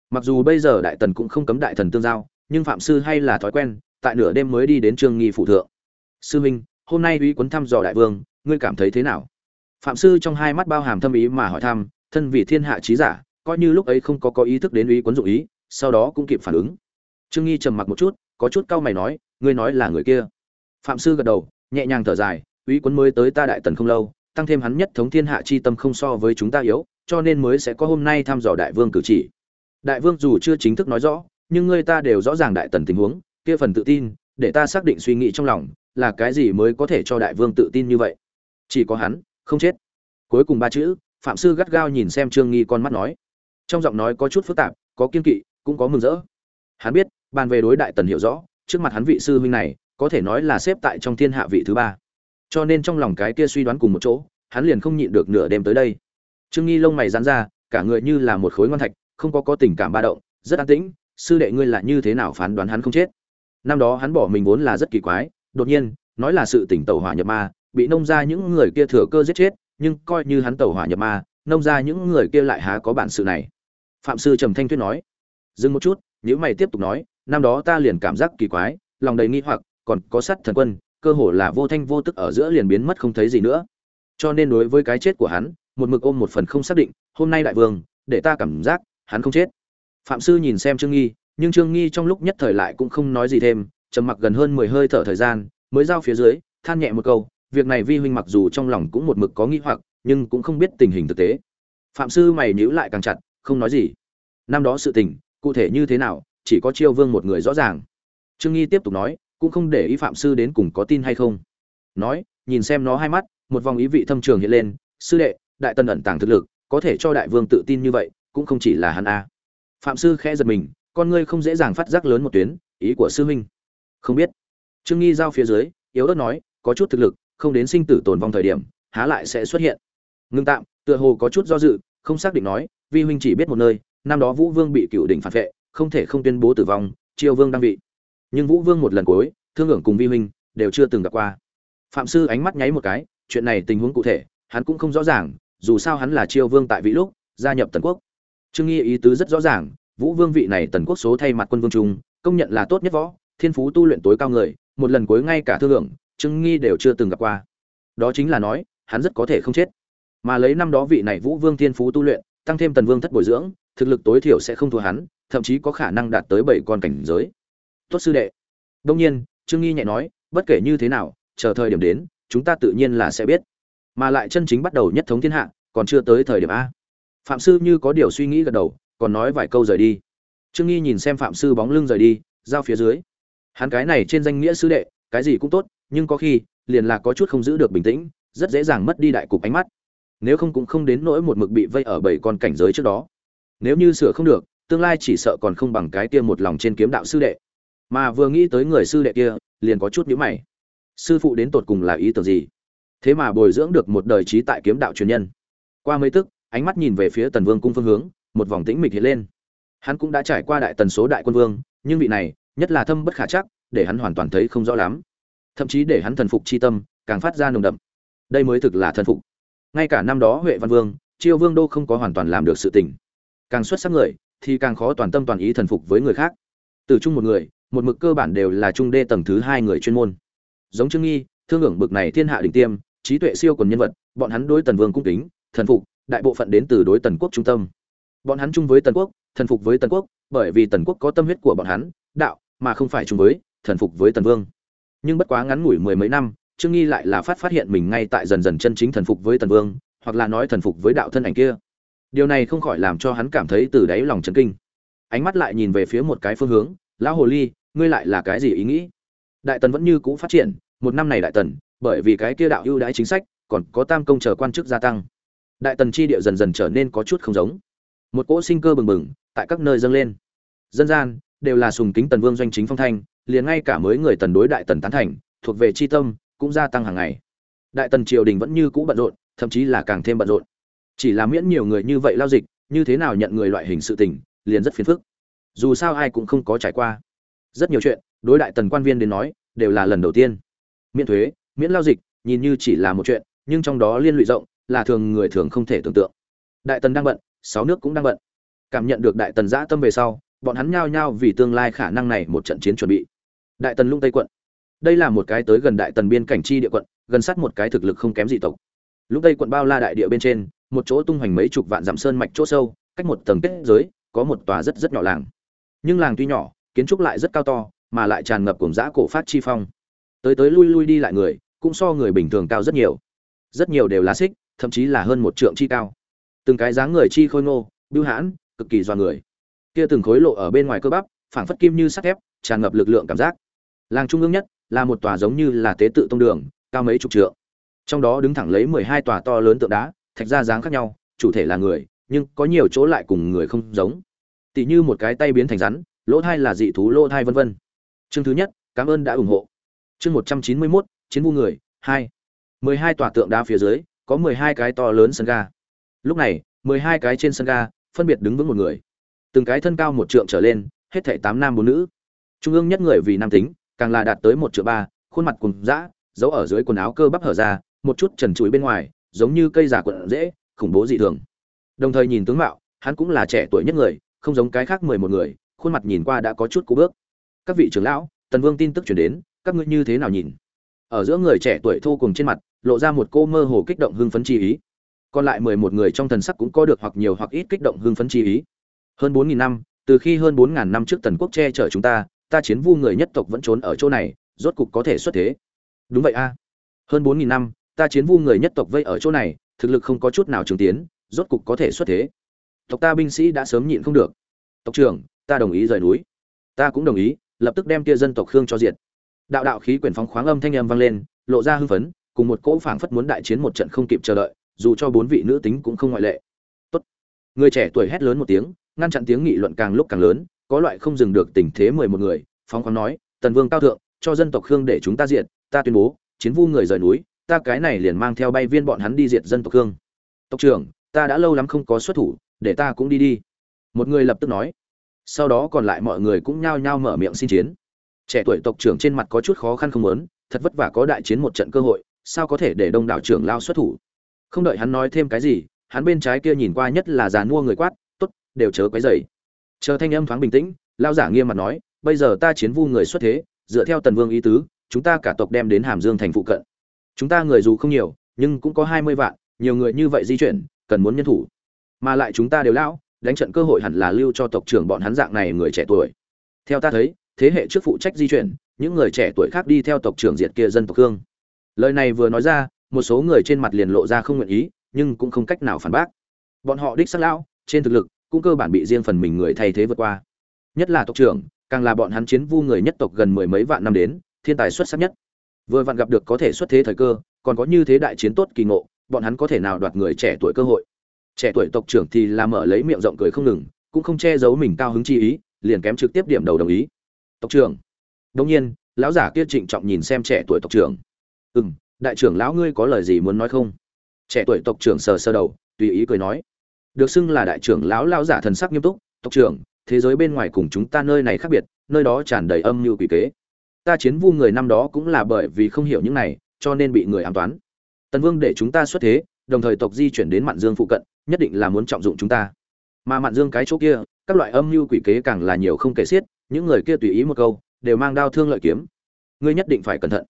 mặc dù bây giờ đại tần cũng không cấm đại thần tương giao, nhưng phạm sư hay là thói quen, tại nửa đêm mới đi đến trương nghi phụ thượng. Sư minh, hôm nay uy quấn thăm dò đại vương, ngươi cảm thấy thế nào? Phạm sư trong hai mắt bao hàm thâm ý mà hỏi thăm, thân vì thiên hạ trí giả, coi như lúc ấy không có có ý thức đến ý quấn dụng ý, sau đó cũng kịp phản ứng. Trương nghi trầm mặc một chút, có chút cau mày nói, ngươi nói là người kia. Phạm sư gật đầu, nhẹ nhàng thở dài ý quấn mới tới ta đại tần không lâu, tăng thêm hắn nhất thống thiên hạ chi tâm không so với chúng ta yếu, cho nên mới sẽ có hôm nay thăm dò đại vương cử chỉ. Đại vương dù chưa chính thức nói rõ, nhưng người ta đều rõ ràng đại tần tình huống, kia phần tự tin, để ta xác định suy nghĩ trong lòng, là cái gì mới có thể cho đại vương tự tin như vậy? Chỉ có hắn không chết. Cuối cùng ba chữ, phạm sư gắt gao nhìn xem trương nghi con mắt nói. Trong giọng nói có chút phức tạp, có kiên kỵ, cũng có mừng rỡ. Hắn biết, bàn về đối đại tần hiểu rõ, trước mặt hắn vị sư huynh này, có thể nói là xếp tại trong thiên hạ vị thứ ba. Cho nên trong lòng cái kia suy đoán cùng một chỗ, hắn liền không nhịn được nửa đêm tới đây. Trương nghi lông mày dán ra, cả người như là một khối ngon thạch, không có có tình cảm ba động, rất an tĩnh, sư đệ ngươi là như thế nào phán đoán hắn không chết? Năm đó hắn bỏ mình vốn là rất kỳ quái, đột nhiên, nói là sự tỉnh tẩu hỏa nhập ma bị nông ra những người kia thừa cơ giết chết, nhưng coi như hắn tẩu hỏa nhập ma, nông ra những người kia lại há có bản sự này. Phạm sư trầm thanh tuyết nói, dừng một chút nếu mày tiếp tục nói, năm đó ta liền cảm giác kỳ quái, lòng đầy nghi hoặc, còn có sát thần quân, cơ hồ là vô thanh vô tức ở giữa liền biến mất không thấy gì nữa. Cho nên đối với cái chết của hắn, một mực ôm một phần không xác định, hôm nay đại vương, để ta cảm giác, hắn không chết. Phạm sư nhìn xem trương nghi, nhưng trương nghi trong lúc nhất thời lại cũng không nói gì thêm, trầm mặc gần hơn mười hơi thở thời gian, mới giao phía dưới, than nhẹ một câu việc này vi huynh mặc dù trong lòng cũng một mực có nghi hoặc, nhưng cũng không biết tình hình thực tế. Phạm sư mày nhíu lại càng chặt, không nói gì. Năm đó sự tình, cụ thể như thế nào, chỉ có chiêu vương một người rõ ràng. Trương nghi tiếp tục nói, cũng không để ý phạm sư đến cùng có tin hay không. Nói, nhìn xem nó hai mắt, một vòng ý vị thâm trường hiện lên. Sư đệ, đại tân ẩn tàng thực lực, có thể cho đại vương tự tin như vậy, cũng không chỉ là hắn a. Phạm sư khẽ giật mình, con ngươi không dễ dàng phát giác lớn một tuyến, ý của sư huynh. Không biết. Trương nghi giao phía dưới, yếu ớt nói, có chút thực lực không đến sinh tử tồn vong thời điểm, há lại sẽ xuất hiện. Ngưng tạm, tựa hồ có chút do dự, không xác định nói, vi huynh chỉ biết một nơi, năm đó vũ vương bị cựu đỉnh phản vệ, không thể không tuyên bố tử vong, triều vương đang vị. Nhưng vũ vương một lần cuối, thương hưởng cùng vi huynh đều chưa từng gặp qua. Phạm sư ánh mắt nháy một cái, chuyện này tình huống cụ thể, hắn cũng không rõ ràng, dù sao hắn là triều vương tại vị lúc, gia nhập tần quốc. Trương nghi ý tứ rất rõ ràng, vũ vương vị này tần quốc số thay mặt quân vương trung, công nhận là tốt nhất võ, thiên phú tu luyện tối cao người, một lần cuối ngay cả thương lượng trương nghi đều chưa từng gặp qua. Đó chính là nói, hắn rất có thể không chết. Mà lấy năm đó vị này vũ vương thiên phú tu luyện, tăng thêm tần vương thất bồi dưỡng, thực lực tối thiểu sẽ không thua hắn, thậm chí có khả năng đạt tới bảy con cảnh giới. Tốt sư đệ. Đông nhiên, trương nghi nhẹ nói, bất kể như thế nào, chờ thời điểm đến, chúng ta tự nhiên là sẽ biết. Mà lại chân chính bắt đầu nhất thống thiên hạ, còn chưa tới thời điểm a. Phạm sư như có điều suy nghĩ gật đầu, còn nói vài câu rời đi. Trương nghi nhìn xem phạm sư bóng lưng rời đi, giao phía dưới. Hắn cái này trên danh nghĩa sư đệ, cái gì cũng tốt nhưng có khi, liền là có chút không giữ được bình tĩnh, rất dễ dàng mất đi đại cục ánh mắt. Nếu không cũng không đến nỗi một mực bị vây ở bảy con cảnh giới trước đó. Nếu như sửa không được, tương lai chỉ sợ còn không bằng cái kia một lòng trên kiếm đạo sư đệ. Mà vừa nghĩ tới người sư đệ kia, liền có chút nhíu mày. Sư phụ đến tột cùng là ý tưởng gì? Thế mà bồi dưỡng được một đời trí tại kiếm đạo truyền nhân. Qua mấy tức, ánh mắt nhìn về phía tần vương cung phương hướng, một vòng tĩnh mịch hiện lên. Hắn cũng đã trải qua đại tần số đại quân vương, nhưng vị này, nhất là thâm bất khả chắc, để hắn hoàn toàn thấy không rõ lắm thậm chí để hắn thần phục chi tâm, càng phát ra nồng đậm. Đây mới thực là thần phục. Ngay cả năm đó huệ văn vương, chiêu vương đô không có hoàn toàn làm được sự tình. Càng xuất sắc người, thì càng khó toàn tâm toàn ý thần phục với người khác. Từ chung một người, một mực cơ bản đều là trung đê tầng thứ hai người chuyên môn. Giống trương nghi, thương hưởng bực này thiên hạ đỉnh tiêm, trí tuệ siêu quần nhân vật, bọn hắn đối tần vương cung kính, thần phục, đại bộ phận đến từ đối tần quốc trung tâm. Bọn hắn chung với tần quốc, thần phục với tần quốc, bởi vì tần quốc có tâm huyết của bọn hắn, đạo, mà không phải chung với, thần phục với tần vương nhưng bất quá ngắn ngủi mười mấy năm, trương nghi lại là phát phát hiện mình ngay tại dần dần chân chính thần phục với tần vương, hoặc là nói thần phục với đạo thân ảnh kia. Điều này không khỏi làm cho hắn cảm thấy từ đáy lòng chấn kinh. Ánh mắt lại nhìn về phía một cái phương hướng, lão hồ ly, ngươi lại là cái gì ý nghĩ? Đại tần vẫn như cũ phát triển, một năm này đại tần, bởi vì cái kia đạo ưu đãi chính sách, còn có tam công chờ quan chức gia tăng. Đại tần chi địa dần dần trở nên có chút không giống. Một cỗ sinh cơ bừng bừng, tại các nơi dâng lên. Dân gian, đều là sùng kính tần vương doanh chính phong thanh liền ngay cả mới người tần đối đại tần tán thành, thuộc về chi tâm, cũng gia tăng hàng ngày. Đại tần triều đình vẫn như cũ bận rộn, thậm chí là càng thêm bận rộn. Chỉ là miễn nhiều người như vậy lao dịch, như thế nào nhận người loại hình sự tình, liền rất phiền phức. Dù sao ai cũng không có trải qua. Rất nhiều chuyện, đối đại tần quan viên đến nói, đều là lần đầu tiên. Miễn thuế, miễn lao dịch, nhìn như chỉ là một chuyện, nhưng trong đó liên lụy rộng, là thường người thường không thể tưởng tượng. Đại tần đang bận, sáu nước cũng đang bận. Cảm nhận được đại tần giã tâm về sau, bọn hắn nhao nhao vì tương lai khả năng này một trận chiến chuẩn bị đại tần lung tây quận. Đây là một cái tới gần đại tần biên cảnh chi địa quận, gần sát một cái thực lực không kém dị tộc. Lúc tây quận bao la đại địa bên trên, một chỗ tung hoành mấy chục vạn dặm sơn mạch chỗ sâu, cách một tầng kết giới, có một tòa rất rất nhỏ làng. Nhưng làng tuy nhỏ, kiến trúc lại rất cao to, mà lại tràn ngập cùng dã cổ phát chi phong. Tới tới lui lui đi lại người, cũng so người bình thường cao rất nhiều. Rất nhiều đều lá xích, thậm chí là hơn một trượng chi cao. Từng cái dáng người chi khôi ngô, bưu hãn, cực kỳ doa người. Kia từng khối lộ ở bên ngoài cơ bắp, phảng phất kim như sắt thép, tràn ngập lực lượng cảm giác làng trung ương nhất là một tòa giống như là tế tự tông đường, cao mấy chục trượng. Trong đó đứng thẳng lấy mười hai tòa to lớn tượng đá, thạch ra dáng khác nhau, chủ thể là người, nhưng có nhiều chỗ lại cùng người không giống. Tỉ như một cái tay biến thành rắn, lỗ thai là dị thú lỗ thai vân vân. Chương thứ nhất, cảm ơn đã ủng hộ. Chương một trăm chín mươi mốt, chiến vu người, hai. mười hai tòa tượng đá phía dưới, có mười hai cái to lớn sân ga. Lúc này, mười hai cái trên sân ga, phân biệt đứng vững một người. Từng cái thân cao một trượng trở lên, hết thảy tám nam bốn nữ. Trung ương nhất người vì nam tính càng là đạt tới một triệu ba, khuôn mặt cùng dã, giấu ở dưới quần áo cơ bắp hở ra, một chút trần trụi bên ngoài, giống như cây giả quận dễ khủng bố dị thường. Đồng thời nhìn tướng mạo, hắn cũng là trẻ tuổi nhất người, không giống cái khác mười một người, khuôn mặt nhìn qua đã có chút cú bước. Các vị trưởng lão, tần vương tin tức chuyển đến, các ngươi như thế nào nhìn? Ở giữa người trẻ tuổi thô cùng trên mặt, lộ ra một cô mơ hồ kích động hưng phấn chi ý. Còn lại mười một người trong thần sắc cũng có được hoặc nhiều hoặc ít kích động hưng phấn chi ý. Hơn bốn nghìn năm, từ khi hơn bốn ngàn năm trước tần quốc che chở chúng ta ta chiến vu người nhất tộc vẫn trốn ở chỗ này, rốt cục có thể xuất thế. Đúng vậy a. Hơn bốn nghìn năm, ta chiến vu người nhất tộc vây ở chỗ này, thực lực không có chút nào chứng tiến, rốt cục có thể xuất thế. Tộc ta binh sĩ đã sớm nhịn không được. Tộc trưởng, ta đồng ý rời núi. Ta cũng đồng ý, lập tức đem kia dân tộc khương cho diệt. Đạo đạo khí quyển phóng khoáng âm thanh âm vang lên, lộ ra hưng phấn, cùng một cỗ phảng phất muốn đại chiến một trận không kịp chờ đợi, dù cho bốn vị nữ tính cũng không ngoại lệ. Tốt. Người trẻ tuổi hét lớn một tiếng, ngăn chặn tiếng nghị luận càng lúc càng lớn có loại không dừng được tình thế mười một người, phóng khoáng nói, tần vương cao thượng, cho dân tộc khương để chúng ta diệt, ta tuyên bố, chiến vu người rời núi, ta cái này liền mang theo bay viên bọn hắn đi diệt dân tộc khương. Tộc trưởng, ta đã lâu lắm không có xuất thủ, để ta cũng đi đi. Một người lập tức nói. Sau đó còn lại mọi người cũng nhao nhao mở miệng xin chiến. Trẻ tuổi tộc trưởng trên mặt có chút khó khăn không lớn thật vất vả có đại chiến một trận cơ hội, sao có thể để đông đảo trưởng lao xuất thủ? Không đợi hắn nói thêm cái gì, hắn bên trái kia nhìn qua nhất là già mua người quát, tốt, đều chớ quấy dày chờ thanh âm thoáng bình tĩnh lao giả nghiêm mặt nói, bây giờ ta chiến vu người xuất thế, dựa theo tần vương ý tứ, chúng ta cả tộc đem đến hàm dương thành phụ cận. Chúng ta người dù không nhiều, nhưng cũng có hai mươi vạn, nhiều người như vậy di chuyển, cần muốn nhân thủ. Mà lại chúng ta đều lão, đánh trận cơ hội hẳn là lưu cho tộc trưởng bọn hắn dạng này người trẻ tuổi. Theo ta thấy, thế hệ trước phụ trách di chuyển, những người trẻ tuổi khác đi theo tộc trưởng diệt kia dân tộc hương lời này vừa nói ra, một số người trên mặt liền lộ ra không nguyện ý, nhưng cũng không cách nào phản bác. Bọn họ đích xác lão, trên thực lực cũng cơ bản bị riêng phần mình người thay thế vượt qua. Nhất là tộc trưởng, càng là bọn hắn chiến vu người nhất tộc gần mười mấy vạn năm đến, thiên tài xuất sắc nhất. Vừa vặn gặp được có thể xuất thế thời cơ, còn có như thế đại chiến tốt kỳ ngộ, bọn hắn có thể nào đoạt người trẻ tuổi cơ hội? Trẻ tuổi tộc trưởng thì làm mở lấy miệng rộng cười không ngừng, cũng không che giấu mình cao hứng chi ý, liền kém trực tiếp điểm đầu đồng ý. Tộc trưởng. Đông nhiên, lão giả kia trịnh trọng nhìn xem trẻ tuổi tộc trưởng. Ừ m đại trưởng lão ngươi có lời gì muốn nói không? Trẻ tuổi tộc trưởng sờ sơ đầu, tùy ý cười nói được xưng là đại trưởng lão lão giả thần sắc nghiêm túc, tộc trưởng, thế giới bên ngoài cùng chúng ta nơi này khác biệt, nơi đó tràn đầy âm mưu quỷ kế. Ta chiến vu người năm đó cũng là bởi vì không hiểu những này, cho nên bị người ám toán. Tần vương để chúng ta xuất thế, đồng thời tộc di chuyển đến mạn dương phụ cận, nhất định là muốn trọng dụng chúng ta. Mà mạn dương cái chỗ kia, các loại âm mưu quỷ kế càng là nhiều không kể xiết, những người kia tùy ý một câu, đều mang đao thương lợi kiếm. Ngươi nhất định phải cẩn thận.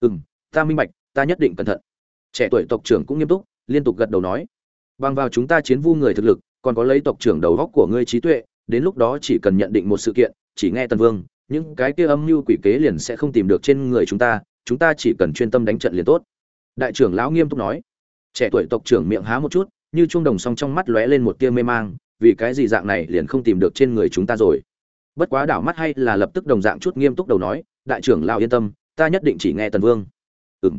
Ừ m ta minh bạch, ta nhất định cẩn thận. Trẻ tuổi tộc trưởng cũng nghiêm túc, liên tục gật đầu nói bằng vào chúng ta chiến vu người thực lực, còn có lấy tộc trưởng đầu góc của ngươi trí tuệ, đến lúc đó chỉ cần nhận định một sự kiện, chỉ nghe tần vương, những cái kia âm mưu quỷ kế liền sẽ không tìm được trên người chúng ta chúng ta chỉ cần chuyên tâm đánh trận liền tốt. Đại trưởng lão nghiêm túc nói. Trẻ tuổi tộc trưởng miệng há một chút, như chuông đồng song trong mắt lóe lên một tia mê mang, vì cái gì dạng này liền không tìm được trên người chúng ta rồi? Bất quá đảo mắt hay là lập tức đồng dạng chút nghiêm túc đầu nói, đại trưởng lao yên tâm, ta nhất định chỉ nghe tần vương. Ừ m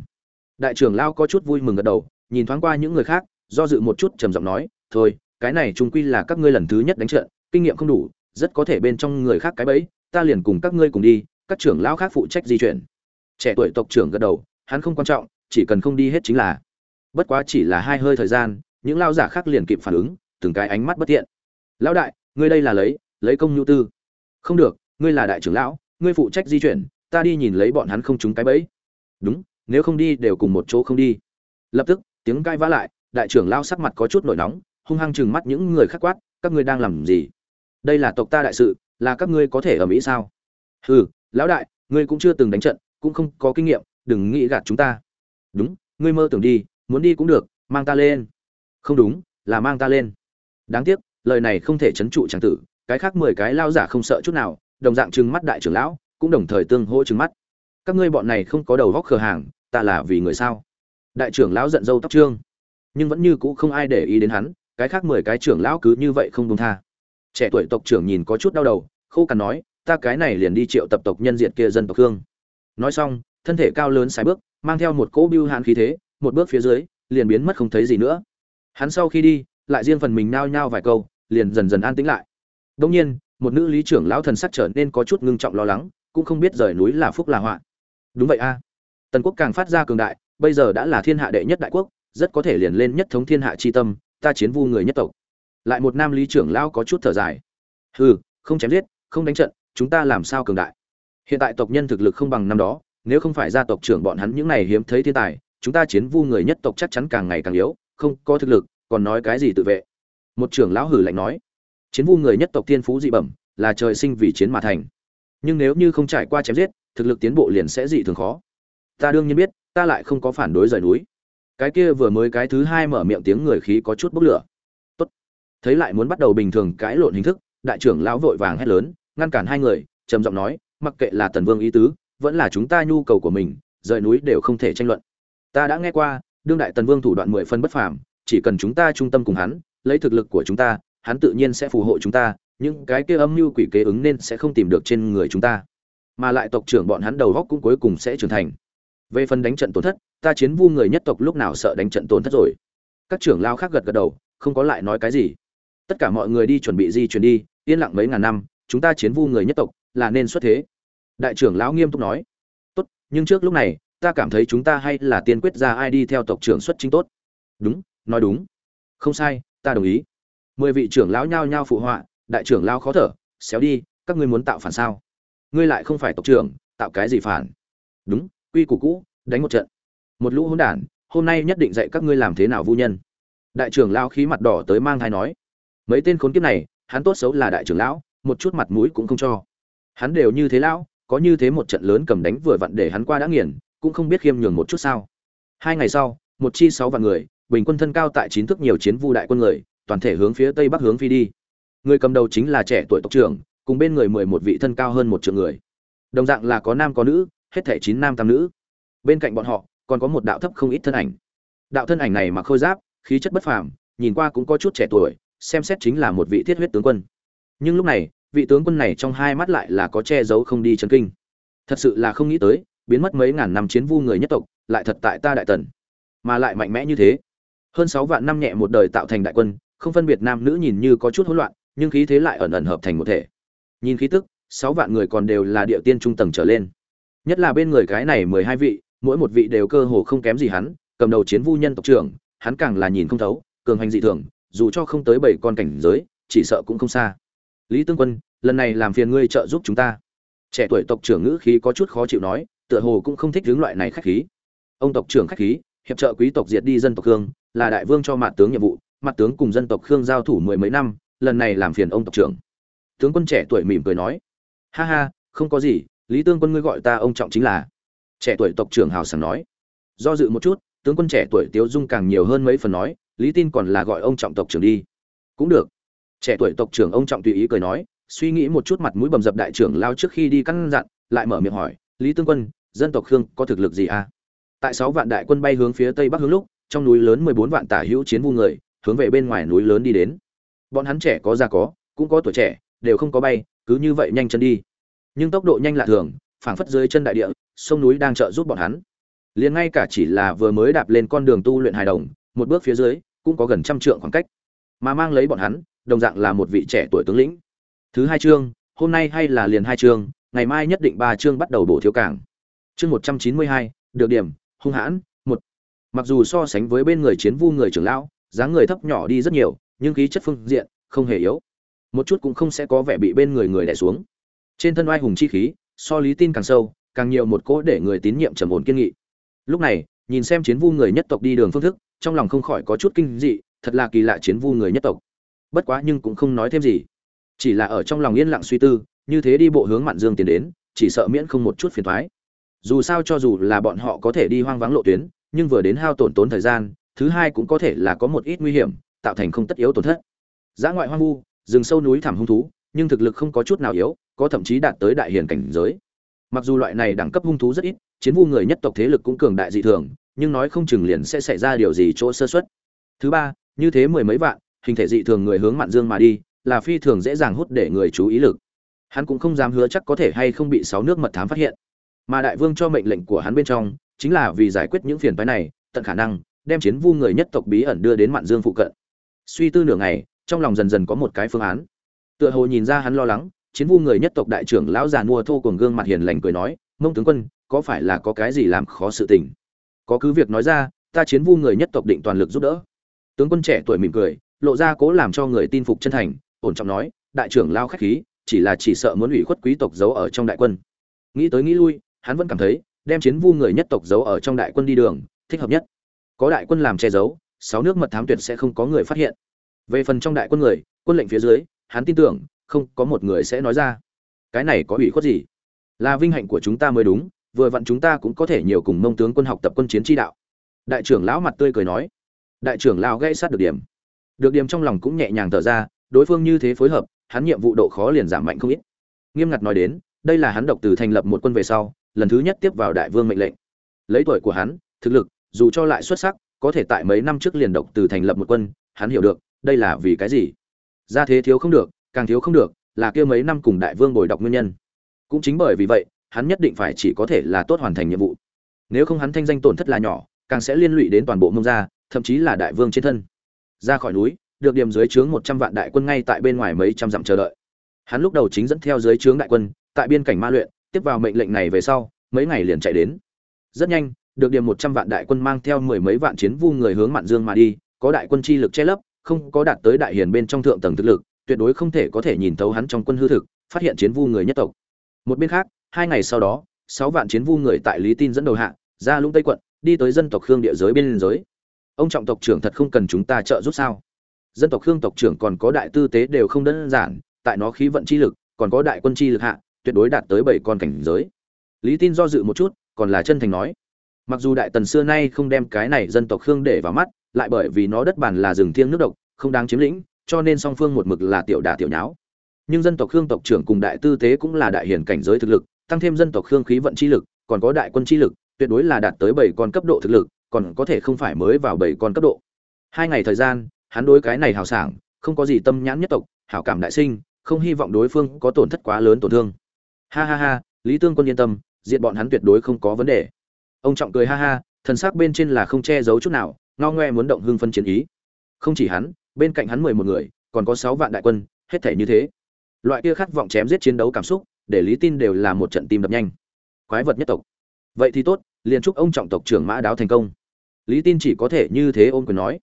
đại trưởng lao có chút vui mừng gật đầu, nhìn thoáng qua những người khác do dự một chút trầm giọng nói, thôi, cái này trung quy là các ngươi lần thứ nhất đánh trận, kinh nghiệm không đủ, rất có thể bên trong người khác cái bẫy, ta liền cùng các ngươi cùng đi, các trưởng lão khác phụ trách di chuyển. Trẻ tuổi tộc trưởng gật đầu, hắn không quan trọng, chỉ cần không đi hết chính là. Bất quá chỉ là hai hơi thời gian, những lao giả khác liền kịp phản ứng, từng cái ánh mắt bất tiện lão đại, ngươi đây là lấy lấy công nhu tư. Không được, ngươi là đại trưởng lão, ngươi phụ trách di chuyển, ta đi nhìn lấy bọn hắn không trúng cái bẫy. Đúng, nếu không đi đều cùng một chỗ không đi. Lập tức, tiếng cai vã lại đại trưởng lao sắc mặt có chút nổi nóng, hung hăng chừng mắt những người khắc quát, các ngươi đang làm gì? Đây là tộc ta đại sự, là các ngươi có thể ở mỹ sao? Hừ, lão đại, ngươi cũng chưa từng đánh trận, cũng không có kinh nghiệm, đừng nghĩ gạt chúng ta. Đúng, ngươi mơ tưởng đi, muốn đi cũng được, mang ta lên. Không đúng, là mang ta lên. Đáng tiếc, lời này không thể chấn trụ tràng tử, cái khác mười cái lao giả không sợ chút nào, đồng dạng trừng mắt đại trưởng lão, cũng đồng thời tương hỗ trừng mắt. Các ngươi bọn này không có đầu góc khờ hàng, ta là vì người sao? Đại trưởng lão giận dâu tóc trương nhưng vẫn như cũ không ai để ý đến hắn, cái khác mười cái trưởng lão cứ như vậy không đông tha. Trẻ tuổi tộc trưởng nhìn có chút đau đầu, khô cằn nói, ta cái này liền đi triệu tập tộc nhân diện kia dân tộc hương nói xong, thân thể cao lớn sai bước, mang theo một cỗ biêu hạn khí thế, một bước phía dưới, liền biến mất không thấy gì nữa. Hắn sau khi đi, lại riêng phần mình nao nhao vài câu, liền dần dần an tĩnh lại. Đông nhiên, một nữ lý trưởng lão thần sắc trở nên có chút ngưng trọng lo lắng, cũng không biết rời núi là phúc là họa. Đúng vậy a. Tần quốc càng phát ra cường đại, bây giờ đã là thiên hạ đệ nhất đại quốc rất có thể liền lên nhất thống thiên hạ chi tâm, ta chiến vu người nhất tộc. Lại một nam lý trưởng lão có chút thở dài. Hừ, không chém giết, không đánh trận, chúng ta làm sao cường đại? Hiện tại tộc nhân thực lực không bằng năm đó, nếu không phải gia tộc trưởng bọn hắn những này hiếm thấy thiên tài, chúng ta chiến vu người nhất tộc chắc chắn càng ngày càng yếu, không có thực lực, còn nói cái gì tự vệ? Một trưởng lão hử lạnh nói. Chiến vu người nhất tộc tiên phú dị bẩm, là trời sinh vì chiến mà thành. Nhưng nếu như không trải qua chém giết, thực lực tiến bộ liền sẽ dị thường khó. Ta đương nhiên biết, ta lại không có phản đối rời núi cái kia vừa mới cái thứ hai mở miệng tiếng người khí có chút bốc lửa. Tốt. Thấy lại muốn bắt đầu bình thường cãi lộn hình thức, đại trưởng lão vội vàng hét lớn, ngăn cản hai người, trầm giọng nói, mặc kệ là tần vương ý tứ, vẫn là chúng ta nhu cầu của mình, rời núi đều không thể tranh luận. Ta đã nghe qua, đương đại tần vương thủ đoạn mười phân bất phàm, chỉ cần chúng ta trung tâm cùng hắn, lấy thực lực của chúng ta, hắn tự nhiên sẽ phù hộ chúng ta, những cái kia âm mưu quỷ kế ứng nên sẽ không tìm được trên người chúng ta. Mà lại tộc trưởng bọn hắn đầu góc cũng cuối cùng sẽ trưởng thành về phần đánh trận tổn thất, ta chiến vu người nhất tộc lúc nào sợ đánh trận tổn thất rồi? Các trưởng lao khác gật gật đầu, không có lại nói cái gì. Tất cả mọi người đi chuẩn bị di chuyển đi, yên lặng mấy ngàn năm, chúng ta chiến vu người nhất tộc là nên xuất thế. Đại trưởng lão nghiêm túc nói. Tốt, nhưng trước lúc này, ta cảm thấy chúng ta hay là tiên quyết ra ai đi theo tộc trưởng xuất chính tốt. Đúng, nói đúng. Không sai, ta đồng ý. Mười vị trưởng lão nhao nhao phụ họa, đại trưởng lão khó thở, xéo đi, các ngươi muốn tạo phản sao? Ngươi lại không phải tộc trưởng, tạo cái gì phản? Đúng quy củ cũ, đánh một trận. Một lũ hỗn đản, hôm nay nhất định dạy các ngươi làm thế nào vu nhân. Đại trưởng lão khí mặt đỏ tới mang thai nói. Mấy tên khốn kiếp này, hắn tốt xấu là đại trưởng lão, một chút mặt mũi cũng không cho. Hắn đều như thế lão, có như thế một trận lớn cầm đánh vừa vặn để hắn qua đã nghiền, cũng không biết khiêm nhường một chút sao. Hai ngày sau, một chi sáu vạn người, bình quân thân cao tại chín thước nhiều chiến vu đại quân người, toàn thể hướng phía tây bắc hướng phi đi. Người cầm đầu chính là trẻ tuổi tộc trưởng, cùng bên người mười một vị thân cao hơn một triệu người. Đồng dạng là có nam có nữ hết thể chín nam tam nữ. Bên cạnh bọn họ, còn có một đạo thấp không ít thân ảnh. Đạo thân ảnh này mặc khôi giáp, khí chất bất phàm, nhìn qua cũng có chút trẻ tuổi, xem xét chính là một vị thiết huyết tướng quân. Nhưng lúc này, vị tướng quân này trong hai mắt lại là có che giấu không đi chấn kinh. Thật sự là không nghĩ tới, biến mất mấy ngàn năm chiến vu người nhất tộc, lại thật tại ta đại tần. Mà lại mạnh mẽ như thế. Hơn sáu vạn năm nhẹ một đời tạo thành đại quân, không phân biệt nam nữ nhìn như có chút hỗn loạn, nhưng khí thế lại ẩn ẩn hợp thành một thể. Nhìn khí tức, sáu vạn người còn đều là địa tiên trung tầng trở lên nhất là bên người cái này mười hai vị, mỗi một vị đều cơ hồ không kém gì hắn, cầm đầu chiến vu nhân tộc trưởng, hắn càng là nhìn không thấu, cường hành dị thường, dù cho không tới bảy con cảnh giới, chỉ sợ cũng không xa. Lý tương quân, lần này làm phiền ngươi trợ giúp chúng ta. Trẻ tuổi tộc trưởng ngữ khí có chút khó chịu nói, tựa hồ cũng không thích hướng loại này khách khí. Ông tộc trưởng khách khí, hiệp trợ quý tộc diệt đi dân tộc khương, là đại vương cho mặt tướng nhiệm vụ, mặt tướng cùng dân tộc khương giao thủ mười mấy năm, lần này làm phiền ông tộc trưởng. Tướng quân trẻ tuổi mỉm cười nói, ha ha, không có gì lý tương quân ngươi gọi ta ông trọng chính là. Trẻ tuổi tộc trưởng hào sảng nói. Do dự một chút, tướng quân trẻ tuổi tiếu dung càng nhiều hơn mấy phần nói, lý tin còn là gọi ông trọng tộc trưởng đi. Cũng được. Trẻ tuổi tộc trưởng ông trọng tùy ý cười nói, suy nghĩ một chút mặt mũi bầm dập đại trưởng lao trước khi đi căn dặn, lại mở miệng hỏi, lý tương quân, dân tộc khương có thực lực gì à tại sáu vạn đại quân bay hướng phía tây bắc hướng lúc, trong núi lớn mười bốn vạn tả hữu chiến vu người, hướng về bên ngoài núi lớn đi đến. Bọn hắn trẻ có già có, cũng có tuổi trẻ, đều không có bay, cứ như vậy nhanh chân đi nhưng tốc độ nhanh lạ thường, phảng phất dưới chân đại địa, sông núi đang trợ giúp bọn hắn. Liền ngay cả chỉ là vừa mới đạp lên con đường tu luyện hài đồng, một bước phía dưới, cũng có gần trăm trượng khoảng cách. Mà mang lấy bọn hắn, đồng dạng là một vị trẻ tuổi tướng lĩnh. Thứ hai chương, hôm nay hay là liền hai chương, ngày mai nhất định ba chương bắt đầu bổ thiếu cảng chương một trăm chín mươi hai, được điểm, hung hãn, một. Mặc dù so sánh với bên người chiến vu người trưởng lão, dáng người thấp nhỏ đi rất nhiều, nhưng khí chất phương diện, không hề yếu. Một chút cũng không sẽ có vẻ bị bên người người đè xuống trên thân oai hùng chi khí, so lý tin càng sâu, càng nhiều một cỗ để người tín nhiệm trầm ổn kiên nghị. Lúc này, nhìn xem chiến vu người nhất tộc đi đường phương thức, trong lòng không khỏi có chút kinh dị, thật là kỳ lạ chiến vu người nhất tộc. Bất quá nhưng cũng không nói thêm gì. Chỉ là ở trong lòng yên lặng suy tư, như thế đi bộ hướng mạn dương tiến đến, chỉ sợ miễn không một chút phiền thoái dù sao cho dù là bọn họ có thể đi hoang vắng lộ tuyến, nhưng vừa đến hao tổn tốn thời gian, thứ hai cũng có thể là có một ít nguy hiểm, tạo thành không tất yếu tổn thất. Giã ngoại hoang vu, rừng sâu núi thẳm hung thú nhưng thực lực không có chút nào yếu, có thậm chí đạt tới đại hiền cảnh giới. Mặc dù loại này đẳng cấp hung thú rất ít, chiến vu người nhất tộc thế lực cũng cường đại dị thường, nhưng nói không chừng liền sẽ xảy ra điều gì chỗ sơ xuất thứ ba, như thế mười mấy vạn, hình thể dị thường người hướng mạn dương mà đi, là phi thường dễ dàng hút để người chú ý lực. Hắn cũng không dám hứa chắc có thể hay không bị sáu nước mật thám phát hiện. Mà đại vương cho mệnh lệnh của hắn bên trong, chính là vì giải quyết những phiền phái này, tận khả năng, đem chiến vu người nhất tộc bí ẩn đưa đến mạn dương phụ cận. Suy tư nửa ngày, trong lòng dần dần có một cái phương án tựa hồ nhìn ra hắn lo lắng, chiến vu người nhất tộc đại trưởng lão già mua thô cùng gương mặt hiền lành cười nói, mông tướng quân, có phải là có cái gì làm khó sự tình? Có cứ việc nói ra, ta chiến vu người nhất tộc định toàn lực giúp đỡ. Tướng quân trẻ tuổi mỉm cười, lộ ra cố làm cho người tin phục chân thành, ổn trọng nói, đại trưởng lao khách khí, chỉ là chỉ sợ muốn ủy khuất quý tộc giấu ở trong đại quân. Nghĩ tới nghĩ lui, hắn vẫn cảm thấy, đem chiến vu người nhất tộc giấu ở trong đại quân đi đường, thích hợp nhất. Có đại quân làm che giấu, sáu nước mật thám tuyệt sẽ không có người phát hiện. Về phần trong đại quân người, quân lệnh phía dưới hắn tin tưởng, không có một người sẽ nói ra. Cái này có ủy khuất gì? Là vinh hạnh của chúng ta mới đúng, vừa vặn chúng ta cũng có thể nhiều cùng mông tướng quân học tập quân chiến tri đạo. Đại trưởng lão mặt tươi cười nói. Đại trưởng lão gây sát được điểm. Được điểm trong lòng cũng nhẹ nhàng thở ra, đối phương như thế phối hợp, hắn nhiệm vụ độ khó liền giảm mạnh không ít. Nghiêm ngặt nói đến, đây là hắn độc từ thành lập một quân về sau, lần thứ nhất tiếp vào đại vương mệnh lệnh. Lấy tuổi của hắn, thực lực, dù cho lại xuất sắc, có thể tại mấy năm trước liền độc từ thành lập một quân, hắn hiểu được, đây là vì cái gì? Ra thế thiếu không được, càng thiếu không được, là kia mấy năm cùng đại vương bồi đọc nguyên nhân. Cũng chính bởi vì vậy, hắn nhất định phải chỉ có thể là tốt hoàn thành nhiệm vụ. Nếu không hắn thanh danh tổn thất là nhỏ, càng sẽ liên lụy đến toàn bộ mông gia, thậm chí là đại vương trên thân. Ra khỏi núi, được điểm dưới trướng một trăm vạn đại quân ngay tại bên ngoài mấy trăm dặm chờ đợi. Hắn lúc đầu chính dẫn theo dưới trướng đại quân, tại biên cảnh ma luyện, tiếp vào mệnh lệnh này về sau, mấy ngày liền chạy đến. Rất nhanh, được điểm một trăm vạn đại quân mang theo mười mấy vạn chiến vu người hướng mạn dương mà đi, có đại quân chi lực che lấp không có đạt tới đại hiền bên trong thượng tầng thực lực, tuyệt đối không thể có thể nhìn thấu hắn trong quân hư thực, phát hiện chiến vu người nhất tộc. Một bên khác, hai ngày sau đó, sáu vạn chiến vu người tại lý tin dẫn đầu hạ, ra lũng tây quận, đi tới dân tộc khương địa giới bên giới ông trọng tộc trưởng thật không cần chúng ta trợ giúp sao? Dân tộc khương tộc trưởng còn có đại tư tế đều không đơn giản, tại nó khí vận chi lực, còn có đại quân chi lực hạ, tuyệt đối đạt tới bảy con cảnh giới. Lý tin do dự một chút, còn là chân thành nói. Mặc dù đại tần xưa nay không đem cái này dân tộc khương để vào mắt lại bởi vì nó đất bản là rừng thiêng nước độc, không đáng chiếm lĩnh, cho nên song phương một mực là tiểu đả tiểu nháo. Nhưng dân tộc khương tộc trưởng cùng đại tư tế cũng là đại hiển cảnh giới thực lực, tăng thêm dân tộc khương khí vận chi lực, còn có đại quân chi lực, tuyệt đối là đạt tới bảy con cấp độ thực lực, còn có thể không phải mới vào bảy con cấp độ. Hai ngày thời gian, hắn đối cái này hào sảng, không có gì tâm nhãn nhất tộc, hảo cảm đại sinh, không hy vọng đối phương có tổn thất quá lớn tổn thương. Ha ha ha, lý tương quân yên tâm diện bọn hắn tuyệt đối không có vấn đề. Ông trọng cười ha ha, thần sắc bên trên là không che giấu chút nào ngao ngoe muốn động hưng phân chiến ý. Không chỉ hắn, bên cạnh hắn mười một người, còn có sáu vạn đại quân, hết thể như thế. Loại kia khát vọng chém giết chiến đấu cảm xúc, để lý tin đều là một trận tim đập nhanh. Quái vật nhất tộc. Vậy thì tốt, liền chúc ông trọng tộc trưởng mã đáo thành công. Lý tin chỉ có thể như thế ôm quyền nói.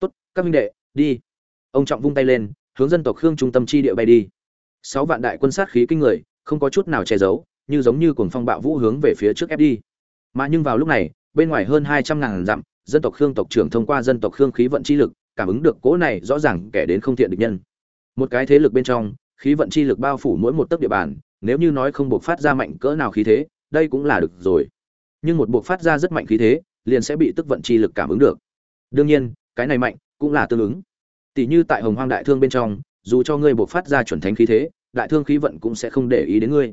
Tốt, các minh đệ, đi. Ông trọng vung tay lên, hướng dân tộc khương trung tâm chi địa bay đi. Sáu vạn đại quân sát khí kinh người, không có chút nào che giấu, như giống như cuồng phong bạo vũ hướng về phía trước ép đi. Mà nhưng vào lúc này, bên ngoài hơn hai trăm ngàn dặm dân tộc khương tộc trưởng thông qua dân tộc khương khí vận chi lực, cảm ứng được cỗ này rõ ràng kẻ đến không thiện địch nhân. Một cái thế lực bên trong, khí vận chi lực bao phủ mỗi một tấc địa bàn, nếu như nói không buộc phát ra mạnh cỡ nào khí thế, đây cũng là được rồi. Nhưng một buộc phát ra rất mạnh khí thế, liền sẽ bị tức vận chi lực cảm ứng được. Đương nhiên, cái này mạnh cũng là tương ứng. Tỷ như tại hồng hoang đại thương bên trong, dù cho ngươi buộc phát ra chuẩn thánh khí thế, đại thương khí vận cũng sẽ không để ý đến ngươi.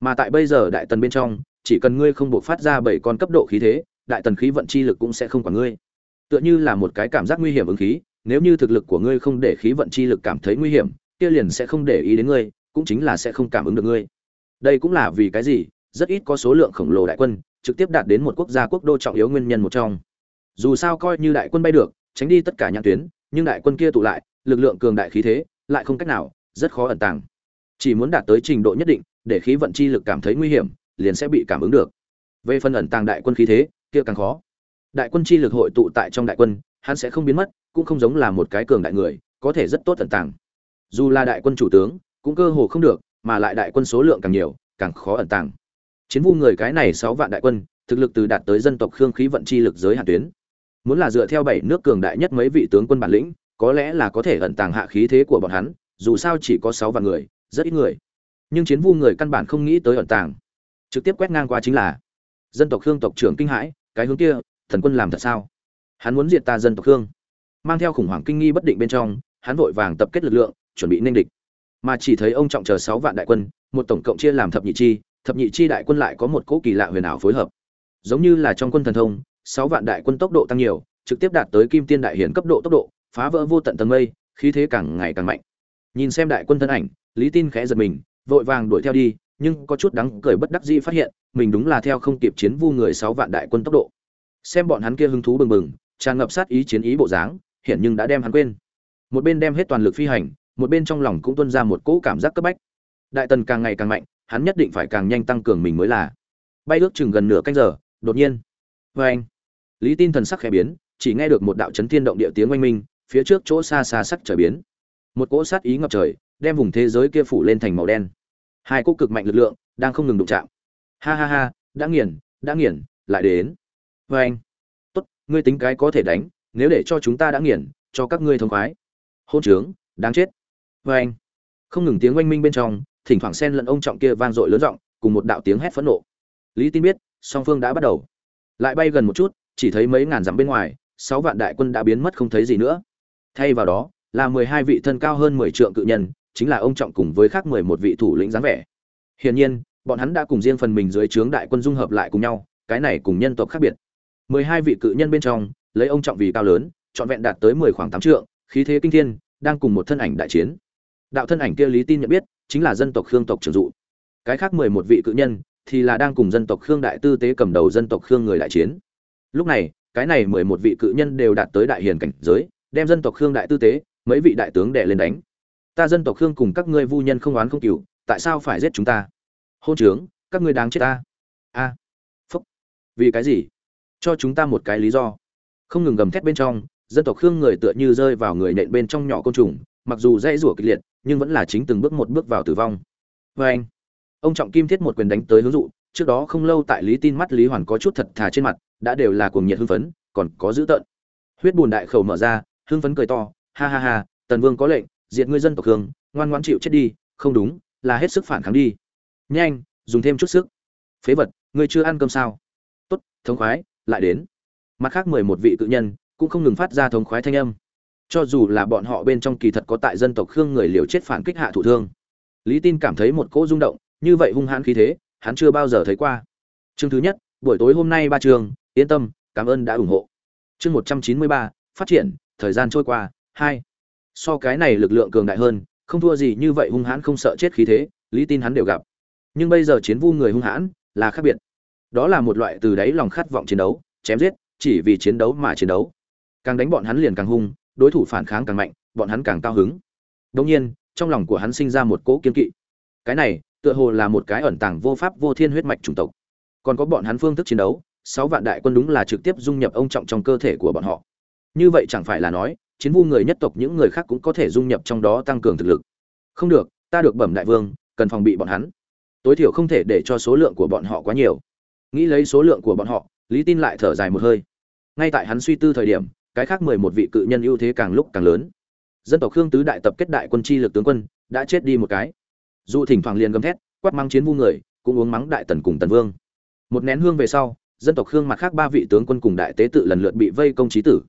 Mà tại bây giờ đại tần bên trong, chỉ cần ngươi không buộc phát ra bảy con cấp độ khí thế đại tần khí vận chi lực cũng sẽ không quản ngươi. Tựa như là một cái cảm giác nguy hiểm ứng khí, nếu như thực lực của ngươi không để khí vận chi lực cảm thấy nguy hiểm, kia liền sẽ không để ý đến ngươi, cũng chính là sẽ không cảm ứng được ngươi. Đây cũng là vì cái gì? Rất ít có số lượng khổng lồ đại quân trực tiếp đạt đến một quốc gia quốc đô trọng yếu nguyên nhân một trong. Dù sao coi như đại quân bay được, tránh đi tất cả nhãn tuyến, nhưng đại quân kia tụ lại, lực lượng cường đại khí thế, lại không cách nào, rất khó ẩn tàng. Chỉ muốn đạt tới trình độ nhất định, để khí vận chi lực cảm thấy nguy hiểm, liền sẽ bị cảm ứng được. Về phần ẩn tàng đại quân khí thế kia càng khó. Đại quân chi lực hội tụ tại trong đại quân, hắn sẽ không biến mất, cũng không giống là một cái cường đại người, có thể rất tốt ẩn tàng. Dù là đại quân chủ tướng, cũng cơ hồ không được, mà lại đại quân số lượng càng nhiều, càng khó ẩn tàng. Chiến vu người cái này sáu vạn đại quân, thực lực từ đạt tới dân tộc khương khí vận chi lực giới hạn tuyến. Muốn là dựa theo bảy nước cường đại nhất mấy vị tướng quân bản lĩnh, có lẽ là có thể ẩn tàng hạ khí thế của bọn hắn, dù sao chỉ có sáu vạn người, rất ít người. Nhưng chiến vu người căn bản không nghĩ tới ẩn tàng. Trực tiếp quét ngang qua chính là dân tộc khương tộc trưởng kinh hãi cái hướng kia, thần quân làm thật sao? Hắn muốn diệt ta dân tộc khương. Mang theo khủng hoảng kinh nghi bất định bên trong, hắn vội vàng tập kết lực lượng, chuẩn bị nên địch. Mà chỉ thấy ông trọng chờ sáu vạn đại quân, một tổng cộng chia làm thập nhị chi, thập nhị chi đại quân lại có một cỗ kỳ lạ huyền ảo phối hợp. Giống như là trong quân thần thông, sáu vạn đại quân tốc độ tăng nhiều, trực tiếp đạt tới kim tiên đại hiển cấp độ tốc độ, phá vỡ vô tận tầng mây, khí thế càng ngày càng mạnh. Nhìn xem đại quân thân ảnh, lý tin khẽ giật mình, vội vàng đuổi theo đi nhưng có chút đắng cười bất đắc dĩ phát hiện, mình đúng là theo không kịp chiến vu người sáu vạn đại quân tốc độ. Xem bọn hắn kia hứng thú bừng bừng, tràn ngập sát ý chiến ý bộ dáng hiện nhưng đã đem hắn quên. Một bên đem hết toàn lực phi hành, một bên trong lòng cũng tuôn ra một cỗ cảm giác cấp bách. Đại tần càng ngày càng mạnh, hắn nhất định phải càng nhanh tăng cường mình mới là. Bay ước chừng gần nửa canh giờ, đột nhiên. Với anh, lý tin thần sắc khẽ biến, chỉ nghe được một đạo chấn thiên động địa tiếng oanh minh, phía trước chỗ xa xa sắc trời biến. Một cỗ sát ý ngập trời, đem vùng thế giới kia phủ lên thành màu đen hai cỗ cực mạnh lực lượng đang không ngừng đụng chạm. Ha ha ha, đã nghiền đã nghiền, lại đến. Vê anh. Tốt, ngươi tính cái có thể đánh, nếu để cho chúng ta đã nghiền, cho các ngươi thông khoái. Hôn trướng, đáng chết. Vê anh. Không ngừng tiếng oanh minh bên trong, thỉnh thoảng xen lẫn ông trọng kia vang dội lớn giọng, cùng một đạo tiếng hét phẫn nộ. Lý tin biết, song phương đã bắt đầu. Lại bay gần một chút, chỉ thấy mấy ngàn dặm bên ngoài, sáu vạn đại quân đã biến mất không thấy gì nữa. Thay vào đó, là mười hai vị thân cao hơn mười trượng cự nhân chính là ông trọng cùng với khác mười một vị thủ lĩnh dáng vẻ. Hiển nhiên, bọn hắn đã cùng riêng phần mình dưới trướng đại quân dung hợp lại cùng nhau, cái này cùng nhân tộc khác biệt. Mười hai vị cự nhân bên trong, lấy ông trọng vì cao lớn, trọn vẹn đạt tới mười khoảng tám trượng, khí thế kinh thiên, đang cùng một thân ảnh đại chiến. Đạo thân ảnh kia lý tin nhận biết, chính là dân tộc khương tộc trưởng dụ. Cái khác mười một vị cự nhân thì là đang cùng dân tộc khương đại tư tế cầm đầu dân tộc khương người đại chiến. Lúc này, cái này mười một vị cự nhân đều đạt tới đại hiền cảnh giới, đem dân tộc khương đại tư tế, mấy vị đại tướng đệ lên đánh ta dân tộc khương cùng các ngươi vu nhân không oán không cừu tại sao phải giết chúng ta? Hôn trướng, các ngươi đáng chết ta. A. Phúc. Vì cái gì? Cho chúng ta một cái lý do. Không ngừng gầm thét bên trong, dân tộc khương người tựa như rơi vào người nện bên trong nhỏ côn trùng, mặc dù dãy rủa kịch liệt, nhưng vẫn là chính từng bước một bước vào tử vong. Vê anh, ông trọng kim thiết một quyền đánh tới hướng dụ, trước đó không lâu tại lý tin mắt lý hoàn có chút thật thà trên mặt, đã đều là cuồng nhiệt hưng phấn, còn có dữ tợn. Huyết bùn đại khẩu mở ra, hưng phấn cười to, ha ha ha, tần vương có lệnh diệt ngươi dân tộc hương, ngoan ngoãn chịu chết đi, không đúng, là hết sức phản kháng đi. Nhanh, dùng thêm chút sức. Phế vật, ngươi chưa ăn cơm sao? Tốt, thống khoái, lại đến. Mặt khác mười một vị cự nhân cũng không ngừng phát ra thống khoái thanh âm. Cho dù là bọn họ bên trong kỳ thật có tại dân tộc khương người liều chết phản kích hạ thủ thương. Lý tin cảm thấy một cỗ rung động, như vậy hung hãn khí thế, hắn chưa bao giờ thấy qua. Chương thứ nhất, buổi tối hôm nay ba trường, yên tâm, cảm ơn đã ủng hộ. Chương một trăm chín mươi ba, phát triển, thời gian trôi qua, hai so cái này lực lượng cường đại hơn, không thua gì như vậy hung hãn không sợ chết khí thế, lý tin hắn đều gặp. Nhưng bây giờ chiến vu người hung hãn là khác biệt. Đó là một loại từ đáy lòng khát vọng chiến đấu, chém giết, chỉ vì chiến đấu mà chiến đấu. Càng đánh bọn hắn liền càng hung, đối thủ phản kháng càng mạnh, bọn hắn càng cao hứng. Đông nhiên, trong lòng của hắn sinh ra một cỗ kiên kỵ. Cái này, tựa hồ là một cái ẩn tàng vô pháp vô thiên huyết mạch chủng tộc. Còn có bọn hắn phương thức chiến đấu, sáu vạn đại quân đúng là trực tiếp dung nhập ông trọng trong cơ thể của bọn họ. Như vậy chẳng phải là nói chiến vu người nhất tộc những người khác cũng có thể dung nhập trong đó tăng cường thực lực. Không được, ta được bẩm đại vương, cần phòng bị bọn hắn. Tối thiểu không thể để cho số lượng của bọn họ quá nhiều. Nghĩ lấy số lượng của bọn họ, lý tin lại thở dài một hơi. Ngay tại hắn suy tư thời điểm, cái khác mười một vị cự nhân ưu thế càng lúc càng lớn. Dân tộc khương tứ đại tập kết đại quân chi lực tướng quân, đã chết đi một cái. Dù thỉnh thoảng liền gầm thét, quát mắng chiến vu người, cũng uống mắng đại tần cùng tần vương. Một nén hương về sau, dân tộc khương mặt khác ba vị tướng quân cùng đại tế tự lần lượt bị vây công trí tử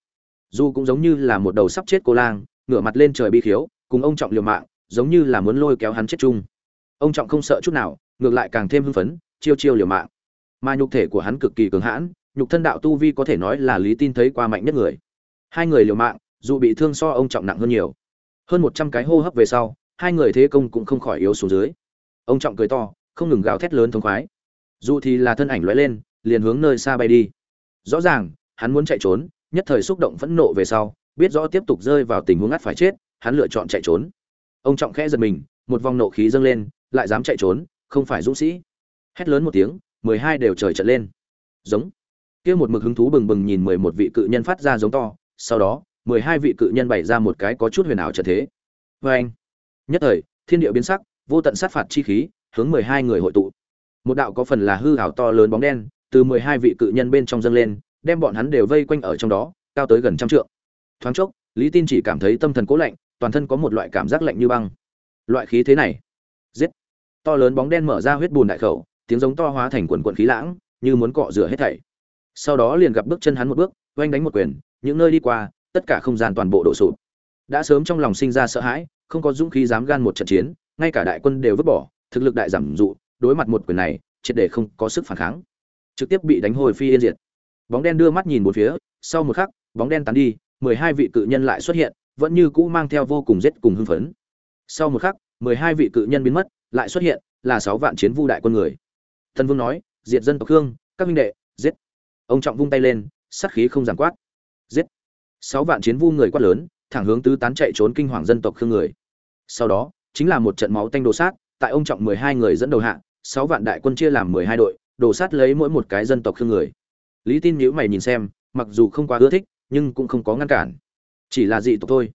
du cũng giống như là một đầu sắp chết cô lang, ngửa mặt lên trời bi khiếu, cùng ông trọng liều mạng, giống như là muốn lôi kéo hắn chết chung. Ông trọng không sợ chút nào, ngược lại càng thêm hưng phấn, chiêu chiêu liều mạng. Mà nhục thể của hắn cực kỳ cường hãn, nhục thân đạo tu vi có thể nói là lý tin thấy qua mạnh nhất người. Hai người liều mạng, dù bị thương so ông trọng nặng hơn nhiều. Hơn một trăm cái hô hấp về sau, hai người thế công cũng không khỏi yếu xuống dưới. Ông trọng cười to, không ngừng gào thét lớn thống khoái. Dù thì là thân ảnh lóe lên, liền hướng nơi xa bay đi. Rõ ràng, hắn muốn chạy trốn nhất thời xúc động phẫn nộ về sau, biết rõ tiếp tục rơi vào tình huống ngắt phải chết, hắn lựa chọn chạy trốn. Ông trọng khẽ giật mình, một vòng nộ khí dâng lên, lại dám chạy trốn, không phải dũng sĩ. Hét lớn một tiếng, mười hai đều trời chợt lên. Giống. Kia một mực hứng thú bừng bừng nhìn mười một vị cự nhân phát ra giống to, sau đó, mười hai vị cự nhân bày ra một cái có chút huyền ảo trận thế. Vê anh. Nhất thời, thiên địa biến sắc, vô tận sát phạt chi khí, hướng mười hai người hội tụ. Một đạo có phần là hư ảo to lớn bóng đen, từ mười hai vị cự nhân bên trong dâng lên đem bọn hắn đều vây quanh ở trong đó, cao tới gần trăm trượng. Thoáng chốc, lý tin chỉ cảm thấy tâm thần cố lạnh, toàn thân có một loại cảm giác lạnh như băng. Loại khí thế này, giết. To lớn bóng đen mở ra huyết bùn đại khẩu, tiếng giống to hóa thành quần quận khí lãng, như muốn cọ rửa hết thảy. Sau đó liền gặp bước chân hắn một bước, oanh đánh một quyền, những nơi đi qua, tất cả không gian toàn bộ đổ sụp. Đã sớm trong lòng sinh ra sợ hãi, không có dũng khí dám gan một trận chiến, ngay cả đại quân đều vứt bỏ, thực lực đại giảm dụ, đối mặt một quyền này, triệt để không có sức phản kháng. Trực tiếp bị đánh hồi phi yên diệt bóng đen đưa mắt nhìn một phía, sau một khắc, bóng đen tán đi, mười hai vị cự nhân lại xuất hiện, vẫn như cũ mang theo vô cùng giết cùng hưng phấn. Sau một khắc, mười hai vị cự nhân biến mất, lại xuất hiện, là sáu vạn chiến vu đại quân người. Thần vương nói, diệt dân tộc hương các minh đệ, giết. Ông trọng vung tay lên, sát khí không giảm quát. Giết. Sáu vạn chiến vu người quát lớn, thẳng hướng tứ tán chạy trốn kinh hoàng dân tộc khương người. Sau đó, chính là một trận máu tanh đồ sát, tại ông trọng mười hai người dẫn đầu hạ, sáu vạn đại quân chia làm mười hai đội đồ sát lấy mỗi một cái dân tộc khương người lý tin nhữ mày nhìn xem, mặc dù không quá ưa thích, nhưng cũng không có ngăn cản. Chỉ là dị tộc thôi.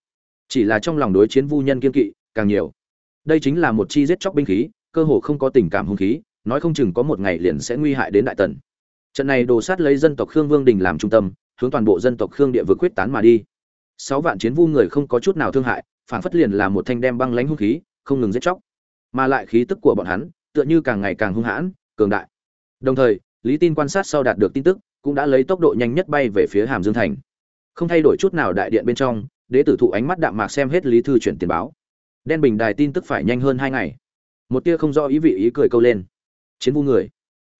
Chỉ là trong lòng đối chiến vu nhân kiên kỵ, càng nhiều. Đây chính là một chi giết chóc binh khí, cơ hồ không có tình cảm hung khí, nói không chừng có một ngày liền sẽ nguy hại đến đại tần. Trận này đồ sát lấy dân tộc khương vương đình làm trung tâm, hướng toàn bộ dân tộc khương địa vực quyết tán mà đi. Sáu vạn chiến vu người không có chút nào thương hại, phản phất liền là một thanh đem băng lãnh hung khí, không ngừng giết chóc. Mà lại khí tức của bọn hắn, tựa như càng ngày càng hung hãn, cường đại. Đồng thời, lý tin quan sát sau đạt được tin tức cũng đã lấy tốc độ nhanh nhất bay về phía hàm dương thành. Không thay đổi chút nào đại điện bên trong, đế tử thụ ánh mắt đạm mạc xem hết lý thư chuyển tiền báo. Đen bình đài tin tức phải nhanh hơn hai ngày. Một tia không do ý vị ý cười câu lên. Chiến vu người.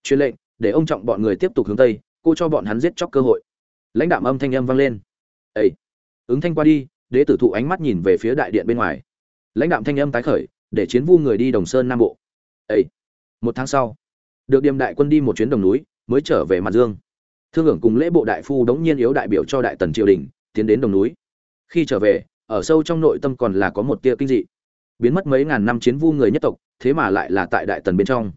Truyền lệnh, để ông trọng bọn người tiếp tục hướng tây, cô cho bọn hắn giết chóc cơ hội. Lãnh đạm âm thanh âm vang lên. Ấy ứng thanh qua đi, đế tử thụ ánh mắt nhìn về phía đại điện bên ngoài. Lãnh đạm thanh âm tái khởi, để chiến vu người đi đồng sơn nam bộ. Ấy một tháng sau, được điềm đại quân đi một chuyến đồng núi, mới trở về mặt dương thương hưởng cùng lễ bộ đại phu đống nhiên yếu đại biểu cho đại tần triều đình, tiến đến đồng núi. Khi trở về, ở sâu trong nội tâm còn là có một tia kinh dị. Biến mất mấy ngàn năm chiến vu người nhất tộc, thế mà lại là tại đại tần bên trong.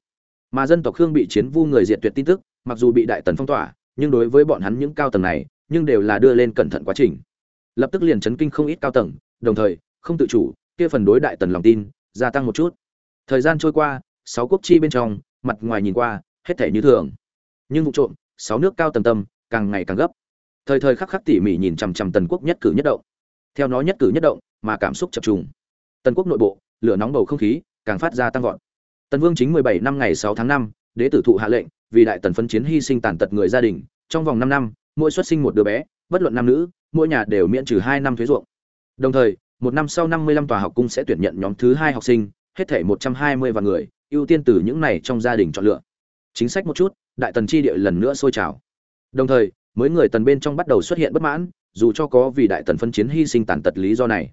Mà dân tộc khương bị chiến vu người diệt tuyệt tin tức, mặc dù bị đại tần phong tỏa, nhưng đối với bọn hắn những cao tầng này, nhưng đều là đưa lên cẩn thận quá trình. Lập tức liền chấn kinh không ít cao tầng, đồng thời, không tự chủ, kia phần đối đại tần lòng tin, gia tăng một chút. Thời gian trôi qua, sáu quốc chi bên trong, mặt ngoài nhìn qua, hết thể như thường. Nhưng vụ trộm sáu nước cao tầng tâm, càng ngày càng gấp. Thời thời khắc khắc tỉ mỉ nhìn chằm chằm tần quốc nhất cử nhất động. Theo nó nhất cử nhất động, mà cảm xúc chập trùng. Tần quốc nội bộ, lửa nóng bầu không khí, càng phát ra tăng vọt. Tần vương chính mười bảy năm ngày sáu tháng năm, đế tử thụ hạ lệnh, vì đại tần phân chiến hy sinh tàn tật người gia đình, trong vòng năm năm, mỗi xuất sinh một đứa bé, bất luận nam nữ, mỗi nhà đều miễn trừ hai năm thuế ruộng. Đồng thời, một năm sau năm mươi lăm tòa học cung sẽ tuyển nhận nhóm thứ hai học sinh, hết thể một trăm hai mươi vạn người, ưu tiên từ những này trong gia đình chọn lựa. Chính sách một chút đại tần chi địa lần nữa sôi trào. Đồng thời, mới người tần bên trong bắt đầu xuất hiện bất mãn, dù cho có vì đại tần phân chiến hy sinh tàn tật lý do này,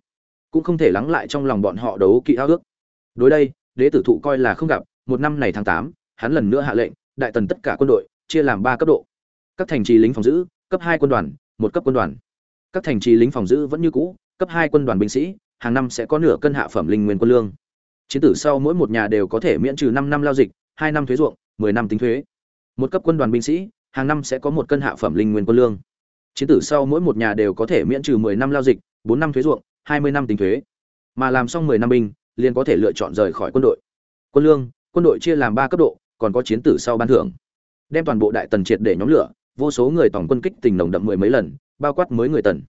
cũng không thể lắng lại trong lòng bọn họ đấu kỵ ao ước. Đối đây, đế tử thụ coi là không gặp, một năm này tháng tám, hắn lần nữa hạ lệnh, đại tần tất cả quân đội, chia làm ba cấp độ. Các thành trì lính phòng giữ, cấp hai quân đoàn, một cấp quân đoàn. Các thành trì lính phòng giữ vẫn như cũ, cấp hai quân đoàn binh sĩ, hàng năm sẽ có nửa cân hạ phẩm linh nguyên quân lương. Chiến tử sau mỗi một nhà đều có thể miễn trừ năm năm lao dịch, hai năm thuế ruộng, mười năm tính thuế một cấp quân đoàn binh sĩ hàng năm sẽ có một cân hạ phẩm linh nguyên quân lương. Chiến tử sau mỗi một nhà đều có thể miễn trừ mười năm lao dịch bốn năm thuế ruộng hai mươi năm tính thuế. Mà làm xong mười năm binh liền có thể lựa chọn rời khỏi quân đội. Quân lương quân đội chia làm ba cấp độ còn có chiến tử sau ban thưởng. Đem toàn bộ đại tần triệt để nhóm lửa vô số người tổng quân kích tình nồng đậm mười mấy lần bao quát mới người tần.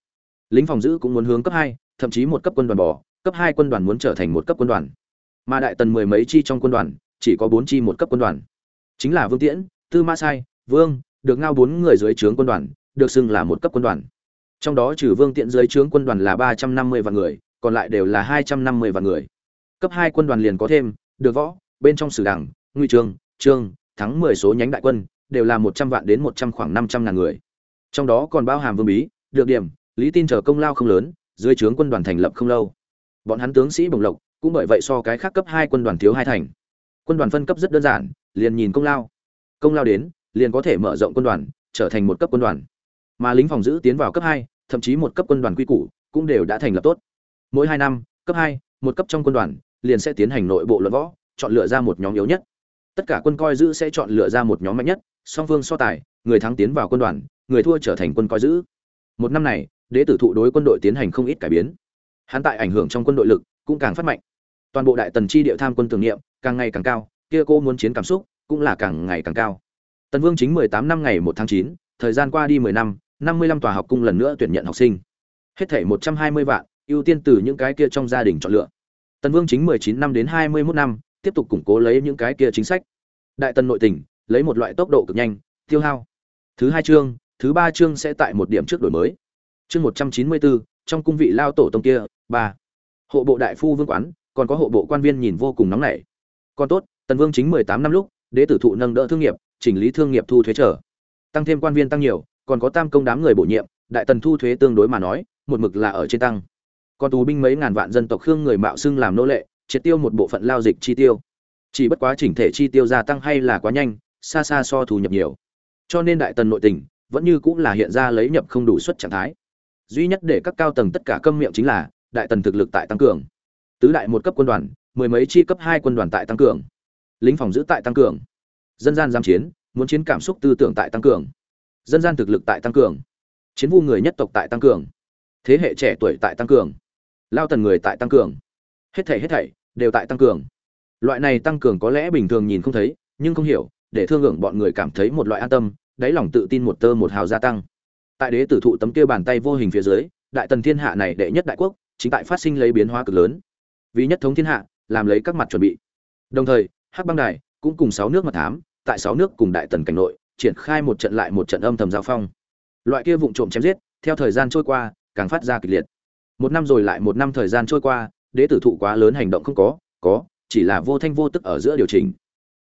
Lính phòng giữ cũng muốn hướng cấp hai thậm chí một cấp quân đoàn bỏ, cấp hai quân đoàn muốn trở thành một cấp quân đoàn. Mà đại tần mười mấy chi trong quân đoàn chỉ có bốn chi một cấp quân đoàn. Chính là vương tiễn tư mã sai, vương, được ngao bốn người dưới trướng quân đoàn, được xưng là một cấp quân đoàn. Trong đó trừ vương Tiện dưới trướng quân đoàn là ba trăm năm mươi vạn người, còn lại đều là hai trăm năm mươi vạn người. Cấp hai quân đoàn liền có thêm, được võ, bên trong sử đảng nguy trường, trương, thắng mười số nhánh đại quân, đều là một trăm vạn đến một trăm khoảng năm trăm ngàn người. Trong đó còn bao hàm vương bí, được điểm, lý tin chờ công lao không lớn, dưới trướng quân đoàn thành lập không lâu. Bọn hắn tướng sĩ bồng lộc, cũng bởi vậy so cái khác cấp hai quân đoàn thiếu hai thành. Quân đoàn phân cấp rất đơn giản, liền nhìn công lao công lao đến, liền có thể mở rộng quân đoàn, trở thành một cấp quân đoàn. Mà lính phòng giữ tiến vào cấp hai, thậm chí một cấp quân đoàn quy củ cũng đều đã thành lập tốt. Mỗi hai năm, cấp hai, một cấp trong quân đoàn, liền sẽ tiến hành nội bộ luận võ, chọn lựa ra một nhóm yếu nhất. Tất cả quân coi giữ sẽ chọn lựa ra một nhóm mạnh nhất, song phương so tài, người thắng tiến vào quân đoàn, người thua trở thành quân coi giữ. Một năm này, đế tử thụ đối quân đội tiến hành không ít cải biến. Hắn tại ảnh hưởng trong quân đội lực cũng càng phát mạnh. Toàn bộ đại tần chi địa tham quân tưởng niệm càng ngày càng cao, kia cô muốn chiến cảm xúc cũng là càng ngày càng cao. Tần vương chính mười tám năm ngày một tháng chín, thời gian qua đi mười năm năm mươi lăm tòa học cung lần nữa tuyển nhận học sinh. Hết thảy một trăm hai mươi vạn, ưu tiên từ những cái kia trong gia đình chọn lựa. Tần vương chính mười chín năm đến hai mươi 21 năm, tiếp tục củng cố lấy những cái kia chính sách. Đại tần nội tỉnh lấy một loại tốc độ cực nhanh, tiêu hao. Thứ hai chương, thứ ba chương sẽ tại một điểm trước đổi mới. Chương một trăm chín mươi bốn, trong cung vị lao tổ tông kia, ba. Hộ bộ đại phu vương quán, còn có hộ bộ quan viên nhìn vô cùng nóng nảy. Còn tốt, tần vương chính mười tám năm lúc đế tử thụ nâng đỡ thương nghiệp, chỉnh lý thương nghiệp thu thuế trở. Tăng thêm quan viên tăng nhiều, còn có tam công đám người bổ nhiệm, đại tần thu thuế tương đối mà nói, một mực là ở trên tăng. Còn tù binh mấy ngàn vạn dân tộc khương người mạo xưng làm nô lệ, triệt tiêu một bộ phận lao dịch chi tiêu. Chỉ bất quá chỉnh thể chi tiêu gia tăng hay là quá nhanh, xa xa so thu nhập nhiều. Cho nên đại tần nội tình, vẫn như cũng là hiện ra lấy nhập không đủ suất trạng thái. Duy nhất để các cao tầng tất cả câm miệng chính là, đại tần thực lực tại tăng cường. Tứ đại một cấp quân đoàn, mười mấy chi cấp hai quân đoàn tại tăng cường lính phòng giữ tại tăng cường. Dân gian giam chiến, muốn chiến cảm xúc tư tưởng tại tăng cường. Dân gian thực lực tại tăng cường. Chiến vu người nhất tộc tại tăng cường. Thế hệ trẻ tuổi tại tăng cường. Lao tần người tại tăng cường. Hết thảy hết thảy đều tại tăng cường. Loại này tăng cường có lẽ bình thường nhìn không thấy, nhưng không hiểu, để thương hưởng bọn người cảm thấy một loại an tâm, đáy lòng tự tin một tơ một hào gia tăng. Tại đế tử thụ tấm kia bàn tay vô hình phía dưới, đại tần thiên hạ này đệ nhất đại quốc, chính tại phát sinh lấy biến hóa cực lớn. Vì nhất thống thiên hạ, làm lấy các mặt chuẩn bị. Đồng thời hắc băng đài cũng cùng sáu nước mật thám, tại sáu nước cùng đại tần cảnh nội, triển khai một trận lại một trận âm thầm giao phong. Loại kia vụng trộm chém giết, theo thời gian trôi qua, càng phát ra kịch liệt. Một năm rồi lại một năm thời gian trôi qua, đế tử thụ quá lớn hành động không có có, chỉ là vô thanh vô tức ở giữa điều chỉnh.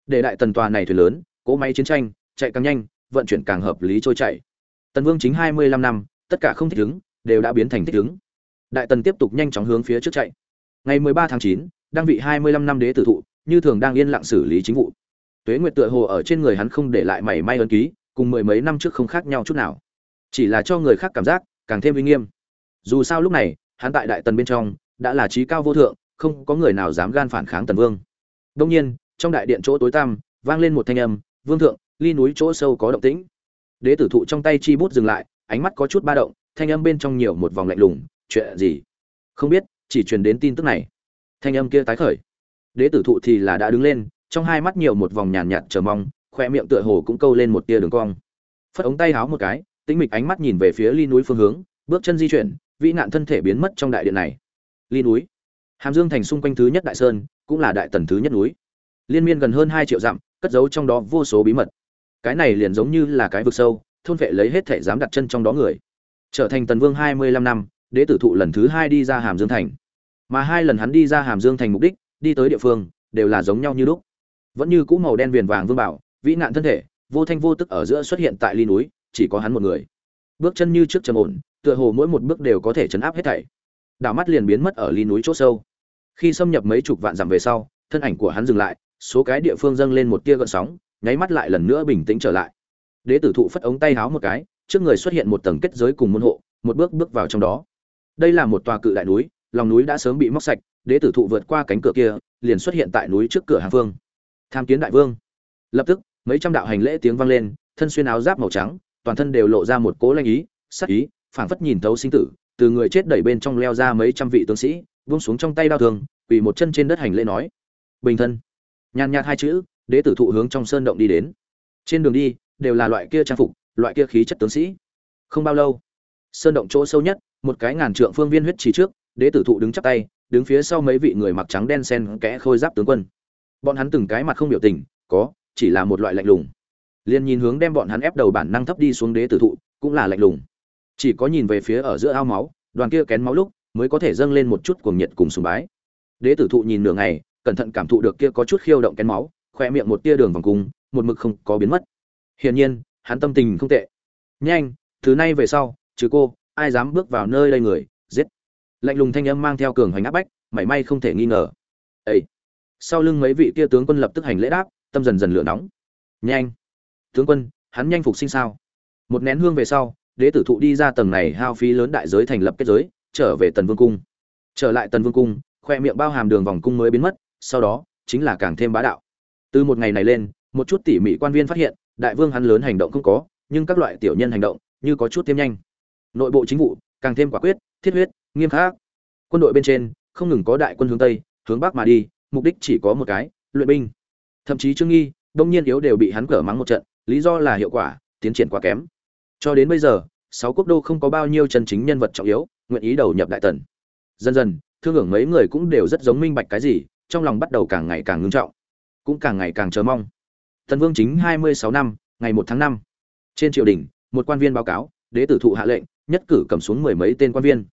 Để đại tần tòa này thuyền lớn, cỗ máy chiến tranh, chạy càng nhanh, vận chuyển càng hợp lý trôi chạy tần vương chính hai mươi lăm năm, tất cả không thích ứng, đều đã biến thành thích ứng. Đại tần tiếp tục nhanh chóng hướng phía trước chạy. Ngày mười ba tháng chín, đang vị hai mươi lăm năm đế tử thụ như thường đang yên lặng xử lý chính vụ. Tuế nguyệt tựa hồ ở trên người hắn không để lại mảy may ấn ký, cùng mười mấy năm trước không khác nhau chút nào. Chỉ là cho người khác cảm giác càng thêm uy nghiêm. Dù sao lúc này, hắn tại đại tần bên trong, đã là trí cao vô thượng, không có người nào dám gan phản kháng tần vương. Đông nhiên, trong đại điện chỗ tối tăm, vang lên một thanh âm, vương thượng, ly núi chỗ sâu có động tĩnh. Đế tử thụ trong tay chi bút dừng lại, ánh mắt có chút ba động, thanh âm bên trong nhiều một vòng lạnh lùng, chuyện gì? Không biết, chỉ truyền đến tin tức này. Thanh âm kia tái khởi đế tử thụ thì là đã đứng lên, trong hai mắt nhiều một vòng nhàn nhạt chờ mong khoe miệng tựa hồ cũng câu lên một tia đường cong. Phất ống tay háo một cái, tĩnh mịch ánh mắt nhìn về phía ly núi phương hướng, bước chân di chuyển, vĩ nạn thân thể biến mất trong đại điện này. Ly núi, hàm dương thành xung quanh thứ nhất đại sơn, cũng là đại tần thứ nhất núi. Liên miên gần hơn hai triệu dặm, cất giấu trong đó vô số bí mật. Cái này liền giống như là cái vực sâu, thôn vệ lấy hết thể dám đặt chân trong đó người. Trở thành tần vương hai mươi lăm năm, đế tử thụ lần thứ hai đi ra hàm dương thành. Mà hai lần hắn đi ra hàm dương thành mục đích đi tới địa phương, đều là giống nhau như lúc. Vẫn như cũ màu đen viền vàng vương bảo, vĩ nạn thân thể, vô thanh vô tức ở giữa xuất hiện tại ly núi, chỉ có hắn một người. Bước chân như trước trầm ổn, tựa hồ mỗi một bước đều có thể chấn áp hết thảy. Đảo mắt liền biến mất ở ly núi chỗ sâu. Khi xâm nhập mấy chục vạn dặm về sau, thân ảnh của hắn dừng lại, số cái địa phương dâng lên một tia gợn sóng, nháy mắt lại lần nữa bình tĩnh trở lại. Đế tử thụ phất ống tay háo một cái, trước người xuất hiện một tầng kết giới cùng môn hộ, một bước bước vào trong đó. Đây là một tòa cự đại núi, lòng núi đã sớm bị móc sạch đế tử thụ vượt qua cánh cửa kia, liền xuất hiện tại núi trước cửa hàng phương tham kiến đại vương. Lập tức, mấy trăm đạo hành lễ tiếng vang lên, thân xuyên áo giáp màu trắng, toàn thân đều lộ ra một cố lanh ý, sắc ý, phảng phất nhìn thấu sinh tử, từ người chết đẩy bên trong leo ra mấy trăm vị tướng sĩ vung xuống trong tay đao thường quỳ một chân trên đất hành lễ nói. Bình thân. Nhàn nhạt hai chữ, đế tử thụ hướng trong sơn động đi đến. Trên đường đi, đều là loại kia trang phục, loại kia khí chất tướng sĩ. Không bao lâu, sơn động chỗ sâu nhất, một cái ngàn trượng phương viên huyết trì trước, đế tử thụ đứng chắp tay đứng phía sau mấy vị người mặc trắng đen sen kẽ khôi giáp tướng quân. Bọn hắn từng cái mặt không biểu tình, có, chỉ là một loại lạnh lùng. Liền nhìn hướng đem bọn hắn ép đầu bản năng thấp đi xuống đế tử thụ, cũng là lạnh lùng. Chỉ có nhìn về phía ở giữa ao máu, đoàn kia kén máu lúc, mới có thể dâng lên một chút cuồng nhiệt cùng sùng bái. Đế tử thụ nhìn nửa ngày, cẩn thận cảm thụ được kia có chút khiêu động kén máu khoe miệng một tia đường vòng cung, một mực không có biến mất. Hiển nhiên, hắn tâm tình không tệ. Nhanh, thứ nay về sau chứ cô, ai dám bước vào nơi đây người, giết lạnh lùng thanh âm mang theo cường hoành áp bách, mảy may không thể nghi ngờ. Ấy sau lưng mấy vị kia tướng quân lập tức hành lễ đáp, tâm dần dần lửa nóng. Nhanh! Tướng quân, hắn nhanh phục sinh sao? Một nén hương về sau, đế tử thụ đi ra tầng này hao phí lớn đại giới thành lập kết giới, trở về tần vương cung. Trở lại tần vương cung, khoe miệng bao hàm đường vòng cung mới biến mất, sau đó, chính là càng thêm bá đạo. Từ một ngày này lên, một chút tỉ mỉ quan viên phát hiện, đại vương hắn lớn hành động không có, nhưng các loại tiểu nhân hành động, như có chút thêm nhanh. Nội bộ chính vụ, càng thêm quả quyết, thiết huyết nghiêm khắc. Quân đội bên trên, không ngừng có đại quân hướng tây, hướng bắc mà đi, mục đích chỉ có một cái, luyện binh. Thậm chí trương nghi, đông nhiên yếu đều bị hắn cở mắng một trận, lý do là hiệu quả, tiến triển quá kém. Cho đến bây giờ, sáu quốc đô không có bao nhiêu chân chính nhân vật trọng yếu, nguyện ý đầu nhập đại tần. Dần dần, thương hưởng mấy người cũng đều rất giống minh bạch cái gì, trong lòng bắt đầu càng ngày càng ngưng trọng, cũng càng ngày càng chờ mong. Tần vương chính hai mươi sáu năm, ngày một tháng năm. Trên triều đình, một quan viên báo cáo, đế tử thụ hạ lệnh, nhất cử cầm xuống mười mấy tên quan viên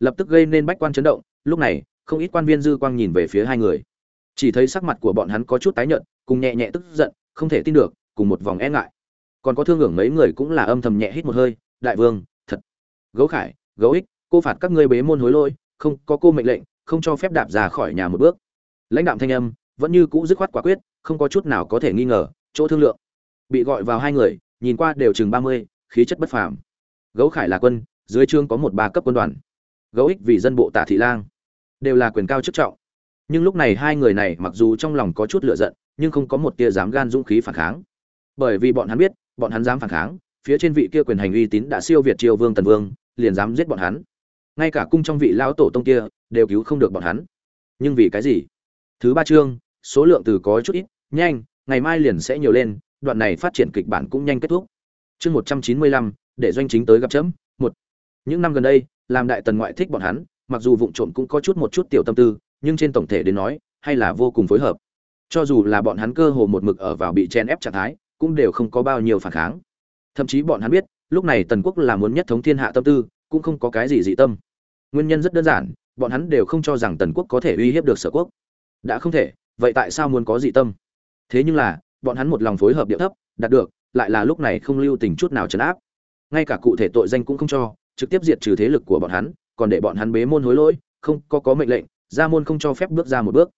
lập tức gây nên bách quan chấn động, lúc này, không ít quan viên dư quang nhìn về phía hai người. Chỉ thấy sắc mặt của bọn hắn có chút tái nhợt, cùng nhẹ nhẹ tức giận, không thể tin được, cùng một vòng e ngại. Còn có thương hưởng mấy người cũng là âm thầm nhẹ hít một hơi, đại vương, thật, gấu khải, gấu ích, cô phạt các ngươi bế môn hối lỗi, không, có cô mệnh lệnh, không cho phép đạp ra khỏi nhà một bước. Lãnh đạo thanh âm, vẫn như cũ dứt khoát quả quyết, không có chút nào có thể nghi ngờ, chỗ thương lượng. Bị gọi vào hai người, nhìn qua đều chừng ba mươi, khí chất bất phàm. Gấu khải là quân, dưới trương có một ba cấp quân đoàn gấu ích vì dân bộ tả thị lang, đều là quyền cao chức trọng. Nhưng lúc này hai người này mặc dù trong lòng có chút lựa giận, nhưng không có một tia dám gan dũng khí phản kháng. Bởi vì bọn hắn biết, bọn hắn dám phản kháng, phía trên vị kia quyền hành uy tín đã siêu việt triều vương tần vương, liền dám giết bọn hắn. Ngay cả cung trong vị lão tổ tông kia, đều cứu không được bọn hắn. Nhưng vì cái gì? Thứ ba chương, số lượng từ có chút ít, nhanh, ngày mai liền sẽ nhiều lên, đoạn này phát triển kịch bản cũng nhanh kết thúc. Chương một trăm chín mươi lăm, để doanh chính tới gặp chấm, một. Những năm gần đây làm đại tần ngoại thích bọn hắn, mặc dù vụng trộm cũng có chút một chút tiểu tâm tư, nhưng trên tổng thể đến nói, hay là vô cùng phối hợp. Cho dù là bọn hắn cơ hồ một mực ở vào bị chen ép trạng thái, cũng đều không có bao nhiêu phản kháng. Thậm chí bọn hắn biết, lúc này tần quốc là muốn nhất thống thiên hạ tâm tư, cũng không có cái gì dị tâm. Nguyên nhân rất đơn giản, bọn hắn đều không cho rằng tần quốc có thể uy hiếp được sở quốc. Đã không thể, vậy tại sao muốn có dị tâm? Thế nhưng là, bọn hắn một lòng phối hợp điệu thấp, đạt được, lại là lúc này không lưu tình chút nào trấn áp. Ngay cả cụ thể tội danh cũng không cho trực tiếp diệt trừ thế lực của bọn hắn, còn để bọn hắn bế môn hối lỗi, không có có mệnh lệnh, ra môn không cho phép bước ra một bước.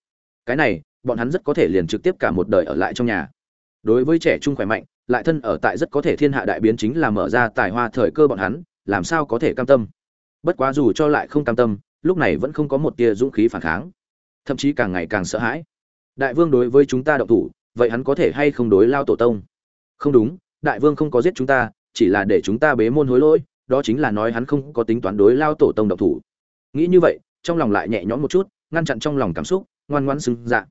Cái này, bọn hắn rất có thể liền trực tiếp cả một đời ở lại trong nhà. Đối với trẻ trung khỏe mạnh, lại thân ở tại rất có thể thiên hạ đại biến chính là mở ra tài hoa thời cơ bọn hắn, làm sao có thể cam tâm? Bất quá dù cho lại không cam tâm, lúc này vẫn không có một tia dũng khí phản kháng. Thậm chí càng ngày càng sợ hãi. Đại vương đối với chúng ta động thủ, vậy hắn có thể hay không đối lao tổ tông? Không đúng, đại vương không có giết chúng ta, chỉ là để chúng ta bế môn hối lỗi đó chính là nói hắn không có tính toán đối lao tổ tông độc thủ. Nghĩ như vậy, trong lòng lại nhẹ nhõm một chút, ngăn chặn trong lòng cảm xúc, ngoan ngoan xứng dạ.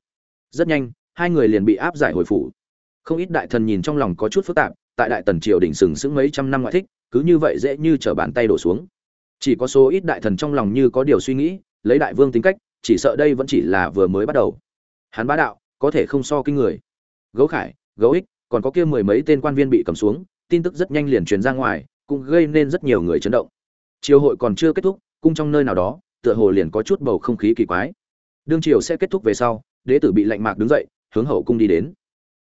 Rất nhanh, hai người liền bị áp giải hồi phủ. Không ít đại thần nhìn trong lòng có chút phức tạp, tại đại tần triều đỉnh sừng sững mấy trăm năm ngoại thích, cứ như vậy dễ như trở bàn tay đổ xuống. Chỉ có số ít đại thần trong lòng như có điều suy nghĩ, lấy đại vương tính cách, chỉ sợ đây vẫn chỉ là vừa mới bắt đầu. Hắn bá đạo, có thể không so kinh người. Gấu khải, gấu ích, còn có kia mười mấy tên quan viên bị cầm xuống, tin tức rất nhanh liền truyền ra ngoài cũng gây nên rất nhiều người chấn động. Triều hội còn chưa kết thúc, cung trong nơi nào đó, tựa hồ liền có chút bầu không khí kỳ quái. Đương triều sẽ kết thúc về sau, đế tử bị lạnh mạc đứng dậy, hướng hậu cung đi đến.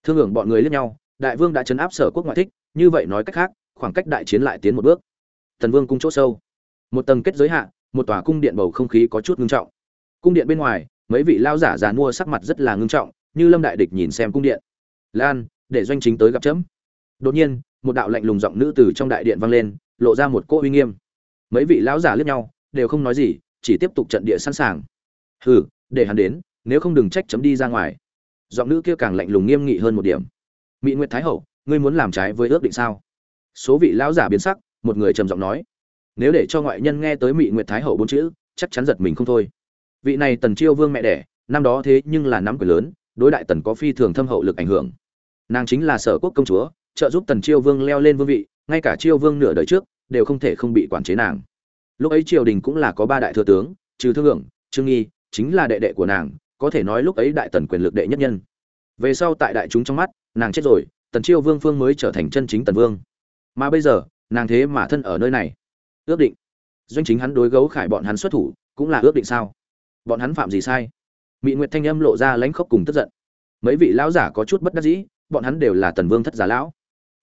Thương hưởng bọn người liếc nhau, đại vương đã chấn áp sở quốc ngoại thích, như vậy nói cách khác, khoảng cách đại chiến lại tiến một bước. Thần vương cung chỗ sâu. Một tầng kết giới hạ, một tòa cung điện bầu không khí có chút ngưng trọng. Cung điện bên ngoài, mấy vị lao giả già mua sắc mặt rất là ngưng trọng, như lâm đại địch nhìn xem cung điện. Lan, để doanh chính tới gặp chấm đột nhiên, một đạo lạnh lùng giọng nữ từ trong đại điện vang lên, lộ ra một cỗ uy nghiêm. Mấy vị lão giả liếc nhau, đều không nói gì, chỉ tiếp tục trận địa sẵn sàng. Hừ, để hắn đến, nếu không đừng trách chấm đi ra ngoài. Giọng nữ kia càng lạnh lùng nghiêm nghị hơn một điểm. Mỹ nguyệt thái hậu, ngươi muốn làm trái với ước định sao? Số vị lão giả biến sắc, một người trầm giọng nói. Nếu để cho ngoại nhân nghe tới mỹ nguyệt thái hậu bốn chữ, chắc chắn giật mình không thôi. Vị này tần chiêu vương mẹ đẻ, năm đó thế nhưng là nắm quyền lớn, đối đại tần có phi thường thâm hậu lực ảnh hưởng. Nàng chính là sở quốc công chúa trợ giúp tần chiêu vương leo lên vương vị, ngay cả chiêu vương nửa đời trước đều không thể không bị quản chế nàng. Lúc ấy triều đình cũng là có ba đại thừa tướng, trừ thương hưởng, trương nghi, chính là đệ đệ của nàng, có thể nói lúc ấy đại tần quyền lực đệ nhất nhân. Về sau tại đại chúng trong mắt, nàng chết rồi, tần chiêu vương phương mới trở thành chân chính tần vương. Mà bây giờ, nàng thế mà thân ở nơi này. Ước định. Doanh chính hắn đối gấu khải bọn hắn xuất thủ, cũng là ước định sao? Bọn hắn phạm gì sai? Mỹ nguyệt thanh âm lộ ra lãnh khốc cùng tức giận. Mấy vị lão giả có chút bất đắc dĩ, bọn hắn đều là tần vương thất giả lão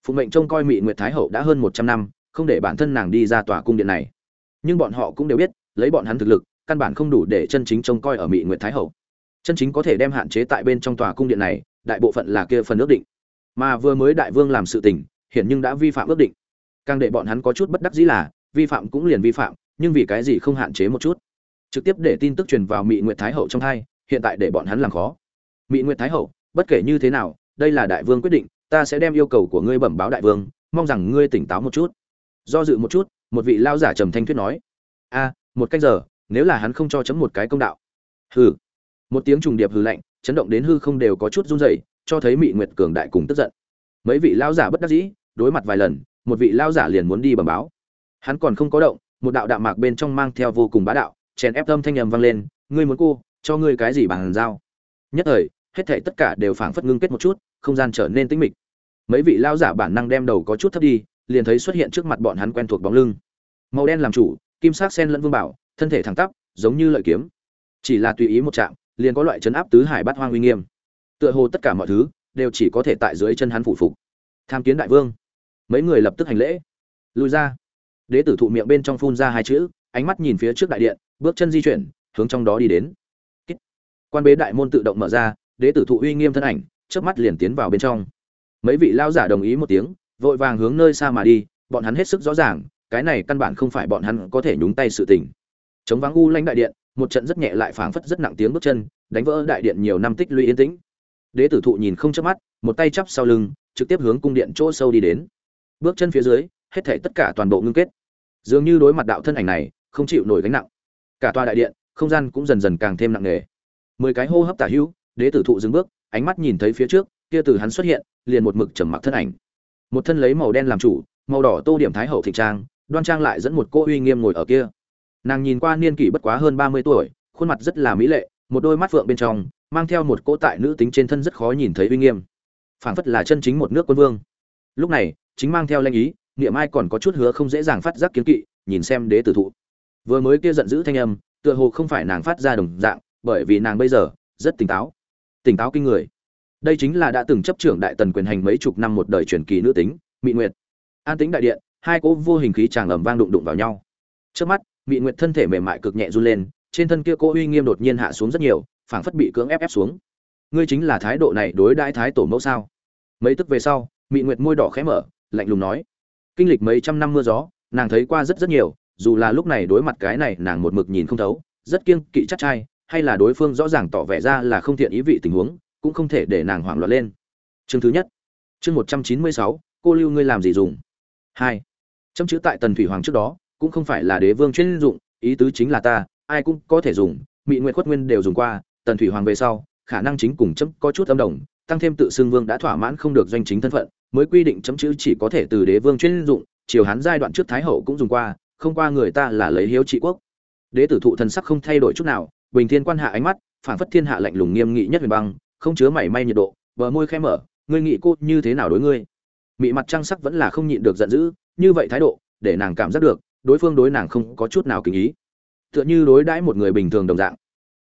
phụ mệnh trông coi mỹ nguyệt thái hậu đã hơn một trăm năm, không để bản thân nàng đi ra tòa cung điện này. Nhưng bọn họ cũng đều biết, lấy bọn hắn thực lực, căn bản không đủ để chân chính trông coi ở mỹ nguyệt thái hậu. Chân chính có thể đem hạn chế tại bên trong tòa cung điện này, đại bộ phận là kia phần ước định. Mà vừa mới đại vương làm sự tình hiện nhưng đã vi phạm ước định. Càng để bọn hắn có chút bất đắc dĩ là, vi phạm cũng liền vi phạm, nhưng vì cái gì không hạn chế một chút? Trực tiếp để tin tức truyền vào mỹ nguyệt thái hậu trong hai, hiện tại để bọn hắn làm khó. Mỹ nguyệt thái hậu, bất kể như thế nào, đây là đại vương quyết định ta sẽ đem yêu cầu của ngươi bẩm báo đại vương, mong rằng ngươi tỉnh táo một chút. Do dự một chút, một vị lao giả trầm thanh thuyết nói. A, một cách giờ, nếu là hắn không cho chấm một cái công đạo. Hừ. Một tiếng trùng điệp hừ lạnh, chấn động đến hư không đều có chút run rẩy, cho thấy mị nguyệt cường đại cùng tức giận. Mấy vị lao giả bất đắc dĩ, đối mặt vài lần, một vị lao giả liền muốn đi bẩm báo. Hắn còn không có động, một đạo đạm mạc bên trong mang theo vô cùng bá đạo, chèn ép tâm thanh nhầm vang lên, ngươi muốn cô, cho ngươi cái gì bằng dao nhất thời hết thảy tất cả đều phảng phất ngưng kết một chút, không gian trở nên tĩnh mịch. Mấy vị lão giả bản năng đem đầu có chút thấp đi, liền thấy xuất hiện trước mặt bọn hắn quen thuộc bóng lưng. Màu đen làm chủ, kim sắc sen lẫn vương bảo, thân thể thẳng tắp, giống như lợi kiếm. Chỉ là tùy ý một chạm, liền có loại chấn áp tứ hải bát hoang uy nghiêm. Tựa hồ tất cả mọi thứ đều chỉ có thể tại dưới chân hắn phủ phục. Tham kiến đại vương. Mấy người lập tức hành lễ. Lùi ra. Đế tử thụ miệng bên trong phun ra hai chữ, ánh mắt nhìn phía trước đại điện, bước chân di chuyển, hướng trong đó đi đến. Quan bế đại môn tự động mở ra đế tử thụ uy nghiêm thân ảnh, chớp mắt liền tiến vào bên trong. Mấy vị lao giả đồng ý một tiếng, vội vàng hướng nơi xa mà đi, bọn hắn hết sức rõ ràng, cái này căn bản không phải bọn hắn có thể nhúng tay sự tình. Chống vắng u lãnh đại điện, một trận rất nhẹ lại phảng phất rất nặng tiếng bước chân, đánh vỡ đại điện nhiều năm tích lũy yên tĩnh. Đế tử thụ nhìn không chớp mắt, một tay chắp sau lưng, trực tiếp hướng cung điện chỗ sâu đi đến. Bước chân phía dưới, hết thảy tất cả toàn bộ ngưng kết. Dường như đối mặt đạo thân ảnh này, không chịu nổi gánh nặng. Cả tòa đại điện, không gian cũng dần dần càng thêm nặng nề. Mười cái hô hấp tả hữu đế tử thụ dừng bước, ánh mắt nhìn thấy phía trước, kia từ hắn xuất hiện, liền một mực trầm mặc thân ảnh. Một thân lấy màu đen làm chủ, màu đỏ tô điểm thái hậu thịnh trang, đoan trang lại dẫn một cô uy nghiêm ngồi ở kia. Nàng nhìn qua niên kỷ bất quá hơn ba mươi tuổi, khuôn mặt rất là mỹ lệ, một đôi mắt phượng bên trong, mang theo một cỗ tại nữ tính trên thân rất khó nhìn thấy uy nghiêm. Phảng phất là chân chính một nước quân vương. Lúc này, chính mang theo lanh ý, niệm ai còn có chút hứa không dễ dàng phát giác kiến kỵ, nhìn xem đế tử thụ. Vừa mới kia giận dữ thanh âm, tựa hồ không phải nàng phát ra đồng dạng, bởi vì nàng bây giờ rất tỉnh táo tỉnh táo kinh người. Đây chính là đã từng chấp trưởng đại tần quyền hành mấy chục năm một đời truyền kỳ nữ tính mỹ nguyệt. An tĩnh đại điện, hai cỗ vô hình khí tràng ầm vang đụng đụng vào nhau. Trước mắt mỹ nguyệt thân thể mềm mại cực nhẹ run lên, trên thân kia cỗ uy nghiêm đột nhiên hạ xuống rất nhiều, phảng phất bị cưỡng ép ép xuống. Ngươi chính là thái độ này đối đãi thái tổ mẫu sao? Mấy tức về sau mỹ nguyệt môi đỏ khẽ mở, lạnh lùng nói. Kinh lịch mấy trăm năm mưa gió, nàng thấy qua rất rất nhiều, dù là lúc này đối mặt cái này nàng một mực nhìn không thấu, rất kiêng kỵ chắc trai hay là đối phương rõ ràng tỏ vẻ ra là không thiện ý vị tình huống, cũng không thể để nàng hoảng loạn lên. Chương thứ nhất. Chương một trăm chín mươi sáu, cô lưu ngươi làm gì dùng? Hai. Chấm chữ tại tần thủy hoàng trước đó, cũng không phải là đế vương chuyên dụng, ý tứ chính là ta, ai cũng có thể dùng mỹ nguyện khuất nguyên đều dùng qua, tần thủy hoàng về sau, khả năng chính cùng chấm có chút âm đồng, tăng thêm tự xưng vương đã thỏa mãn không được doanh chính thân phận, mới quy định chấm chữ chỉ có thể từ đế vương chuyên dụng, triều hán giai đoạn trước thái hậu cũng dùng qua, không qua người ta là lấy hiếu trị quốc. Đế tử thụ thần sắc không thay đổi chút nào bình thiên quan hạ ánh mắt phản phất thiên hạ lạnh lùng nghiêm nghị nhất huyền băng, không chứa mảy may nhiệt độ, bờ môi khẽ mở, ngươi nghĩ cô như thế nào đối ngươi? Mị mặt trang sắc vẫn là không nhịn được giận dữ, như vậy thái độ, để nàng cảm giác được, đối phương đối nàng không có chút nào kính ý. Tựa như đối đãi một người bình thường đồng dạng.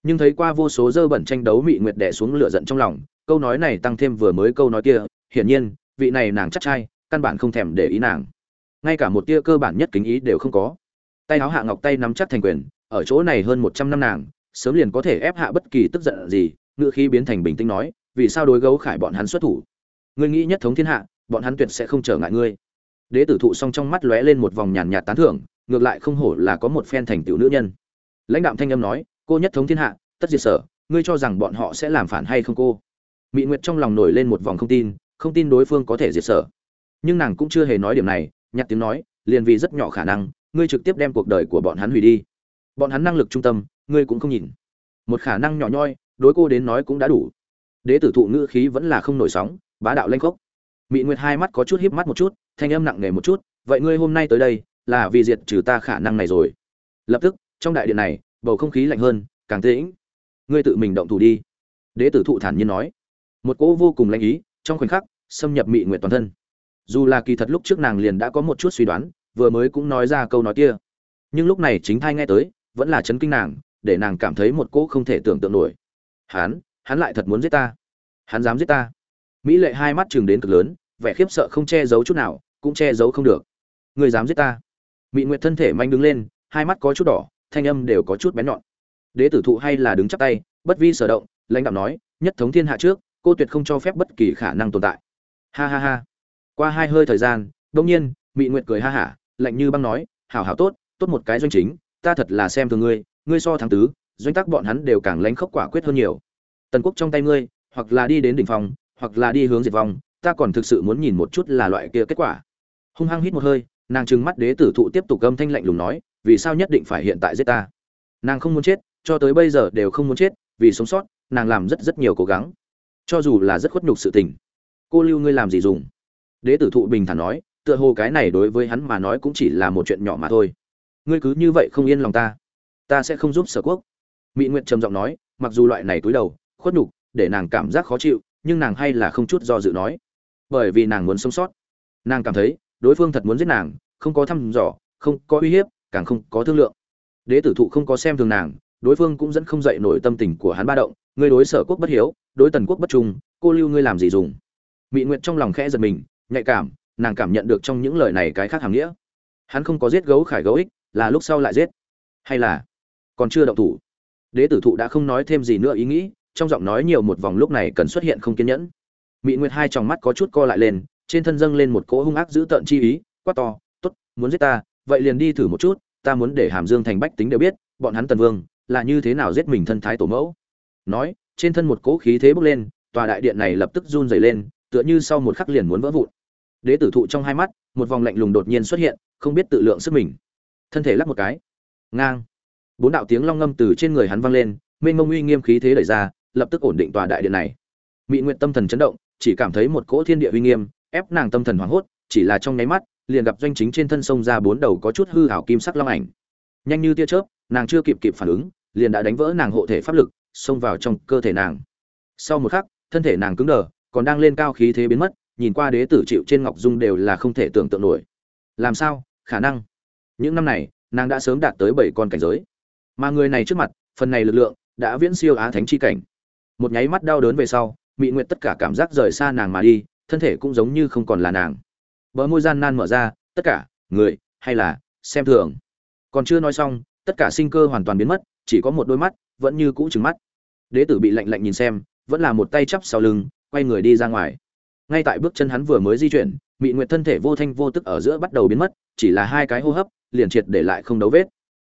Nhưng thấy qua vô số dơ bẩn tranh đấu mị nguyệt đẻ xuống lửa giận trong lòng, câu nói này tăng thêm vừa mới câu nói kia, hiển nhiên, vị này nàng chắc trai, căn bản không thèm để ý nàng. Ngay cả một tia cơ bản nhất kính ý đều không có. Tay áo hạ ngọc tay nắm chắc thành quyền, ở chỗ này hơn một trăm năm nàng sớm liền có thể ép hạ bất kỳ tức giận gì, ngựa khi biến thành bình tĩnh nói, vì sao đối gấu khải bọn hắn xuất thủ? Ngươi nghĩ nhất thống thiên hạ, bọn hắn tuyệt sẽ không trở ngại ngươi. Đế tử thụ song trong mắt lóe lên một vòng nhàn nhạt tán thưởng, ngược lại không hổ là có một phen thành tựu nữ nhân. Lãnh đạo thanh âm nói, cô nhất thống thiên hạ, tất diệt sở, ngươi cho rằng bọn họ sẽ làm phản hay không cô? Mỹ nguyệt trong lòng nổi lên một vòng không tin không tin đối phương có thể diệt sở. Nhưng nàng cũng chưa hề nói điểm này, nhặt tiếng nói, liền vì rất nhỏ khả năng, ngươi trực tiếp đem cuộc đời của bọn hắn hủy đi. Bọn hắn năng lực trung tâm ngươi cũng không nhìn. Một khả năng nhỏ nhoi, đối cô đến nói cũng đã đủ. Đế tử thụ ngữ khí vẫn là không nổi sóng, bá đạo lanh khốc. Mỹ nguyệt hai mắt có chút híp mắt một chút, thanh âm nặng nề một chút, vậy ngươi hôm nay tới đây, là vì diệt trừ ta khả năng này rồi. Lập tức, trong đại điện này, bầu không khí lạnh hơn, càng tĩnh. Ngươi tự mình động thủ đi. Đế tử thụ thản nhiên nói. Một cỗ vô cùng lanh ý, trong khoảnh khắc, xâm nhập mỹ nguyệt toàn thân. Dù là kỳ thật lúc trước nàng liền đã có một chút suy đoán, vừa mới cũng nói ra câu nói kia. Nhưng lúc này chính thai nghe tới, vẫn là chấn kinh nàng để nàng cảm thấy một cỗ không thể tưởng tượng nổi. Hắn hắn lại thật muốn giết ta. Hắn dám giết ta. Mỹ lệ hai mắt chừng đến cực lớn, vẻ khiếp sợ không che giấu chút nào, cũng che giấu không được. Người dám giết ta. Mỹ nguyệt thân thể manh đứng lên, hai mắt có chút đỏ, thanh âm đều có chút bén nhọn. Đế tử thụ hay là đứng chắp tay, bất vi sở động, lãnh đạo nói, nhất thống thiên hạ trước, cô tuyệt không cho phép bất kỳ khả năng tồn tại. Ha ha ha. Qua hai hơi thời gian đông nhiên, mỹ nguyệt cười ha hả, lạnh như băng nói, hảo hảo tốt tốt một cái doanh chính, ta thật là xem thường ngươi ngươi so tháng tứ, doanh tác bọn hắn đều càng lánh khốc quả quyết hơn nhiều. Tần quốc trong tay ngươi, hoặc là đi đến đỉnh phòng hoặc là đi hướng diệt vong, ta còn thực sự muốn nhìn một chút là loại kia kết quả. Hung hăng hít một hơi, nàng trừng mắt đế tử thụ tiếp tục gâm thanh lạnh lùng nói, vì sao nhất định phải hiện tại giết ta? Nàng không muốn chết, cho tới bây giờ đều không muốn chết, vì sống sót, nàng làm rất rất nhiều cố gắng. Cho dù là rất khuất nhục sự tình. Cô lưu ngươi làm gì dùng? Đế tử thụ bình thản nói, tựa hồ cái này đối với hắn mà nói cũng chỉ là một chuyện nhỏ mà thôi. Ngươi cứ như vậy không yên lòng ta ta sẽ không giúp sở quốc. Mỹ nguyệt trầm giọng nói, mặc dù loại này túi đầu, khuất nhục, để nàng cảm giác khó chịu, nhưng nàng hay là không chút do dự nói. Bởi vì nàng muốn sống sót. Nàng cảm thấy, đối phương thật muốn giết nàng, không có thăm dò, không có uy hiếp, càng không có thương lượng. Đế tử thụ không có xem thường nàng, đối phương cũng dẫn không dậy nổi tâm tình của hắn ba động. Ngươi đối sở quốc bất hiếu, đối tần quốc bất trung, cô lưu ngươi làm gì dùng? Mỹ nguyệt trong lòng khẽ giật mình, nhạy cảm, nàng cảm nhận được trong những lời này cái khác hàm nghĩa. Hắn không có giết gấu khải gấu ích, là lúc sau lại giết. Hay là còn chưa động thủ. Đế tử thụ đã không nói thêm gì nữa ý nghĩ, trong giọng nói nhiều một vòng lúc này cần xuất hiện không kiên nhẫn. Mỹ nguyệt hai tròng mắt có chút co lại lên, trên thân dâng lên một cỗ hung ác dữ tợn chi ý, quát to, tốt, muốn giết ta, vậy liền đi thử một chút, ta muốn để hàm dương thành bách tính đều biết, bọn hắn tần vương, là như thế nào giết mình thân thái tổ mẫu? Nói, trên thân một cỗ khí thế bốc lên, tòa đại điện này lập tức run rẩy lên, tựa như sau một khắc liền muốn vỡ vụn. Đế tử thụ trong hai mắt, một vòng lạnh lùng đột nhiên xuất hiện, không biết tự lượng sức mình. Thân thể lắc một cái. Ngang bốn đạo tiếng long ngâm từ trên người hắn vang lên, mênh mông uy nghiêm khí thế đẩy ra, lập tức ổn định tòa đại điện này. Mỹ nguyện tâm thần chấn động, chỉ cảm thấy một cỗ thiên địa uy nghiêm, ép nàng tâm thần hoảng hốt, chỉ là trong nháy mắt, liền gặp doanh chính trên thân sông ra bốn đầu có chút hư hảo kim sắc long ảnh. Nhanh như tia chớp, nàng chưa kịp kịp phản ứng, liền đã đánh vỡ nàng hộ thể pháp lực, xông vào trong cơ thể nàng. Sau một khắc, thân thể nàng cứng đờ, còn đang lên cao khí thế biến mất, nhìn qua đế tử chịu trên ngọc dung đều là không thể tưởng tượng nổi. Làm sao? Khả năng. Những năm này, nàng đã sớm đạt tới bảy con cảnh giới mà người này trước mặt, phần này lực lượng đã viễn siêu á thánh chi cảnh. Một nháy mắt đau đớn về sau, mị nguyện tất cả cảm giác rời xa nàng mà đi, thân thể cũng giống như không còn là nàng. Bờ môi gian nan mở ra, tất cả, người, hay là xem thường. Còn chưa nói xong, tất cả sinh cơ hoàn toàn biến mất, chỉ có một đôi mắt vẫn như cũ trừng mắt. Đế tử bị lạnh lạnh nhìn xem, vẫn là một tay chắp sau lưng, quay người đi ra ngoài. Ngay tại bước chân hắn vừa mới di chuyển, mị nguyệt thân thể vô thanh vô tức ở giữa bắt đầu biến mất, chỉ là hai cái hô hấp, liền triệt để lại không đấu vết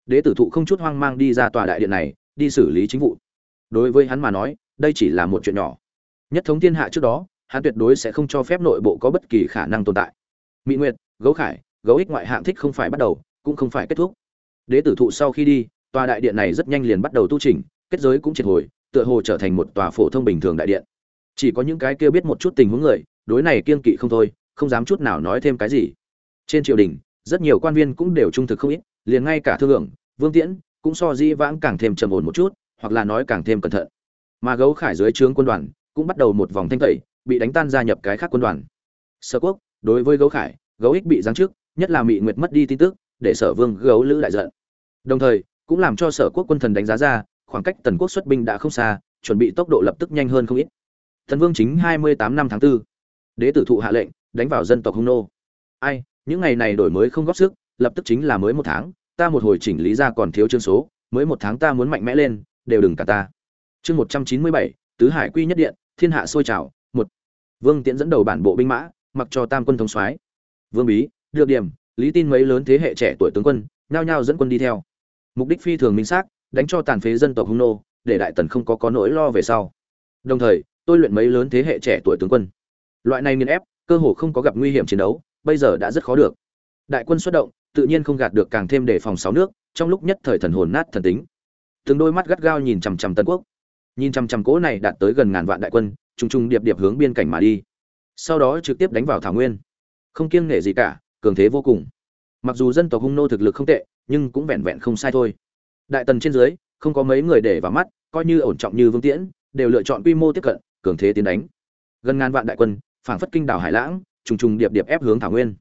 đế tử thụ không chút hoang mang đi ra tòa đại điện này, đi xử lý chính vụ. Đối với hắn mà nói, đây chỉ là một chuyện nhỏ. Nhất thống thiên hạ trước đó, hắn tuyệt đối sẽ không cho phép nội bộ có bất kỳ khả năng tồn tại. Mỹ nguyệt, gấu khải, gấu ích ngoại hạng thích không phải bắt đầu, cũng không phải kết thúc. Đế tử thụ sau khi đi, tòa đại điện này rất nhanh liền bắt đầu tu trình kết giới cũng triệt hồi, tựa hồ trở thành một tòa phổ thông bình thường đại điện. Chỉ có những cái kia biết một chút tình huống người, đối này kiên kỵ không thôi, không dám chút nào nói thêm cái gì. Trên triều đình, rất nhiều quan viên cũng đều trung thực không ít liền ngay cả thương lượng, vương tiễn cũng so di vãng càng thêm trầm ổn một chút, hoặc là nói càng thêm cẩn thận. Mà gấu khải dưới trướng quân đoàn cũng bắt đầu một vòng thanh tẩy, bị đánh tan gia nhập cái khác quân đoàn. Sở quốc, đối với gấu khải, gấu ích bị giáng trước nhất là mị nguyệt mất đi tin tức, để sở vương gấu lữ đại giận. Đồng thời, cũng làm cho sở quốc quân thần đánh giá ra, khoảng cách tần quốc xuất binh đã không xa, chuẩn bị tốc độ lập tức nhanh hơn không ít. Thần vương chính hai mươi tám năm tháng 4. đế tử thụ hạ lệnh, đánh vào dân tộc hung nô. Ai, những ngày này đổi mới không góp sức lập tức chính là mới một tháng, ta một hồi chỉnh lý ra còn thiếu chương số, mới một tháng ta muốn mạnh mẽ lên, đều đừng cả ta. Chương một trăm chín mươi bảy, tứ hải quy nhất điện, thiên hạ sôi trào, một. Vương tiễn dẫn đầu bản bộ binh mã, mặc cho tam quân thống soái. Vương bí, được điểm, lý tin mấy lớn thế hệ trẻ tuổi tướng quân, nhao nhao dẫn quân đi theo. Mục đích phi thường minh xác, đánh cho tàn phế dân tộc hung nô, để đại tần không có có nỗi lo về sau. Đồng thời, tôi luyện mấy lớn thế hệ trẻ tuổi tướng quân. Loại này nghiền ép, cơ hồ không có gặp nguy hiểm chiến đấu, bây giờ đã rất khó được. Đại quân xuất động tự nhiên không gạt được càng thêm để phòng sáu nước, trong lúc nhất thời thần hồn nát thần tính. Từng đôi mắt gắt gao nhìn chằm chằm tân quốc. Nhìn chằm chằm cỗ này đạt tới gần ngàn vạn đại quân, trùng trùng điệp điệp hướng biên cảnh mà đi. Sau đó trực tiếp đánh vào thảo nguyên. Không kiêng nể gì cả, cường thế vô cùng. Mặc dù dân tộc hung nô thực lực không tệ, nhưng cũng vẹn vẹn không sai thôi. Đại tần trên dưới, không có mấy người để vào mắt, coi như ổn trọng như vương tiễn, đều lựa chọn quy mô tiếp cận, cường thế tiến đánh. Gần ngàn vạn đại quân, phảng phất kinh đảo hải lãng, trùng trùng điệp điệp ép hướng thảo nguyên.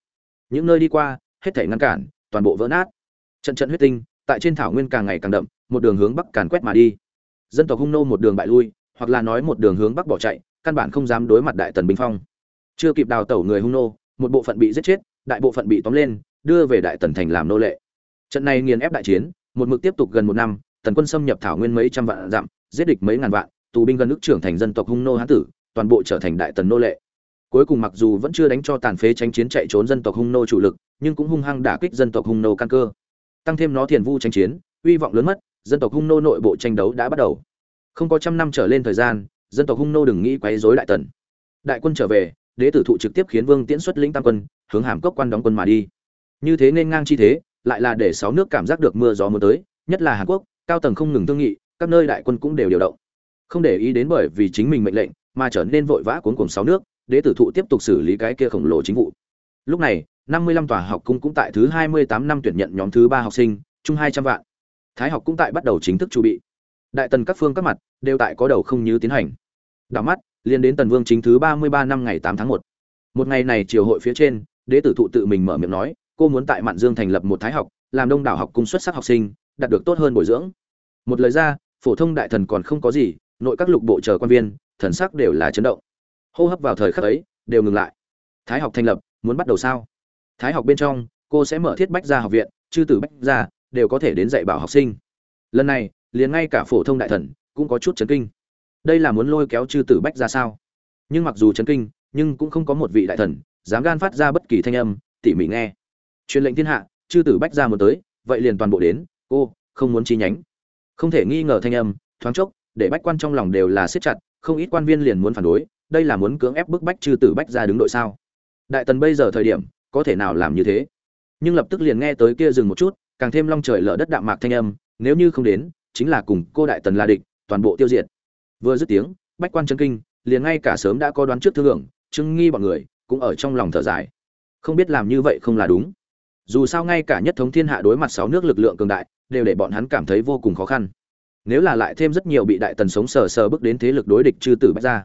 Những nơi đi qua hết thể ngăn cản, toàn bộ vỡ nát. Trận trận huyết tinh, tại trên thảo nguyên càng ngày càng đậm, một đường hướng bắc càn quét mà đi. Dân tộc hung nô một đường bại lui, hoặc là nói một đường hướng bắc bỏ chạy, căn bản không dám đối mặt đại tần binh phong. Chưa kịp đào tẩu người hung nô, một bộ phận bị giết chết, đại bộ phận bị tóm lên, đưa về đại tần thành làm nô lệ. Trận này nghiền ép đại chiến, một mực tiếp tục gần một năm, tần quân xâm nhập thảo nguyên mấy trăm vạn dặm, giết địch mấy ngàn vạn, tù binh gần nước trưởng thành dân tộc hung nô hán tử, toàn bộ trở thành đại tần nô lệ. Cuối cùng mặc dù vẫn chưa đánh cho tàn phế tranh chiến chạy trốn dân tộc hung nô chủ lực nhưng cũng hung hăng đả kích dân tộc hung nô căn cơ. Tăng thêm nó thiền vu tranh chiến, uy vọng lớn mất, dân tộc hung nô nội bộ tranh đấu đã bắt đầu. Không có trăm năm trở lên thời gian, dân tộc hung nô đừng nghĩ quấy rối đại tần. Đại quân trở về, đế tử thụ trực tiếp khiến vương tiễn xuất lĩnh tam quân, hướng hàm cốc quan đóng quân mà đi. Như thế nên ngang chi thế, lại là để sáu nước cảm giác được mưa gió mưa tới, nhất là hàn quốc, cao tầng không ngừng thương nghị, các nơi đại quân cũng đều điều động. Không để ý đến bởi vì chính mình mệnh lệnh, mà trở nên vội vã cuốn cùng sáu nước, đế tử thụ tiếp tục xử lý cái kia khổng lồ chính vụ lúc này, năm mươi lăm tòa học cung cũng tại thứ hai mươi tám năm tuyển nhận nhóm thứ ba học sinh, chung hai trăm vạn. Thái học cũng tại bắt đầu chính thức chuẩn bị. Đại tần các phương các mặt đều tại có đầu không như tiến hành. Đảo mắt liên đến tần vương chính thứ ba mươi ba năm ngày tám tháng một. Một ngày này triều hội phía trên, đế tử thụ tự mình mở miệng nói, cô muốn tại mạn dương thành lập một thái học, làm đông đảo học cung xuất sắc học sinh, đạt được tốt hơn bồi dưỡng. Một lời ra, phổ thông đại thần còn không có gì, nội các lục bộ chờ quan viên, thần sắc đều là chấn động. Hô hấp vào thời khắc ấy, đều ngừng lại. Thái học thành lập muốn bắt đầu sao? Thái học bên trong, cô sẽ mở thiết bách gia học viện, chư tử bách gia đều có thể đến dạy bảo học sinh. Lần này, liền ngay cả phổ thông đại thần cũng có chút chấn kinh. Đây là muốn lôi kéo chư tử bách ra sao? Nhưng mặc dù chấn kinh, nhưng cũng không có một vị đại thần dám gan phát ra bất kỳ thanh âm, tỉ mỉ nghe. Truyền lệnh thiên hạ, chư tử bách ra muốn tới, vậy liền toàn bộ đến, cô, không muốn chi nhánh. Không thể nghi ngờ thanh âm, thoáng chốc, để bách quan trong lòng đều là siết chặt, không ít quan viên liền muốn phản đối, đây là muốn cưỡng ép bức bách chư tử bách ra đứng đội sao? Đại tần bây giờ thời điểm, có thể nào làm như thế? Nhưng lập tức liền nghe tới kia dừng một chút, càng thêm long trời lở đất đạm mạc thanh âm, nếu như không đến, chính là cùng cô đại tần là địch, toàn bộ tiêu diệt. Vừa dứt tiếng, bách quan chân kinh, liền ngay cả sớm đã có đoán trước thương lượng, chứng nghi bọn người, cũng ở trong lòng thở dài. Không biết làm như vậy không là đúng. Dù sao ngay cả nhất thống thiên hạ đối mặt sáu nước lực lượng cường đại, đều để bọn hắn cảm thấy vô cùng khó khăn. Nếu là lại thêm rất nhiều bị đại tần sống sờ sờ bước đến thế lực đối địch chư tử bách ra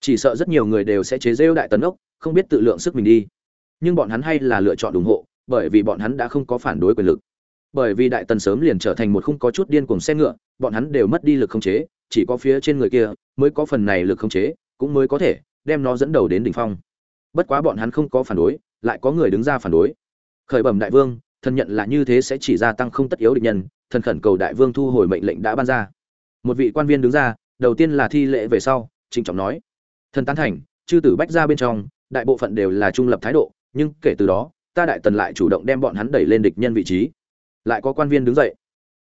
chỉ sợ rất nhiều người đều sẽ chế rêu đại tần ốc không biết tự lượng sức mình đi. Nhưng bọn hắn hay là lựa chọn ủng hộ, bởi vì bọn hắn đã không có phản đối quyền lực. Bởi vì đại tần sớm liền trở thành một khung có chút điên cuồng xe ngựa, bọn hắn đều mất đi lực khống chế, chỉ có phía trên người kia mới có phần này lực khống chế, cũng mới có thể đem nó dẫn đầu đến đỉnh phong. Bất quá bọn hắn không có phản đối, lại có người đứng ra phản đối. Khởi bẩm đại vương, thần nhận là như thế sẽ chỉ gia tăng không tất yếu địch nhân, thần khẩn cầu đại vương thu hồi mệnh lệnh đã ban ra. Một vị quan viên đứng ra, đầu tiên là thi lễ về sau, trịnh trọng nói, thần tán thành, chư tử bách ra bên trong đại bộ phận đều là trung lập thái độ, nhưng kể từ đó, ta đại tần lại chủ động đem bọn hắn đẩy lên địch nhân vị trí. Lại có quan viên đứng dậy.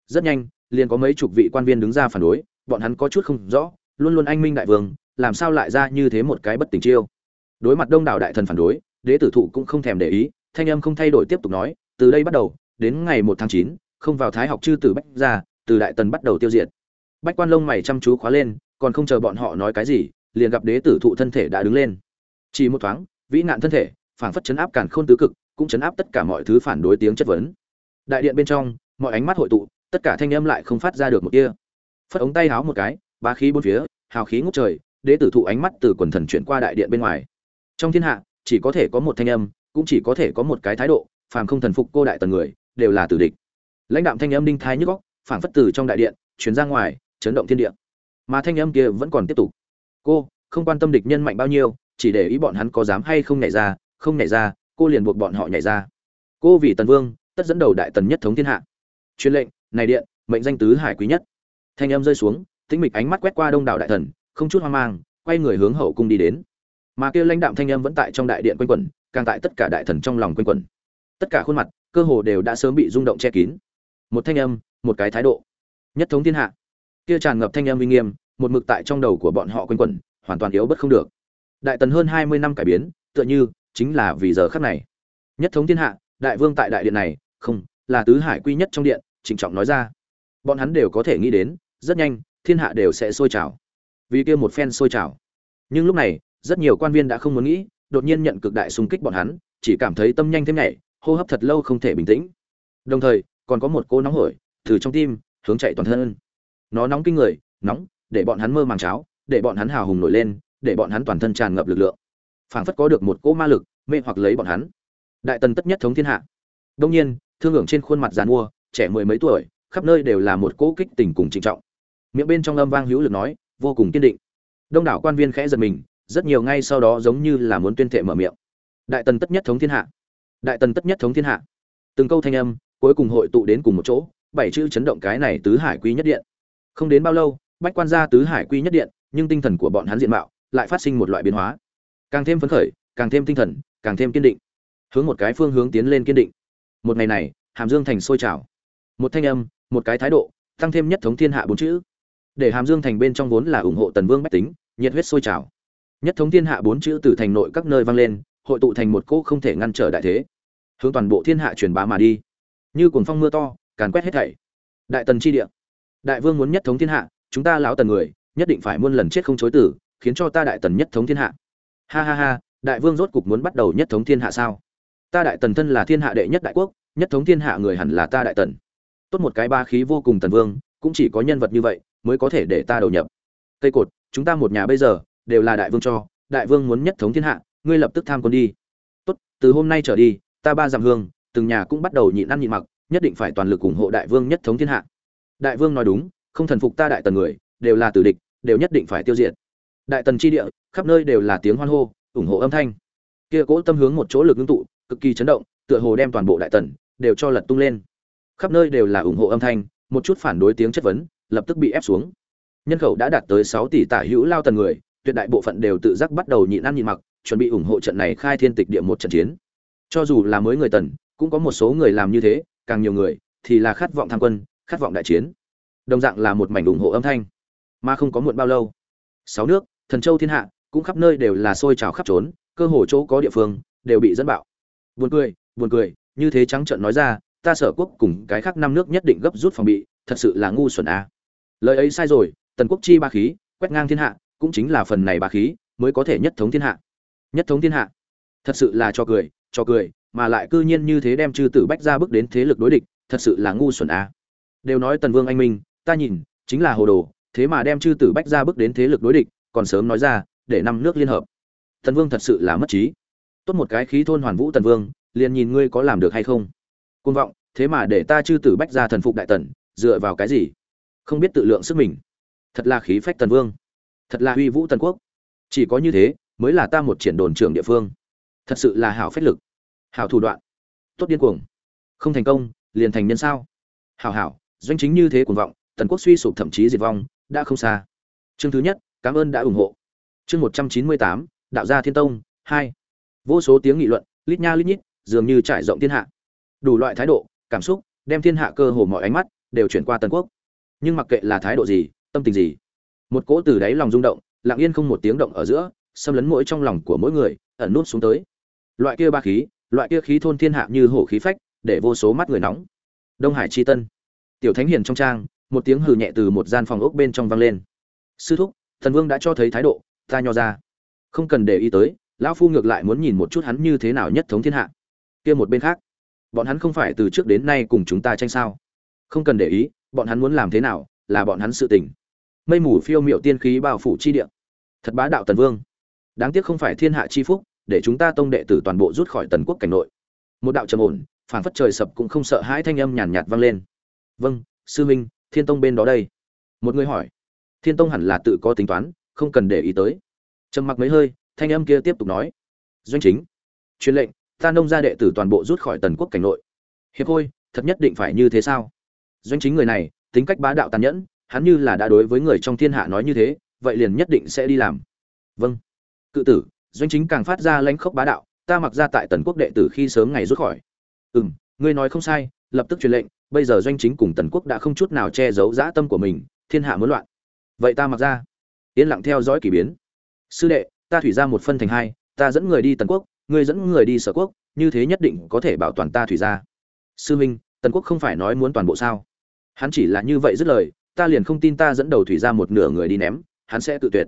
Rất nhanh, liền có mấy chục vị quan viên đứng ra phản đối, bọn hắn có chút không rõ, luôn luôn anh minh đại vương, làm sao lại ra như thế một cái bất tình chiêu. Đối mặt đông đảo đại thần phản đối, đế tử thụ cũng không thèm để ý, thanh âm không thay đổi tiếp tục nói, từ đây bắt đầu, đến ngày một tháng chín, không vào thái học chư tử bách ra từ đại tần bắt đầu tiêu diệt. Bách quan lông mày chăm chú khóa lên, còn không chờ bọn họ nói cái gì, liền gặp đế tử thụ thân thể đã đứng lên chỉ một thoáng, vĩ nạn thân thể, phảng phất chấn áp cản khôn tứ cực, cũng chấn áp tất cả mọi thứ phản đối tiếng chất vấn. Đại điện bên trong, mọi ánh mắt hội tụ, tất cả thanh âm lại không phát ra được một kia phất ống tay háo một cái ba khí bốn phía, hào khí ngút trời, đế tử thụ ánh mắt từ quần thần chuyển qua đại điện bên ngoài. Trong thiên hạ, chỉ có thể có một thanh âm, cũng chỉ có thể có một cái thái độ, phàm không thần phục cô đại tần người, đều là tử địch. Lãnh đạm thanh âm đinh thái nhức góc phảng phất từ trong đại điện, chuyển ra ngoài, chấn động thiên địa. Mà thanh âm kia vẫn còn tiếp tục. Cô, không quan tâm địch nhân mạnh bao nhiêu chỉ để ý bọn hắn có dám hay không nhảy ra, không nhảy ra, cô liền buộc bọn họ nhảy ra. Cô vì tần vương, tất dẫn đầu đại tần nhất thống thiên hạ. Truyền lệnh, này điện, mệnh danh tứ hải quý nhất. Thanh âm rơi xuống, tĩnh mịch ánh mắt quét qua đông đảo đại thần, không chút hoang mang, quay người hướng hậu cung đi đến. Mà kia lãnh đạm thanh âm vẫn tại trong đại điện quanh quẩn, càng tại tất cả đại thần trong lòng quanh quẩn. Tất cả khuôn mặt, cơ hồ đều đã sớm bị rung động che kín. Một thanh âm, một cái thái độ. Nhất thống thiên hạ. Kia tràn ngập thanh âm uy nghiêm, một mực tại trong đầu của bọn họ quanh quẩn, hoàn toàn yếu bất không được đại tần hơn hai mươi năm cải biến, tựa như chính là vì giờ khắc này. Nhất thống thiên hạ, đại vương tại đại điện này, không, là tứ hải quy nhất trong điện, trịnh trọng nói ra. Bọn hắn đều có thể nghĩ đến, rất nhanh, thiên hạ đều sẽ sôi trào. Vì kia một phen sôi trào. Nhưng lúc này, rất nhiều quan viên đã không muốn nghĩ, đột nhiên nhận cực đại xung kích bọn hắn, chỉ cảm thấy tâm nhanh thêm nhảy hô hấp thật lâu không thể bình tĩnh. Đồng thời, còn có một cô nóng hổi, từ trong tim, hướng chạy toàn thân. Nó nóng kinh người, nóng, để bọn hắn mơ màng cháo, để bọn hắn hào hùng nổi lên để bọn hắn toàn thân tràn ngập lực lượng. Phảng phất có được một cỗ ma lực, mê hoặc lấy bọn hắn. Đại tần tất nhất thống thiên hạ. Đông nhiên, thương hưởng trên khuôn mặt giàn mua, trẻ mười mấy tuổi, khắp nơi đều là một cỗ kích tình cùng trịnh trọng. Miệng bên trong âm vang hữu lực nói, vô cùng kiên định. Đông đảo quan viên khẽ giật mình, rất nhiều ngay sau đó giống như là muốn tuyên thệ mở miệng. Đại tần tất nhất thống thiên hạ. Đại tần tất nhất thống thiên hạ. Từng câu thanh âm, cuối cùng hội tụ đến cùng một chỗ, bảy chữ chấn động cái này tứ hải quy nhất điện. Không đến bao lâu, bách quan gia tứ hải quy nhất điện, nhưng tinh thần của bọn hắn diện mạo lại phát sinh một loại biến hóa. Càng thêm phấn khởi, càng thêm tinh thần, càng thêm kiên định. Hướng một cái phương hướng tiến lên kiên định. Một ngày này, hàm dương thành sôi trào. Một thanh âm, một cái thái độ, tăng thêm nhất thống thiên hạ bốn chữ. Để hàm dương thành bên trong vốn là ủng hộ tần vương bách tính, nhiệt huyết sôi trào. Nhất thống thiên hạ bốn chữ từ thành nội các nơi vang lên, hội tụ thành một cỗ không thể ngăn trở đại thế. Hướng toàn bộ thiên hạ truyền bá mà đi. Như cuồng phong mưa to, càn quét hết thảy. Đại tần chi địa. Đại vương muốn nhất thống thiên hạ, chúng ta lão tần người, nhất định phải muôn lần chết không chối tử khiến cho ta đại tần nhất thống thiên hạ. Ha ha ha, đại vương rốt cục muốn bắt đầu nhất thống thiên hạ sao? Ta đại tần thân là thiên hạ đệ nhất đại quốc, nhất thống thiên hạ người hẳn là ta đại tần. Tốt một cái ba khí vô cùng tần vương, cũng chỉ có nhân vật như vậy mới có thể để ta đầu nhập. Cây cột, chúng ta một nhà bây giờ đều là đại vương cho, đại vương muốn nhất thống thiên hạ, ngươi lập tức tham quân đi. Tốt, từ hôm nay trở đi, ta ba dặm hương, từng nhà cũng bắt đầu nhịn ăn nhịn mặc, nhất định phải toàn lực ủng hộ đại vương nhất thống thiên hạ. Đại vương nói đúng, không thần phục ta đại tần người, đều là tử địch, đều nhất định phải tiêu diệt đại tần tri địa, khắp nơi đều là tiếng hoan hô, ủng hộ âm thanh. Kia cỗ tâm hướng một chỗ lực ngưng tụ, cực kỳ chấn động, tựa hồ đem toàn bộ đại tần đều cho lật tung lên. Khắp nơi đều là ủng hộ âm thanh, một chút phản đối tiếng chất vấn lập tức bị ép xuống. Nhân khẩu đã đạt tới sáu tỷ tả hữu lao tần người, tuyệt đại bộ phận đều tự giác bắt đầu nhịn ăn nhịn mặc, chuẩn bị ủng hộ trận này khai thiên tịch địa một trận chiến. Cho dù là mới người tần, cũng có một số người làm như thế, càng nhiều người thì là khát vọng tham quân, khát vọng đại chiến. Đồng dạng là một mảnh ủng hộ âm thanh, mà không có muộn bao lâu. Sáu nước thần châu thiên hạ, cũng khắp nơi đều là sôi trào khắp trốn, cơ hồ chỗ có địa phương đều bị dẫn bạo buồn cười buồn cười, như thế trắng trợn nói ra, ta sở quốc cùng cái khác năm nước nhất định gấp rút phòng bị, thật sự là ngu xuẩn à. lời ấy sai rồi, tần quốc chi ba khí, quét ngang thiên hạ, cũng chính là phần này ba khí, mới có thể nhất thống thiên hạ nhất thống thiên hạ thật sự là cho cười cho cười, mà lại cư nhiên như thế đem chư tử bách ra bước đến thế lực đối địch, thật sự là ngu xuẩn à. đều nói tần vương anh minh, ta nhìn, chính là hồ đồ, thế mà đem chư tử bách ra bước đến thế lực đối địch còn sớm nói ra, để năm nước liên hợp. Tần vương thật sự là mất trí. Tốt một cái khí thôn hoàn vũ tần vương, liền nhìn ngươi có làm được hay không. Côn vọng, thế mà để ta chư tử bách ra thần phục đại tần, dựa vào cái gì? Không biết tự lượng sức mình. Thật là khí phách tần vương. Thật là uy vũ tần quốc. Chỉ có như thế, mới là ta một triển đồn trưởng địa phương. Thật sự là hảo phách lực. Hảo thủ đoạn. Tốt điên cuồng. Không thành công, liền thành nhân sao? Hảo hảo, doanh chính như thế cuồng vọng, tần quốc suy sụp thậm chí diệt vong, đã không xa. Chương thứ nhất cảm ơn đã ủng hộ. Chương một trăm chín mươi tám, đạo gia thiên tông, hai. Vô số tiếng nghị luận, lít nha lít nhít, dường như trải rộng thiên hạ. Đủ loại thái độ, cảm xúc, đem thiên hạ cơ hồ mọi ánh mắt đều chuyển qua tân quốc. Nhưng mặc kệ là thái độ gì, tâm tình gì, một cỗ từ đáy lòng rung động, lặng yên không một tiếng động ở giữa, xâm lấn mỗi trong lòng của mỗi người, ẩn nút xuống tới. Loại kia ba khí, loại kia khí thôn thiên hạ như hổ khí phách, để vô số mắt người nóng. Đông hải chi tân. Tiểu thánh hiền trong trang, một tiếng hừ nhẹ từ một gian phòng ốc bên trong vang lên. Sư thúc thần vương đã cho thấy thái độ, ta nho ra. Không cần để ý tới, lão phu ngược lại muốn nhìn một chút hắn như thế nào nhất thống thiên hạ. Kia một bên khác, bọn hắn không phải từ trước đến nay cùng chúng ta tranh sao? Không cần để ý, bọn hắn muốn làm thế nào, là bọn hắn sự tình. Mây mù phiêu miệu tiên khí bao phủ chi địa. Thật bá đạo tần vương. Đáng tiếc không phải thiên hạ chi phúc, để chúng ta tông đệ tử toàn bộ rút khỏi tần quốc cảnh nội. Một đạo trầm ổn phản phất trời sập cũng không sợ hãi thanh âm nhàn nhạt vang lên. Vâng sư minh thiên tông bên đó đây. Một người hỏi thiên tông hẳn là tự có tính toán, không cần để ý tới. Trầm mặc mấy hơi, thanh âm kia tiếp tục nói. Doanh chính, truyền lệnh, ta nông gia đệ tử toàn bộ rút khỏi tần quốc cảnh nội. Hiệp hôi, thật nhất định phải như thế sao? Doanh chính người này, tính cách bá đạo tàn nhẫn, hắn như là đã đối với người trong thiên hạ nói như thế, vậy liền nhất định sẽ đi làm. Vâng. Cự tử, doanh chính càng phát ra lãnh khốc bá đạo, ta mặc ra tại tần quốc đệ tử khi sớm ngày rút khỏi. Ừ m ngươi nói không sai, lập tức truyền lệnh, bây giờ doanh chính cùng tần quốc đã không chút nào che giấu dã tâm của mình, thiên hạ muốn loạn vậy ta mặc ra. Yên lặng theo dõi k ỳ biến. Sư đệ, ta thủy ra một phân thành hai, ta dẫn người đi tần quốc ngươi dẫn người đi sở quốc, như thế nhất định có thể bảo toàn ta thủy ra. Sư minh tần quốc không phải nói muốn toàn bộ sao? Hắn chỉ là như vậy dứt lời, ta liền không tin ta dẫn đầu thủy ra một nửa người đi ném, hắn sẽ tự tuyệt.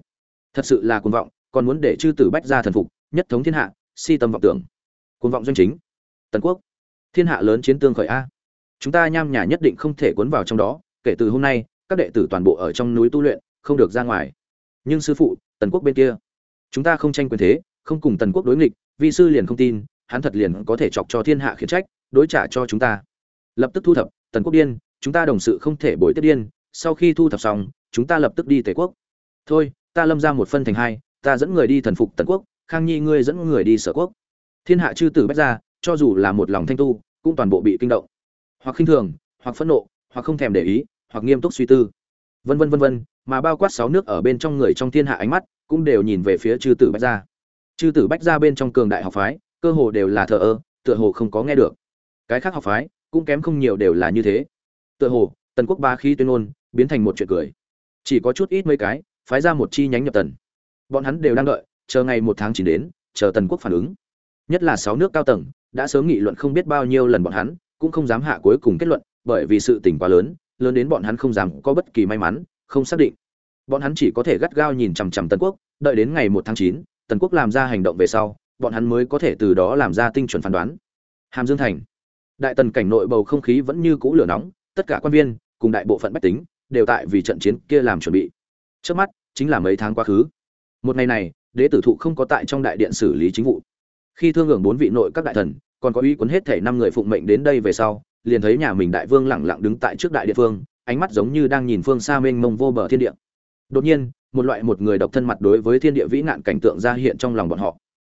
Thật sự là cuồng vọng, còn muốn để chư tử bách ra thần phục, nhất thống thiên hạ, si tâm vọng tưởng. Cuồng vọng doanh chính. Tần quốc. Thiên hạ lớn chiến tương khởi a. Chúng ta nham nhà nhất định không thể cuốn vào trong đó, kể từ hôm nay các đệ tử toàn bộ ở trong núi tu luyện, không được ra ngoài. Nhưng sư phụ, tần quốc bên kia, chúng ta không tranh quyền thế, không cùng tần quốc đối nghịch vị sư liền không tin, hắn thật liền có thể chọc cho thiên hạ khiển trách, đối trả cho chúng ta. Lập tức thu thập, tần quốc điên, chúng ta đồng sự không thể bồi tiếp điên, sau khi thu thập xong, chúng ta lập tức đi tề quốc. Thôi, ta lâm ra một phân thành hai, ta dẫn người đi thần phục tần quốc, khang nhi ngươi dẫn người đi sở quốc. Thiên hạ chư tử bách ra cho dù là một lòng thanh tu, cũng toàn bộ bị kinh động. Hoặc khinh thường, hoặc phẫn nộ, hoặc không thèm để ý hoặc nghiêm túc suy tư. Vân vân vân vân, mà bao quát sáu nước ở bên trong người trong thiên hạ ánh mắt, cũng đều nhìn về phía chư tử bách gia. Chư tử bách gia bên trong cường đại học phái, cơ hồ đều là thờ ơ, tựa hồ không có nghe được. Cái khác học phái, cũng kém không nhiều đều là như thế. Tựa hồ, tần quốc ba khí tuyên ngôn, biến thành một chuyện cười. Chỉ có chút ít mấy cái, phái ra một chi nhánh nhập tần. Bọn hắn đều đang đợi, chờ ngày một tháng chín đến, chờ tần quốc phản ứng. Nhất là sáu nước cao tầng, đã sớm nghị luận không biết bao nhiêu lần bọn hắn, cũng không dám hạ cuối cùng kết luận, bởi vì sự tình quá lớn lớn đến bọn hắn không dám có bất kỳ may mắn, không xác định. Bọn hắn chỉ có thể gắt gao nhìn chằm chằm tần quốc, đợi đến ngày một tháng chín, tần quốc làm ra hành động về sau, bọn hắn mới có thể từ đó làm ra tinh chuẩn phán đoán. Hàm dương thành, đại tần cảnh nội bầu không khí vẫn như cũ lửa nóng, tất cả quan viên, cùng đại bộ phận bách tính, đều tại vì trận chiến kia làm chuẩn bị. Trước mắt, chính là mấy tháng quá khứ. Một ngày này, đế tử thụ không có tại trong đại điện xử lý chính vụ. Khi thương hưởng bốn vị nội các đại thần, còn có uy cuốn hết thể năm người phụng mệnh đến đây về sau liền thấy nhà mình đại vương lẳng lặng đứng tại trước đại địa phương, ánh mắt giống như đang nhìn phương xa mênh mông vô bờ thiên địa. Đột nhiên, một loại một người độc thân mặt đối với thiên địa vĩ nạn cảnh tượng ra hiện trong lòng bọn họ.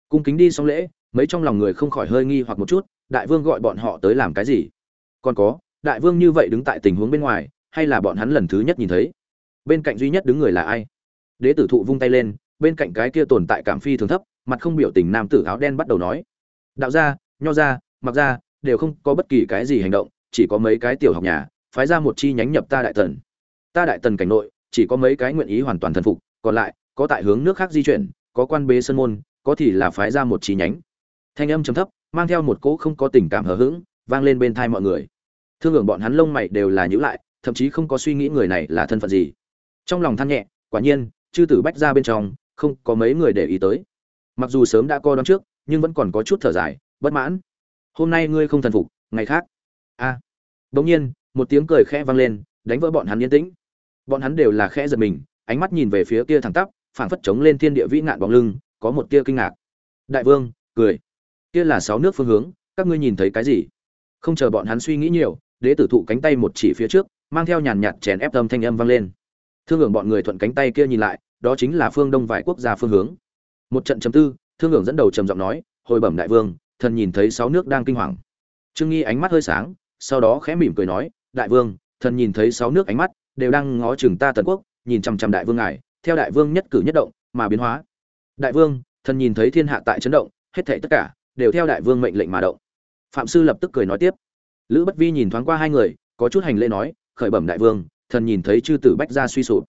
Cung kính đi xong lễ, mấy trong lòng người không khỏi hơi nghi hoặc một chút, đại vương gọi bọn họ tới làm cái gì? Còn có, đại vương như vậy đứng tại tình huống bên ngoài, hay là bọn hắn lần thứ nhất nhìn thấy? Bên cạnh duy nhất đứng người là ai? Đế tử thụ vung tay lên, bên cạnh cái kia tồn tại cảm phi thường thấp, mặt không biểu tình nam tử áo đen bắt đầu nói. Đạo gia, nho gia, mặc gia đều không có bất kỳ cái gì hành động, chỉ có mấy cái tiểu học nhà, phái ra một chi nhánh nhập ta đại tần. Ta đại tần cảnh nội, chỉ có mấy cái nguyện ý hoàn toàn thần phục, còn lại, có tại hướng nước khác di chuyển, có quan bế sơn môn, có thì là phái ra một chi nhánh. Thanh âm trầm thấp, mang theo một cỗ không có tình cảm hờ hững, vang lên bên thai mọi người. Thương hưởng bọn hắn lông mày đều là nhữ lại, thậm chí không có suy nghĩ người này là thân phận gì. Trong lòng than nhẹ, quả nhiên, chư tử bách ra bên trong, không có mấy người để ý tới. Mặc dù sớm đã co đón trước, nhưng vẫn còn có chút thở dài, bất mãn hôm nay ngươi không thần phục, ngày khác. A. À. bỗng nhiên, một tiếng cười khẽ vang lên, đánh vỡ bọn hắn yên tĩnh. Bọn hắn đều là khẽ giật mình, ánh mắt nhìn về phía kia thẳng tắp, phảng phất chống lên thiên địa vĩ nạn bóng lưng, có một tia kinh ngạc. Đại vương, cười. Kia là sáu nước phương hướng, các ngươi nhìn thấy cái gì? Không chờ bọn hắn suy nghĩ nhiều, đế tử thụ cánh tay một chỉ phía trước, mang theo nhàn nhạt chèn ép tâm thanh âm vang lên. Thương hưởng bọn người thuận cánh tay kia nhìn lại, đó chính là phương đông vài quốc gia phương hướng. Một trận chấm tư, thương hưởng dẫn đầu trầm giọng nói, hồi bẩm đại vương thần nhìn thấy sáu nước đang kinh hoàng. Trương nghi ánh mắt hơi sáng, sau đó khẽ mỉm cười nói, đại vương, thần nhìn thấy sáu nước ánh mắt, đều đang ngó chừng ta tần quốc, nhìn chằm chằm đại vương ngài, theo đại vương nhất cử nhất động, mà biến hóa. Đại vương, thần nhìn thấy thiên hạ tại chấn động, hết thảy tất cả, đều theo đại vương mệnh lệnh mà động. Phạm sư lập tức cười nói tiếp. Lữ bất vi nhìn thoáng qua hai người, có chút hành lễ nói, khởi bẩm đại vương, thần nhìn thấy chư tử bách gia suy sụp.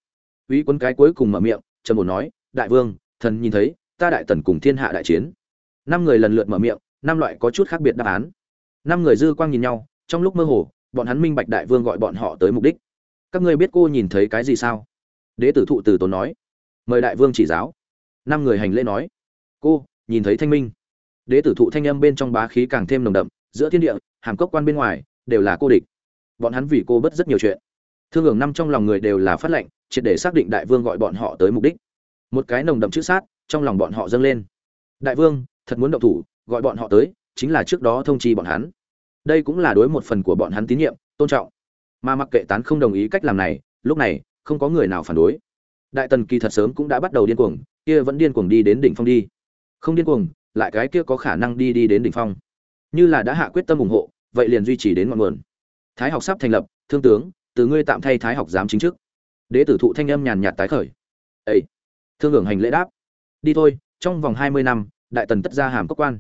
Uy quân cái cuối cùng mở miệng, trầm bổ nói, đại vương, thần nhìn thấy, ta đại tần cùng thiên hạ đại chiến. Năm người lần lượt mở miệng năm loại có chút khác biệt đáp án. Năm người dư quang nhìn nhau, trong lúc mơ hồ, bọn hắn minh bạch đại vương gọi bọn họ tới mục đích. Các ngươi biết cô nhìn thấy cái gì sao? Đế tử thụ từ tốn nói. Mời đại vương chỉ giáo. Năm người hành lễ nói. Cô, nhìn thấy thanh minh. Đế tử thụ thanh âm bên trong bá khí càng thêm nồng đậm, giữa thiên địa, hàm cốc quan bên ngoài, đều là cô địch. Bọn hắn vì cô bất rất nhiều chuyện. Thương hưởng năm trong lòng người đều là phát lệnh, triệt để xác định đại vương gọi bọn họ tới mục đích. Một cái nồng đậm chữ sát, trong lòng bọn họ dâng lên. Đại vương, thật muốn động thủ gọi bọn họ tới, chính là trước đó thông chi bọn hắn. Đây cũng là đối một phần của bọn hắn tín nhiệm, tôn trọng. Mà mặc kệ tán không đồng ý cách làm này, lúc này, không có người nào phản đối. Đại tần kỳ thật sớm cũng đã bắt đầu điên cuồng, kia vẫn điên cuồng đi đến đỉnh phong đi. Không điên cuồng, lại cái kia có khả năng đi đi đến đỉnh phong. Như là đã hạ quyết tâm ủng hộ, vậy liền duy trì đến ngọn nguồn. Thái học sắp thành lập, thương tướng, từ ngươi tạm thay thái học giám chính chức. Đế tử thụ thanh âm nhàn nhạt tái khởi. Ấy thương hưởng hành lễ đáp. Đi thôi, trong vòng hai mươi năm, đại tần tất ra hàm cốc quan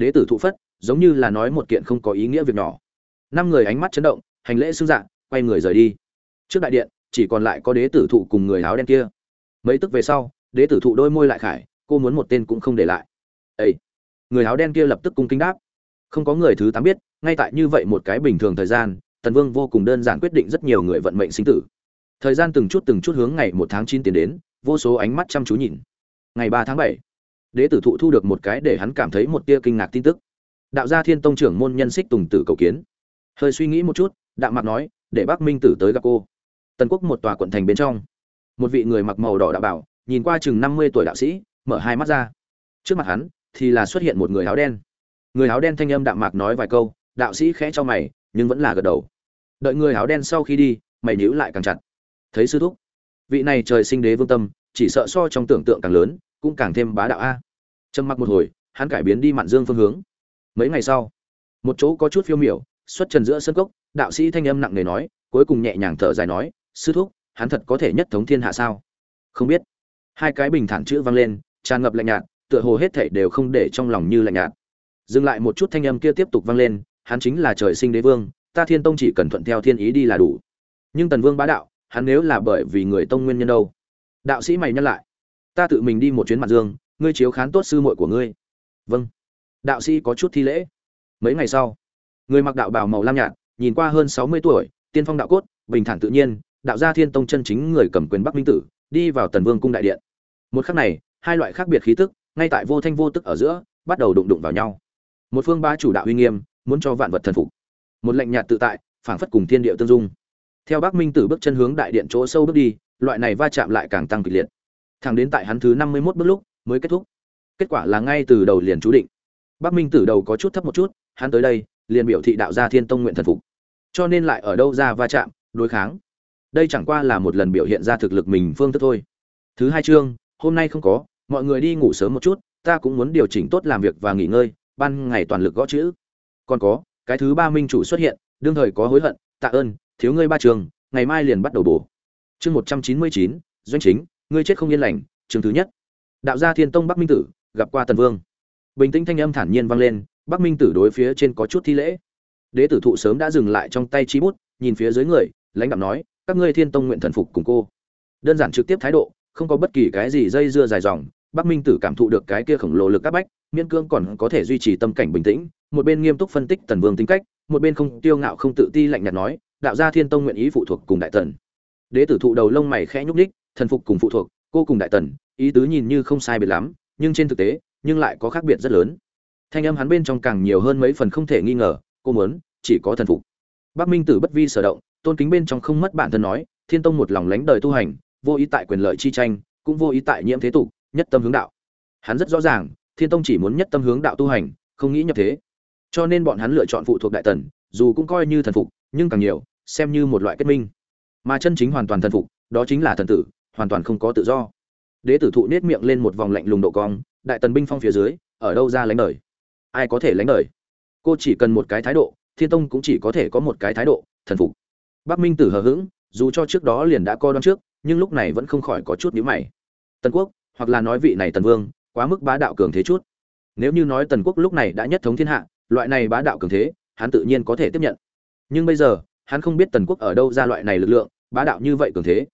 đế tử thụ phất, giống như là nói một kiện không có ý nghĩa việc nhỏ. Năm người ánh mắt chấn động, hành lễ xưng dạng, quay người rời đi. Trước đại điện, chỉ còn lại có đế tử thụ cùng người áo đen kia. Mấy tức về sau, đế tử thụ đôi môi lại khải, cô muốn một tên cũng không để lại. Ấy người áo đen kia lập tức cung kính đáp. Không có người thứ tám biết, ngay tại như vậy một cái bình thường thời gian, tần vương vô cùng đơn giản quyết định rất nhiều người vận mệnh sinh tử. Thời gian từng chút từng chút hướng ngày một tháng chín tiến đến, vô số ánh mắt chăm chú nhìn. Ngày ba tháng bảy đế tử thụ thu được một cái để hắn cảm thấy một tia kinh ngạc tin tức. Đạo gia thiên tông trưởng môn nhân xích tùng tử cầu kiến. Hơi suy nghĩ một chút, đạm mặt nói, để bác minh tử tới gặp cô. Tần quốc một tòa quận thành bên trong. Một vị người mặc màu đỏ đạo bảo, nhìn qua chừng năm mươi tuổi đạo sĩ, mở hai mắt ra. Trước mặt hắn, thì là xuất hiện một người áo đen. Người áo đen thanh âm đạm mạc nói vài câu, đạo sĩ khẽ cho mày, nhưng vẫn là gật đầu. Đợi người áo đen sau khi đi, mày nhíu lại càng chặt. Thấy sư thúc, vị này trời sinh đế vương tâm, chỉ sợ so trong tưởng tượng càng lớn cũng càng thêm bá đạo a. Trầm mặc một hồi, hắn cải biến đi mạn dương phương hướng. Mấy ngày sau, một chỗ có chút phiêu miểu, xuất trần giữa sân cốc, đạo sĩ thanh âm nặng nề nói, cuối cùng nhẹ nhàng thở dài nói, sư thúc, hắn thật có thể nhất thống thiên hạ sao? Không biết. Hai cái bình thản chữ vang lên, tràn ngập lạnh nhạt, tựa hồ hết thảy đều không để trong lòng như lạnh nhạt. Dừng lại một chút thanh âm kia tiếp tục vang lên, hắn chính là trời sinh đế vương, ta thiên tông chỉ cần thuận theo thiên ý đi là đủ. Nhưng tần vương bá đạo, hắn nếu là bởi vì người tông nguyên nhân đâu? Đạo sĩ mày nhân lại ta tự mình đi một chuyến mặt dương, ngươi chiếu khán tốt sư muội của ngươi. Vâng. Đạo sĩ có chút thi lễ. Mấy ngày sau, người mặc đạo bào màu lam nhạt, nhìn qua hơn sáu mươi tuổi, tiên phong đạo cốt, bình thản tự nhiên, đạo gia thiên tông chân chính người cầm quyền bắc minh tử, đi vào tần vương cung đại điện. Một khắc này, hai loại khác biệt khí tức, ngay tại vô thanh vô tức ở giữa, bắt đầu đụng đụng vào nhau. Một phương ba chủ đạo uy nghiêm, muốn cho vạn vật thần phục. Một lệnh nhạt tự tại, phảng phất cùng thiên địa tương dung. Theo Bắc minh tử bước chân hướng đại điện chỗ sâu bước đi, loại này va chạm lại càng tăng kịch liệt thẳng đến tại hắn thứ năm mươi 51 bước lúc mới kết thúc. Kết quả là ngay từ đầu liền chú định. Bác minh tử đầu có chút thấp một chút, hắn tới đây, liền biểu thị đạo gia thiên tông nguyện thần phục. Cho nên lại ở đâu ra va chạm, đối kháng. Đây chẳng qua là một lần biểu hiện ra thực lực mình phương thức thôi. Thứ hai chương, hôm nay không có, mọi người đi ngủ sớm một chút, ta cũng muốn điều chỉnh tốt làm việc và nghỉ ngơi, ban ngày toàn lực gõ chữ. Còn có, cái thứ ba minh chủ xuất hiện, đương thời có hối hận, tạ ơn, thiếu ngươi ba trường, ngày mai liền bắt đầu bổ. Chương một trăm chín mươi chín, doanh chính ngươi chết không yên lành chương thứ nhất. Đạo gia thiên tông bắc minh tử, gặp qua tần vương. Bình tĩnh thanh âm thản nhiên vang lên, bắc minh tử đối phía trên có chút thi lễ. Đế tử thụ sớm đã dừng lại trong tay chi bút, nhìn phía dưới người, lãnh đạo nói, các ngươi thiên tông nguyện thần phục cùng cô. Đơn giản trực tiếp thái độ, không có bất kỳ cái gì dây dưa dài dòng, bắc minh tử cảm thụ được cái kia khổng lồ lực áp bách, miễn cương còn có thể duy trì tâm cảnh bình tĩnh, một bên nghiêm túc phân tích tần vương tính cách, một bên không tiêu ngạo không tự ti lạnh nhạt nói, đạo gia thiên tông nguyện ý phụ thuộc cùng đại tần đế tử thụ đầu lông mày khẽ nhúc ních thần phục cùng phụ thuộc, cô cùng đại tần, ý tứ nhìn như không sai biệt lắm, nhưng trên thực tế, nhưng lại có khác biệt rất lớn. Thanh âm hắn bên trong càng nhiều hơn mấy phần không thể nghi ngờ, cô muốn, chỉ có thần phục. Bắc minh tử bất vi sở động, tôn kính bên trong không mất bản thân nói, thiên tông một lòng lánh đời tu hành, vô ý tại quyền lợi chi tranh, cũng vô ý tại nhiễm thế tục, nhất tâm hướng đạo. Hắn rất rõ ràng, thiên tông chỉ muốn nhất tâm hướng đạo tu hành, không nghĩ nhập thế. Cho nên bọn hắn lựa chọn phụ thuộc đại tần, dù cũng coi như thần phục, nhưng càng nhiều, xem như một loại kết minh. Mà chân chính hoàn toàn thần phục, đó chính là thần tử hoàn toàn không có tự do. Đế tử thụ nết miệng lên một vòng lạnh lùng độ cong, đại tần binh phong phía dưới, ở đâu ra lánh đời? Ai có thể lánh đời? Cô chỉ cần một cái thái độ, thiên tông cũng chỉ có thể có một cái thái độ, thần phục. Bắc minh tử hờ hững, dù cho trước đó liền đã co đoán trước, nhưng lúc này vẫn không khỏi có chút nhíu mày. Tần quốc, hoặc là nói vị này tần vương, quá mức bá đạo cường thế chút. Nếu như nói tần quốc lúc này đã nhất thống thiên hạ, loại này bá đạo cường thế, hắn tự nhiên có thể tiếp nhận. Nhưng bây giờ, hắn không biết tần quốc ở đâu ra loại này lực lượng, bá đạo như vậy cường thế.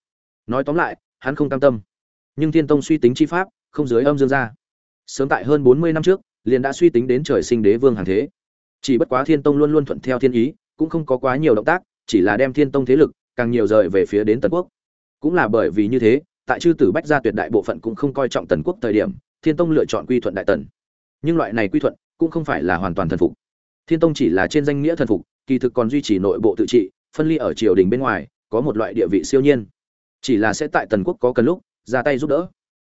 Nói tóm lại hắn không cam tâm. Nhưng thiên tông suy tính chi pháp, không dưới âm dương ra sớm tại hơn bốn mươi năm trước, liền đã suy tính đến trời sinh đế vương hàng thế. Chỉ bất quá thiên tông luôn luôn thuận theo thiên ý, cũng không có quá nhiều động tác, chỉ là đem thiên tông thế lực càng nhiều rời về phía đến tần quốc. Cũng là bởi vì như thế, tại chư tử bách gia tuyệt đại bộ phận cũng không coi trọng tần quốc thời điểm, thiên tông lựa chọn quy thuận đại tần. Nhưng loại này quy thuận cũng không phải là hoàn toàn thần phục. Thiên tông chỉ là trên danh nghĩa thần phục, kỳ thực còn duy trì nội bộ tự trị, phân ly ở triều đình bên ngoài, có một loại địa vị siêu nhiên chỉ là sẽ tại tần quốc có cần lúc, ra tay giúp đỡ.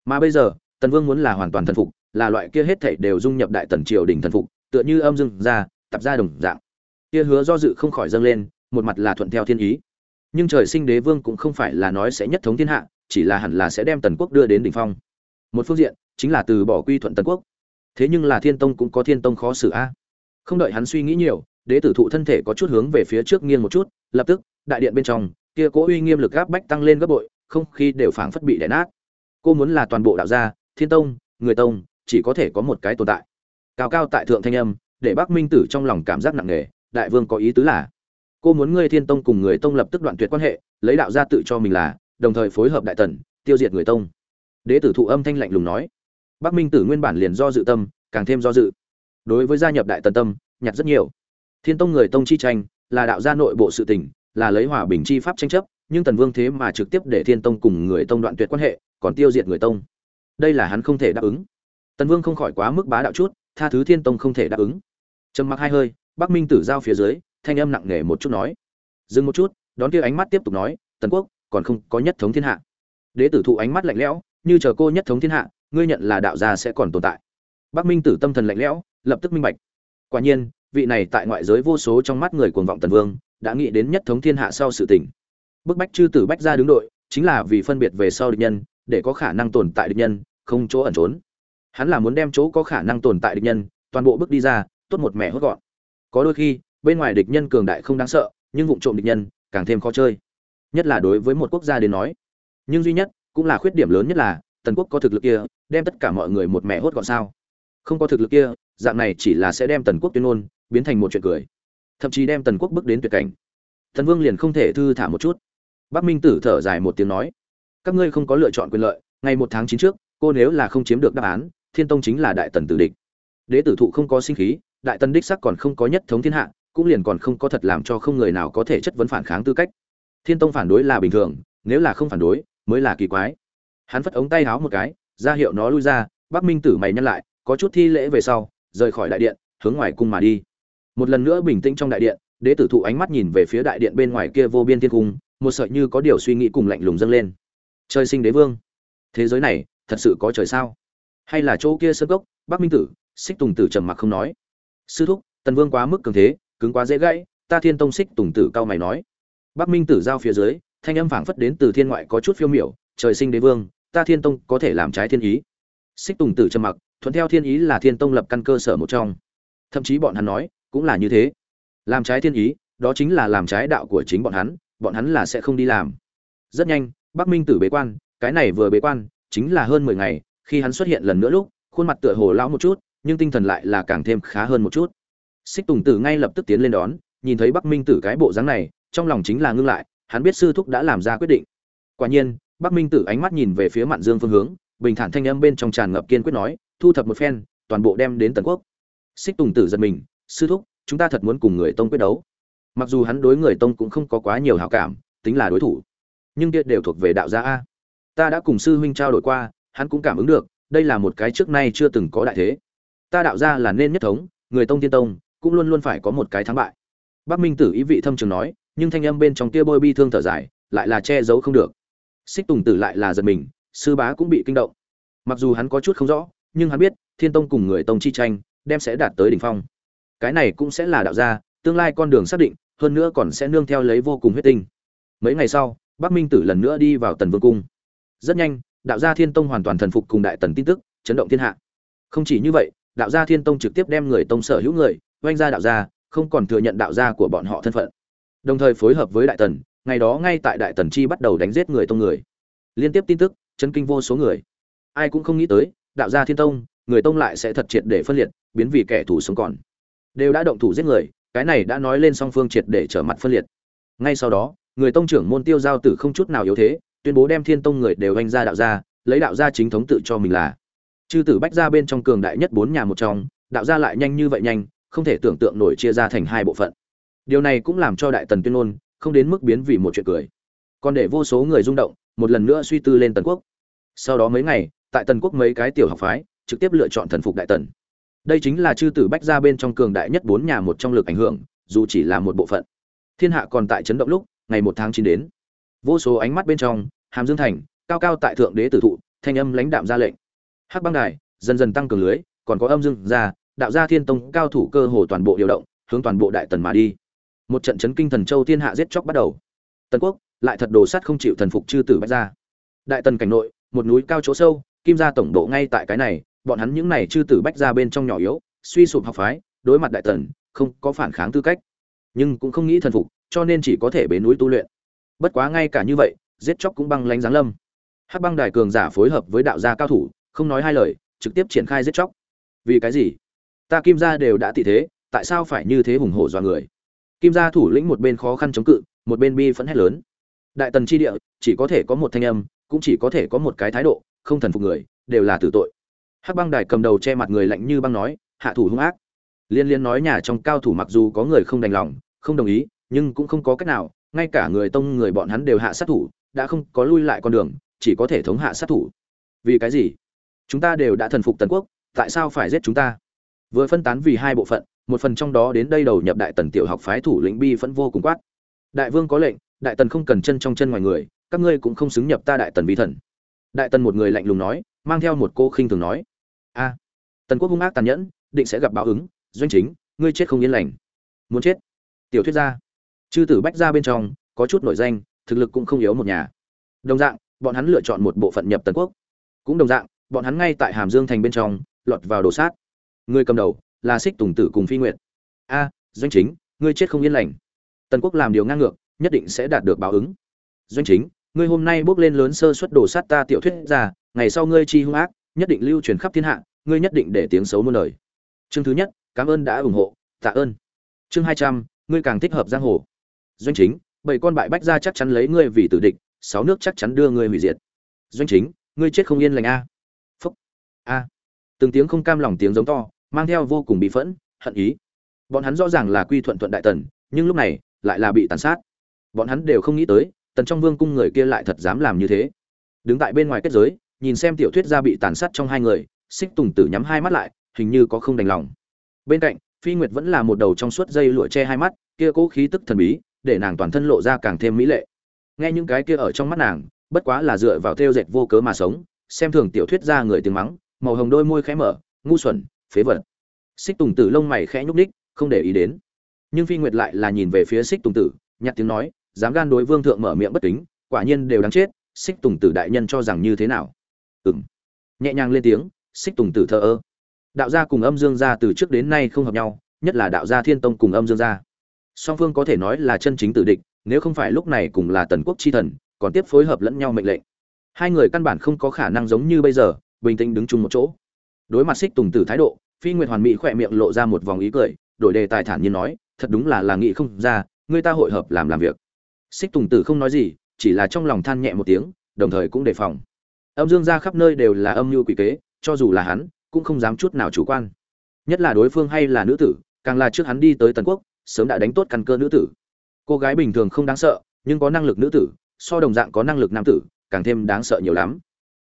Mà bây giờ, tần vương muốn là hoàn toàn thần phục, là loại kia hết thảy đều dung nhập đại tần triều đình thần phục, tựa như âm dương ra, tập ra đồng dạng. Kia hứa do dự không khỏi dâng lên, một mặt là thuận theo thiên ý. Nhưng trời sinh đế vương cũng không phải là nói sẽ nhất thống thiên hạ, chỉ là hẳn là sẽ đem tần quốc đưa đến đỉnh phong. Một phương diện, chính là từ bỏ quy thuận tần quốc. Thế nhưng là thiên tông cũng có thiên tông khó xử a. Không đợi hắn suy nghĩ nhiều, đế tử thụ thân thể có chút hướng về phía trước nghiêng một chút, lập tức, đại điện bên trong kia cố uy nghiêm lực áp bách tăng lên gấp bội, không khí đều phảng phất bị đè nát. Cô muốn là toàn bộ đạo gia, thiên tông, người tông, chỉ có thể có một cái tồn tại. Cao cao tại thượng thanh âm, để bác minh tử trong lòng cảm giác nặng nề, đại vương có ý tứ là, cô muốn ngươi thiên tông cùng người tông lập tức đoạn tuyệt quan hệ, lấy đạo gia tự cho mình là, đồng thời phối hợp đại tần, tiêu diệt người tông. Đế tử thụ âm thanh lạnh lùng nói. Bắc minh tử nguyên bản liền do dự tâm, càng thêm do dự. Đối với gia nhập đại tần tâm, nhặt rất nhiều. Thiên tông người tông chi tranh, là đạo gia nội bộ sự tình là lấy hòa bình chi pháp tranh chấp, nhưng tần vương thế mà trực tiếp để thiên tông cùng người tông đoạn tuyệt quan hệ, còn tiêu diệt người tông. Đây là hắn không thể đáp ứng. Tần vương không khỏi quá mức bá đạo chút, tha thứ thiên tông không thể đáp ứng. Trầm mặc hai hơi, bắc minh tử giao phía dưới, thanh âm nặng nề một chút nói. Dừng một chút, đón kia ánh mắt tiếp tục nói, tần quốc, còn không có nhất thống thiên hạ. Đế tử thụ ánh mắt lạnh lẽo, như chờ cô nhất thống thiên hạ, ngươi nhận là đạo gia sẽ còn tồn tại. Bắc minh tử tâm thần lạnh lẽo, lập tức minh bạch. Quả nhiên, vị này tại ngoại giới vô số trong mắt người cuồng vọng tần vương đã nghĩ đến nhất thống thiên hạ sau sự tình. Bức bách chư tử bách ra đứng đội, chính là vì phân biệt về sau địch nhân, để có khả năng tồn tại địch nhân, không chỗ ẩn trốn. Hắn là muốn đem chỗ có khả năng tồn tại địch nhân, toàn bộ bước đi ra, tốt một mẹ hốt gọn. Có đôi khi, bên ngoài địch nhân cường đại không đáng sợ, nhưng vụ trộm địch nhân, càng thêm khó chơi. Nhất là đối với một quốc gia đến nói. Nhưng duy nhất, cũng là khuyết điểm lớn nhất là, tần quốc có thực lực kia, đem tất cả mọi người một mẹ hốt gọn sao? Không có thực lực kia, dạng này chỉ là sẽ đem tần quốc tuyên ngôn, biến thành một chuyện cười thậm chí đem tần quốc bước đến tuyệt cảnh. Thần vương liền không thể thư thả một chút. Bắc minh tử thở dài một tiếng nói, các ngươi không có lựa chọn quyền lợi, ngày một tháng chín trước, cô nếu là không chiếm được đáp án, thiên tông chính là đại tần tử địch. Đế tử thụ không có sinh khí, đại tần đích sắc còn không có nhất thống thiên hạ, cũng liền còn không có thật làm cho không người nào có thể chất vấn phản kháng tư cách. Thiên tông phản đối là bình thường, nếu là không phản đối, mới là kỳ quái. Hắn phất ống tay háo một cái, ra hiệu nó lui ra, bắc minh tử mày nhăn lại, có chút thi lễ về sau, rời khỏi đại điện, hướng ngoài cung mà đi một lần nữa bình tĩnh trong đại điện, đế tử thụ ánh mắt nhìn về phía đại điện bên ngoài kia vô biên thiên cung, một sợi như có điều suy nghĩ cùng lạnh lùng dâng lên. Trời sinh đế vương, thế giới này thật sự có trời sao? Hay là chỗ kia sơ cốc, bắc minh tử, xích tùng tử trầm mặc không nói. Sư thúc, tần vương quá mức cường thế, cứng quá dễ gãy, ta thiên tông xích tùng tử cao mày nói. Bắc minh tử giao phía dưới, thanh âm phảng phất đến từ thiên ngoại có chút phiêu miểu, trời sinh đế vương, ta thiên tông có thể làm trái thiên ý. Xích tùng tử trầm mặc, thuận theo thiên ý là thiên tông lập căn cơ sở một trong. Thậm chí bọn hắn nói cũng là như thế. Làm trái thiên ý, đó chính là làm trái đạo của chính bọn hắn bọn hắn là sẽ không đi làm. Rất nhanh, bắc minh tử bế quan, cái này vừa bế quan, chính là hơn mười ngày, khi hắn xuất hiện lần nữa lúc, khuôn mặt tựa hồ lão một chút, nhưng tinh thần lại là càng thêm khá hơn một chút. Xích tùng tử ngay lập tức tiến lên đón, nhìn thấy bắc minh tử cái bộ dáng này, trong lòng chính là ngưng lại, hắn biết sư thúc đã làm ra quyết định. Quả nhiên, bắc minh tử ánh mắt nhìn về phía mạn dương phương hướng, bình thản thanh âm bên trong tràn ngập kiên quyết nói, thu thập một phen, toàn bộ đem đến tần quốc. Xích tùng tử giật mình sư thúc, chúng ta thật muốn cùng người tông quyết đấu. Mặc dù hắn đối người tông cũng không có quá nhiều hảo cảm, tính là đối thủ. Nhưng kia đều thuộc về đạo gia a. Ta đã cùng sư huynh trao đổi qua, hắn cũng cảm ứng được, đây là một cái trước nay chưa từng có đại thế. Ta đạo gia là nên nhất thống, người tông tiên tông, cũng luôn luôn phải có một cái thắng bại. Bắc minh tử ý vị thâm trường nói, nhưng thanh âm bên trong kia bôi bi thương thở dài, lại là che giấu không được. Xích tùng tử lại là giật mình, sư bá cũng bị kinh động. Mặc dù hắn có chút không rõ, nhưng hắn biết, thiên tông cùng người tông chi tranh, đem sẽ đạt tới đỉnh phong cái này cũng sẽ là đạo gia, tương lai con đường xác định, hơn nữa còn sẽ nương theo lấy vô cùng huyết tinh. Mấy ngày sau, bắc minh tử lần nữa đi vào tần vương cung. Rất nhanh, đạo gia thiên tông hoàn toàn thần phục cùng đại tần tin tức, chấn động thiên hạ. Không chỉ như vậy, đạo gia thiên tông trực tiếp đem người tông sở hữu người, oanh ra đạo gia, không còn thừa nhận đạo gia của bọn họ thân phận. Đồng thời phối hợp với đại tần, ngày đó ngay tại đại tần chi bắt đầu đánh giết người tông người. Liên tiếp tin tức, chấn kinh vô số người. Ai cũng không nghĩ tới, đạo gia thiên tông, người tông lại sẽ thật triệt để phân liệt, biến vì kẻ thù sống còn đều đã động thủ giết người, cái này đã nói lên song phương triệt để trở mặt phân liệt. Ngay sau đó, người tông trưởng môn tiêu giao tử không chút nào yếu thế, tuyên bố đem thiên tông người đều anh ra đạo gia, lấy đạo gia chính thống tự cho mình là. Chư tử bách gia bên trong cường đại nhất bốn nhà một trong, đạo gia lại nhanh như vậy nhanh, không thể tưởng tượng nổi chia ra thành hai bộ phận. Điều này cũng làm cho đại tần tuyên ngôn, không đến mức biến vì một chuyện cười. Còn để vô số người rung động, một lần nữa suy tư lên tần quốc. Sau đó mấy ngày, tại tần quốc mấy cái tiểu học phái, trực tiếp lựa chọn thần phục đại tần đây chính là chư tử bách gia bên trong cường đại nhất bốn nhà một trong lực ảnh hưởng dù chỉ là một bộ phận. Thiên hạ còn tại chấn động lúc ngày một tháng chín đến. Vô số ánh mắt bên trong hàm dương thành cao cao tại thượng đế tử thụ thanh âm lãnh đạm ra lệnh. Hắc băng đài dần dần tăng cường lưới còn có âm dương gia, đạo gia thiên tông cao thủ cơ hồ toàn bộ điều động hướng toàn bộ đại tần mà đi. Một trận chấn kinh thần châu thiên hạ giết chóc bắt đầu. Tần quốc lại thật đồ sắt không chịu thần phục chư tử bách gia. Đại tần cảnh nội một núi cao chỗ sâu kim gia tổng độ ngay tại cái này bọn hắn những này chư tử bách ra bên trong nhỏ yếu, suy sụp học phái, đối mặt đại tần, không có phản kháng tư cách. Nhưng cũng không nghĩ thần phục, cho nên chỉ có thể bế núi tu luyện. Bất quá ngay cả như vậy, giết chóc cũng băng lánh giáng lâm. Hắc băng đài cường giả phối hợp với đạo gia cao thủ, không nói hai lời, trực tiếp triển khai giết chóc. Vì cái gì? Ta kim gia đều đã tị thế, tại sao phải như thế hùng hổ dọa người? Kim gia thủ lĩnh một bên khó khăn chống cự, một bên bi phẫn hét lớn. Đại tần chi địa, chỉ có thể có một thanh âm, cũng chỉ có thể có một cái thái độ, không thần phục người, đều là tử tội hắc băng đài cầm đầu che mặt người lạnh như băng nói, hạ thủ hung ác. Liên liên nói nhà trong cao thủ mặc dù có người không đành lòng, không đồng ý, nhưng cũng không có cách nào, ngay cả người tông người bọn hắn đều hạ sát thủ, đã không có lui lại con đường, chỉ có thể thống hạ sát thủ. Vì cái gì? Chúng ta đều đã thần phục tần quốc, tại sao phải giết chúng ta? Vừa phân tán vì hai bộ phận, một phần trong đó đến đây đầu nhập đại tần tiểu học phái thủ lĩnh bi vẫn vô cùng quát. Đại vương có lệnh, đại tần không cần chân trong chân ngoài người, các ngươi cũng không xứng nhập ta đại tần vi thần. Đại tần một người lạnh lùng nói mang theo một cô khinh thường nói. A, tần quốc hung ác tàn nhẫn, định sẽ gặp báo ứng, doanh chính, ngươi chết không yên lành. Muốn chết? Tiểu thuyết gia chư tử bách gia bên trong, có chút nổi danh, thực lực cũng không yếu một nhà. Đồng dạng, bọn hắn lựa chọn một bộ phận nhập tần quốc. Cũng đồng dạng, bọn hắn ngay tại hàm dương thành bên trong, lọt vào đồ sát. Người cầm đầu, là xích tùng tử cùng phi nguyệt. A, doanh chính, ngươi chết không yên lành. Tần quốc làm điều ngang ngược, nhất định sẽ đạt được báo ứng. Doanh chính, ngươi hôm nay bước lên lớn sơ suất đồ sát ta tiểu thuyết ra ngày sau ngươi chi hung ác, nhất định lưu truyền khắp thiên hạ, ngươi nhất định để tiếng xấu muôn đời. Chương thứ nhất, cảm ơn đã ủng hộ, tạ ơn. Chương hai trăm, ngươi càng thích hợp giang hồ. Doanh chính, bảy con bại bách gia chắc chắn lấy ngươi vì tử địch, sáu nước chắc chắn đưa ngươi hủy diệt. Doanh chính, ngươi chết không yên lành a. Phúc. A. Từng tiếng không cam lòng tiếng giống to, mang theo vô cùng bị phẫn, hận ý. Bọn hắn rõ ràng là quy thuận thuận đại tần, nhưng lúc này, lại là bị tàn sát. Bọn hắn đều không nghĩ tới, tần trong vương cung người kia lại thật dám làm như thế. Đứng tại bên ngoài kết giới nhìn xem tiểu thuyết gia bị tàn sát trong hai người, xích tùng tử nhắm hai mắt lại, hình như có không đành lòng. Bên cạnh, phi nguyệt vẫn là một đầu trong suốt dây lụa che hai mắt, kia cố khí tức thần bí, để nàng toàn thân lộ ra càng thêm mỹ lệ. Nghe những cái kia ở trong mắt nàng, bất quá là dựa vào theo dệt vô cớ mà sống, xem thường tiểu thuyết ra người tiếng mắng, màu hồng đôi môi khẽ mở, ngu xuẩn, phế vật. Xích tùng tử lông mày khẽ nhúc ních không để ý đến. Nhưng phi nguyệt lại là nhìn về phía xích tùng tử, nhặt tiếng nói, dám gan đối vương thượng mở miệng bất kính, quả nhiên đều đáng chết, xích tùng tử đại nhân cho rằng như thế nào? Ừng nhẹ nhàng lên tiếng, xích tùng tử thờ ơ. Đạo gia cùng âm dương gia từ trước đến nay không hợp nhau, nhất là đạo gia thiên tông cùng âm dương gia. Song phương có thể nói là chân chính tử địch, nếu không phải lúc này cùng là tần quốc chi thần, còn tiếp phối hợp lẫn nhau mệnh lệnh. Hai người căn bản không có khả năng giống như bây giờ, bình tĩnh đứng chung một chỗ. Đối mặt xích tùng tử thái độ, phi nguyệt hoàn mỹ khỏe miệng lộ ra một vòng ý cười, đổi đề tài thản nhiên nói, thật đúng là là nghị không ra, người ta hội hợp làm làm việc. Xích tùng tử không nói gì, chỉ là trong lòng than nhẹ một tiếng, đồng thời cũng đề phòng âm dương ra khắp nơi đều là âm mưu quỷ kế, cho dù là hắn, cũng không dám chút nào chủ quan. Nhất là đối phương hay là nữ tử, càng là trước hắn đi tới tần quốc, sớm đã đánh tốt căn cơ nữ tử. Cô gái bình thường không đáng sợ, nhưng có năng lực nữ tử, so đồng dạng có năng lực nam tử, càng thêm đáng sợ nhiều lắm.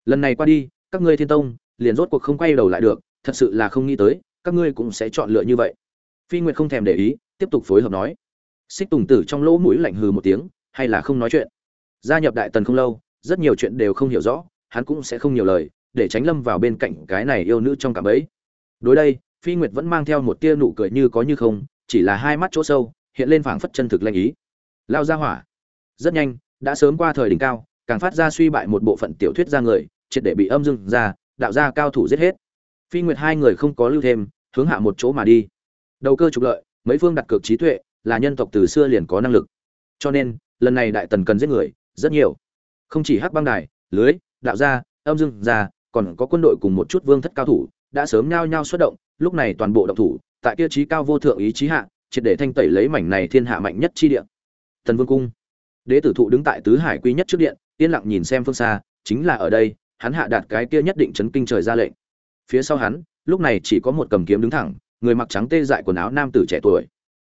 Lần này qua đi, các ngươi thiên tông, liền rốt cuộc không quay đầu lại được, thật sự là không nghĩ tới, các ngươi cũng sẽ chọn lựa như vậy. Phi nguyệt không thèm để ý, tiếp tục phối hợp nói. Xích tùng tử trong lỗ mũi lạnh hừ một tiếng, hay là không nói chuyện. Gia nhập đại tần không lâu, rất nhiều chuyện đều không hiểu rõ hắn cũng sẽ không nhiều lời, để tránh lâm vào bên cạnh cái này yêu nữ trong cạm bẫy. Đối đây, phi nguyệt vẫn mang theo một tia nụ cười như có như không, chỉ là hai mắt chỗ sâu, hiện lên phảng phất chân thực lanh ý. Lao ra hỏa. Rất nhanh, đã sớm qua thời đỉnh cao, càng phát ra suy bại một bộ phận tiểu thuyết ra người, triệt để bị âm dưng ra, đạo ra cao thủ giết hết. Phi nguyệt hai người không có lưu thêm, hướng hạ một chỗ mà đi. Đầu cơ trục lợi, mấy phương đặt cược trí tuệ, là nhân tộc từ xưa liền có năng lực. Cho nên, lần này đại tần cần giết người, rất nhiều. Không chỉ hắc băng đài, lưới đạo gia, âm dương gia, còn có quân đội cùng một chút vương thất cao thủ, đã sớm nhao nhao xuất động, lúc này toàn bộ động thủ, tại kia trí cao vô thượng ý chí hạ, triệt để thanh tẩy lấy mảnh này thiên hạ mạnh nhất chi địa. Thần vương cung. Đế tử thụ đứng tại tứ hải quy nhất trước điện, yên lặng nhìn xem phương xa, chính là ở đây, hắn hạ đạt cái kia nhất định chấn kinh trời ra lệnh. Phía sau hắn, lúc này chỉ có một cầm kiếm đứng thẳng, người mặc trắng tê dại quần áo nam tử trẻ tuổi.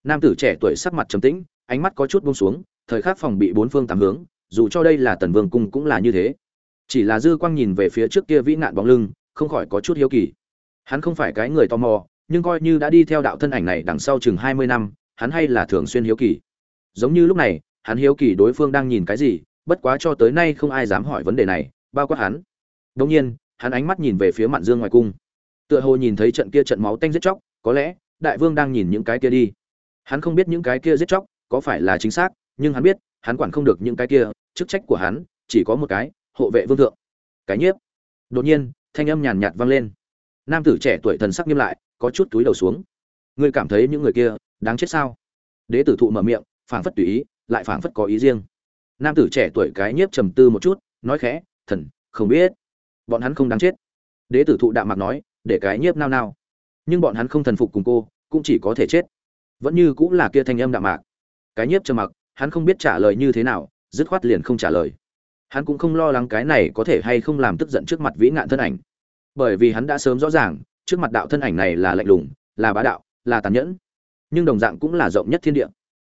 Nam tử trẻ tuổi sắc mặt trầm tĩnh, ánh mắt có chút buông xuống, thời khắc phòng bị bốn phương tám hướng, dù cho đây là tần vương cung cũng là như thế chỉ là dư quang nhìn về phía trước kia vĩ nạn bóng lưng, không khỏi có chút hiếu kỳ. Hắn không phải cái người tò mò, nhưng coi như đã đi theo đạo thân ảnh này đằng sau chừng hai mươi năm, hắn hay là thường xuyên hiếu kỳ. Giống như lúc này, hắn hiếu kỳ đối phương đang nhìn cái gì, bất quá cho tới nay không ai dám hỏi vấn đề này, bao quát hắn. Đông nhiên, hắn ánh mắt nhìn về phía mạn dương ngoài cung. Tựa hồ nhìn thấy trận kia trận máu tanh giết chóc, có lẽ, đại vương đang nhìn những cái kia đi. Hắn không biết những cái kia giết chóc có phải là chính xác, nhưng hắn biết, hắn quản không được những cái kia, chức trách của hắn chỉ có một cái hộ vệ vương thượng. Cái nhiếp. Đột nhiên, thanh âm nhàn nhạt vang lên. Nam tử trẻ tuổi thần sắc nghiêm lại, có chút túi đầu xuống. Ngươi cảm thấy những người kia đáng chết sao? Đế tử thụ mở miệng, phảng phất tùy ý, lại phảng phất có ý riêng. Nam tử trẻ tuổi cái nhiếp trầm tư một chút, nói khẽ, thần, không biết. Bọn hắn không đáng chết. Đế tử thụ đạm mạc nói, để cái nhiếp nao nao. Nhưng bọn hắn không thần phục cùng cô, cũng chỉ có thể chết. Vẫn như cũng là kia thanh âm đạm mạc. Cái nhiếp trầm mặc, hắn không biết trả lời như thế nào, dứt khoát liền không trả lời hắn cũng không lo lắng cái này có thể hay không làm tức giận trước mặt vĩ ngạn thân ảnh. Bởi vì hắn đã sớm rõ ràng, trước mặt đạo thân ảnh này là lạnh lùng, là bá đạo, là tàn nhẫn. Nhưng đồng dạng cũng là rộng nhất thiên địa.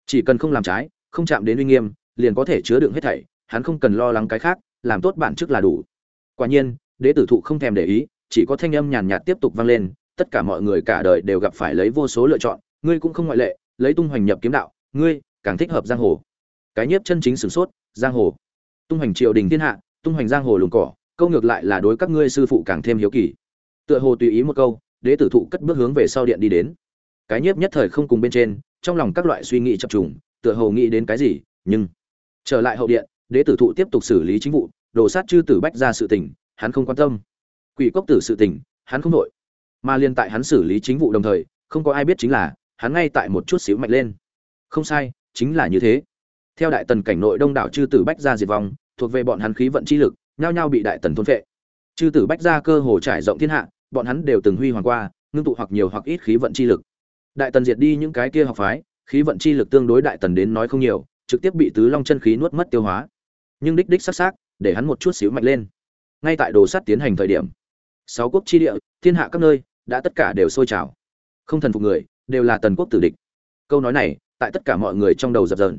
Chỉ cần không làm trái, không chạm đến uy nghiêm, liền có thể chứa đựng hết thảy, hắn không cần lo lắng cái khác, làm tốt bản chức là đủ. Quả nhiên, đế tử thụ không thèm để ý, chỉ có thanh âm nhàn nhạt tiếp tục vang lên, tất cả mọi người cả đời đều gặp phải lấy vô số lựa chọn, ngươi cũng không ngoại lệ, lấy tung hoành nhập kiếm đạo, ngươi càng thích hợp giang hồ. Cái nhiếp chân chính sửng sốt, giang hồ tung hoành triều đình thiên hạ, tung hoành giang hồ lùng cỏ, câu ngược lại là đối các ngươi sư phụ càng thêm hiếu kỳ. Tựa hồ tùy ý một câu, đế tử thụ cất bước hướng về sau điện đi đến. Cái nhiếp nhất thời không cùng bên trên, trong lòng các loại suy nghĩ chập trùng, tựa hồ nghĩ đến cái gì, nhưng trở lại hậu điện, đế tử thụ tiếp tục xử lý chính vụ, đồ sát chư tử bách ra sự tình, hắn không quan tâm. Quỷ cốc tử sự tình, hắn không nội mà liên tại hắn xử lý chính vụ đồng thời, không có ai biết chính là, hắn ngay tại một chút xíu mạnh lên. Không sai, chính là như thế theo đại tần cảnh nội đông đảo chư tử bách gia diệt vong, thuộc về bọn hắn khí vận chi lực, nhao nhao bị đại tần thôn phệ. Chư tử bách gia cơ hồ trải rộng thiên hạ, bọn hắn đều từng huy hoàng qua, ngưng tụ hoặc nhiều hoặc ít khí vận chi lực. Đại tần diệt đi những cái kia học phái, khí vận chi lực tương đối đại tần đến nói không nhiều, trực tiếp bị tứ long chân khí nuốt mất tiêu hóa. Nhưng đích đích sắc sắc để hắn một chút xíu mạnh lên. Ngay tại đồ sắt tiến hành thời điểm, sáu quốc chi địa, thiên hạ các nơi, đã tất cả đều sôi trào. Không thần phục người, đều là tần quốc tử địch. Câu nói này, tại tất cả mọi người trong đầu dập dờn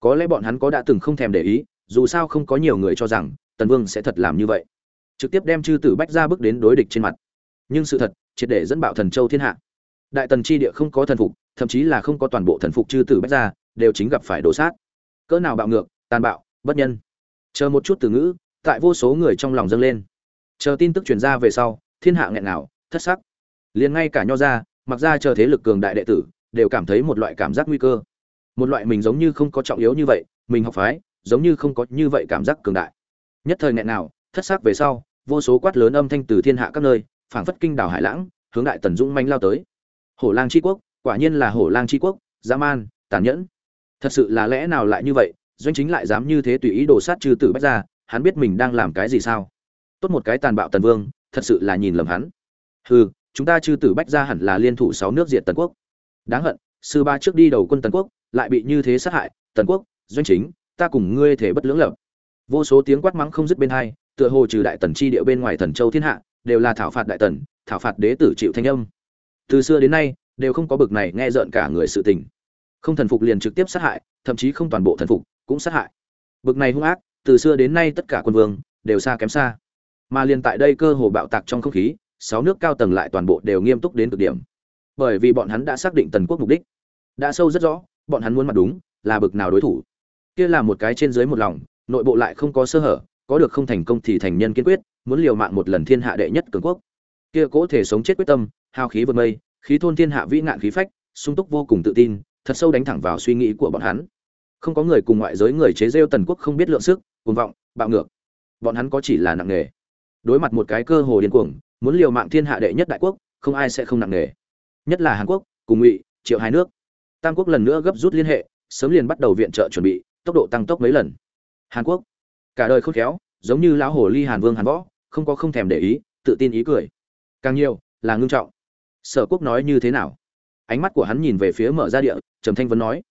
có lẽ bọn hắn có đã từng không thèm để ý, dù sao không có nhiều người cho rằng tần vương sẽ thật làm như vậy. Trực tiếp đem chư tử bách ra bước đến đối địch trên mặt. Nhưng sự thật, triệt để dẫn bạo thần châu thiên hạ. Đại tần chi địa không có thần phục, thậm chí là không có toàn bộ thần phục chư tử bách ra, đều chính gặp phải đổ sát. Cỡ nào bạo ngược, tàn bạo, bất nhân. Chờ một chút từ ngữ, tại vô số người trong lòng dâng lên. Chờ tin tức truyền ra về sau, thiên hạ nghẹn nào thất sắc. Liền ngay cả nho ra mặc ra chờ thế lực cường đại đệ tử, đều cảm thấy một loại cảm giác nguy cơ một loại mình giống như không có trọng yếu như vậy, mình học phái, giống như không có như vậy cảm giác cường đại. Nhất thời nghẹn nào thất sắc về sau, vô số quát lớn âm thanh từ thiên hạ các nơi, phảng phất kinh đảo hải lãng, hướng đại tần dũng manh lao tới. Hổ lang tri quốc, quả nhiên là hổ lang tri quốc, dã man, tàn nhẫn. Thật sự là lẽ nào lại như vậy, doanh chính lại dám như thế tùy ý đồ sát trừ tử bách ra, hắn biết mình đang làm cái gì sao? Tốt một cái tàn bạo tần vương, thật sự là nhìn lầm hắn. Hừ, chúng ta trừ tử bách ra hẳn là liên thủ sáu nước diệt tần quốc. Đáng hận, sư ba trước đi đầu quân tần quốc lại bị như thế sát hại, tần quốc, doanh chính, ta cùng ngươi thể bất lưỡng lập. Vô số tiếng quát mắng không dứt bên hai, tựa hồ trừ đại tần chi địa bên ngoài thần châu thiên hạ, đều là thảo phạt đại tần, thảo phạt đế tử chịu thanh âm. Từ xưa đến nay, đều không có bực này nghe rợn cả người sự tình. Không thần phục liền trực tiếp sát hại, thậm chí không toàn bộ thần phục, cũng sát hại. Bực này hung ác, từ xưa đến nay tất cả quân vương, đều xa kém xa. Mà liền tại đây cơ hồ bạo tạc trong không khí, sáu nước cao tầng lại toàn bộ đều nghiêm túc đến cực điểm. Bởi vì bọn hắn đã xác định tần quốc mục đích. Đã sâu rất rõ bọn hắn muốn mặt đúng, là bực nào đối thủ. Kia là một cái trên dưới một lòng, nội bộ lại không có sơ hở, có được không thành công thì thành nhân kiên quyết, muốn liều mạng một lần thiên hạ đệ nhất cường quốc. Kia cố thể sống chết quyết tâm, hao khí vượt mây, khí thôn thiên hạ vĩ nạn khí phách, sung túc vô cùng tự tin, thật sâu đánh thẳng vào suy nghĩ của bọn hắn. Không có người cùng ngoại giới người chế rêu tần quốc không biết lượng sức, cuồng vọng, bạo ngược. Bọn hắn có chỉ là nặng nghề đối mặt một cái cơ hồ điên cuồng, muốn liều mạng thiên hạ đệ nhất đại quốc, không ai sẽ không nặng nghề nhất là hàn quốc, cùng ngụy, triệu hai nước tam quốc lần nữa gấp rút liên hệ, sớm liền bắt đầu viện trợ chuẩn bị, tốc độ tăng tốc mấy lần. Hàn quốc, cả đời khôn khéo, giống như lão hồ ly hàn vương hàn võ, không có không thèm để ý, tự tin ý cười. Càng nhiều, là ngưng trọng. Sở quốc nói như thế nào? Ánh mắt của hắn nhìn về phía mở ra địa, trầm thanh vấn nói.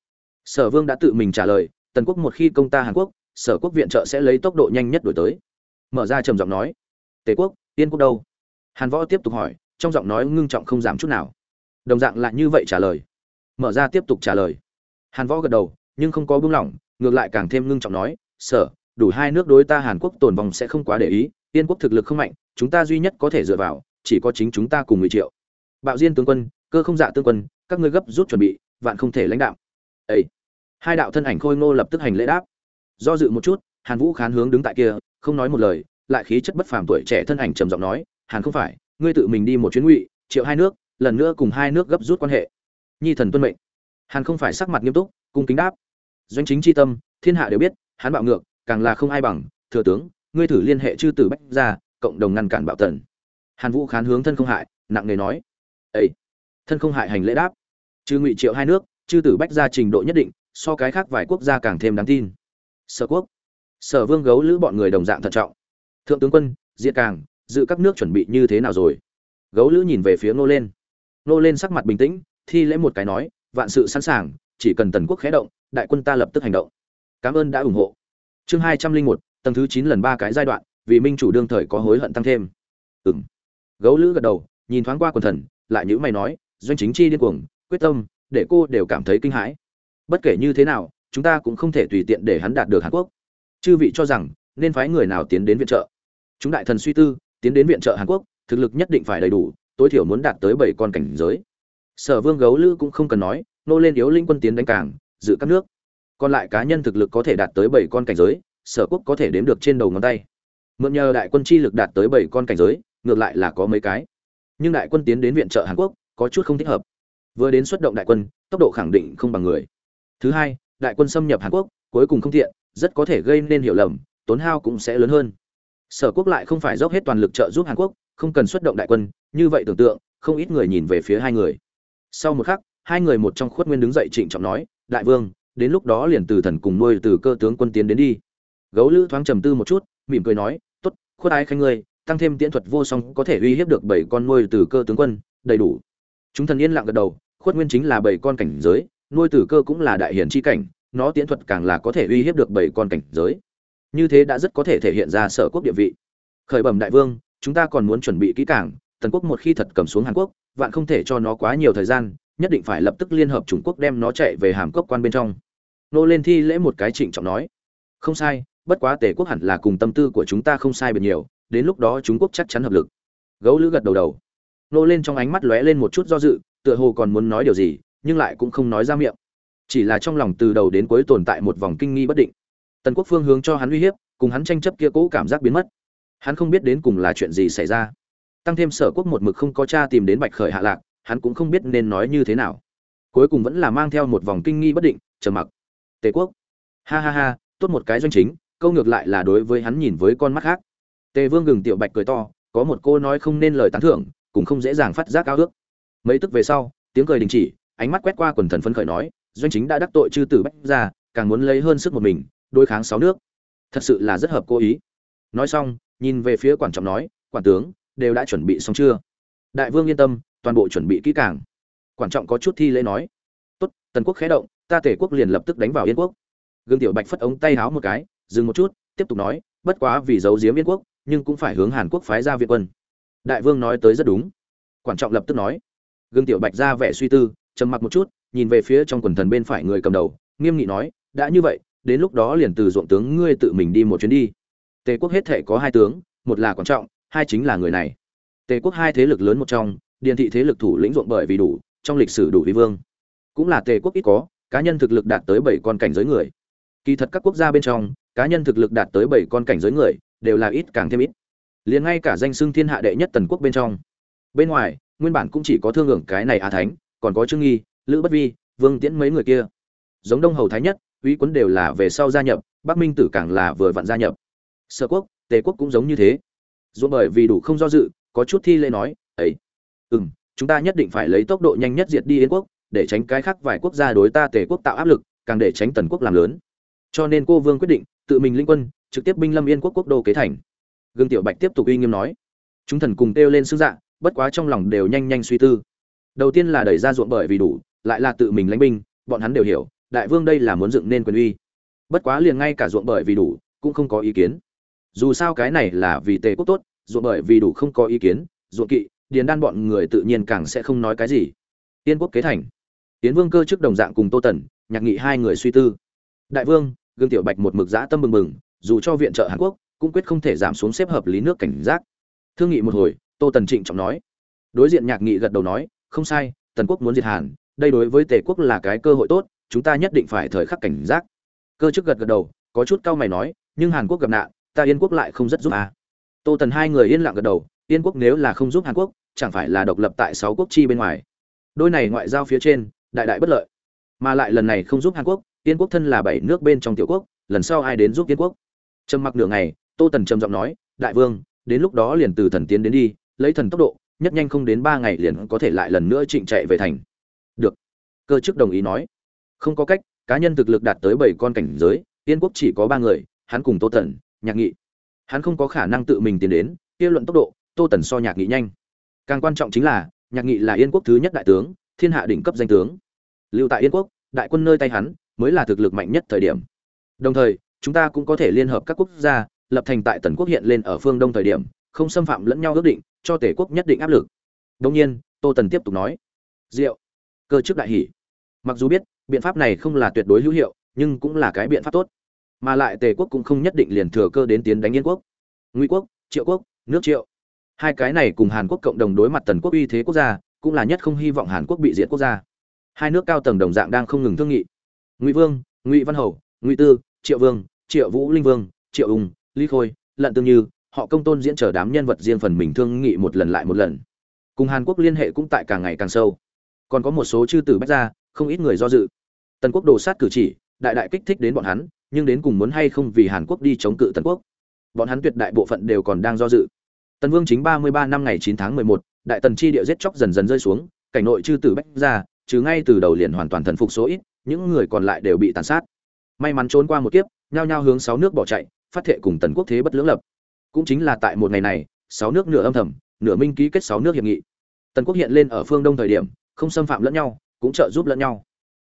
Sở vương đã tự mình trả lời, tần quốc một khi công ta hàn quốc, sở quốc viện trợ sẽ lấy tốc độ nhanh nhất đổi tới. Mở ra trầm giọng nói. Tề quốc tiên quốc đâu? Hàn võ tiếp tục hỏi, trong giọng nói ngưng trọng không giảm chút nào. Đồng dạng lại như vậy trả lời mở ra tiếp tục trả lời. Hàn võ gật đầu, nhưng không có buông lỏng, ngược lại càng thêm ngưng trọng nói, sở, đủ hai nước đối ta hàn quốc tồn vong sẽ không quá để ý tiên quốc thực lực không mạnh, chúng ta duy nhất có thể dựa vào, chỉ có chính chúng ta cùng mười triệu. Bạo diên tướng quân, cơ không dạ tương quân, các ngươi gấp rút chuẩn bị, vạn không thể lãnh đạo. Ấy hai đạo thân ảnh khôi ngô lập tức hành lễ đáp. Do dự một chút, hàn vũ khán hướng đứng tại kia, không nói một lời, lại khí chất bất phàm tuổi trẻ thân ảnh trầm giọng nói, hàn không phải, ngươi tự mình đi một chuyến ngụy, triệu hai nước, lần nữa cùng hai nước gấp rút quan hệ nhi thần tuân mệnh. Hàn không phải sắc mặt nghiêm túc, cung kính đáp. Doanh chính chi tâm, thiên hạ đều biết, hắn bạo ngược, càng là không ai bằng, thừa tướng, ngươi thử liên hệ chư tử bách ra cộng đồng ngăn cản bạo tần. Hàn vũ khán hướng thân không hại, nặng nề nói. Ấy thân không hại hành lễ đáp. Chư ngụy triệu hai nước, chư tử bách ra trình độ nhất định, so cái khác vài quốc gia càng thêm đáng tin. Sở quốc. Sở vương gấu lữ bọn người đồng dạng thận trọng. Thượng tướng quân diện càng, dự các nước chuẩn bị như thế nào rồi? Gấu lữ nhìn về phía nô lên. Nô lên sắc mặt bình tĩnh thi lễ một cái nói, vạn sự sẵn sàng, chỉ cần tần quốc khé động, đại quân ta lập tức hành động. Cảm ơn đã ủng hộ. Chương hai trăm linh một, tầng thứ chín lần ba cái giai đoạn, vì minh chủ đương thời có hối hận tăng thêm. Ừng gấu lữ gật đầu, nhìn thoáng qua quần thần, lại nhữ mày nói, doanh chính chi điên cuồng, quyết tâm, để cô đều cảm thấy kinh hãi. Bất kể như thế nào, chúng ta cũng không thể tùy tiện để hắn đạt được hàn quốc. Chư vị cho rằng, nên phái người nào tiến đến viện trợ. Chúng đại thần suy tư, tiến đến viện trợ hàn quốc, thực lực nhất định phải đầy đủ, tối thiểu muốn đạt tới bảy con cảnh giới sở vương gấu lữ cũng không cần nói, nô lên yếu linh quân tiến đánh cảng giữ các nước. Còn lại cá nhân thực lực có thể đạt tới bảy con cảnh giới, sở quốc có thể đếm được trên đầu ngón tay. Mượn nhờ đại quân chi lực đạt tới bảy con cảnh giới, ngược lại là có mấy cái. Nhưng đại quân tiến đến viện trợ hàn quốc, có chút không thích hợp. Vừa đến xuất động đại quân, tốc độ khẳng định không bằng người. Thứ hai, đại quân xâm nhập hàn quốc, cuối cùng không thiện, rất có thể gây nên hiểu lầm, tốn hao cũng sẽ lớn hơn. Sở quốc lại không phải dốc hết toàn lực trợ giúp hàn quốc, không cần xuất động đại quân, như vậy tưởng tượng, không ít người nhìn về phía hai người sau một khắc, hai người một trong khuất nguyên đứng dậy trịnh trọng nói, đại vương, đến lúc đó liền từ thần cùng nuôi từ cơ tướng quân tiến đến đi. Gấu lữ thoáng trầm tư một chút, mỉm cười nói, tốt, khuất ái khanh ngươi, tăng thêm tiễn thuật vô song có thể uy hiếp được bảy con nuôi từ cơ tướng quân, đầy đủ. Chúng thần yên lặng gật đầu, khuất nguyên chính là bảy con cảnh giới, nuôi từ cơ cũng là đại hiển chi cảnh, nó tiễn thuật càng là có thể uy hiếp được bảy con cảnh giới. Như thế đã rất có thể thể hiện ra sở quốc địa vị. Khởi bẩm đại vương, chúng ta còn muốn chuẩn bị kỹ càng, tần quốc một khi thật cầm xuống hàn quốc vạn không thể cho nó quá nhiều thời gian nhất định phải lập tức liên hợp trung quốc đem nó chạy về hàm cốc quan bên trong nô lên thi lễ một cái trịnh trọng nói không sai bất quá tề quốc hẳn là cùng tâm tư của chúng ta không sai biệt nhiều đến lúc đó Trung Quốc chắc chắn hợp lực. Gấu lữ gật đầu đầu. Nô lên trong ánh mắt lóe lên một chút do dự, tựa hồ còn muốn nói điều gì, nhưng lại cũng không nói ra miệng. Chỉ là trong lòng từ đầu đến cuối tồn tại một vòng kinh nghi bất định. Tần Quốc Phương hướng cho hắn uy hiếp, cùng hắn tranh chấp kia cũ cảm giác biến mất. Hắn không biết đến cùng là chuyện gì xảy ra. Tăng thêm Sở Quốc một mực không có cha tìm đến Bạch Khởi hạ lạc, hắn cũng không biết nên nói như thế nào. Cuối cùng vẫn là mang theo một vòng kinh nghi bất định, trầm mặc. Tề Quốc. Ha ha ha, tốt một cái doanh chính, câu ngược lại là đối với hắn nhìn với con mắt khác. Tề Vương gừng tiểu Bạch cười to, có một cô nói không nên lời tán thưởng, cũng không dễ dàng phát giác cao ước. Mấy tức về sau, tiếng cười đình chỉ, ánh mắt quét qua quần thần phấn khởi nói, doanh chính đã đắc tội chư tử bách ra, càng muốn lấy hơn sức một mình, đối kháng sáu nước. Thật sự là rất hợp cố ý. Nói xong, nhìn về phía quản trọng nói, quản tướng, đều đã chuẩn bị xong chưa? Đại vương yên tâm, toàn bộ chuẩn bị kỹ càng. Quản trọng có chút thi lễ nói, tốt, tần quốc khé động, ta tể quốc liền lập tức đánh vào yên quốc. Gương tiểu bạch phất ống tay háo một cái, dừng một chút, tiếp tục nói, bất quá vì giấu giếm yên quốc, nhưng cũng phải hướng Hàn Quốc phái ra viện quân. Đại vương nói tới rất đúng. Quản trọng lập tức nói. Gương Tiểu Bạch ra vẻ suy tư, trầm mặc một chút, nhìn về phía trong quần thần bên phải người cầm đầu, nghiêm nghị nói, đã như vậy, đến lúc đó liền từ ruộng tướng ngươi tự mình đi một chuyến đi. Tề quốc hết thể có hai tướng, một là quan trọng, hai chính là người này. Tề quốc hai thế lực lớn một trong, điền thị thế lực thủ lĩnh ruộng bởi vì đủ, trong lịch sử đủ vi vương. Cũng là Tề quốc ít có, cá nhân thực lực đạt tới bảy con cảnh giới người. Kỳ thật các quốc gia bên trong, cá nhân thực lực đạt tới bảy con cảnh giới người, đều là ít càng thêm ít liền ngay cả danh xưng thiên hạ đệ nhất tần quốc bên trong bên ngoài nguyên bản cũng chỉ có thương hưởng cái này a thánh còn có trương nghi lữ bất vi vương tiễn mấy người kia giống đông hầu thái nhất uy quấn đều là về sau gia nhập bắc minh tử càng là vừa vặn gia nhập sở quốc tề quốc cũng giống như thế dù bởi vì đủ không do dự, có chút thi lễ nói, ấy ừ m chúng ta nhất định phải lấy tốc độ nhanh nhất diệt đi yên quốc, để tránh cái khác vài quốc gia đối ta tề quốc tạo áp lực, càng để tránh tần quốc làm lớn. Cho nên cô vương quyết định tự mình linh quân, trực tiếp binh lâm yên quốc quốc đô kế thành. Gương tiểu bạch tiếp tục uy nghiêm nói, chúng thần cùng kêu lên xương dạ bất quá trong lòng đều nhanh nhanh suy tư. Đầu tiên là đẩy ra ruộng bởi vì đủ, lại là tự mình lãnh binh, bọn hắn đều hiểu, đại vương đây là muốn dựng nên quyền uy. Bất quá liền ngay cả ruộng bởi vì đủ, cũng không có ý kiến dù sao cái này là vì tề quốc tốt, dù bởi vì đủ không có ý kiến, dù kỵ, điền đan bọn người tự nhiên càng sẽ không nói cái gì. Tiên quốc kế thành. Tiến vương cơ chức đồng dạng cùng tô tần, nhạc nghị hai người suy tư. Đại vương, gương tiểu bạch một mực dã tâm mừng mừng dù cho viện trợ hàn quốc, cũng quyết không thể giảm xuống xếp hợp lý nước cảnh giác. Thương nghị một hồi, tô tần trịnh trọng nói. Đối diện nhạc nghị gật đầu nói, không sai, tần quốc muốn diệt hàn, đây đối với tề quốc là cái cơ hội tốt, chúng ta nhất định phải thời khắc cảnh giác. Cơ chức gật gật đầu, có chút cau mày nói, nhưng hàn quốc gặp nạn ta yên quốc lại không rất giúp à. tô tần hai người yên lặng gật đầu, yên quốc nếu là không giúp hàn quốc, chẳng phải là độc lập tại sáu quốc chi bên ngoài. Đôi này ngoại giao phía trên, đại đại bất lợi. Mà lại lần này không giúp hàn quốc, yên quốc thân là bảy nước bên trong tiểu quốc, lần sau ai đến giúp yên quốc? Trầm mặc nửa ngày, tô tần trầm giọng nói, đại vương, đến lúc đó liền từ thần tiến đến đi, lấy thần tốc độ, nhất nhanh không đến ba ngày liền có thể lại lần nữa trịnh chạy về thành. Được. Cơ chức đồng ý nói. Không có cách, cá nhân thực lực đạt tới bảy con cảnh giới, yên quốc chỉ có ba người, hắn cùng tô tần nhạc nghị. Hắn không có khả năng tự mình tiến đến, kia luận tốc độ, tô tần so nhạc nghị nhanh. Càng quan trọng chính là, nhạc nghị là yên quốc thứ nhất đại tướng, thiên hạ đỉnh cấp danh tướng. Lưu tại yên quốc, đại quân nơi tay hắn, mới là thực lực mạnh nhất thời điểm. Đồng thời, chúng ta cũng có thể liên hợp các quốc gia, lập thành tại tần quốc hiện lên ở phương đông thời điểm, không xâm phạm lẫn nhau ước định, cho tể quốc nhất định áp lực. Đông nhiên, tô tần tiếp tục nói. Diệu. Cơ chức đại hỷ. Mặc dù biết, biện pháp này không là tuyệt đối hữu hiệu, nhưng cũng là cái biện pháp tốt mà lại tề quốc cũng không nhất định liền thừa cơ đến tiến đánh yên quốc, ngụy quốc, triệu quốc, nước triệu. Hai cái này cùng hàn quốc cộng đồng đối mặt tần quốc uy thế quốc gia, cũng là nhất không hy vọng hàn quốc bị diệt quốc gia. Hai nước cao tầng đồng dạng đang không ngừng thương nghị. Ngụy vương, ngụy văn hầu, ngụy tư, triệu vương, triệu vũ linh vương, triệu ung ly khôi, lận tương như, họ công tôn diễn trở đám nhân vật riêng phần mình thương nghị một lần lại một lần. Cùng hàn quốc liên hệ cũng tại càng ngày càng sâu. Còn có một số chư tử bách ra không ít người do dự. Tần quốc đồ sát cử chỉ, đại đại kích thích đến bọn hắn nhưng đến cùng muốn hay không vì hàn quốc đi chống cự tần quốc. Bọn hắn tuyệt đại bộ phận đều còn đang do dự. Tần vương chính ba mươi ba năm ngày chín tháng mười một, đại tần chi địa giết chóc dần dần rơi xuống, cảnh nội chư tử bách ra trừ ngay từ đầu liền hoàn toàn thần phục số ít, những người còn lại đều bị tàn sát. May mắn trốn qua một kiếp, nhao nhao hướng sáu nước bỏ chạy, phát thệ cùng tần quốc thế bất lưỡng lập. Cũng chính là tại một ngày này, sáu nước nửa âm thầm, nửa minh ký kết sáu nước hiệp nghị. Tần quốc hiện lên ở phương đông thời điểm, không xâm phạm lẫn nhau, cũng trợ giúp lẫn nhau.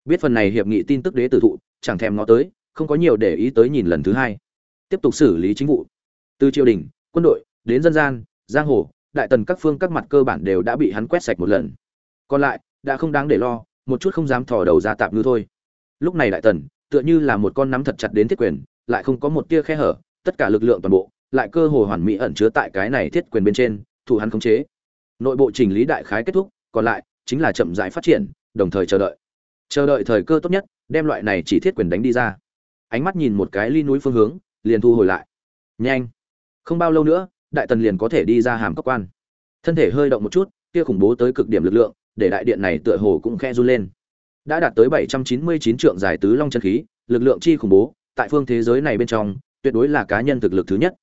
Biết phần này hiệp nghị tin tức đế tử thụ, chẳng thèm ngó tới không có nhiều để ý tới nhìn lần thứ hai. Tiếp tục xử lý chính vụ. Từ triều đình, quân đội, đến dân gian, giang hồ, đại tần các phương các mặt cơ bản đều đã bị hắn quét sạch một lần. Còn lại, đã không đáng để lo, một chút không dám thò đầu ra tạm ngư thôi. Lúc này đại tần, tựa như là một con nắm thật chặt đến thiết quyền, lại không có một tia khe hở, tất cả lực lượng toàn bộ, lại cơ hồ hoàn mỹ ẩn chứa tại cái này thiết quyền bên trên, thủ hắn khống chế. Nội bộ chỉnh lý đại khái kết thúc, còn lại chính là chậm rãi phát triển, đồng thời chờ đợi. Chờ đợi thời cơ tốt nhất, đem loại này chỉ thiết quyền đánh đi ra ánh mắt nhìn một cái ly núi phương hướng, liền thu hồi lại. Nhanh. Không bao lâu nữa, đại tần liền có thể đi ra hàm cấp quan. Thân thể hơi động một chút, kia khủng bố tới cực điểm lực lượng, để đại điện này tựa hồ cũng khe run lên. Đã đạt tới 799 trượng dài tứ long chân khí, lực lượng chi khủng bố, tại phương thế giới này bên trong, tuyệt đối là cá nhân thực lực thứ nhất.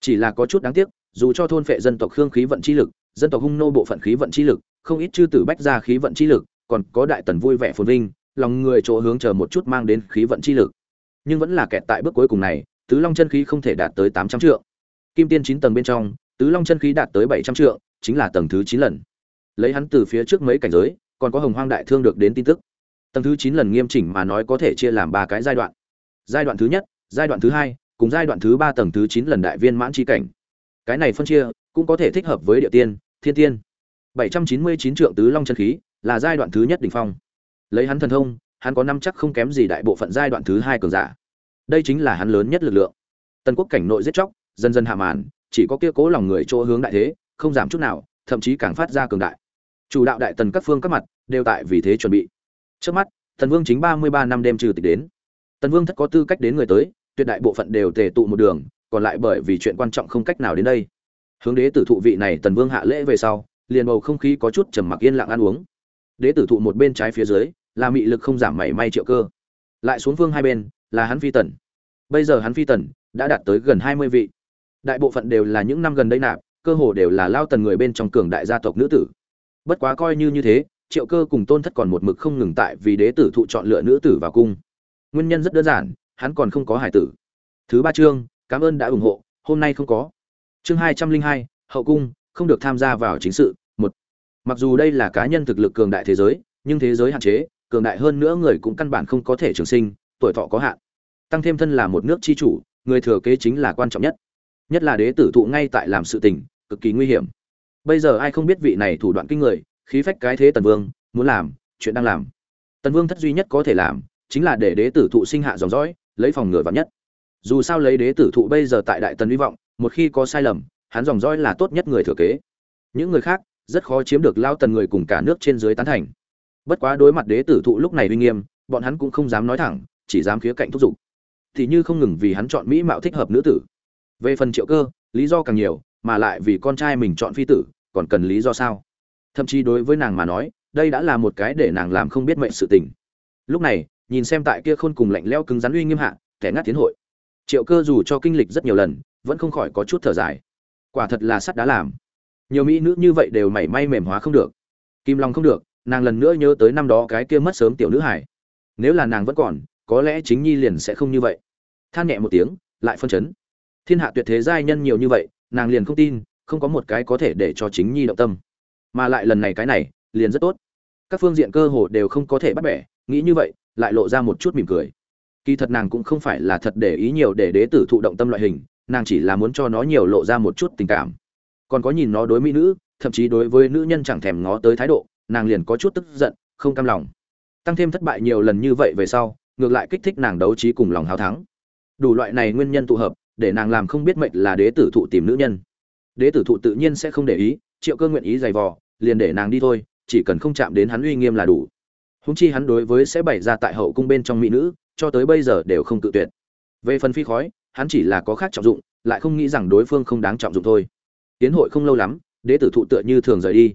Chỉ là có chút đáng tiếc, dù cho thôn phệ dân tộc khương khí vận chi lực, dân tộc hung nô bộ phận khí vận chi lực, không ít chư tử bách ra khí vận chi lực, còn có đại tần vui vẻ phồn vinh, lòng người chỗ hướng chờ một chút mang đến khí vận chi lực nhưng vẫn là kẹt tại bước cuối cùng này, tứ long chân khí không thể đạt tới 800 trượng. Kim tiên chín tầng bên trong, tứ long chân khí đạt tới 700 trượng, chính là tầng thứ 9 lần. Lấy hắn từ phía trước mấy cảnh giới, còn có hồng hoang đại thương được đến tin tức. Tầng thứ 9 lần nghiêm chỉnh mà nói có thể chia làm ba cái giai đoạn. Giai đoạn thứ nhất, giai đoạn thứ hai, cùng giai đoạn thứ ba tầng thứ 9 lần đại viên mãn chi cảnh. Cái này phân chia, cũng có thể thích hợp với địa tiên, thiên tiên. 799 trượng tứ long chân khí là giai đoạn thứ nhất đỉnh phong. Lấy hắn thần thông hắn có năm chắc không kém gì đại bộ phận giai đoạn thứ hai cường giả. Đây chính là hắn lớn nhất lực lượng. Tần quốc cảnh nội giết chóc, dần dần hạ màn, chỉ có kia cố lòng người chỗ hướng đại thế, không giảm chút nào, thậm chí càng phát ra cường đại. Chủ đạo đại tần các phương các mặt đều tại vì thế chuẩn bị. Trước mắt, tần vương chính ba mươi ba năm đêm trừ tịch đến. Tần vương thất có tư cách đến người tới, tuyệt đại bộ phận đều tề tụ một đường, còn lại bởi vì chuyện quan trọng không cách nào đến đây. Hướng đế tử thụ vị này tần vương hạ lễ về sau, liền bầu không khí có chút trầm mặc yên lặng ăn uống. Đế tử thụ một bên trái phía dưới là mị lực không giảm mảy may triệu cơ. Lại xuống phương hai bên, là hắn phi tần. Bây giờ hắn phi tần, đã đạt tới gần hai mươi vị. Đại bộ phận đều là những năm gần đây nạp, cơ hồ đều là lao tần người bên trong cường đại gia tộc nữ tử. Bất quá coi như như thế, triệu cơ cùng tôn thất còn một mực không ngừng tại vì đế tử thụ chọn lựa nữ tử vào cung. Nguyên nhân rất đơn giản, hắn còn không có hải tử. Thứ ba chương, cảm ơn đã ủng hộ, hôm nay không có. Chương hai trăm linh hai, hậu cung, không được tham gia vào chính sự, một. Mặc dù đây là cá nhân thực lực cường đại thế giới, nhưng thế giới hạn chế cường đại hơn nữa người cũng căn bản không có thể trường sinh, tuổi thọ có hạn. Tăng thêm thân là một nước chi chủ, người thừa kế chính là quan trọng nhất. Nhất là đế tử thụ ngay tại làm sự tình, cực kỳ nguy hiểm. Bây giờ ai không biết vị này thủ đoạn kinh người, khí phách cái thế tần vương, muốn làm, chuyện đang làm. Tần vương thất duy nhất có thể làm, chính là để đế tử thụ sinh hạ dòng dõi, lấy phòng ngừa vạn nhất. Dù sao lấy đế tử thụ bây giờ tại đại tần hy vọng, một khi có sai lầm, hắn dòng dõi là tốt nhất người thừa kế. Những người khác, rất khó chiếm được lao tần người cùng cả nước trên dưới tán thành bất quá đối mặt đế tử thụ lúc này uy nghiêm, bọn hắn cũng không dám nói thẳng, chỉ dám khía cạnh thúc giục. Thì như không ngừng vì hắn chọn mỹ mạo thích hợp nữ tử. Về phần triệu cơ, lý do càng nhiều, mà lại vì con trai mình chọn phi tử, còn cần lý do sao? Thậm chí đối với nàng mà nói, đây đã là một cái để nàng làm không biết mệnh sự tình. Lúc này, nhìn xem tại kia khôn cùng lạnh leo cứng rắn uy nghiêm hạ, kẻ ngắt tiến hội. Triệu cơ dù cho kinh lịch rất nhiều lần, vẫn không khỏi có chút thở dài. Quả thật là sắt đã làm. Nhiều mỹ nữ như vậy đều mảy may mềm hóa không được. Kim long không được nàng lần nữa nhớ tới năm đó cái kia mất sớm tiểu nữ hải nếu là nàng vẫn còn, có lẽ chính nhi liền sẽ không như vậy. Than nhẹ một tiếng, lại phân chấn. Thiên hạ tuyệt thế giai nhân nhiều như vậy, nàng liền không tin, không có một cái có thể để cho chính nhi động tâm. Mà lại lần này cái này, liền rất tốt. Các phương diện cơ hồ đều không có thể bắt bẻ, nghĩ như vậy, lại lộ ra một chút mỉm cười. Kỳ thật nàng cũng không phải là thật để ý nhiều để đế tử thụ động tâm loại hình, nàng chỉ là muốn cho nó nhiều lộ ra một chút tình cảm. Còn có nhìn nó đối mỹ nữ, thậm chí đối với nữ nhân chẳng thèm ngó tới thái độ nàng liền có chút tức giận, không cam lòng. Tăng thêm thất bại nhiều lần như vậy về sau, ngược lại kích thích nàng đấu trí cùng lòng hào thắng. Đủ loại này nguyên nhân tụ hợp, để nàng làm không biết mệnh là đế tử thụ tìm nữ nhân. Đế tử thụ tự nhiên sẽ không để ý, triệu cơ nguyện ý giày vò, liền để nàng đi thôi, chỉ cần không chạm đến hắn uy nghiêm là đủ. Húng chi hắn đối với sẽ bày ra tại hậu cung bên trong mỹ nữ, cho tới bây giờ đều không tự tuyệt. Về phần phi khói, hắn chỉ là có khác trọng dụng, lại không nghĩ rằng đối phương không đáng trọng dụng thôi. Tiến hội không lâu lắm, đế tử thụ tựa như thường rời đi.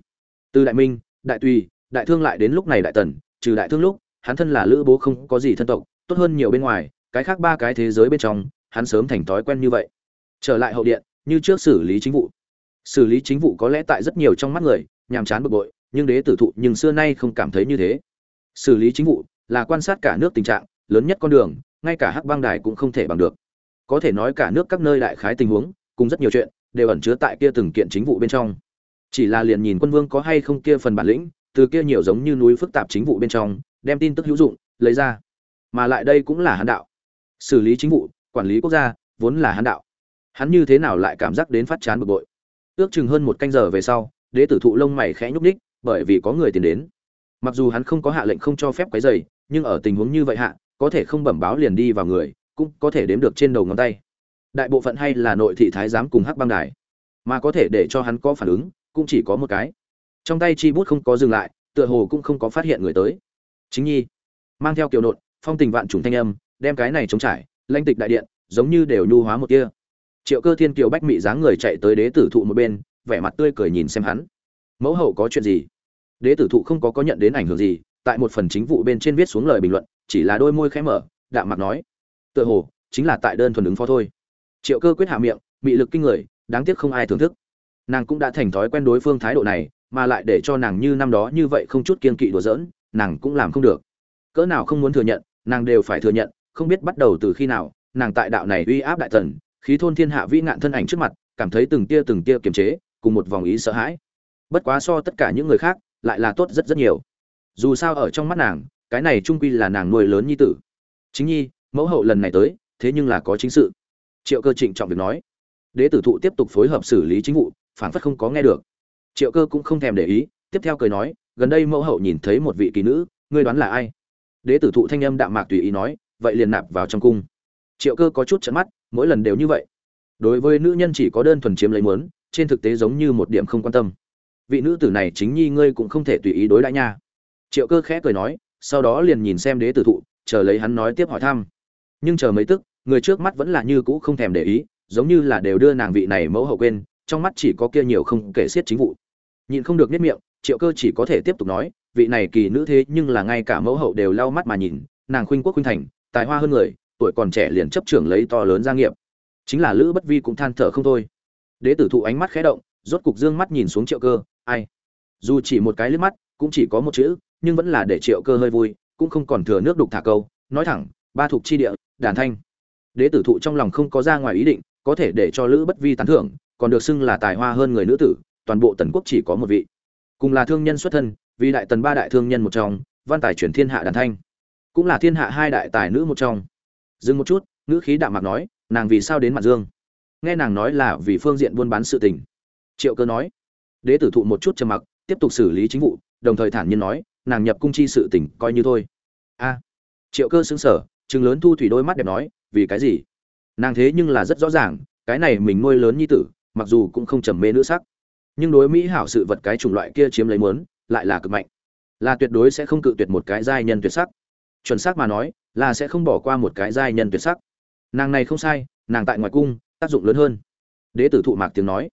Từ đại minh đại tùy, đại thương lại đến lúc này đại tần, trừ đại thương lúc, hắn thân là lữ bố không có gì thân tộc, tốt hơn nhiều bên ngoài, cái khác ba cái thế giới bên trong, hắn sớm thành thói quen như vậy. Trở lại hậu điện, như trước xử lý chính vụ. Xử lý chính vụ có lẽ tại rất nhiều trong mắt người, nhàm chán bực bội, nhưng đế tử thụ nhưng xưa nay không cảm thấy như thế. Xử lý chính vụ là quan sát cả nước tình trạng, lớn nhất con đường, ngay cả hắc băng đài cũng không thể bằng được. Có thể nói cả nước các nơi đại khái tình huống, cùng rất nhiều chuyện, đều ẩn chứa tại kia từng kiện chính vụ bên trong chỉ là liền nhìn quân vương có hay không kia phần bản lĩnh, từ kia nhiều giống như núi phức tạp chính vụ bên trong, đem tin tức hữu dụng, lấy ra. Mà lại đây cũng là hán đạo. Xử lý chính vụ, quản lý quốc gia, vốn là hán đạo. Hắn như thế nào lại cảm giác đến phát chán bực bội? Ước chừng hơn một canh giờ về sau, đế tử thụ lông mày khẽ nhúc ních bởi vì có người tìm đến. Mặc dù hắn không có hạ lệnh không cho phép quấy dày nhưng ở tình huống như vậy hạ, có thể không bẩm báo liền đi vào người, cũng có thể đếm được trên đầu ngón tay. Đại bộ phận hay là nội thị thái giám cùng hắc băng đài, mà có thể để cho hắn có phản ứng cũng chỉ có một cái. Trong tay chi bút không có dừng lại, tựa hồ cũng không có phát hiện người tới. Chính nhi, mang theo kiểu nộn, phong tình vạn trùng thanh âm, đem cái này chống trải lanh tịch đại điện, giống như đều nhu hóa một kia. Triệu cơ thiên kiều bách mị dáng người chạy tới đế tử thụ một bên, vẻ mặt tươi cười nhìn xem hắn. Mẫu hậu có chuyện gì? Đế tử thụ không có có nhận đến ảnh hưởng gì, tại một phần chính vụ bên trên viết xuống lời bình luận, chỉ là đôi môi khẽ mở, đạm mặt nói. Tựa hồ, chính là tại đơn thuần ứng phó thôi. Triệu cơ quyết hạ miệng bị lực kinh người, đáng tiếc không ai thưởng thức nàng cũng đã thành thói quen đối phương thái độ này mà lại để cho nàng như năm đó như vậy không chút kiên kỵ đùa giỡn nàng cũng làm không được. Cỡ nào không muốn thừa nhận nàng đều phải thừa nhận không biết bắt đầu từ khi nào nàng tại đạo này uy áp đại thần, khí thôn thiên hạ vĩ nạn thân ảnh trước mặt cảm thấy từng tia từng tia kiềm chế cùng một vòng ý sợ hãi. Bất quá so tất cả những người khác lại là tốt rất rất nhiều. Dù sao ở trong mắt nàng cái này trung quy là nàng nuôi lớn nhi tử. Chính nhi mẫu hậu lần này tới thế nhưng là có chính sự. Triệu cơ trịnh trọng việc nói. Đế tử thụ tiếp tục phối hợp xử lý chính vụ phản phất không có nghe được. Triệu cơ cũng không thèm để ý, tiếp theo cười nói, gần đây mẫu hậu nhìn thấy một vị kỳ nữ, ngươi đoán là ai? Đế tử thụ thanh âm đạm mạc tùy ý nói, vậy liền nạp vào trong cung. Triệu cơ có chút trận mắt, mỗi lần đều như vậy. Đối với nữ nhân chỉ có đơn thuần chiếm lấy muốn, trên thực tế giống như một điểm không quan tâm. Vị nữ tử này chính nhi ngươi cũng không thể tùy ý đối đãi nha. Triệu cơ khẽ cười nói, sau đó liền nhìn xem đế tử thụ, chờ lấy hắn nói tiếp hỏi thăm. Nhưng chờ mấy tức, người trước mắt vẫn là như cũ không thèm để ý, giống như là đều đưa nàng vị này mẫu hậu quên trong mắt chỉ có kia nhiều không kể xiết chính vụ. Nhịn không được nếp miệng, triệu cơ chỉ có thể tiếp tục nói, vị này kỳ nữ thế nhưng là ngay cả mẫu hậu đều lau mắt mà nhìn, nàng khuynh quốc khuynh thành, tài hoa hơn người, tuổi còn trẻ liền chấp trưởng lấy to lớn gia nghiệp. Chính là lữ bất vi cũng than thở không thôi. Đế tử thụ ánh mắt khẽ động, rốt cục dương mắt nhìn xuống triệu cơ, ai? Dù chỉ một cái liếc mắt, cũng chỉ có một chữ, nhưng vẫn là để triệu cơ hơi vui, cũng không còn thừa nước đục thả câu, nói thẳng, ba thuộc chi địa, đàn thanh. Đế tử thụ trong lòng không có ra ngoài ý định, có thể để cho lữ bất vi tán thưởng còn được xưng là tài hoa hơn người nữ tử, toàn bộ tần quốc chỉ có một vị. Cùng là thương nhân xuất thân, vì đại tần ba đại thương nhân một trong, văn tài chuyển thiên hạ đàn thanh. Cũng là thiên hạ hai đại tài nữ một trong. Dừng một chút, ngữ khí đạm mạc nói, nàng vì sao đến mặt dương? Nghe nàng nói là vì phương diện buôn bán sự tình. Triệu cơ nói, đế tử thụ một chút trầm mặc, tiếp tục xử lý chính vụ, đồng thời thản nhiên nói, nàng nhập cung chi sự tình coi như thôi. A. Triệu cơ xứng sở chừng lớn thu thủy đôi mắt đẹp nói, vì cái gì? Nàng thế nhưng là rất rõ ràng, cái này mình nuôi lớn như tử mặc dù cũng không trầm mê nữ sắc, nhưng đối mỹ hảo sự vật cái chủng loại kia chiếm lấy mớn lại là cực mạnh. Là tuyệt đối sẽ không cự tuyệt một cái giai nhân tuyệt sắc. Chuẩn xác mà nói, là sẽ không bỏ qua một cái giai nhân tuyệt sắc. Nàng này không sai, nàng tại ngoài cung, tác dụng lớn hơn. Đế tử thụ mạc tiếng nói.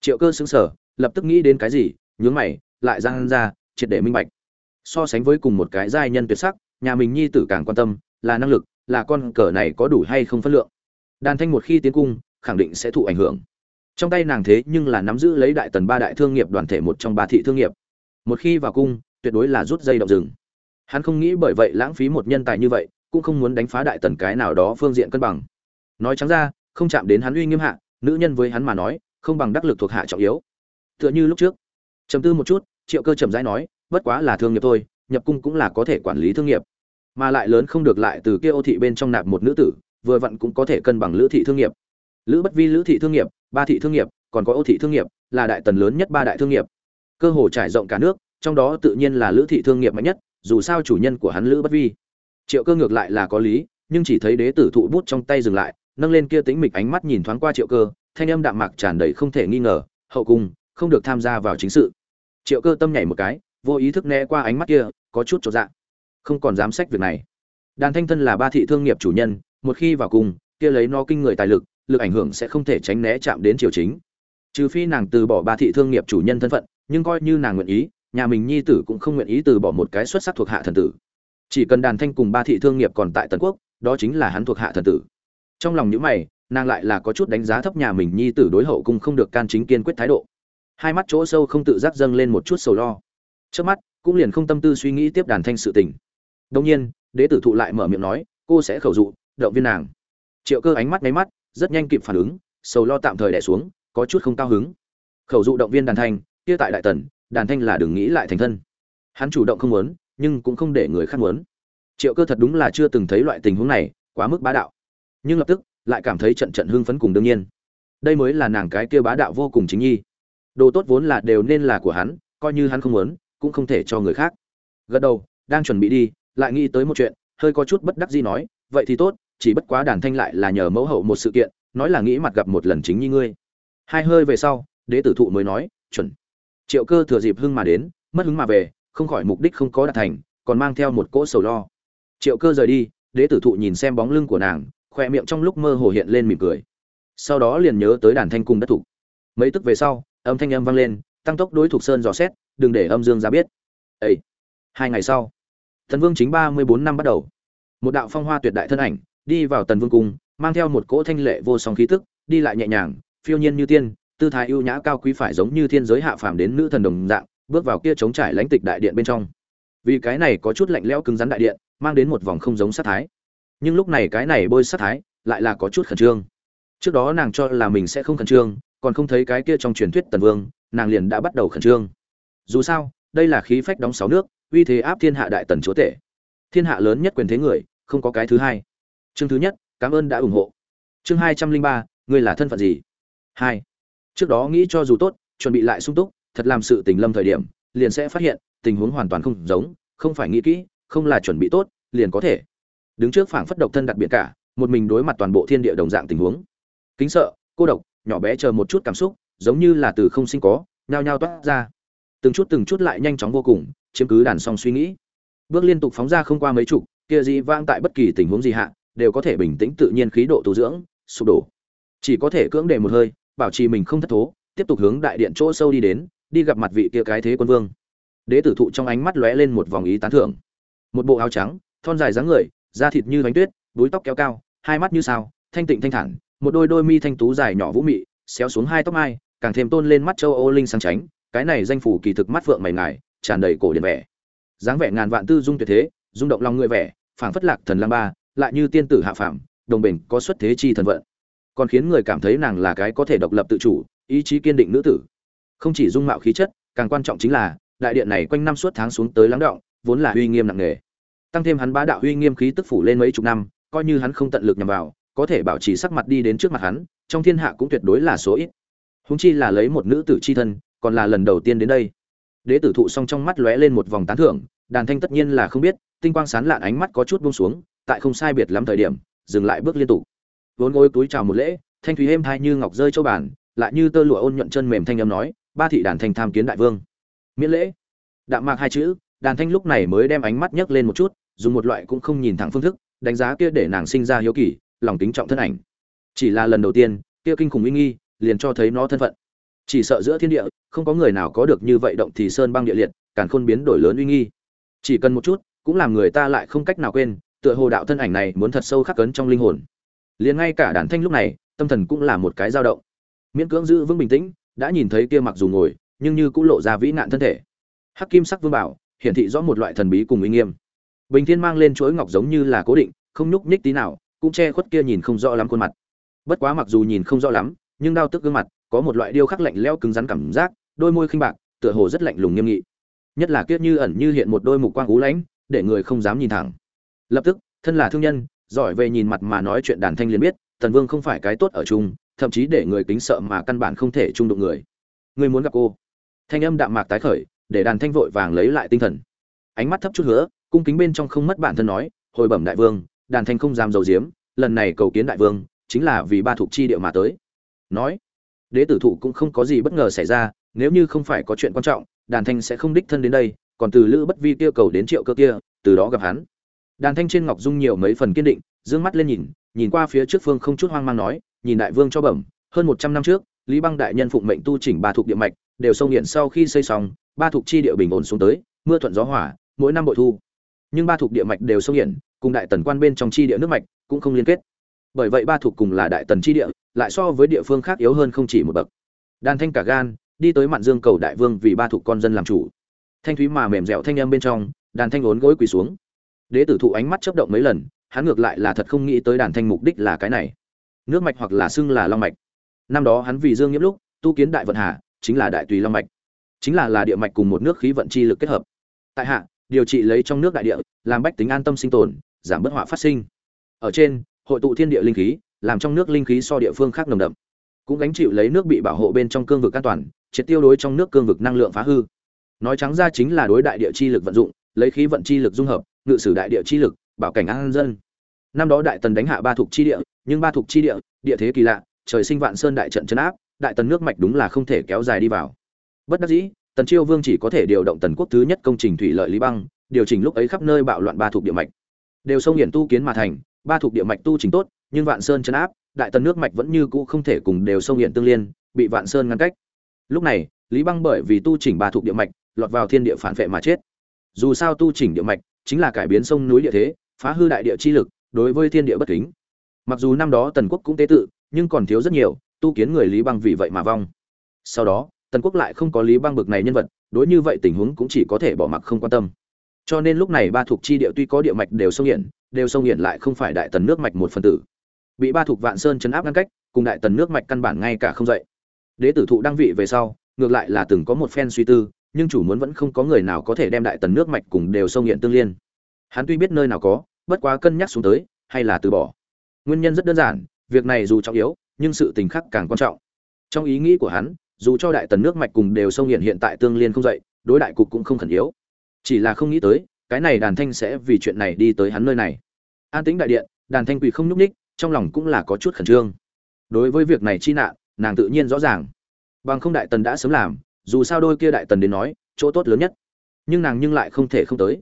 Triệu cơ xứng sở lập tức nghĩ đến cái gì, nhướng mày, lại giang ra, triệt để minh bạch. So sánh với cùng một cái giai nhân tuyệt sắc, nhà mình nhi tử càng quan tâm, là năng lực, là con cờ này có đủ hay không phân lượng. Đàn thanh một khi tiến cung, khẳng định sẽ thụ ảnh hưởng trong tay nàng thế nhưng là nắm giữ lấy đại tần ba đại thương nghiệp đoàn thể một trong ba thị thương nghiệp. Một khi vào cung, tuyệt đối là rút dây động rừng. Hắn không nghĩ bởi vậy lãng phí một nhân tài như vậy, cũng không muốn đánh phá đại tần cái nào đó phương diện cân bằng. Nói trắng ra, không chạm đến hắn uy nghiêm hạ, nữ nhân với hắn mà nói, không bằng đắc lực thuộc hạ trọng yếu. Tựa như lúc trước. Trầm tư một chút, triệu cơ trầm rãi nói, bất quá là thương nghiệp thôi, nhập cung cũng là có thể quản lý thương nghiệp. Mà lại lớn không được lại từ kia ô thị bên trong nạp một nữ tử, vừa vặn cũng có thể cân bằng lữ thị thương nghiệp. Lữ bất vi lữ thị thương nghiệp ba thị thương nghiệp còn có ô thị thương nghiệp là đại tần lớn nhất ba đại thương nghiệp. Cơ hồ trải rộng cả nước trong đó tự nhiên là lữ thị thương nghiệp mạnh nhất dù sao chủ nhân của hắn lữ bất vi. Triệu cơ ngược lại là có lý nhưng chỉ thấy đế tử thụ bút trong tay dừng lại nâng lên kia tính mịch ánh mắt nhìn thoáng qua triệu cơ thanh âm đạm mạc tràn đầy không thể nghi ngờ hậu cung không được tham gia vào chính sự. Triệu cơ tâm nhảy một cái vô ý thức né qua ánh mắt kia có chút trọn dạ, không còn dám sách việc này. Đàn thanh thân là ba thị thương nghiệp chủ nhân một khi vào cùng kia lấy nó kinh người tài lực lực ảnh hưởng sẽ không thể tránh né chạm đến triều chính. Trừ phi nàng từ bỏ ba thị thương nghiệp chủ nhân thân phận, nhưng coi như nàng nguyện ý, nhà mình nhi tử cũng không nguyện ý từ bỏ một cái xuất sắc thuộc hạ thần tử. Chỉ cần đàn thanh cùng ba thị thương nghiệp còn tại tần quốc, đó chính là hắn thuộc hạ thần tử. Trong lòng những mày, nàng lại là có chút đánh giá thấp nhà mình nhi tử đối hậu cung không được can chính kiên quyết thái độ. Hai mắt chỗ sâu không tự giác dâng lên một chút sầu lo. Trước mắt, cũng liền không tâm tư suy nghĩ tiếp đàn thanh sự tình. Đông nhiên, đế tử thụ lại mở miệng nói, cô sẽ khẩu dụ, động viên nàng. Triệu cơ ánh mắt nháy mắt rất nhanh kịp phản ứng, sầu lo tạm thời đẻ xuống, có chút không cao hứng. Khẩu dụ động viên đàn thanh, kia tại đại tần, đàn thanh là đừng nghĩ lại thành thân. Hắn chủ động không muốn, nhưng cũng không để người khác muốn. Triệu cơ thật đúng là chưa từng thấy loại tình huống này, quá mức bá đạo. Nhưng lập tức, lại cảm thấy trận trận hưng phấn cùng đương nhiên. Đây mới là nàng cái kia bá đạo vô cùng chính nhi. Đồ tốt vốn là đều nên là của hắn, coi như hắn không muốn, cũng không thể cho người khác. Gật đầu, đang chuẩn bị đi, lại nghĩ tới một chuyện, hơi có chút bất đắc gì nói, vậy thì tốt chỉ bất quá đàn thanh lại là nhờ mẫu hậu một sự kiện, nói là nghĩ mặt gặp một lần chính như ngươi. Hai hơi về sau, đế tử thụ mới nói, chuẩn. Triệu cơ thừa dịp hưng mà đến, mất hứng mà về, không khỏi mục đích không có đạt thành, còn mang theo một cỗ sầu lo. Triệu cơ rời đi, đế tử thụ nhìn xem bóng lưng của nàng, khoe miệng trong lúc mơ hồ hiện lên mỉm cười. Sau đó liền nhớ tới đàn thanh cùng đất thủ. Mấy tức về sau, âm thanh âm vang lên, tăng tốc đối thủ sơn dò xét, đừng để âm dương ra biết. Ấy hai ngày sau, thần vương chính ba mươi bốn năm bắt đầu. Một đạo phong hoa tuyệt đại thân ảnh đi vào tần vương cung, mang theo một cỗ thanh lệ vô song khí tức, đi lại nhẹ nhàng, phiêu nhiên như tiên, tư thái ưu nhã cao quý phải giống như thiên giới hạ phàm đến nữ thần đồng dạng, bước vào kia chống trải lãnh tịch đại điện bên trong. Vì cái này có chút lạnh lẽo cứng rắn đại điện, mang đến một vòng không giống sát thái. Nhưng lúc này cái này bôi sát thái, lại là có chút khẩn trương. Trước đó nàng cho là mình sẽ không khẩn trương, còn không thấy cái kia trong truyền thuyết tần vương, nàng liền đã bắt đầu khẩn trương. Dù sao, đây là khí phách đóng sáu nước, uy thế áp thiên hạ đại tần chúa tể. Thiên hạ lớn nhất quyền thế người, không có cái thứ hai chương thứ nhất, cảm ơn đã ủng hộ. Chương hai trăm linh ba, ngươi là thân phận gì? Hai, trước đó nghĩ cho dù tốt, chuẩn bị lại sung túc, thật làm sự tình lâm thời điểm, liền sẽ phát hiện, tình huống hoàn toàn không giống, không phải nghĩ kỹ, không là chuẩn bị tốt, liền có thể. Đứng trước phảng phất độc thân đặc biệt cả, một mình đối mặt toàn bộ thiên địa đồng dạng tình huống. Kính sợ, cô độc, nhỏ bé chờ một chút cảm xúc, giống như là từ không sinh có, nhao nhao toát ra. Từng chút từng chút lại nhanh chóng vô cùng, chiếm cứ đàn song suy nghĩ. Bước liên tục phóng ra không qua mấy chục, kia gì vang tại bất kỳ tình huống gì hạ đều có thể bình tĩnh tự nhiên khí độ tu dưỡng, sụp đổ. Chỉ có thể cưỡng để một hơi, bảo trì mình không thất thố, tiếp tục hướng đại điện chỗ sâu đi đến, đi gặp mặt vị kia cái thế quân vương. Đế tử thụ trong ánh mắt lóe lên một vòng ý tán thưởng. Một bộ áo trắng, thon dài dáng người, da thịt như bánh tuyết, búi tóc kéo cao, hai mắt như sao, thanh tịnh thanh thản, một đôi đôi mi thanh tú dài nhỏ vũ mị, xéo xuống hai tóc mai, càng thêm tôn lên mắt châu ô linh sáng chánh, cái này danh phủ kỳ thực mắt vượng mày ngài, tràn đầy cổ điển vẻ. Dáng vẻ ngàn vạn tư dung tuyệt thế, rung động lòng người vẻ, phảng phất lạc thần lam ba lại như tiên tử hạ phàm, đồng bình, có xuất thế chi thần vận. Còn khiến người cảm thấy nàng là cái có thể độc lập tự chủ, ý chí kiên định nữ tử. Không chỉ dung mạo khí chất, càng quan trọng chính là, đại điện này quanh năm suốt tháng xuống tới lắng động, vốn là uy nghiêm nặng nề. Tăng thêm hắn bá đạo uy nghiêm khí tức phủ lên mấy chục năm, coi như hắn không tận lực nhằm vào, có thể bảo trì sắc mặt đi đến trước mặt hắn, trong thiên hạ cũng tuyệt đối là số ít. Hùng chi là lấy một nữ tử chi thân, còn là lần đầu tiên đến đây. Đế tử thụ xong trong mắt lóe lên một vòng tán thưởng, đàn thanh tất nhiên là không biết, tinh quang sáng lạn ánh mắt có chút buông xuống tại không sai biệt lắm thời điểm, dừng lại bước liên tục. Vốn ngôi túi chào một lễ, thanh thúy êm thai như ngọc rơi châu bản, lại như tơ lụa ôn nhuận chân mềm thanh âm nói, ba thị đàn thanh tham kiến đại vương. Miễn lễ. Đạm mạc hai chữ, đàn thanh lúc này mới đem ánh mắt nhấc lên một chút, dùng một loại cũng không nhìn thẳng phương thức, đánh giá kia để nàng sinh ra hiếu kỳ, lòng kính trọng thân ảnh. Chỉ là lần đầu tiên, kia kinh khủng uy nghi, liền cho thấy nó thân phận. Chỉ sợ giữa thiên địa, không có người nào có được như vậy động thì sơn băng địa liệt càng khôn biến đổi lớn uy nghi. Chỉ cần một chút, cũng làm người ta lại không cách nào quên tựa hồ đạo thân ảnh này muốn thật sâu khắc cấn trong linh hồn. Liền ngay cả đàn thanh lúc này, tâm thần cũng là một cái dao động. Miễn cưỡng giữ vững bình tĩnh, đã nhìn thấy kia mặc dù ngồi, nhưng như cũng lộ ra vĩ nạn thân thể. Hắc kim sắc vương bảo, hiển thị rõ một loại thần bí cùng uy nghiêm. Bình thiên mang lên chuỗi ngọc giống như là cố định, không nhúc nhích tí nào, cũng che khuất kia nhìn không rõ lắm khuôn mặt. Bất quá mặc dù nhìn không rõ lắm, nhưng đau tức gương mặt, có một loại điêu khắc lạnh lẽo cứng rắn cảm giác, đôi môi khinh bạc, tựa hồ rất lạnh lùng nghiêm nghị. Nhất là kiết như ẩn như hiện một đôi mục quang ú lãnh, để người không dám nhìn thẳng lập tức, thân là thương nhân, giỏi về nhìn mặt mà nói chuyện đàn thanh liền biết, tần vương không phải cái tốt ở chung, thậm chí để người kính sợ mà căn bản không thể chung đụng người. Người muốn gặp cô. Thanh âm đạm mạc tái khởi, để đàn thanh vội vàng lấy lại tinh thần. Ánh mắt thấp chút hứa, cung kính bên trong không mất bản thân nói, hồi bẩm đại vương, đàn thanh không dám dầu diếm lần này cầu kiến đại vương, chính là vì ba thuộc chi địa mà tới. Nói, đế tử thụ cũng không có gì bất ngờ xảy ra, nếu như không phải có chuyện quan trọng, đàn thanh sẽ không đích thân đến đây, còn từ lữ bất vi kia cầu đến triệu cơ kia, từ đó gặp hắn đàn thanh trên ngọc dung nhiều mấy phần kiên định d mắt lên nhìn nhìn qua phía trước phương không chút hoang mang nói, nhìn đại vương cho bẩm, hơn một trăm năm trước, lý băng đại nhân phụng mệnh tu chỉnh ba thuộc địa mạch, đều sông nghiện sau khi xây xong, ba thuộc chi địa bình ổn xuống tới, mưa thuận gió hỏa mỗi năm bội thu. Nhưng ba thuộc địa mạch đều sông nghiện cùng đại tần quan bên trong chi địa nước mạch cũng không liên kết. Bởi vậy ba thuộc cùng là đại tần chi địa, lại so với địa phương khác yếu hơn không chỉ một bậc. Đàn thanh cả gan, đi tới mạn dương cầu đại vương vì ba thuộc con dân làm chủ. Thanh thúy mà mềm dẻo thanh âm bên trong, đàn thanh ốn gối quỳ xuống đế tử thụ ánh mắt chớp động mấy lần, hắn ngược lại là thật không nghĩ tới đàn thanh mục đích là cái này. Nước mạch hoặc là xưng là long mạch. Năm đó hắn vì dương nhiễm lúc, tu kiến đại vận hà, chính là đại tùy long mạch. Chính là là địa mạch cùng một nước khí vận chi lực kết hợp. Tại hạ, điều trị lấy trong nước đại địa, làm bách tính an tâm sinh tồn, giảm bất họa phát sinh. Ở trên, hội tụ thiên địa linh khí, làm trong nước linh khí so địa phương khác nồng đậm. Cũng gánh chịu lấy nước bị bảo hộ bên trong cương vực an toàn, triệt tiêu đối trong nước cương vực năng lượng phá hư. Nói trắng ra chính là đối đại địa chi lực vận dụng, lấy khí vận chi lực dung hợp ngự sử đại địa chi lực, bảo cảnh an dân. Năm đó đại tần đánh hạ ba thuộc chi địa, nhưng ba thuộc chi địa địa thế kỳ lạ, trời sinh vạn sơn đại trận chấn áp, đại tần nước mạch đúng là không thể kéo dài đi vào. Bất đắc dĩ, tần chiêu vương chỉ có thể điều động tần quốc thứ nhất công trình thủy lợi lý băng, điều chỉnh lúc ấy khắp nơi bạo loạn ba thuộc địa mạch. Đều sông hiển tu kiến mà thành, ba thuộc địa mạch tu trình tốt, nhưng vạn sơn chấn áp, đại tần nước mạch vẫn như cũ không thể cùng đều sông hiển tương liên, bị vạn sơn ngăn cách. Lúc này, lý băng bởi vì tu chỉnh ba thuộc địa mạch, lọt vào thiên địa phản vệ mà chết. Dù sao tu chỉnh địa mạch chính là cải biến sông núi địa thế, phá hư đại địa chi lực, đối với thiên địa bất kính. Mặc dù năm đó tần quốc cũng tế tự, nhưng còn thiếu rất nhiều, tu kiến người lý băng vì vậy mà vong. Sau đó, tần quốc lại không có lý băng bực này nhân vật, đối như vậy tình huống cũng chỉ có thể bỏ mặc không quan tâm. Cho nên lúc này ba thuộc chi địa tuy có địa mạch đều sông hiển, đều sông hiển lại không phải đại tần nước mạch một phần tử. Bị ba thuộc vạn sơn chấn áp ngăn cách, cùng đại tần nước mạch căn bản ngay cả không dậy. Đế tử thụ đăng vị về sau, ngược lại là từng có một phen suy tư nhưng chủ muốn vẫn không có người nào có thể đem đại tần nước mạch cùng đều sông hiện tương liên. Hắn tuy biết nơi nào có, bất quá cân nhắc xuống tới, hay là từ bỏ. Nguyên nhân rất đơn giản, việc này dù trọng yếu, nhưng sự tình khác càng quan trọng. Trong ý nghĩ của hắn, dù cho đại tần nước mạch cùng đều sông hiện hiện tại tương liên không dậy, đối đại cục cũng không khẩn yếu. Chỉ là không nghĩ tới, cái này đàn thanh sẽ vì chuyện này đi tới hắn nơi này. An tĩnh đại điện, đàn thanh quỳ không nhúc ních trong lòng cũng là có chút khẩn trương. Đối với việc này chi nạn, nàng tự nhiên rõ ràng. Bằng không đại tần đã sớm làm dù sao đôi kia đại tần đến nói, chỗ tốt lớn nhất. Nhưng nàng nhưng lại không thể không tới.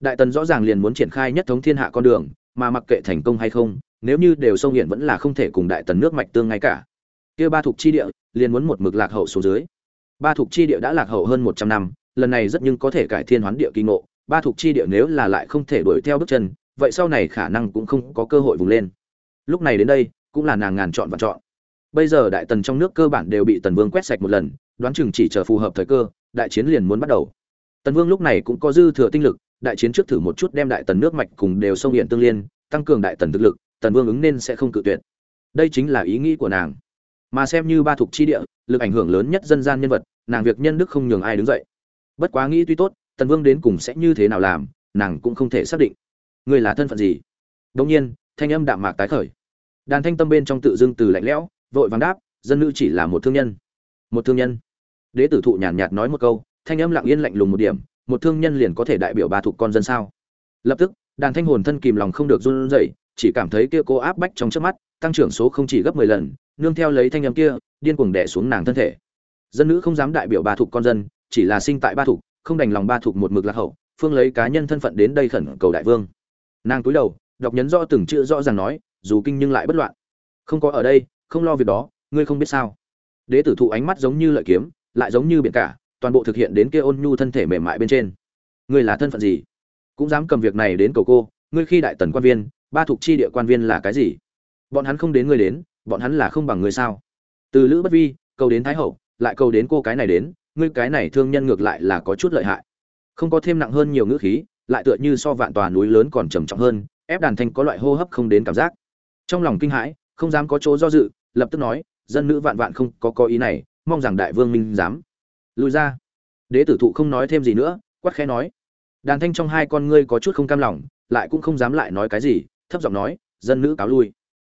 Đại tần rõ ràng liền muốn triển khai nhất thống thiên hạ con đường, mà mặc kệ thành công hay không, nếu như đều sông hiện vẫn là không thể cùng đại tần nước mạch tương ngay cả. Kia ba thuộc chi địa, liền muốn một mực lạc hậu xuống dưới. Ba thuộc chi địa đã lạc hậu hơn một trăm năm, lần này rất nhưng có thể cải thiên hoán địa kỳ ngộ. Ba thuộc chi địa nếu là lại không thể đuổi theo bước chân, vậy sau này khả năng cũng không có cơ hội vùng lên. Lúc này đến đây, cũng là nàng ngàn chọn và chọn. Bây giờ đại tần trong nước cơ bản đều bị tần vương quét sạch một lần đoán chừng chỉ chờ phù hợp thời cơ, đại chiến liền muốn bắt đầu. Tần vương lúc này cũng có dư thừa tinh lực, đại chiến trước thử một chút đem đại tần nước mạch cùng đều sông hiện tương liên, tăng cường đại tần thực lực, tần vương ứng nên sẽ không cự tuyệt. Đây chính là ý nghĩ của nàng. Mà xem như ba thuộc chi địa, lực ảnh hưởng lớn nhất dân gian nhân vật, nàng việc nhân đức không nhường ai đứng dậy. Bất quá nghĩ tuy tốt, tần vương đến cùng sẽ như thế nào làm, nàng cũng không thể xác định. Người là thân phận gì? Đương nhiên, thanh âm đạm mạc tái khởi. Đàn thanh tâm bên trong tự dưng từ lạnh lẽo, vội vàng đáp, dân nữ chỉ là một thương nhân. Một thương nhân? Đế tử thụ nhàn nhạt nói một câu, thanh âm lặng yên lạnh lùng một điểm, một thương nhân liền có thể đại biểu ba thuộc con dân sao? Lập tức, đàn thanh hồn thân kìm lòng không được run rẩy, chỉ cảm thấy kia cô áp bách trong trước mắt, tăng trưởng số không chỉ gấp mười lần, nương theo lấy thanh âm kia, điên cuồng đè xuống nàng thân thể. Dân nữ không dám đại biểu ba thuộc con dân, chỉ là sinh tại ba thuộc, không đành lòng ba thuộc một mực lạc hậu, phương lấy cá nhân thân phận đến đây khẩn cầu đại vương. Nàng cúi đầu, đọc nhấn rõ từng chữ rõ ràng nói, dù kinh nhưng lại bất loạn. Không có ở đây, không lo việc đó, ngươi không biết sao. Đế tử thụ ánh mắt giống như lợi kiếm lại giống như biển cả, toàn bộ thực hiện đến kia ôn nhu thân thể mềm mại bên trên. Ngươi là thân phận gì? Cũng dám cầm việc này đến cầu cô, ngươi khi đại tần quan viên, ba thuộc chi địa quan viên là cái gì? Bọn hắn không đến ngươi đến, bọn hắn là không bằng ngươi sao? Từ lữ bất vi, cầu đến thái hậu, lại cầu đến cô cái này đến, ngươi cái này thương nhân ngược lại là có chút lợi hại. Không có thêm nặng hơn nhiều ngữ khí, lại tựa như so vạn tòa núi lớn còn trầm trọng hơn, ép đàn thanh có loại hô hấp không đến cảm giác. Trong lòng kinh hãi, không dám có chỗ do dự, lập tức nói, dân nữ vạn vạn không có có ý này mong rằng đại vương minh dám lùi ra. Đế tử thụ không nói thêm gì nữa, quát khẽ nói. Đàn thanh trong hai con ngươi có chút không cam lòng, lại cũng không dám lại nói cái gì, thấp giọng nói, dân nữ cáo lui.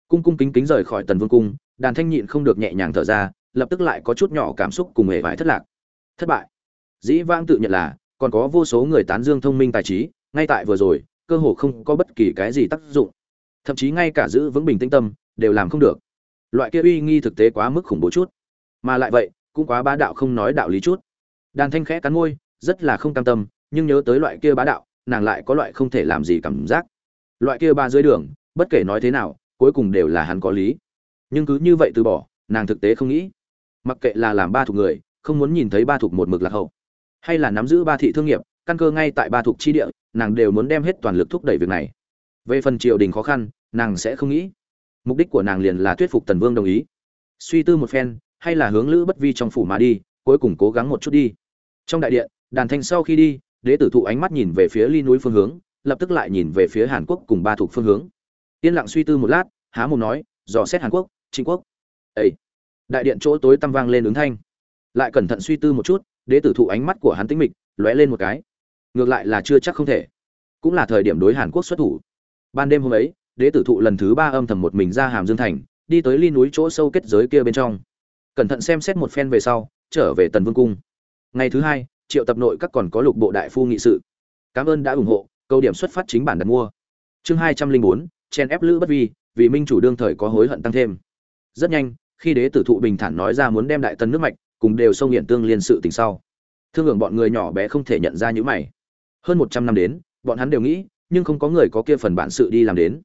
Cung cung kính kính rời khỏi tần vương cung, đàn thanh nhịn không được nhẹ nhàng thở ra, lập tức lại có chút nhỏ cảm xúc cùng hề vải thất lạc. Thất bại. Dĩ vãng tự nhận là, còn có vô số người tán dương thông minh tài trí, ngay tại vừa rồi, cơ hồ không có bất kỳ cái gì tác dụng. Thậm chí ngay cả giữ vững bình tĩnh tâm, đều làm không được. Loại kia uy nghi thực tế quá mức khủng bố chút mà lại vậy, cũng quá bá đạo không nói đạo lý chút. Đàn thanh khẽ cắn môi, rất là không cam tâm, nhưng nhớ tới loại kia bá đạo, nàng lại có loại không thể làm gì cảm giác. Loại kia ba dưới đường, bất kể nói thế nào, cuối cùng đều là hắn có lý. Nhưng cứ như vậy từ bỏ, nàng thực tế không nghĩ. Mặc kệ là làm ba thuộc người, không muốn nhìn thấy ba thuộc một mực lạc hậu. Hay là nắm giữ ba thị thương nghiệp, căn cơ ngay tại ba thuộc chi địa, nàng đều muốn đem hết toàn lực thúc đẩy việc này. Về phần triều đình khó khăn, nàng sẽ không nghĩ. Mục đích của nàng liền là thuyết phục tần vương đồng ý. Suy tư một phen hay là hướng lữ bất vi trong phủ mà đi, cuối cùng cố gắng một chút đi. Trong đại điện, đàn thanh sau khi đi, đế tử thụ ánh mắt nhìn về phía ly núi phương hướng, lập tức lại nhìn về phía hàn quốc cùng ba thuộc phương hướng. Yên lặng suy tư một lát, há mồm nói, dò xét hàn quốc, trịnh quốc. Ấy đại điện chỗ tối tăm vang lên ứng thanh. Lại cẩn thận suy tư một chút, đế tử thụ ánh mắt của hắn tĩnh mịch, lóe lên một cái. Ngược lại là chưa chắc không thể. Cũng là thời điểm đối hàn quốc xuất thủ. Ban đêm hôm ấy, đế tử thụ lần thứ ba âm thầm một mình ra hàm dương thành, đi tới ly núi chỗ sâu kết giới kia bên trong cẩn thận xem xét một phen về sau, trở về tần vương cung. Ngày thứ hai, triệu tập nội các còn có lục bộ đại phu nghị sự. Cảm ơn đã ủng hộ, câu điểm xuất phát chính bản đặt mua. Chương hai trăm linh bốn chen ép lữ bất vi, vì minh chủ đương thời có hối hận tăng thêm. Rất nhanh, khi đế tử thụ bình thản nói ra muốn đem đại tần nước mạch cùng đều sông hiện tương liên sự tình sau, thương hưởng bọn người nhỏ bé không thể nhận ra những mày. Hơn một trăm năm đến, bọn hắn đều nghĩ, nhưng không có người có kia phần bản sự đi làm đến.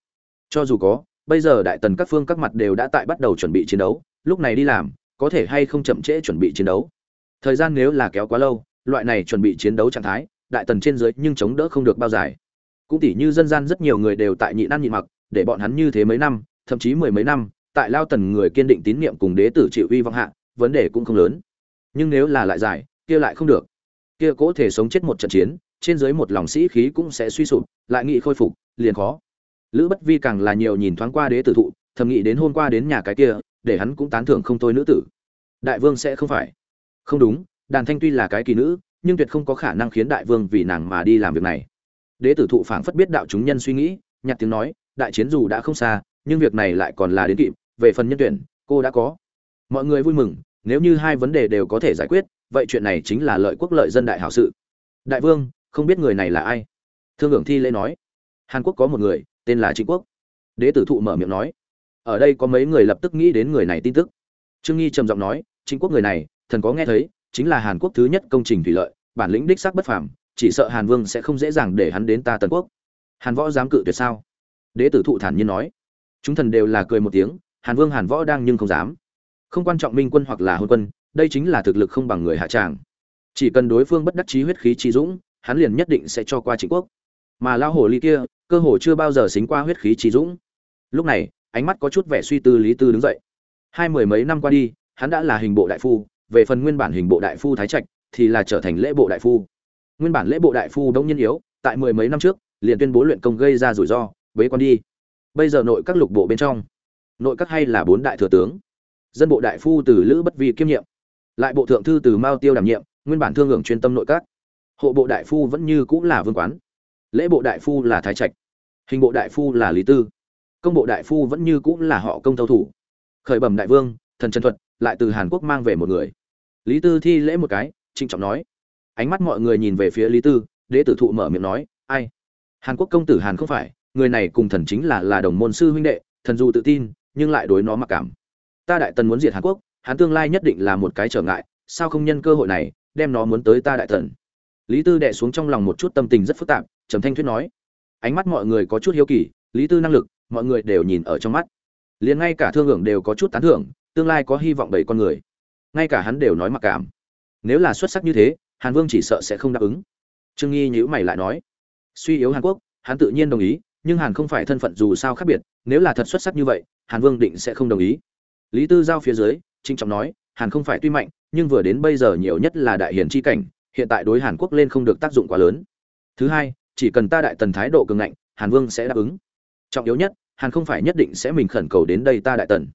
Cho dù có, bây giờ đại tần các phương các mặt đều đã tại bắt đầu chuẩn bị chiến đấu, lúc này đi làm có thể hay không chậm trễ chuẩn bị chiến đấu. Thời gian nếu là kéo quá lâu, loại này chuẩn bị chiến đấu trạng thái, đại tần trên dưới nhưng chống đỡ không được bao dài. Cũng tỉ như dân gian rất nhiều người đều tại nhịn ăn nhịn mặc, để bọn hắn như thế mấy năm, thậm chí mười mấy năm, tại lao tần người kiên định tín nhiệm cùng đế tử chịu uy vọng hạ, vấn đề cũng không lớn. Nhưng nếu là lại dài, kia lại không được. Kia cố thể sống chết một trận chiến, trên dưới một lòng sĩ khí cũng sẽ suy sụp, lại nghị khôi phục, liền khó. Lữ bất vi càng là nhiều nhìn thoáng qua đế tử thụ, thầm nghĩ đến hôm qua đến nhà cái kia để hắn cũng tán thưởng không thôi nữ tử. Đại vương sẽ không phải. Không đúng, đàn thanh tuy là cái kỳ nữ, nhưng tuyệt không có khả năng khiến đại vương vì nàng mà đi làm việc này. Đế tử thụ phảng phất biết đạo chúng nhân suy nghĩ, nhặt tiếng nói, đại chiến dù đã không xa, nhưng việc này lại còn là đến kịp, về phần nhân tuyển, cô đã có. Mọi người vui mừng, nếu như hai vấn đề đều có thể giải quyết, vậy chuyện này chính là lợi quốc lợi dân đại hảo sự. Đại vương, không biết người này là ai? Thương hưởng thi lễ nói. Hàn quốc có một người, tên là trịnh quốc. Đế tử thụ mở miệng nói ở đây có mấy người lập tức nghĩ đến người này tin tức. Trương nghi trầm giọng nói, chính quốc người này, thần có nghe thấy, chính là hàn quốc thứ nhất công trình thủy lợi, bản lĩnh đích xác bất phàm, chỉ sợ hàn vương sẽ không dễ dàng để hắn đến ta tần quốc. Hàn võ dám cự tuyệt sao? Đế tử thụ thản nhiên nói. Chúng thần đều là cười một tiếng, hàn vương, hàn võ đang nhưng không dám. Không quan trọng minh quân hoặc là hôn quân, đây chính là thực lực không bằng người hạ tràng. Chỉ cần đối phương bất đắc chí huyết khí trí dũng, hắn liền nhất định sẽ cho qua chính quốc. Mà lao hồ ly kia, cơ hồ chưa bao giờ xính qua huyết khí trí dũng. Lúc này ánh mắt có chút vẻ suy tư lý tư đứng dậy. Hai mười mấy năm qua đi, hắn đã là hình bộ đại phu, về phần nguyên bản hình bộ đại phu thái trạch thì là trở thành lễ bộ đại phu. Nguyên bản lễ bộ đại phu đông Nhiên yếu, tại mười mấy năm trước, liền tuyên bố luyện công gây ra rủi ro, bế quan đi. Bây giờ nội các lục bộ bên trong, nội các hay là bốn đại thừa tướng. Dân bộ đại phu từ lữ bất vi kiêm nhiệm, lại bộ thượng thư từ mao tiêu đảm nhiệm, nguyên bản thương hưởng chuyên tâm nội các. Hộ bộ đại phu vẫn như cũng là vương quán. Lễ bộ đại phu là thái trạch, hình bộ đại phu là lý tư công bộ đại phu vẫn như cũng là họ công thâu thủ. Khởi bẩm đại vương, thần trần thuật, lại từ hàn quốc mang về một người. Lý tư thi lễ một cái, trịnh trọng nói. Ánh mắt mọi người nhìn về phía lý tư, đế tử thụ mở miệng nói, ai? Hàn quốc công tử hàn không phải, người này cùng thần chính là là đồng môn sư huynh đệ, thần dù tự tin, nhưng lại đối nó mặc cảm. Ta đại tần muốn diệt hàn quốc, hắn tương lai nhất định là một cái trở ngại, sao không nhân cơ hội này, đem nó muốn tới ta đại tần? Lý tư đệ xuống trong lòng một chút tâm tình rất phức tạp, trầm thanh thuyết nói. Ánh mắt mọi người có chút hiếu kỳ, lý tư năng lực mọi người đều nhìn ở trong mắt. Liền ngay cả thương hưởng đều có chút tán thưởng, tương lai có hy vọng bảy con người. Ngay cả hắn đều nói mặc cảm. Nếu là xuất sắc như thế, hàn vương chỉ sợ sẽ không đáp ứng. Trương nghi nhữ mày lại nói, suy yếu hàn quốc, hắn tự nhiên đồng ý, nhưng hàn không phải thân phận dù sao khác biệt, nếu là thật xuất sắc như vậy, hàn vương định sẽ không đồng ý. Lý tư giao phía dưới trinh trọng nói, hàn không phải tuy mạnh, nhưng vừa đến bây giờ nhiều nhất là đại hiền chi cảnh, hiện tại đối hàn quốc lên không được tác dụng quá lớn. Thứ hai, chỉ cần ta đại tần thái độ cường ngạnh, hàn vương sẽ đáp ứng trọng yếu nhất, hàn không phải nhất định sẽ mình khẩn cầu đến đây ta đại tần.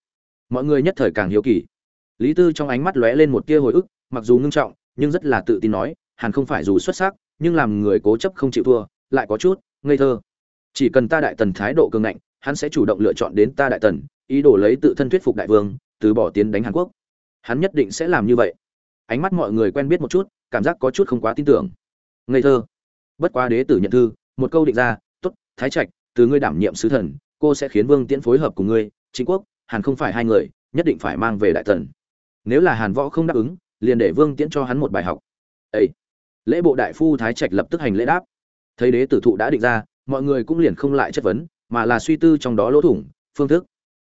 Mọi người nhất thời càng hiếu kỳ. Lý tư trong ánh mắt lóe lên một tia hồi ức, mặc dù ngưng trọng, nhưng rất là tự tin nói, hàn không phải dù xuất sắc, nhưng làm người cố chấp không chịu thua, lại có chút ngây thơ. Chỉ cần ta đại tần thái độ cường ngạnh, hắn sẽ chủ động lựa chọn đến ta đại tần, ý đồ lấy tự thân thuyết phục đại vương, từ bỏ tiến đánh hàn quốc. Hắn nhất định sẽ làm như vậy. Ánh mắt mọi người quen biết một chút, cảm giác có chút không quá tin tưởng. Ngây thơ. Bất quá đế tử nhận thư, một câu định ra t ố t thái trạch từ ngươi đảm nhiệm sứ thần, cô sẽ khiến vương tiễn phối hợp cùng ngươi, chính quốc, hàn không phải hai người, nhất định phải mang về đại tần nếu là hàn võ không đáp ứng, liền để vương tiễn cho hắn một bài học. Ấy lễ bộ đại phu thái trạch lập tức hành lễ đáp. Thấy đế tử thụ đã định ra, mọi người cũng liền không lại chất vấn, mà là suy tư trong đó lỗ thủng, phương thức.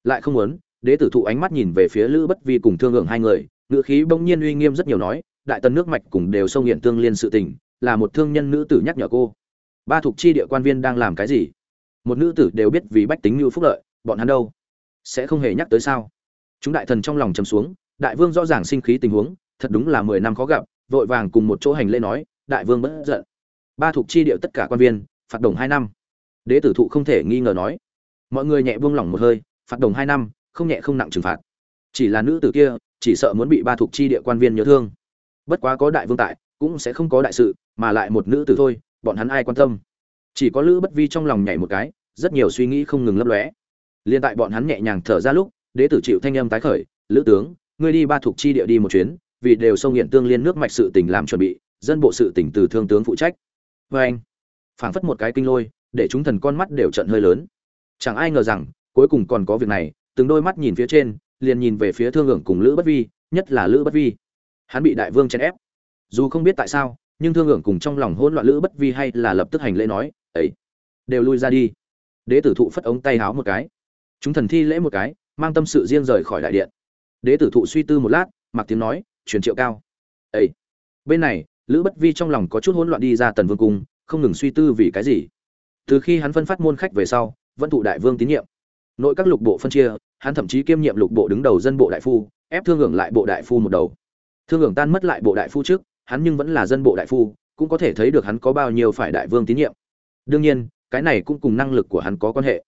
Lại không muốn, đế tử thụ ánh mắt nhìn về phía lữ bất vi cùng thương hưởng hai người, ngữ khí bỗng nhiên uy nghiêm rất nhiều nói, đại tần nước mạch cùng đều sông hiện tương liên sự tình, là một thương nhân nữ tử nhắc nhở cô. Ba thuộc chi địa quan viên đang làm cái gì? Một nữ tử đều biết vì bách tính như phúc lợi, bọn hắn đâu? Sẽ không hề nhắc tới sao? Chúng đại thần trong lòng chầm xuống, đại vương rõ ràng sinh khí tình huống, thật đúng là mười năm khó gặp, vội vàng cùng một chỗ hành lễ nói, đại vương bất giận. Ba thuộc chi địa tất cả quan viên, phạt đồng hai năm. Đế tử thụ không thể nghi ngờ nói. Mọi người nhẹ buông lỏng một hơi, phạt đồng hai năm, không nhẹ không nặng trừng phạt. Chỉ là nữ tử kia, chỉ sợ muốn bị ba thuộc chi địa quan viên nhớ thương. Bất quá có đại vương tại, cũng sẽ không có đại sự, mà lại một nữ tử thôi, bọn hắn ai quan tâm? Chỉ có lữ bất vi trong lòng nhảy một cái, rất nhiều suy nghĩ không ngừng lấp lóe. Liên tại bọn hắn nhẹ nhàng thở ra lúc, đế tử chịu thanh âm tái khởi, lữ tướng, ngươi đi ba thuộc chi địa đi một chuyến, vì đều sông hiện tương liên nước mạch sự tình làm chuẩn bị, dân bộ sự tỉnh từ thương tướng phụ trách. Vê anh, phảng phất một cái kinh lôi, để chúng thần con mắt đều trận hơi lớn. Chẳng ai ngờ rằng, cuối cùng còn có việc này, từng đôi mắt nhìn phía trên, liền nhìn về phía thương hưởng cùng lữ bất vi, nhất là lữ bất vi. Hắn bị đại vương chèn ép. Dù không biết tại sao, nhưng thương hưởng cùng trong lòng hỗn loạn lữ bất vi hay là lập tức hành lễ nói ấy, đều lui ra đi. Đế tử thụ phất ống tay háo một cái. Chúng thần thi lễ một cái, mang tâm sự riêng rời khỏi đại điện. Đế tử thụ suy tư một lát, mặc tiếng nói, truyền triệu cao. Ấy. Bên này, lữ bất vi trong lòng có chút hỗn loạn đi ra tần vương cung, không ngừng suy tư vì cái gì. Từ khi hắn phân phát môn khách về sau, vẫn thụ đại vương tín nhiệm. Nội các lục bộ phân chia, hắn thậm chí kiêm nhiệm lục bộ đứng đầu dân bộ đại phu, ép thương hưởng lại bộ đại phu một đầu. Thương hưởng tan mất lại bộ đại phu trước, hắn nhưng vẫn là dân bộ đại phu, cũng có thể thấy được hắn có bao nhiêu phải đại vương tín nhiệm đương nhiên, cái này cũng cùng năng lực của hắn có quan hệ.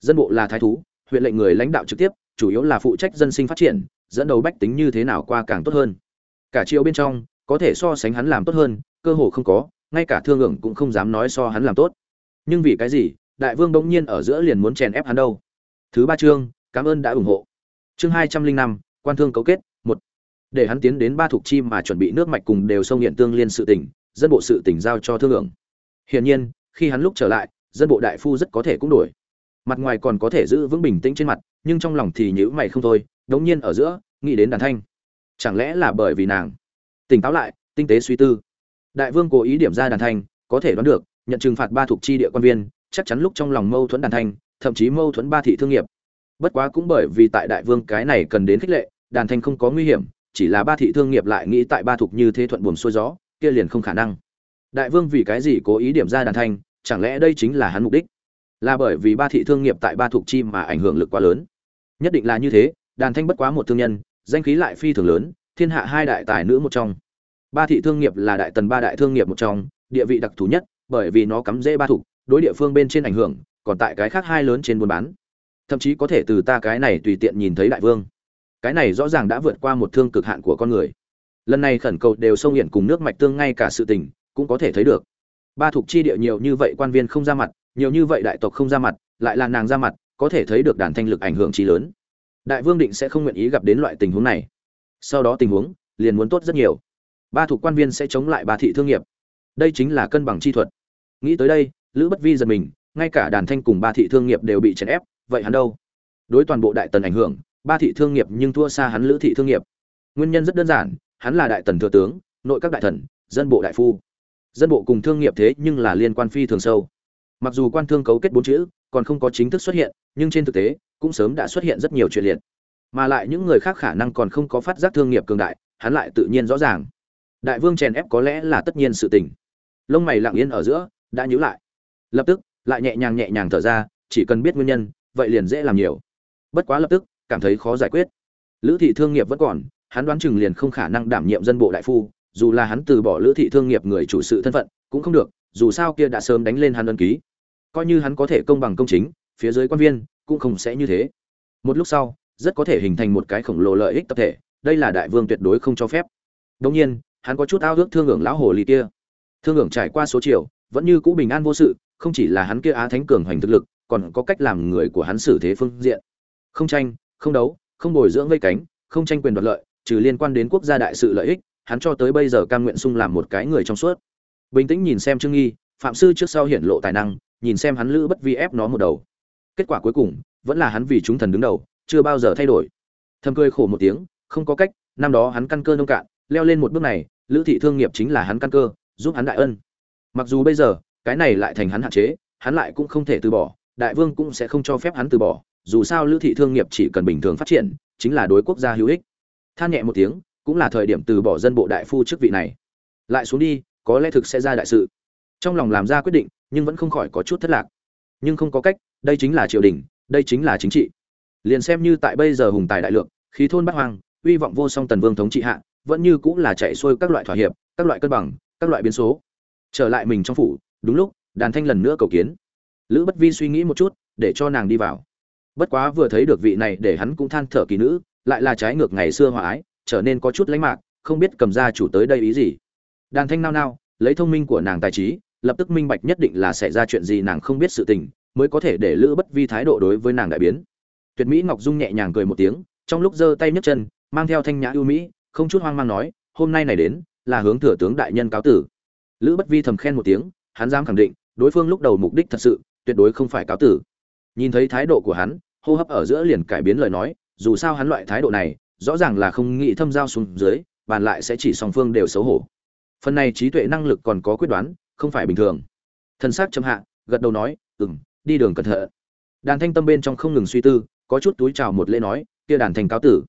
Dân bộ là thái thú, huyện lệnh người lãnh đạo trực tiếp, chủ yếu là phụ trách dân sinh phát triển, dẫn đầu bách tính như thế nào qua càng tốt hơn. Cả triệu bên trong, có thể so sánh hắn làm tốt hơn, cơ hồ không có, ngay cả thương ưởng cũng không dám nói so hắn làm tốt. Nhưng vì cái gì, đại vương bỗng nhiên ở giữa liền muốn chèn ép hắn đâu? Thứ ba chương, cảm ơn đã ủng hộ. Chương hai trăm linh năm, quan thương cấu kết, một. Để hắn tiến đến ba thuộc chi mà chuẩn bị nước mạch cùng đều sông hiện tương liên sự tỉnh, dân bộ sự tỉnh giao cho thương ưởng hiển nhiên khi hắn lúc trở lại, dân bộ đại phu rất có thể cũng đổi. Mặt ngoài còn có thể giữ vững bình tĩnh trên mặt, nhưng trong lòng thì nhữ mày không thôi, đống nhiên ở giữa, nghĩ đến đàn thanh. Chẳng lẽ là bởi vì nàng? Tỉnh táo lại, tinh tế suy tư. Đại vương cố ý điểm ra đàn thanh, có thể đoán được, nhận trừng phạt ba thuộc chi địa quan viên, chắc chắn lúc trong lòng mâu thuẫn đàn thanh, thậm chí mâu thuẫn ba thị thương nghiệp. Bất quá cũng bởi vì tại đại vương cái này cần đến khích lệ, đàn thanh không có nguy hiểm, chỉ là ba thị thương nghiệp lại nghĩ tại ba thuộc như thế thuận buồm xuôi gió, kia liền không khả năng đại vương vì cái gì cố ý điểm ra đàn thanh, chẳng lẽ đây chính là hắn mục đích? Là bởi vì ba thị thương nghiệp tại ba thuộc chi mà ảnh hưởng lực quá lớn. Nhất định là như thế, đàn thanh bất quá một thương nhân, danh khí lại phi thường lớn, thiên hạ hai đại tài nữ một trong. Ba thị thương nghiệp là đại tần ba đại thương nghiệp một trong, địa vị đặc thù nhất, bởi vì nó cắm rễ ba thục đối địa phương bên trên ảnh hưởng, còn tại cái khác hai lớn trên buôn bán. Thậm chí có thể từ ta cái này tùy tiện nhìn thấy đại vương. Cái này rõ ràng đã vượt qua một thương cực hạn của con người. Lần này khẩn cầu đều sông hiện cùng nước mạch tương ngay cả sự tình cũng có thể thấy được. Ba thuộc chi địa nhiều như vậy quan viên không ra mặt, nhiều như vậy đại tộc không ra mặt, lại là nàng ra mặt, có thể thấy được đàn thanh lực ảnh hưởng trí lớn. Đại vương định sẽ không nguyện ý gặp đến loại tình huống này. Sau đó tình huống, liền muốn tốt rất nhiều. Ba thuộc quan viên sẽ chống lại ba thị thương nghiệp. Đây chính là cân bằng chi thuật. Nghĩ tới đây, lữ bất vi giật mình, ngay cả đàn thanh cùng ba thị thương nghiệp đều bị chèn ép, vậy hắn đâu? Đối toàn bộ đại tần ảnh hưởng, ba thị thương nghiệp nhưng thua xa hắn lữ thị thương nghiệp. Nguyên nhân rất đơn giản, hắn là đại tần thừa tướng, nội các đại thần, dân bộ đại phu dân bộ cùng thương nghiệp thế nhưng là liên quan phi thường sâu. Mặc dù quan thương cấu kết bốn chữ còn không có chính thức xuất hiện, nhưng trên thực tế cũng sớm đã xuất hiện rất nhiều chuyện liệt. Mà lại những người khác khả năng còn không có phát giác thương nghiệp cường đại, hắn lại tự nhiên rõ ràng. Đại vương chèn ép có lẽ là tất nhiên sự tình. Lông mày lặng yên ở giữa, đã nhíu lại. Lập tức, lại nhẹ nhàng nhẹ nhàng thở ra, chỉ cần biết nguyên nhân, vậy liền dễ làm nhiều. Bất quá lập tức, cảm thấy khó giải quyết. Lữ thị thương nghiệp vẫn còn, hắn đoán chừng liền không khả năng đảm nhiệm dân bộ đại phu dù là hắn từ bỏ lữ thị thương nghiệp người chủ sự thân phận, cũng không được, dù sao kia đã sớm đánh lên hắn ân ký. Coi như hắn có thể công bằng công chính, phía dưới quan viên cũng không sẽ như thế. Một lúc sau, rất có thể hình thành một cái khổng lồ lợi ích tập thể, đây là đại vương tuyệt đối không cho phép. Đương nhiên, hắn có chút ao ước thương hưởng lão hồ ly kia. Thương hưởng trải qua số chiều vẫn như cũ bình an vô sự, không chỉ là hắn kia á thánh cường hoành thực lực, còn có cách làm người của hắn xử thế phương diện. Không tranh, không đấu, không bồi dưỡng vây cánh, không tranh quyền đoạt lợi, trừ liên quan đến quốc gia đại sự lợi ích hắn cho tới bây giờ cam nguyện sung làm một cái người trong suốt. Bình tĩnh nhìn xem trương nghi, phạm sư trước sau hiển lộ tài năng, nhìn xem hắn lữ bất vi ép nó một đầu. Kết quả cuối cùng, vẫn là hắn vì chúng thần đứng đầu, chưa bao giờ thay đổi. Thầm cười khổ một tiếng, không có cách, năm đó hắn căn cơ nông cạn, leo lên một bước này, lữ thị thương nghiệp chính là hắn căn cơ, giúp hắn đại ân. Mặc dù bây giờ, cái này lại thành hắn hạn chế, hắn lại cũng không thể từ bỏ, đại vương cũng sẽ không cho phép hắn từ bỏ, dù sao lữ thị thương nghiệp chỉ cần bình thường phát triển, chính là đối quốc gia hữu ích. Than nhẹ một tiếng cũng là thời điểm từ bỏ dân bộ đại phu chức vị này. Lại xuống đi, có lẽ thực sẽ ra đại sự. Trong lòng làm ra quyết định, nhưng vẫn không khỏi có chút thất lạc. Nhưng không có cách, đây chính là triều đình, đây chính là chính trị. Liền xem như tại bây giờ hùng tài đại lượng, khí thôn bắt hoang, uy vọng vô song tần vương thống trị hạ, vẫn như cũng là chạy xuôi các loại thỏa hiệp, các loại cân bằng, các loại biến số. Trở lại mình trong phủ, đúng lúc, đàn thanh lần nữa cầu kiến. Lữ bất vi suy nghĩ một chút, để cho nàng đi vào. Bất quá vừa thấy được vị này để hắn cũng than thở kỳ nữ, lại là trái ngược ngày xưa hòa ái trở nên có chút lánh mạc, không biết cầm gia chủ tới đây ý gì. Đàn thanh nao nao, lấy thông minh của nàng tài trí, lập tức minh bạch nhất định là xảy ra chuyện gì nàng không biết sự tình, mới có thể để lữ bất vi thái độ đối với nàng đại biến. Tuyệt mỹ ngọc dung nhẹ nhàng cười một tiếng, trong lúc giơ tay nhấc chân, mang theo thanh nhã ưu mỹ, không chút hoang mang nói, hôm nay này đến, là hướng thừa tướng đại nhân cáo tử. Lữ bất vi thầm khen một tiếng, hắn dám khẳng định, đối phương lúc đầu mục đích thật sự, tuyệt đối không phải cáo tử. Nhìn thấy thái độ của hắn, hô hấp ở giữa liền cải biến lời nói, dù sao hắn loại thái độ này rõ ràng là không nghĩ thâm giao xuống dưới, bàn lại sẽ chỉ song phương đều xấu hổ. Phần này trí tuệ năng lực còn có quyết đoán, không phải bình thường. Thân xác châm hạ, gật đầu nói ừ m đi đường cẩn thận. Đàn thanh tâm bên trong không ngừng suy tư, có chút túi chào một lễ nói, kia đàn thành cáo tử.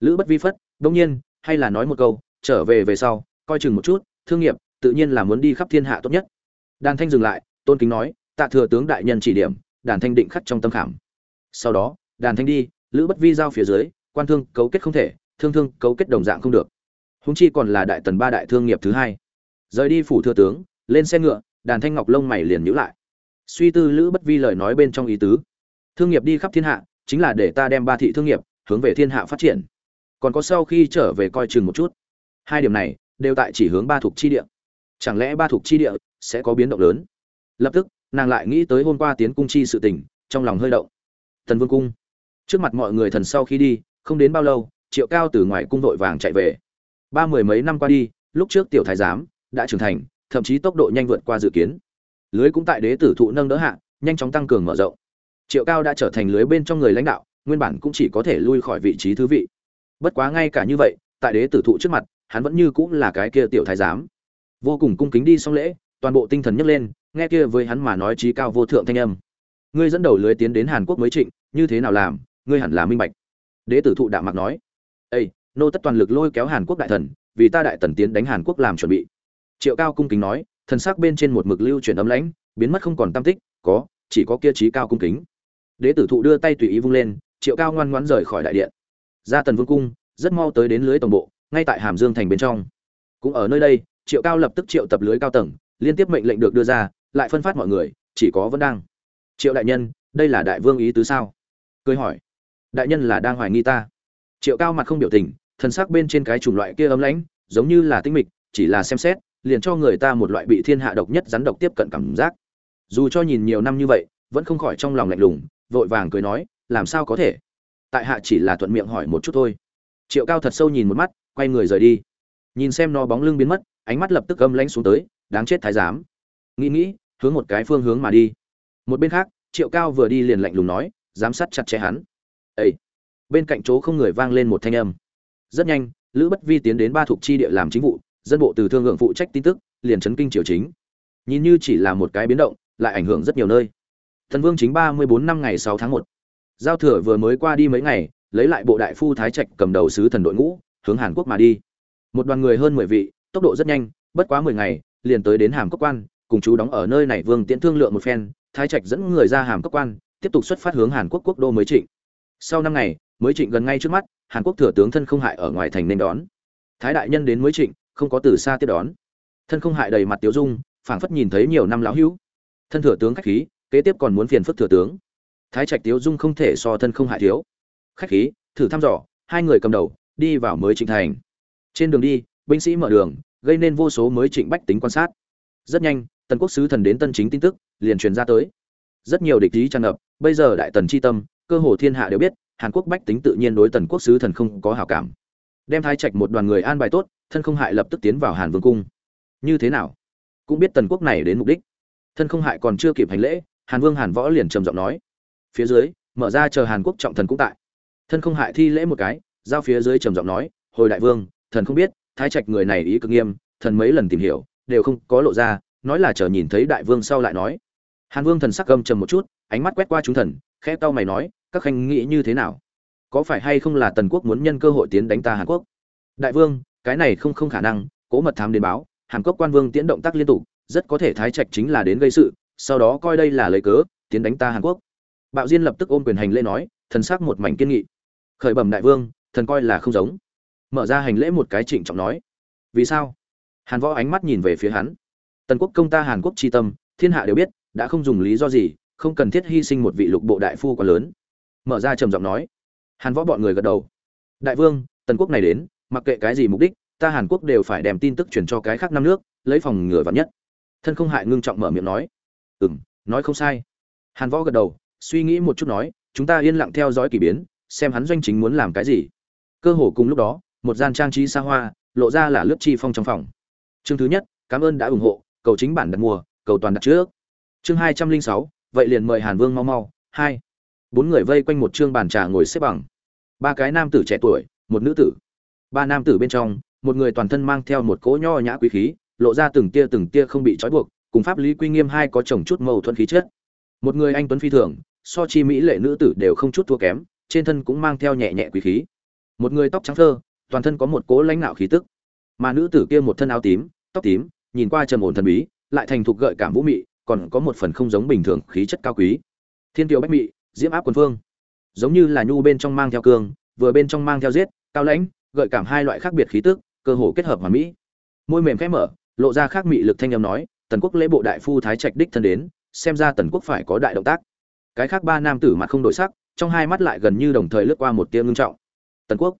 Lữ bất vi phất, đông nhiên, hay là nói một câu, trở về về sau, coi chừng một chút, thương nghiệp, tự nhiên là muốn đi khắp thiên hạ tốt nhất. Đàn thanh dừng lại, tôn kính nói, tạ thừa tướng đại nhân chỉ điểm, đàn thanh định khắc trong tâm khảm. Sau đó, đàn thanh đi, lữ bất vi giao phía dưới quan thương cấu kết không thể, thương thương cấu kết đồng dạng không được. Húng chi còn là đại tần ba đại thương nghiệp thứ hai. Rời đi phủ thừa tướng, lên xe ngựa, đàn thanh ngọc lông mày liền nhữ lại. Suy tư lữ bất vi lời nói bên trong ý tứ. Thương nghiệp đi khắp thiên hạ, chính là để ta đem ba thị thương nghiệp hướng về thiên hạ phát triển. Còn có sau khi trở về coi chừng một chút. Hai điểm này đều tại chỉ hướng ba thuộc chi địa. Chẳng lẽ ba thuộc chi địa sẽ có biến động lớn? Lập tức, nàng lại nghĩ tới hôm qua tiến cung chi sự tình, trong lòng hơi động. Thần vương cung. Trước mặt mọi người thần sau khi đi không đến bao lâu, triệu cao từ ngoài cung vội vàng chạy về. Ba mười mấy năm qua đi, lúc trước tiểu thái giám đã trưởng thành, thậm chí tốc độ nhanh vượt qua dự kiến. Lưới cũng tại đế tử thụ nâng đỡ hạ, nhanh chóng tăng cường mở rộng. Triệu cao đã trở thành lưới bên trong người lãnh đạo, nguyên bản cũng chỉ có thể lui khỏi vị trí thứ vị. Bất quá ngay cả như vậy, tại đế tử thụ trước mặt, hắn vẫn như cũng là cái kia tiểu thái giám. Vô cùng cung kính đi xong lễ, toàn bộ tinh thần nhấc lên, nghe kia với hắn mà nói trí cao vô thượng thanh âm. Ngươi dẫn đầu lưới tiến đến hàn quốc mới trịnh, như thế nào làm, ngươi hẳn là minh bạch đế tử thụ đạo mạc nói ây nô tất toàn lực lôi kéo hàn quốc đại thần, vì ta đại tần tiến đánh hàn quốc làm chuẩn bị. Triệu cao cung kính nói, thần sắc bên trên một mực lưu chuyển ấm lãnh, biến mất không còn tam tích, có, chỉ có kia trí cao cung kính. Đế tử thụ đưa tay tùy ý vung lên, triệu cao ngoan ngoãn rời khỏi đại điện. Ra tần vương cung, rất mau tới đến lưới tổng bộ, ngay tại hàm dương thành bên trong. Cũng ở nơi đây, triệu cao lập tức triệu tập lưới cao tầng, liên tiếp mệnh lệnh được đưa ra, lại phân phát mọi người, chỉ có vẫn đang. Triệu đại nhân, đây là đại vương ý tứ sao? Cười hỏi đại nhân là đang hoài nghi ta. Triệu cao mặt không biểu tình thần sắc bên trên cái chủng loại kia ấm lãnh, giống như là tinh mịch, chỉ là xem xét, liền cho người ta một loại bị thiên hạ độc nhất rắn độc tiếp cận cảm giác. Dù cho nhìn nhiều năm như vậy, vẫn không khỏi trong lòng lạnh lùng, vội vàng cười nói, làm sao có thể? Tại hạ chỉ là thuận miệng hỏi một chút thôi. Triệu cao thật sâu nhìn một mắt, quay người rời đi. Nhìn xem nó bóng lưng biến mất, ánh mắt lập tức âm lãnh xuống tới, đáng chết thái giám. Nghĩ nghĩ, hướng một cái phương hướng mà đi. Một bên khác, triệu cao vừa đi liền lạnh lùng nói, giám sát chặt chẽ hắn ây bên cạnh chỗ không người vang lên một thanh âm. Rất nhanh, lữ bất vi tiến đến ba thuộc chi địa làm chính vụ, dân bộ từ thương lượng phụ trách tin tức, liền chấn kinh triều chính. Nhìn như chỉ là một cái biến động, lại ảnh hưởng rất nhiều nơi. Thần vương chính ba mươi bốn năm ngày sáu tháng một. Giao thừa vừa mới qua đi mấy ngày, lấy lại bộ đại phu thái trạch cầm đầu sứ thần đội ngũ, hướng hàn quốc mà đi. Một đoàn người hơn mười vị, tốc độ rất nhanh, bất quá mười ngày, liền tới đến hàm cốc quan, cùng chú đóng ở nơi này vương tiễn thương lượng một phen, thái trạch dẫn người ra hàm cốc quan, tiếp tục xuất phát hướng hàn quốc quốc đô mới trịnh sau năm ngày, mới trịnh gần ngay trước mắt, hàn quốc thừa tướng thân không hại ở ngoài thành nên đón. Thái đại nhân đến mới trịnh, không có từ xa tiếp đón. Thân không hại đầy mặt tiếu dung, phảng phất nhìn thấy nhiều năm lão hữu. Thân thừa tướng khách khí, kế tiếp còn muốn phiền phức thừa tướng. Thái trạch tiếu dung không thể so thân không hại thiếu. Khách khí, thử thăm dò, hai người cầm đầu, đi vào mới trịnh thành. Trên đường đi, binh sĩ mở đường, gây nên vô số mới trịnh bách tính quan sát. Rất nhanh, tần quốc sứ thần đến tân chính tin tức, liền truyền ra tới. Rất nhiều địch ý tràn ngập, bây giờ đại tần chi tâm cơ hồ thiên hạ đều biết, hàn quốc bách tính tự nhiên đối tần quốc sứ thần không có hảo cảm. Đem thái trạch một đoàn người an bài tốt, thân không hại lập tức tiến vào hàn vương cung. Như thế nào? Cũng biết tần quốc này đến mục đích. Thân không hại còn chưa kịp hành lễ, hàn vương hàn võ liền trầm giọng nói. Phía dưới, mở ra chờ hàn quốc trọng thần cũng tại. Thân không hại thi lễ một cái, giao phía dưới trầm giọng nói, hồi đại vương, thần không biết, thái trạch người này ý cực nghiêm, thần mấy lần tìm hiểu, đều không có lộ ra, nói là chờ nhìn thấy đại vương sau lại nói. Hàn vương thần sắc gâm trầm một chút, ánh mắt quét qua chúng thần, khẽ tao mày nói các khanh nghĩ như thế nào? Có phải hay không là tần quốc muốn nhân cơ hội tiến đánh ta hàn quốc? Đại vương, cái này không không khả năng, cố mật thám đến báo, hàn quốc quan vương tiến động tác liên tục, rất có thể thái trạch chính là đến gây sự, sau đó coi đây là lấy cớ, tiến đánh ta hàn quốc. Bạo diên lập tức ôm quyền hành lễ nói, thần sắc một mảnh kiên nghị. Khởi bẩm đại vương, thần coi là không giống. Mở ra hành lễ một cái trịnh trọng nói. Vì sao? Hàn võ ánh mắt nhìn về phía hắn. Tần quốc công ta hàn quốc tri tâm, thiên hạ đều biết, đã không dùng lý do gì, không cần thiết hy sinh một vị lục bộ đại phu quá lớn mở ra trầm giọng nói. Hàn võ bọn người gật đầu. Đại vương, tần quốc này đến, mặc kệ cái gì mục đích, ta hàn quốc đều phải đem tin tức truyền cho cái khác năm nước, lấy phòng ngừa vắn nhất. Thân không hại ngưng trọng mở miệng nói. Ừ m nói không sai. Hàn võ gật đầu, suy nghĩ một chút nói, chúng ta yên lặng theo dõi k ỳ biến, xem hắn doanh chính muốn làm cái gì. Cơ hồ cùng lúc đó, một gian trang trí xa hoa, lộ ra là lớp chi phong trong phòng. Chương thứ nhất, cảm ơn đã ủng hộ, cầu chính bản đặt mua, cầu toàn đặt trước. Chương hai trăm linh sáu, vậy liền mời hàn vương mau mau. Hai bốn người vây quanh một chương bàn trà ngồi xếp bằng. Ba cái nam tử trẻ tuổi, một nữ tử. Ba nam tử bên trong, một người toàn thân mang theo một cỗ nho nhã quý khí, lộ ra từng tia từng tia không bị trói buộc, cùng pháp lý quy nghiêm hai có chồng chút mâu thuẫn khí chất. Một người anh tuấn phi thường, so chi mỹ lệ nữ tử đều không chút thua kém, trên thân cũng mang theo nhẹ nhẹ quý khí. Một người tóc trắng thơ, toàn thân có một cỗ lãnh nạo khí tức. Mà nữ tử kia một thân áo tím, tóc tím, nhìn qua trầm ổn thần bí, lại thành thục gợi cảm vũ mị, còn có một phần không giống bình thường khí chất cao quý. Thiên tiêu bách mị diễm áp quần phương. Giống như là nhu bên trong mang theo cương vừa bên trong mang theo giết, cao lãnh, gợi cảm hai loại khác biệt khí tức, cơ hồ kết hợp hoàn mỹ. Môi mềm khẽ mở, lộ ra khác mị lực thanh âm nói, tần quốc lễ bộ đại phu thái trạch đích thân đến, xem ra tần quốc phải có đại động tác. Cái khác ba nam tử mặt không đổi sắc, trong hai mắt lại gần như đồng thời lướt qua một tia ngưng trọng. Tần quốc?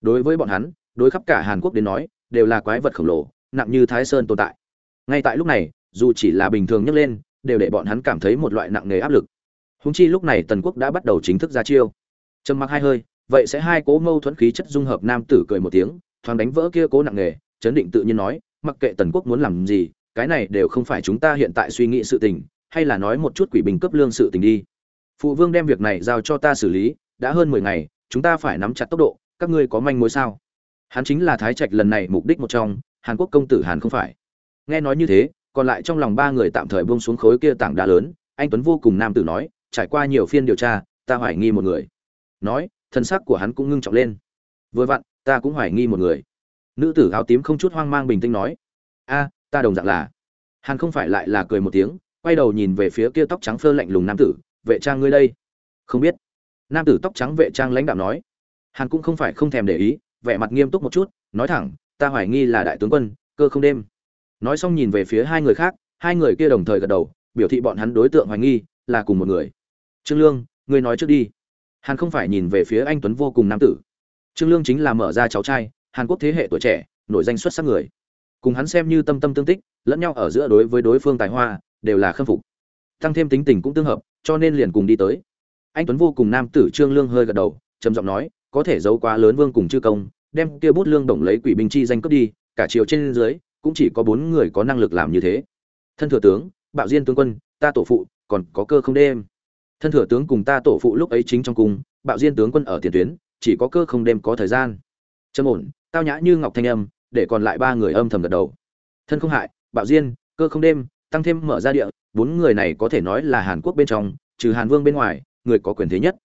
Đối với bọn hắn, đối khắp cả hàn quốc đến nói, đều là quái vật khổng lồ, nặng như thái sơn tồn tại. Ngay tại lúc này, dù chỉ là bình thường nhấc lên, đều để bọn hắn cảm thấy một loại nặng nề áp lực húng chi lúc này tần quốc đã bắt đầu chính thức ra chiêu. Trầm mặc hai hơi, vậy sẽ hai cố mâu thuẫn khí chất dung hợp nam tử cười một tiếng, thoáng đánh vỡ kia cố nặng nề chấn định tự nhiên nói, mặc kệ tần quốc muốn làm gì, cái này đều không phải chúng ta hiện tại suy nghĩ sự tình, hay là nói một chút quỷ bình cấp lương sự tình đi. Phụ vương đem việc này giao cho ta xử lý, đã hơn mười ngày, chúng ta phải nắm chặt tốc độ, các ngươi có manh mối sao? Hắn chính là thái trạch lần này mục đích một trong, hàn quốc công tử hàn không phải. Nghe nói như thế, còn lại trong lòng ba người tạm thời buông xuống khối kia tảng đá lớn, anh tuấn vô cùng nam tử nói trải qua nhiều phiên điều tra, ta hoài nghi một người. Nói, thân xác của hắn cũng ngưng trọng lên. Vừa vặn, ta cũng hoài nghi một người. Nữ tử áo tím không chút hoang mang bình tĩnh nói. A, ta đồng dạng là. Hắn không phải lại là cười một tiếng, quay đầu nhìn về phía kia tóc trắng phơ lạnh lùng nam tử, vệ trang ngươi đây. Không biết. Nam tử tóc trắng vệ trang lãnh đạo nói. Hắn cũng không phải không thèm để ý, vẻ mặt nghiêm túc một chút, nói thẳng, ta hoài nghi là đại tướng quân, cơ không đêm. Nói xong nhìn về phía hai người khác, hai người kia đồng thời gật đầu, biểu thị bọn hắn đối tượng hoài nghi, là cùng một người trương lương, ngươi nói trước đi. Hàn không phải nhìn về phía anh tuấn vô cùng nam tử. Trương lương chính là mở ra cháu trai, hàn quốc thế hệ tuổi trẻ, nổi danh xuất sắc người. Cùng hắn xem như tâm tâm tương tích, lẫn nhau ở giữa đối với đối phương tài hoa, đều là khâm phục. Tăng thêm tính tình cũng tương hợp, cho nên liền cùng đi tới. Anh tuấn vô cùng nam tử trương lương hơi gật đầu, trầm giọng nói, có thể giấu quá lớn vương cùng chư công, đem kia bút lương đồng lấy quỷ binh chi danh cướp đi, cả chiều trên dưới, cũng chỉ có bốn người có năng lực làm như thế. Thân thừa tướng, bạo diên tướng quân, ta tổ phụ, còn có cơ không đêm thân thừa tướng cùng ta tổ phụ lúc ấy chính trong cung, bạo diên tướng quân ở tiền tuyến, chỉ có cơ không đêm có thời gian. Trầm ổn, tao nhã như ngọc thanh âm, để còn lại ba người âm thầm gật đầu. Thân không hại, bạo diên, cơ không đêm, tăng thêm mở ra địa, bốn người này có thể nói là hàn quốc bên trong, trừ hàn vương bên ngoài, người có quyền thế nhất.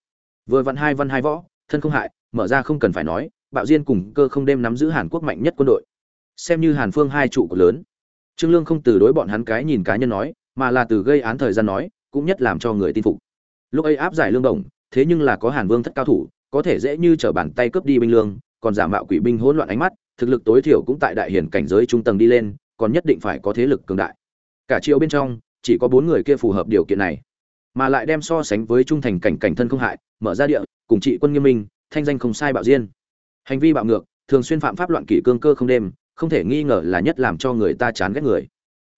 Vừa văn hai văn hai võ, thân không hại, mở ra không cần phải nói, bạo diên cùng cơ không đêm nắm giữ hàn quốc mạnh nhất quân đội. Xem như hàn phương hai trụ cột lớn. Trương lương không từ đối bọn hắn cái nhìn cá nhân nói, mà là từ gây án thời gian nói, cũng nhất làm cho người tin phục lúc ấy áp giải lương đồng, thế nhưng là có hàn vương thất cao thủ, có thể dễ như trở bàn tay cướp đi binh lương, còn giả mạo quỷ binh hỗn loạn ánh mắt, thực lực tối thiểu cũng tại đại hiển cảnh giới trung tầng đi lên, còn nhất định phải có thế lực cường đại. Cả triệu bên trong, chỉ có bốn người kia phù hợp điều kiện này. Mà lại đem so sánh với trung thành cảnh cảnh thân không hại, mở ra địa, cùng trị quân nghiêm minh, thanh danh không sai bạo diên. Hành vi bạo ngược, thường xuyên phạm pháp loạn kỷ cương cơ không đêm, không thể nghi ngờ là nhất làm cho người ta chán ghét người.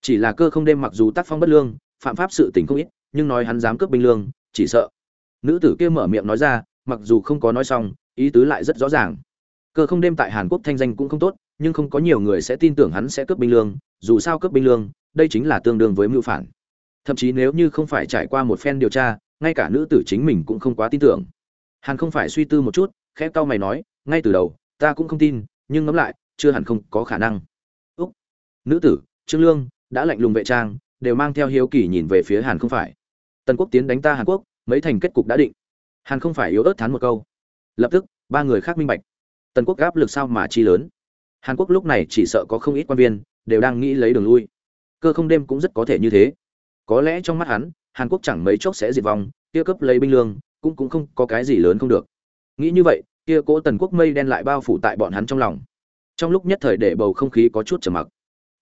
Chỉ là cơ không đêm mặc dù tác phong bất lương, phạm pháp sự tình không ít, nhưng nói hắn dám cướp binh lương chỉ sợ. Nữ tử kia mở miệng nói ra, mặc dù không có nói xong, ý tứ lại rất rõ ràng. Cơ không đêm tại hàn quốc thanh danh cũng không tốt, nhưng không có nhiều người sẽ tin tưởng hắn sẽ cướp binh lương, dù sao cướp binh lương, đây chính là tương đương với mưu phản. Thậm chí nếu như không phải trải qua một phen điều tra, ngay cả nữ tử chính mình cũng không quá tin tưởng. Hàn không phải suy tư một chút, khẽ cau mày nói, ngay từ đầu, ta cũng không tin, nhưng ngẫm lại, chưa hẳn không có khả năng. Úc. Nữ tử, trương lương, đã lạnh lùng vệ trang, đều mang theo hiếu kỳ nhìn về phía hàn không phải tần quốc tiến đánh ta hàn quốc, mấy thành kết cục đã định. Hàn không phải yếu ớt thán một câu. Lập tức, ba người khác minh bạch. Tần quốc gáp lực sao mà chi lớn. Hàn quốc lúc này chỉ sợ có không ít quan viên, đều đang nghĩ lấy đường lui. Cơ không đêm cũng rất có thể như thế. Có lẽ trong mắt hắn, hàn quốc chẳng mấy chốc sẽ diệt vong, kia cấp lấy binh lương, cũng cũng không có cái gì lớn không được. Nghĩ như vậy, kia cỗ tần quốc mây đen lại bao phủ tại bọn hắn trong lòng. Trong lúc nhất thời để bầu không khí có chút trầm mặc.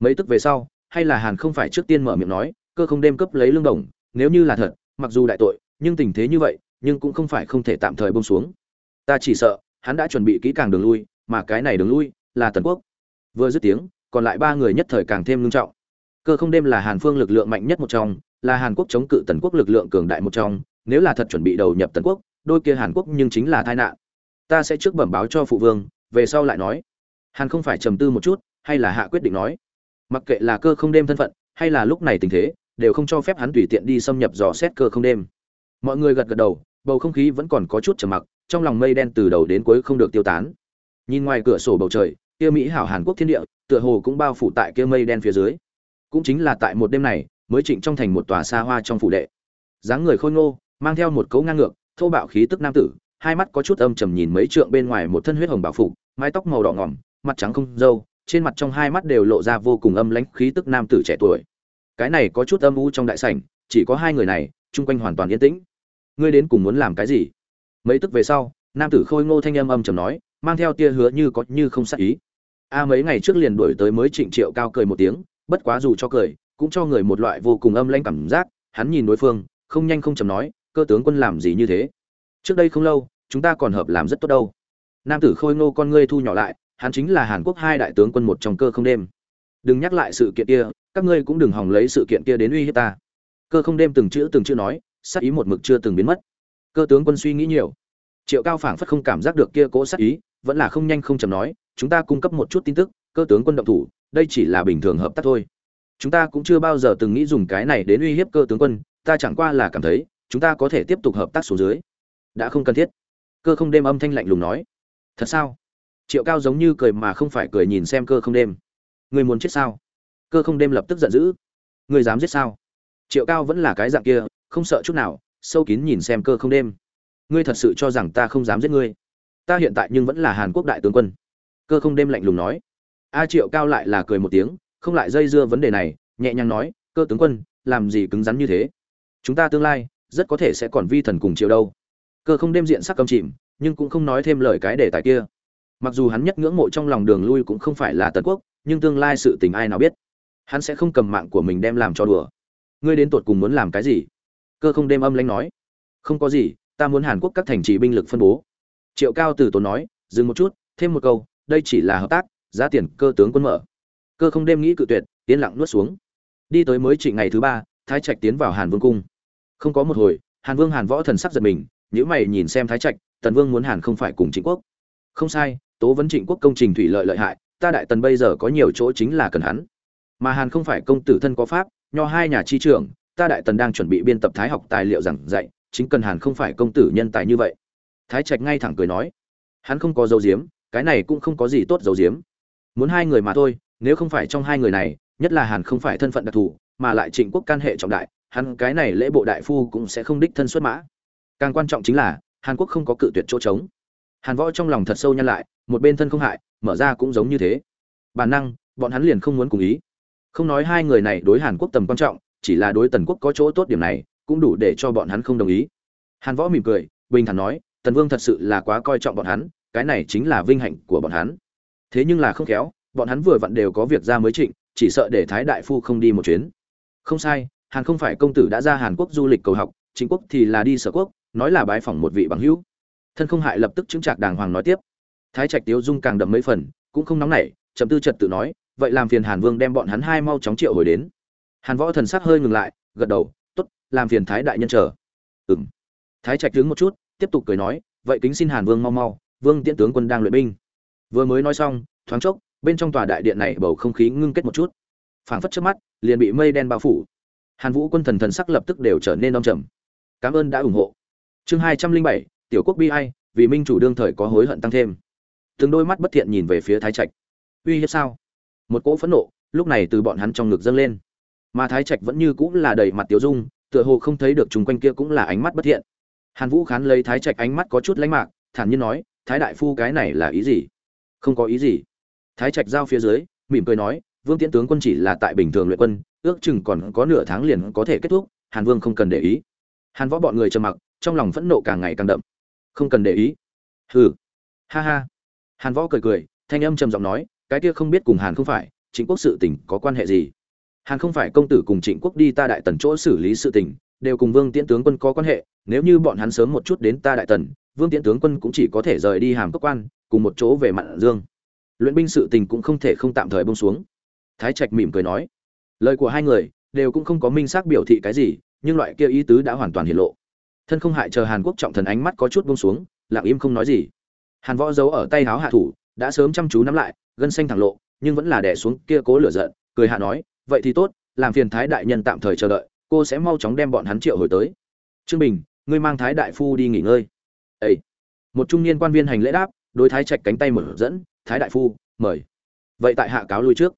Mấy tức về sau, hay là hàn không phải trước tiên mở miệng nói, cơ không đêm cấp lấy lương đồng nếu như là thật, mặc dù đại tội, nhưng tình thế như vậy, nhưng cũng không phải không thể tạm thời bông xuống. Ta chỉ sợ, hắn đã chuẩn bị kỹ càng đường lui, mà cái này đường lui, là tần quốc. Vừa dứt tiếng, còn lại ba người nhất thời càng thêm ngưng trọng. Cơ không đêm là hàn phương lực lượng mạnh nhất một trong, là hàn quốc chống cự tần quốc lực lượng cường đại một trong, nếu là thật chuẩn bị đầu nhập tần quốc, đôi kia hàn quốc nhưng chính là tai nạn. Ta sẽ trước bẩm báo cho phụ vương, về sau lại nói. Hàn không phải trầm tư một chút, hay là hạ quyết định nói. Mặc kệ là cơ không đêm thân phận, hay là lúc này tình thế đều không cho phép hắn tùy tiện đi xâm nhập dò xét cơ không đêm. Mọi người gật gật đầu, bầu không khí vẫn còn có chút trầm mặc, trong lòng mây đen từ đầu đến cuối không được tiêu tán. Nhìn ngoài cửa sổ bầu trời, kia mỹ hảo hàn quốc thiên địa, tựa hồ cũng bao phủ tại kia mây đen phía dưới. Cũng chính là tại một đêm này, mới trịnh trong thành một tòa xa hoa trong phủ đệ. Dáng người khôi ngô, mang theo một cấu ngang ngược, thô bạo khí tức nam tử, hai mắt có chút âm trầm nhìn mấy trượng bên ngoài một thân huyết hồng bảo phục, mái tóc màu đỏ ngỏm, mặt trắng không râu, trên mặt trong hai mắt đều lộ ra vô cùng âm lãnh khí tức nam tử trẻ tuổi cái này có chút âm u trong đại sảnh, chỉ có hai người này, chung quanh hoàn toàn yên tĩnh. Ngươi đến cùng muốn làm cái gì? Mấy tức về sau, nam tử khôi ngô thanh âm âm trầm nói, mang theo tia hứa như có như không sát ý. A mấy ngày trước liền đuổi tới mới trịnh triệu cao cười một tiếng, bất quá dù cho cười, cũng cho người một loại vô cùng âm lãnh cảm giác, hắn nhìn đối phương, không nhanh không chầm nói, cơ tướng quân làm gì như thế? Trước đây không lâu, chúng ta còn hợp làm rất tốt đâu. Nam tử khôi ngô con ngươi thu nhỏ lại, hắn chính là hàn quốc hai đại tướng quân một trong cơ không đêm đừng nhắc lại sự kiện kia, các ngươi cũng đừng hòng lấy sự kiện kia đến uy hiếp ta. Cơ không đêm từng chữ từng chữ nói, sát ý một mực chưa từng biến mất. Cơ tướng quân suy nghĩ nhiều. Triệu cao phảng phất không cảm giác được kia cố sát ý, vẫn là không nhanh không chầm nói, chúng ta cung cấp một chút tin tức, cơ tướng quân động thủ, đây chỉ là bình thường hợp tác thôi. Chúng ta cũng chưa bao giờ từng nghĩ dùng cái này đến uy hiếp cơ tướng quân, ta chẳng qua là cảm thấy, chúng ta có thể tiếp tục hợp tác xuống dưới. Đã không cần thiết. Cơ không đêm âm thanh lạnh lùng nói. Thật sao? Triệu cao giống như cười mà không phải cười nhìn xem cơ không đêm. Ngươi muốn chết sao? Cơ không đêm lập tức giận dữ. Ngươi dám giết sao? Triệu cao vẫn là cái dạng kia, không sợ chút nào, sâu kín nhìn xem cơ không đêm. Ngươi thật sự cho rằng ta không dám giết ngươi? Ta hiện tại nhưng vẫn là hàn quốc đại tướng quân. Cơ không đêm lạnh lùng nói. A triệu cao lại là cười một tiếng, không lại dây dưa vấn đề này, nhẹ nhàng nói, cơ tướng quân, làm gì cứng rắn như thế? Chúng ta tương lai, rất có thể sẽ còn vi thần cùng triệu đâu. Cơ không đêm diện sắc cầm chìm, nhưng cũng không nói thêm lời cái đề tài kia. Mặc dù hắn nhất ngưỡng mộ trong lòng đường lui cũng không phải là tần quốc nhưng tương lai sự tình ai nào biết. Hắn sẽ không cầm mạng của mình đem làm cho đùa. Ngươi đến tột cùng muốn làm cái gì? Cơ không đêm âm lãnh nói. Không có gì, ta muốn hàn quốc các thành trì binh lực phân bố. Triệu cao từ tốn nói, dừng một chút, thêm một câu, đây chỉ là hợp tác, giá tiền cơ tướng quân mở. Cơ không đêm nghĩ cự tuyệt tiến lặng nuốt xuống. Đi tới mới trị ngày thứ ba, thái trạch tiến vào hàn vương cung. Không có một hồi, hàn vương hàn võ thần sắc giật mình nhữ mày nhìn xem thái trạch, tần vương muốn hàn không phải cùng trịnh quốc. Không sai, tố vấn trịnh quốc công trình thủy lợi lợi hại ta đại tần bây giờ có nhiều chỗ chính là cần hắn. Mà hàn không phải công tử thân có pháp, nho hai nhà chi trưởng, ta đại tần đang chuẩn bị biên tập thái học tài liệu giảng dạy, chính cần hàn không phải công tử nhân tài như vậy. Thái trạch ngay thẳng cười nói, hắn không có dấu diếm cái này cũng không có gì tốt dấu diếm muốn hai người mà thôi, nếu không phải trong hai người này, nhất là hàn không phải thân phận đặc thù, mà lại trịnh quốc can hệ trọng đại, hắn cái này lễ bộ đại phu cũng sẽ không đích thân xuất mã. Càng quan trọng chính là, hàn quốc không có cự tuyệt chỗ trống. Hàn võ trong lòng thật sâu nhăn lại, một bên thân không hại mở ra cũng giống như thế. Bản năng, bọn hắn liền không muốn cùng ý. Không nói hai người này đối hàn quốc tầm quan trọng, chỉ là đối tần quốc có chỗ tốt điểm này, cũng đủ để cho bọn hắn không đồng ý. Hàn võ mỉm cười, bình thản nói, tần vương thật sự là quá coi trọng bọn hắn, cái này chính là vinh hạnh của bọn hắn. Thế nhưng là không khéo, bọn hắn vừa vặn đều có việc ra mới trịnh, chỉ sợ để thái đại phu không đi một chuyến. Không sai, hàn không phải công tử đã ra hàn quốc du lịch cầu học chính quốc thì là đi sở quốc, nói là bái phỏng một vị bằng hữu. Thân không hại lập tức chứng trạc đàng hoàng nói tiếp thái trạch tiếu dung càng đậm mấy phần, cũng không nóng nảy chậm tư trật tự nói, vậy làm phiền hàn vương đem bọn hắn hai mau chóng triệu hồi đến. Hàn võ thần sắc hơi ngừng lại, gật đầu t ố t làm phiền thái đại nhân chờ. Ừ m thái trạch đứng một chút, tiếp tục cười nói, vậy kính xin hàn vương mau mau, vương tiễn tướng quân đang luyện binh. Vừa mới nói xong, thoáng chốc, bên trong tòa đại điện này bầu không khí ngưng kết một chút. Phảng phất trước mắt, liền bị mây đen bao phủ. Hàn vũ quân thần thần sắc lập tức đều trở nên đông trầm. Cảm ơn đã ủng hộ. Chương hai trăm linh bảy, tiểu quốc bi ai, vì minh chủ đương thời có hối hận tăng thêm từng đôi mắt bất thiện nhìn về phía thái trạch. Uy hiếp sao? Một cỗ phẫn nộ, lúc này từ bọn hắn trong ngực dâng lên. Mà thái trạch vẫn như cũng là đầy mặt tiểu dung, tựa hồ không thấy được chung quanh kia cũng là ánh mắt bất thiện. Hàn vũ khán lấy thái trạch ánh mắt có chút lánh mạc, thản nhiên nói, thái đại phu, cái này là ý gì? Không có ý gì. Thái trạch giao phía dưới, mỉm cười nói, vương tiễn tướng quân chỉ là tại bình thường luyện quân, ước chừng còn có nửa tháng liền có thể kết thúc, hàn vương không cần để ý. Hàn võ bọn người trầm mặc, trong lòng phẫn nộ càng ngày càng đậm. Không cần để ý. Hừ. Ha ha hàn võ cười cười, thanh âm trầm giọng nói, cái kia không biết cùng hàn không phải, trịnh quốc sự tình có quan hệ gì? Hàn không phải công tử cùng trịnh quốc đi ta đại tần chỗ xử lý sự tình, đều cùng vương tiễn tướng quân có quan hệ, nếu như bọn hắn sớm một chút đến ta đại tần, vương tiễn tướng quân cũng chỉ có thể rời đi hàm cốc quan, cùng một chỗ về mạn dương. Luyện binh sự tình cũng không thể không tạm thời bông xuống. Thái trạch mỉm cười nói, lời của hai người đều cũng không có minh xác biểu thị cái gì, nhưng loại kia ý tứ đã hoàn toàn hiển lộ. Thân không hại chờ hàn quốc trọng thần ánh mắt có chút bông xuống, lặng im không nói gì hàn võ giấu ở tay háo hạ thủ, đã sớm chăm chú nắm lại, gân xanh thẳng lộ, nhưng vẫn là đè xuống kia cố lửa giận, cười hạ nói, vậy thì tốt, làm phiền thái đại nhân tạm thời chờ đợi, cô sẽ mau chóng đem bọn hắn triệu hồi tới. Trương bình, ngươi mang thái đại phu đi nghỉ ngơi. Ấy một trung niên quan viên hành lễ đáp, đối thái trạch cánh tay mở dẫn, thái đại phu, mời. Vậy tại hạ cáo lui trước.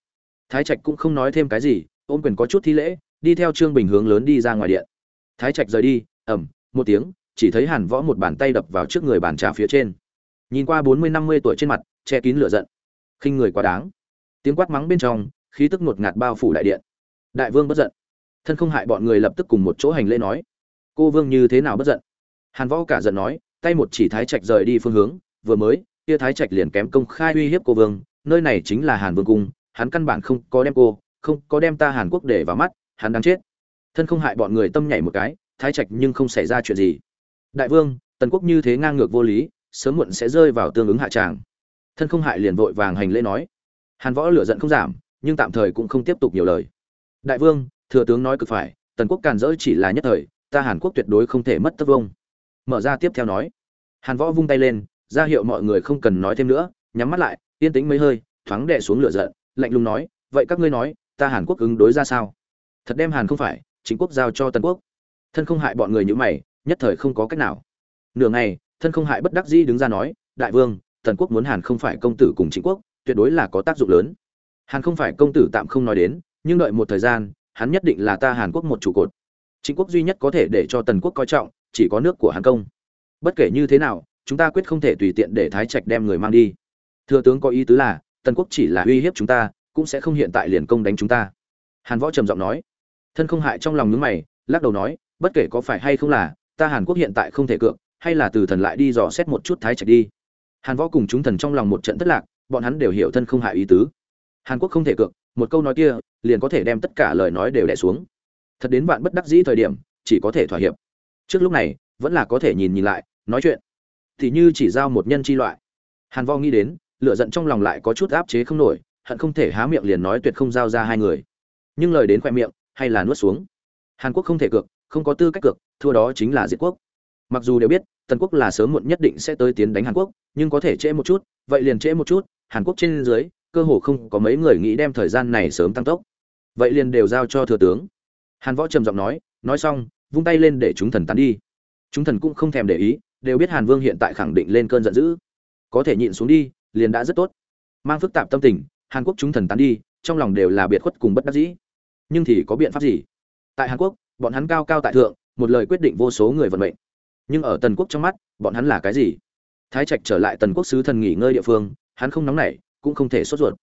Thái trạch cũng không nói thêm cái gì, ôm quyền có chút thi lễ, đi theo trương bình hướng lớn đi ra ngoài điện. Thái trạch rời đi ẩm một tiếng, chỉ thấy hàn võ một bàn tay đập vào trước người bàn trà phía trên nhìn qua bốn mươi, năm mươi tuổi trên mặt, che kín lửa giận. Khinh người quá đáng. Tiếng quát mắng bên trong, khí tức ngột ngạt bao phủ đại điện. Đại vương bất giận. Thân không hại bọn người lập tức cùng một chỗ hành lễ nói, cô vương như thế nào bất giận? Hàn võ cả giận nói, tay một chỉ thái trạch rời đi phương hướng, vừa mới, kia thái trạch liền kém công khai uy hiếp cô vương, nơi này chính là hàn vương cung, hắn căn bản không có đem cô, không có đem ta hàn quốc để vào mắt, hắn đang chết. Thân không hại bọn người tâm nhảy một cái, thái trạch nhưng không xảy ra chuyện gì. Đại vương, tần quốc như thế ngang ngược vô lý sớm muộn sẽ rơi vào tương ứng hạ tràng. Thân không hại liền vội vàng hành lễ nói. Hàn võ lửa giận không giảm, nhưng tạm thời cũng không tiếp tục nhiều lời. Đại vương, thừa tướng nói cực phải, tần quốc càn rỡ chỉ là nhất thời, ta hàn quốc tuyệt đối không thể mất tất vông. Mở ra tiếp theo nói. Hàn võ vung tay lên, ra hiệu mọi người không cần nói thêm nữa, nhắm mắt lại, yên tĩnh mấy hơi, thoáng đè xuống lửa giận, lạnh lùng nói, vậy các ngươi nói, ta hàn quốc ứng đối ra sao? Thật đem hàn không phải, chính quốc giao cho tần quốc. Thân không hại bọn người như mày, nhất thời không có cách nào. Nửa ngày thân không hại bất đắc dĩ đứng ra nói, đại vương, tần quốc muốn hàn không phải công tử cùng chính quốc, tuyệt đối là có tác dụng lớn. Hàn không phải công tử tạm không nói đến, nhưng đợi một thời gian, hắn nhất định là ta hàn quốc một trụ cột. Chính quốc duy nhất có thể để cho tần quốc coi trọng, chỉ có nước của hàn công. Bất kể như thế nào, chúng ta quyết không thể tùy tiện để thái trạch đem người mang đi. Thừa tướng có ý tứ là, tần quốc chỉ là uy hiếp chúng ta, cũng sẽ không hiện tại liền công đánh chúng ta. Hàn võ trầm giọng nói. Thân không hại trong lòng nhướng mày, lắc đầu nói, bất kể có phải hay không là, ta hàn quốc hiện tại không thể cược hay là từ thần lại đi dò xét một chút thái trạch đi. Hàn võ cùng chúng thần trong lòng một trận thất lạc, bọn hắn đều hiểu thân không hại ý tứ. Hàn quốc không thể cược, một câu nói kia, liền có thể đem tất cả lời nói đều đẻ xuống. Thật đến bạn bất đắc dĩ thời điểm, chỉ có thể thỏa hiệp. Trước lúc này, vẫn là có thể nhìn nhìn lại, nói chuyện. Thì như chỉ giao một nhân chi loại. Hàn võ nghĩ đến lựa giận trong lòng lại có chút áp chế không nổi, hận không thể há miệng liền nói tuyệt không giao ra hai người. Nhưng lời đến khoe miệng, hay là nuốt xuống. Hàn quốc không thể cược, không có tư cách cược, thua đó chính là diệt quốc mặc dù đều biết, tần quốc là sớm muộn nhất định sẽ tới tiến đánh hàn quốc, nhưng có thể trễ một chút, vậy liền trễ một chút, hàn quốc trên dưới, cơ hồ không có mấy người nghĩ đem thời gian này sớm tăng tốc. Vậy liền đều giao cho thừa tướng. Hàn võ trầm giọng nói nói xong, vung tay lên để chúng thần tán đi. Chúng thần cũng không thèm để ý, đều biết hàn vương hiện tại khẳng định lên cơn giận dữ. Có thể nhịn xuống đi, liền đã rất tốt. Mang phức tạp tâm tình, hàn quốc chúng thần tán đi, trong lòng đều là biệt khuất cùng bất đắc dĩ. Nhưng thì có biện pháp gì? Tại hàn quốc, bọn hắn cao cao tại thượng, một lời quyết định vô số người vận mệnh nhưng ở tần quốc trong mắt, bọn hắn là cái gì? Thái trạch trở lại tần quốc sứ thần nghỉ ngơi địa phương, hắn không nóng nảy, cũng không thể sốt ruột.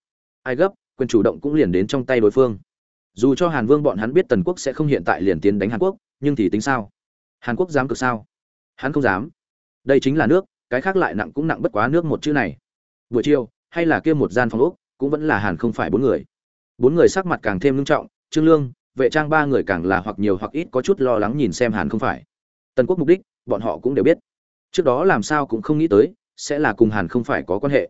Ai gấp, quyền chủ động cũng liền đến trong tay đối phương. Dù cho hàn vương bọn hắn biết tần quốc sẽ không hiện tại liền tiến đánh hàn quốc, nhưng thì tính sao? Hàn quốc dám cực sao? Hắn không dám. Đây chính là nước, cái khác lại nặng cũng nặng bất quá nước một chữ này. Buổi chiều, hay là kia một gian phòng úc cũng vẫn là hàn không phải bốn người. Bốn người sắc mặt càng thêm nghiêm trọng, trương lương, vệ trang ba người càng là hoặc nhiều hoặc ít có chút lo lắng nhìn xem hàn không phải. Tần quốc mục đích bọn họ cũng đều biết. Trước đó làm sao cũng không nghĩ tới, sẽ là cùng hàn không phải có quan hệ.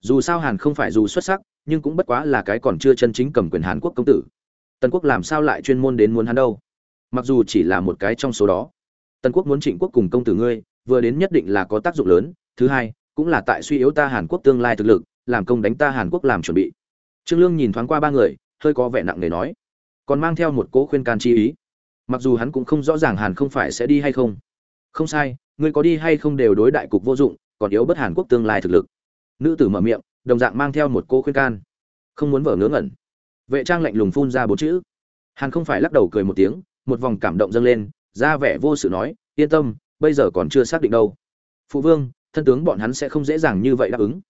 Dù sao hàn không phải dù xuất sắc, nhưng cũng bất quá là cái còn chưa chân chính cầm quyền hàn quốc công tử. Tần quốc làm sao lại chuyên môn đến muốn hắn đâu? Mặc dù chỉ là một cái trong số đó. Tần quốc muốn trịnh quốc cùng công tử ngươi, vừa đến nhất định là có tác dụng lớn. Thứ hai, cũng là tại suy yếu ta hàn quốc tương lai thực lực, làm công đánh ta hàn quốc làm chuẩn bị. Trương lương nhìn thoáng qua ba người, hơi có vẻ nặng nề nói. Còn mang theo một cỗ khuyên can chi ý. Mặc dù hắn cũng không rõ ràng hàn không phải sẽ đi hay không không sai, ngươi có đi hay không đều đối đại cục vô dụng, còn yếu bất hàn quốc tương lai thực lực. Nữ tử mở miệng, đồng dạng mang theo một cô khuyên can. Không muốn vở ngớ ngẩn. Vệ trang lạnh lùng phun ra bốn chữ. Hàn không phải lắc đầu cười một tiếng, một vòng cảm động dâng lên, ra vẻ vô sự nói, yên tâm, bây giờ còn chưa xác định đâu. Phụ vương, thân tướng bọn hắn sẽ không dễ dàng như vậy đáp ứng.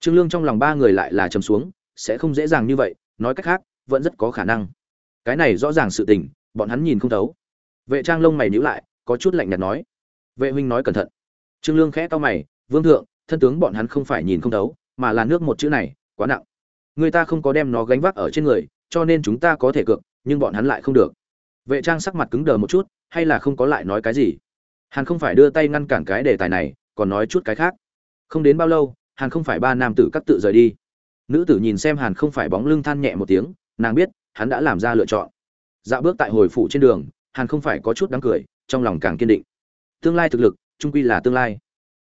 Trương lương trong lòng ba người lại là trầm xuống, sẽ không dễ dàng như vậy, nói cách khác, vẫn rất có khả năng. Cái này rõ ràng sự tình, bọn hắn nhìn không thấu. Vệ trang lông mày nhíu lại, có chút lạnh nhạt nói vệ huynh nói cẩn thận. Trương lương khẽ to mày, vương thượng, thân tướng bọn hắn không phải nhìn không thấu, mà là nước một chữ này, quá nặng. Người ta không có đem nó gánh vác ở trên người, cho nên chúng ta có thể cược, nhưng bọn hắn lại không được. Vệ trang sắc mặt cứng đờ một chút, hay là không có lại nói cái gì? Hàn không phải đưa tay ngăn cản cái đề tài này, còn nói chút cái khác. Không đến bao lâu, hàn không phải ba nam tử cắt tự rời đi. Nữ tử nhìn xem hàn không phải bóng lưng than nhẹ một tiếng, nàng biết, hắn đã làm ra lựa chọn. Dạo bước tại hồi phủ trên đường, hàn không phải có chút đáng cười, trong lòng càng kiên định tương lai thực lực, trung quy là tương lai.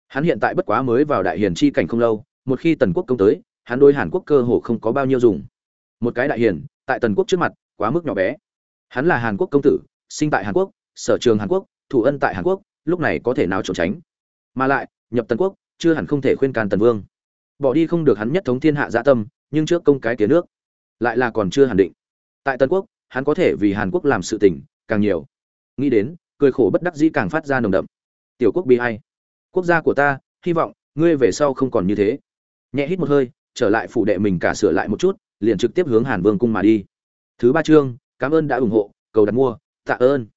Hắn hiện tại bất quá mới vào đại hiền chi cảnh không lâu, một khi tần quốc công tới, hắn đôi hàn quốc cơ hồ không có bao nhiêu dùng. Một cái đại hiền, tại tần quốc trước mặt, quá mức nhỏ bé. Hắn là hàn quốc công tử, sinh tại hàn quốc, sở trường hàn quốc, thủ ân tại hàn quốc, lúc này có thể nào trốn tránh. Mà lại, nhập tần quốc, chưa hẳn không thể khuyên can tần vương. Bỏ đi không được hắn nhất thống thiên hạ dạ tâm, nhưng trước công cái tía nước, lại là còn chưa hẳn định. Tại tần quốc, hắn có thể vì hàn quốc làm sự tình, càng nhiều. Nghĩ đến cười khổ bất đắc dĩ càng phát ra nồng đậm. Tiểu quốc bi hay quốc gia của ta, hy vọng, ngươi về sau không còn như thế. Nhẹ hít một hơi, trở lại phủ đệ mình cả sửa lại một chút, liền trực tiếp hướng hàn vương cung mà đi. Thứ ba chương, cảm ơn đã ủng hộ, cầu đặt mua, tạ ơn.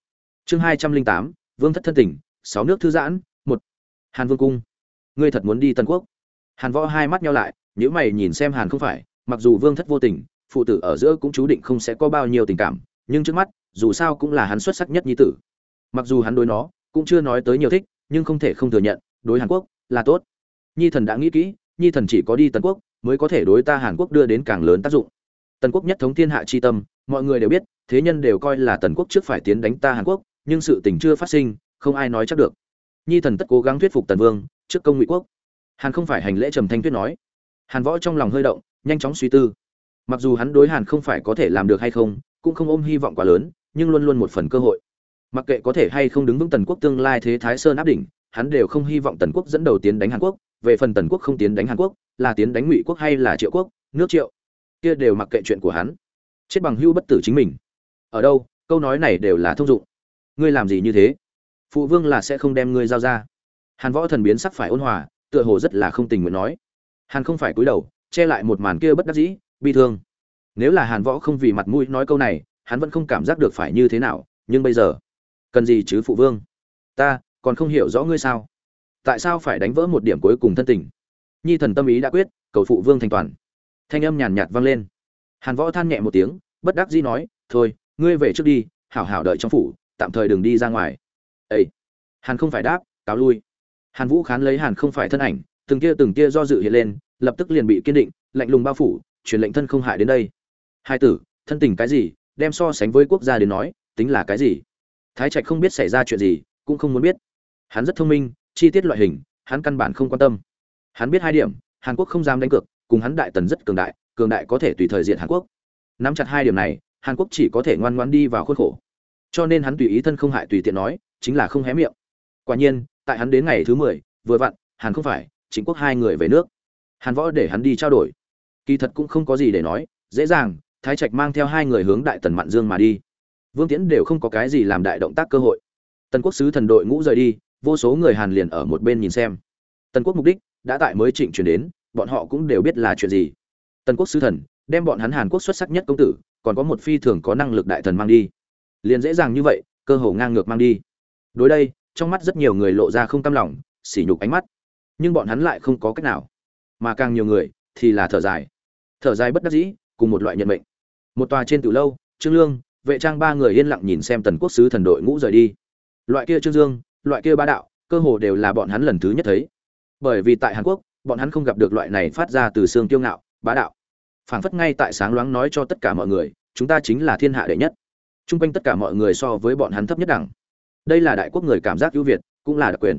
Chương hai trăm linh tám, vương thất thân tỉnh, sáu nước thư giãn, một. Hàn vương cung. Ngươi thật muốn đi tân quốc? Hàn võ hai mắt nhau lại nếu mày nhìn xem hàn không phải, mặc dù vương thất vô tình, phụ tử ở giữa cũng chú định không sẽ có bao nhiêu tình cảm, nhưng trước mắt, dù sao cũng là hắn xuất sắc nhất nhi tử mặc dù hắn đối nó cũng chưa nói tới nhiều thích, nhưng không thể không thừa nhận, đối hàn quốc là tốt. Nhi thần đã nghĩ kỹ, nhi thần chỉ có đi tần quốc mới có thể đối ta hàn quốc đưa đến càng lớn tác dụng. Tần quốc nhất thống thiên hạ chi tâm, mọi người đều biết, thế nhân đều coi là tần quốc trước phải tiến đánh ta hàn quốc, nhưng sự tình chưa phát sinh, không ai nói chắc được. Nhi thần tất cố gắng thuyết phục tần vương trước công ngụy quốc. Hàn không phải hành lễ trầm thanh tuyết nói. Hàn võ trong lòng hơi động, nhanh chóng suy tư. Mặc dù hắn đối hàn không phải có thể làm được hay không, cũng không ôm hy vọng quá lớn, nhưng luôn luôn một phần cơ hội mặc kệ có thể hay không đứng vững tần quốc tương lai thế thái sơn áp đỉnh, hắn đều không hy vọng tần quốc dẫn đầu tiến đánh hàn quốc. Về phần tần quốc không tiến đánh hàn quốc, là tiến đánh ngụy quốc hay là triệu quốc, nước triệu, kia đều mặc kệ chuyện của hắn. Chết bằng hưu bất tử chính mình. Ở đâu, câu nói này đều là thông dụng. Ngươi làm gì như thế? Phụ vương là sẽ không đem ngươi giao ra. Hàn võ thần biến sắc phải ôn hòa, tựa hồ rất là không tình nguyện nói. Hàn không phải cúi đầu, che lại một màn kia bất đắc dĩ, bi thương. Nếu là hàn võ không vì mặt mũi nói câu này, hắn vẫn không cảm giác được phải như thế nào, nhưng bây giờ cần gì chứ phụ vương? Ta, còn không hiểu rõ ngươi sao? Tại sao phải đánh vỡ một điểm cuối cùng thân tình? Nhi thần tâm ý đã quyết, cầu phụ vương thành toàn. Thanh âm nhàn nhạt vang lên. Hàn võ than nhẹ một tiếng, bất đắc dĩ nói, thôi, ngươi về trước đi, hảo hảo đợi trong phủ, tạm thời đừng đi ra ngoài. Ây hàn không phải đáp, cáo lui. Hàn vũ khán lấy hàn không phải thân ảnh, từng kia từng kia do dự hiện lên, lập tức liền bị kiên định, lạnh lùng bao phủ, truyền lệnh thân không hại đến đây. Hai tử, thân tình cái gì, đem so sánh với quốc gia đến nói, tính là cái gì? Thái trạch không biết xảy ra chuyện gì, cũng không muốn biết. Hắn rất thông minh, chi tiết loại hình, hắn căn bản không quan tâm. Hắn biết hai điểm, hàn quốc không dám đánh cược, cùng hắn đại tần rất cường đại cường đại có thể tùy thời diện hàn quốc. Nắm chặt hai điểm này, hàn quốc chỉ có thể ngoan ngoan đi vào khuôn khổ. Cho nên hắn tùy ý thân không hại tùy tiện nói, chính là không hé miệng. Quả nhiên, tại hắn đến ngày thứ mười, vừa vặn, hàn không phải, chính quốc hai người về nước. Hàn võ để hắn đi trao đổi. Kỳ thật cũng không có gì để nói, dễ dàng, thái trạch mang theo hai người hướng đại tần mạn dương mà đi vương tiễn đều không có cái gì làm đại động tác cơ hội. Tần quốc sứ thần đội ngũ rời đi, vô số người hàn liền ở một bên nhìn xem. Tần quốc mục đích đã tại mới trịnh chuyển đến, bọn họ cũng đều biết là chuyện gì. Tần quốc sứ thần, đem bọn hắn hàn quốc xuất sắc nhất công tử, còn có một phi thường có năng lực đại thần mang đi. Liền dễ dàng như vậy, cơ hồ ngang ngược mang đi. Đối đây, trong mắt rất nhiều người lộ ra không cam lòng, sỉ nhục ánh mắt. Nhưng bọn hắn lại không có cách nào. Mà càng nhiều người thì là thở dài. Thở dài bất đắc dĩ, cùng một loại nhận mệnh. Một tòa trên từ lâu, trương lương vệ trang ba người yên lặng nhìn xem tần quốc sứ thần đội ngũ rời đi. Loại kia trương dương, loại kia ba đạo, cơ hồ đều là bọn hắn lần thứ nhất thấy. Bởi vì tại hàn quốc, bọn hắn không gặp được loại này phát ra từ xương kiêu ngạo, bá đạo. Phảng phất ngay tại sáng loáng nói cho tất cả mọi người, chúng ta chính là thiên hạ đệ nhất. T r u n g quanh tất cả mọi người so với bọn hắn thấp nhất đẳng. Đây là đại quốc người cảm giác ưu việt, cũng là đặc quyền.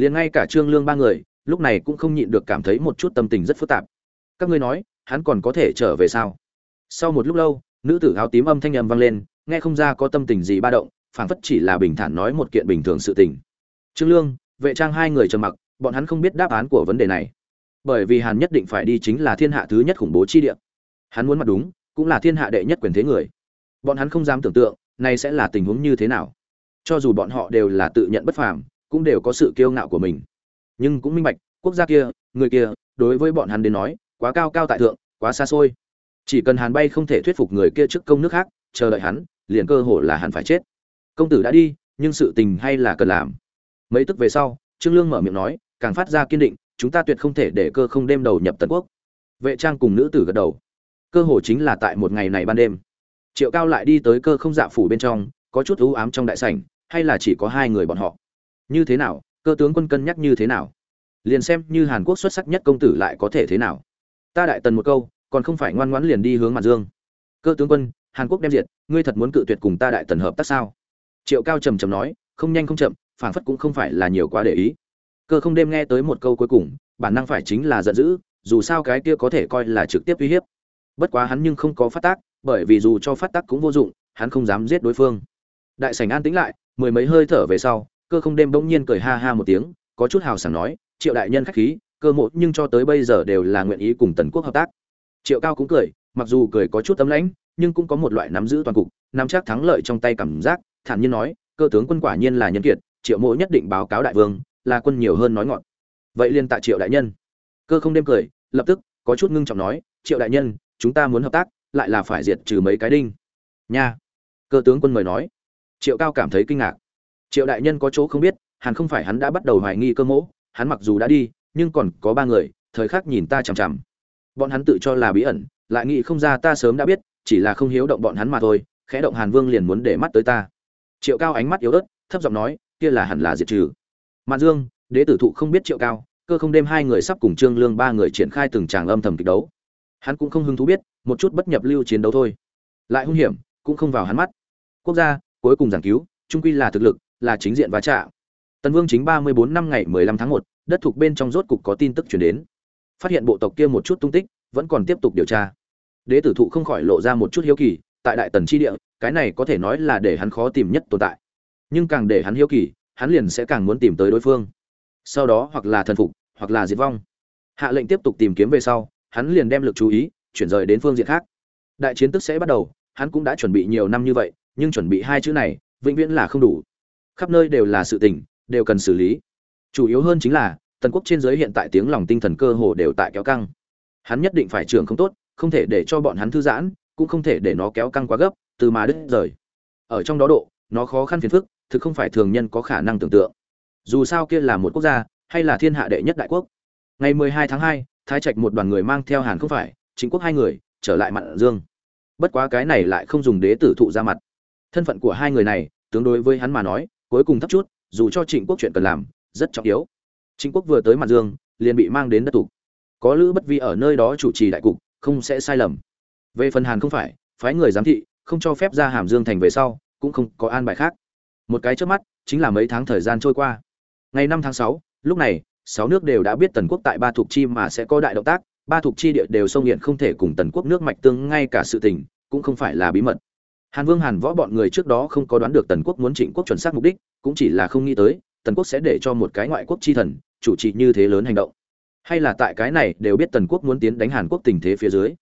Liền ngay cả trương lương ba người, lúc này cũng không nhịn được cảm thấy một chút tâm tình rất phức tạp. Các ngươi nói, hắn còn có thể trở về sao? Sau một lúc lâu nữ tử áo tím âm thanh âm vang lên, nghe không ra có tâm tình gì ba động, phảng phất chỉ là bình thản nói một kiện bình thường sự tình. Trương lương, vệ trang hai người trầm mặc, bọn hắn không biết đáp án của vấn đề này. Bởi vì hàn nhất định phải đi chính là thiên hạ thứ nhất khủng bố chi địa. Hắn muốn mặt đúng, cũng là thiên hạ đệ nhất quyền thế người. Bọn hắn không dám tưởng tượng, này sẽ là tình huống như thế nào. Cho dù bọn họ đều là tự nhận bất phàm, cũng đều có sự kiêu ngạo của mình. Nhưng cũng minh bạch, quốc gia kia, người kia, đối với bọn hắn đến nói, quá cao cao tại thượng, quá xa xôi chỉ cần hàn bay không thể thuyết phục người kia trước công nước khác, chờ đợi hắn, liền cơ hội là hắn phải chết. Công tử đã đi, nhưng sự tình hay là cần làm. Mấy tức về sau, trương lương mở miệng nói, càng phát ra kiên định, chúng ta tuyệt không thể để cơ không đêm đầu nhập tần quốc. Vệ trang cùng nữ tử gật đầu. Cơ hồ chính là tại một ngày này ban đêm. Triệu cao lại đi tới cơ không dạ phủ bên trong, có chút ưu ám trong đại sảnh, hay là chỉ có hai người bọn họ? Như thế nào, cơ tướng quân cân nhắc như thế nào? Liền xem như hàn quốc xuất sắc nhất công tử lại có thể thế nào? Ta đại tần một câu còn không phải ngoan ngoãn liền đi hướng mặt dương. Cơ tướng quân, hàn quốc đem diệt, ngươi thật muốn cự tuyệt cùng ta đại tần hợp tác sao? Triệu cao trầm trầm nói, không nhanh không chậm phản phất cũng không phải là nhiều quá để ý. Cơ không đêm nghe tới một câu cuối cùng, bản năng phải chính là giận dữ, dù sao cái kia có thể coi là trực tiếp uy hiếp. Bất quá hắn nhưng không có phát tác, bởi vì dù cho phát tác cũng vô dụng, hắn không dám giết đối phương. Đại sảnh an tĩnh lại, mười mấy hơi thở về sau, cơ không đêm bỗng nhiên cười ha ha một tiếng, có chút hào sảng nói, triệu đại nhân khách khí, cơ mộ nhưng cho tới bây giờ đều là nguyện ý cùng tần quốc hợp tác triệu cao cũng cười, mặc dù cười có chút tấm lãnh, nhưng cũng có một loại nắm giữ toàn cục, nắm chắc thắng lợi trong tay cảm giác, thản nhiên nói, cơ tướng quân quả nhiên là nhân kiệt, triệu mộ nhất định báo cáo đại vương, là quân nhiều hơn nói ngọn. Vậy liên tại triệu đại nhân. Cơ không đêm cười, lập tức, có chút ngưng trọng nói, triệu đại nhân, chúng ta muốn hợp tác, lại là phải diệt trừ mấy cái đinh. Nha. Cơ tướng quân mời nói. Triệu cao cảm thấy kinh ngạc. Triệu đại nhân có chỗ không biết, hẳn không phải hắn đã bắt đầu hoài nghi cơ mỗ hắn mặc dù đã đi, nhưng còn có ba người, thời khắc nhìn ta chằm chằm bọn hắn tự cho là bí ẩn, lại nghĩ không ra ta sớm đã biết, chỉ là không hiếu động bọn hắn mà thôi, khẽ động hàn vương liền muốn để mắt tới ta. Triệu cao ánh mắt yếu ớt, thấp giọng nói, kia là hẳn là diệt trừ. Mạn dương, đế tử thụ không biết triệu cao, cơ không đêm hai người sắp cùng trương lương ba người triển khai từng tràng âm thầm kịch đấu. Hắn cũng không hứng thú biết, một chút bất nhập lưu chiến đấu thôi. Lại hung hiểm, cũng không vào hắn mắt. Quốc gia, cuối cùng giảng cứu, trung quy là thực lực, là chính diện và trả tần vương chính ba mươi bốn năm ngày mười lăm tháng một, đất thuộc bên trong rốt cục có tin tức chuyển đến phát hiện bộ tộc kia một chút tung tích, vẫn còn tiếp tục điều tra. Đế tử thụ không khỏi lộ ra một chút hiếu kỳ, tại đại tần tri địa, cái này có thể nói là để hắn khó tìm nhất tồn tại. Nhưng càng để hắn hiếu kỳ, hắn liền sẽ càng muốn tìm tới đối phương. Sau đó hoặc là thần phục, hoặc là diệt vong. Hạ lệnh tiếp tục tìm kiếm về sau, hắn liền đem lực chú ý, chuyển rời đến phương diện khác. Đại chiến tức sẽ bắt đầu, hắn cũng đã chuẩn bị nhiều năm như vậy, nhưng chuẩn bị hai chữ này, vĩnh viễn là không đủ. Khắp nơi đều là sự tình, đều cần xử lý. Chủ yếu hơn chính là tần quốc trên giới hiện tại tiếng lòng tinh thần cơ hồ đều tại kéo căng. Hắn nhất định phải trường không tốt không thể để cho bọn hắn thư giãn cũng không thể để nó kéo căng quá gấp từ mà đứt rời. Ở trong đó độ nó khó khăn phiền phức thực không phải thường nhân có khả năng tưởng tượng. Dù sao kia là một quốc gia hay là thiên hạ đệ nhất đại quốc. Ngày 12 tháng 2, thái trạch một đoàn người mang theo hàn không phải chính quốc hai người trở lại mạn dương. Bất quá cái này lại không dùng đế tử thụ ra mặt. Thân phận của hai người này tương đối với hắn mà nói cuối cùng thấp chút dù cho trịnh quốc chuyện cần làm rất trọng yếu trịnh quốc vừa tới mặt dương, liền bị mang đến đất tục có lữ bất vi ở nơi đó chủ trì đại cục, không sẽ sai lầm. Về phần hàn không phải, phái người giám thị, không cho phép ra hàm dương thành về sau, cũng không có an bài khác. Một cái trước mắt, chính là mấy tháng thời gian trôi qua. Ngày năm tháng sáu, lúc này, sáu nước đều đã biết tần quốc tại ba thuộc chi mà sẽ có đại động tác, ba thuộc chi địa đều sông hiện không thể cùng tần quốc nước mạch tương ngay cả sự tình, cũng không phải là bí mật. Hàn vương, hàn võ bọn người trước đó không có đoán được tần quốc muốn trịnh quốc chuẩn xác mục đích, cũng chỉ là không nghĩ tới, tần quốc sẽ để cho một cái ngoại quốc chi thần chủ trì như thế lớn hành động. Hay là tại cái này đều biết tần quốc muốn tiến đánh hàn quốc tình thế phía dưới.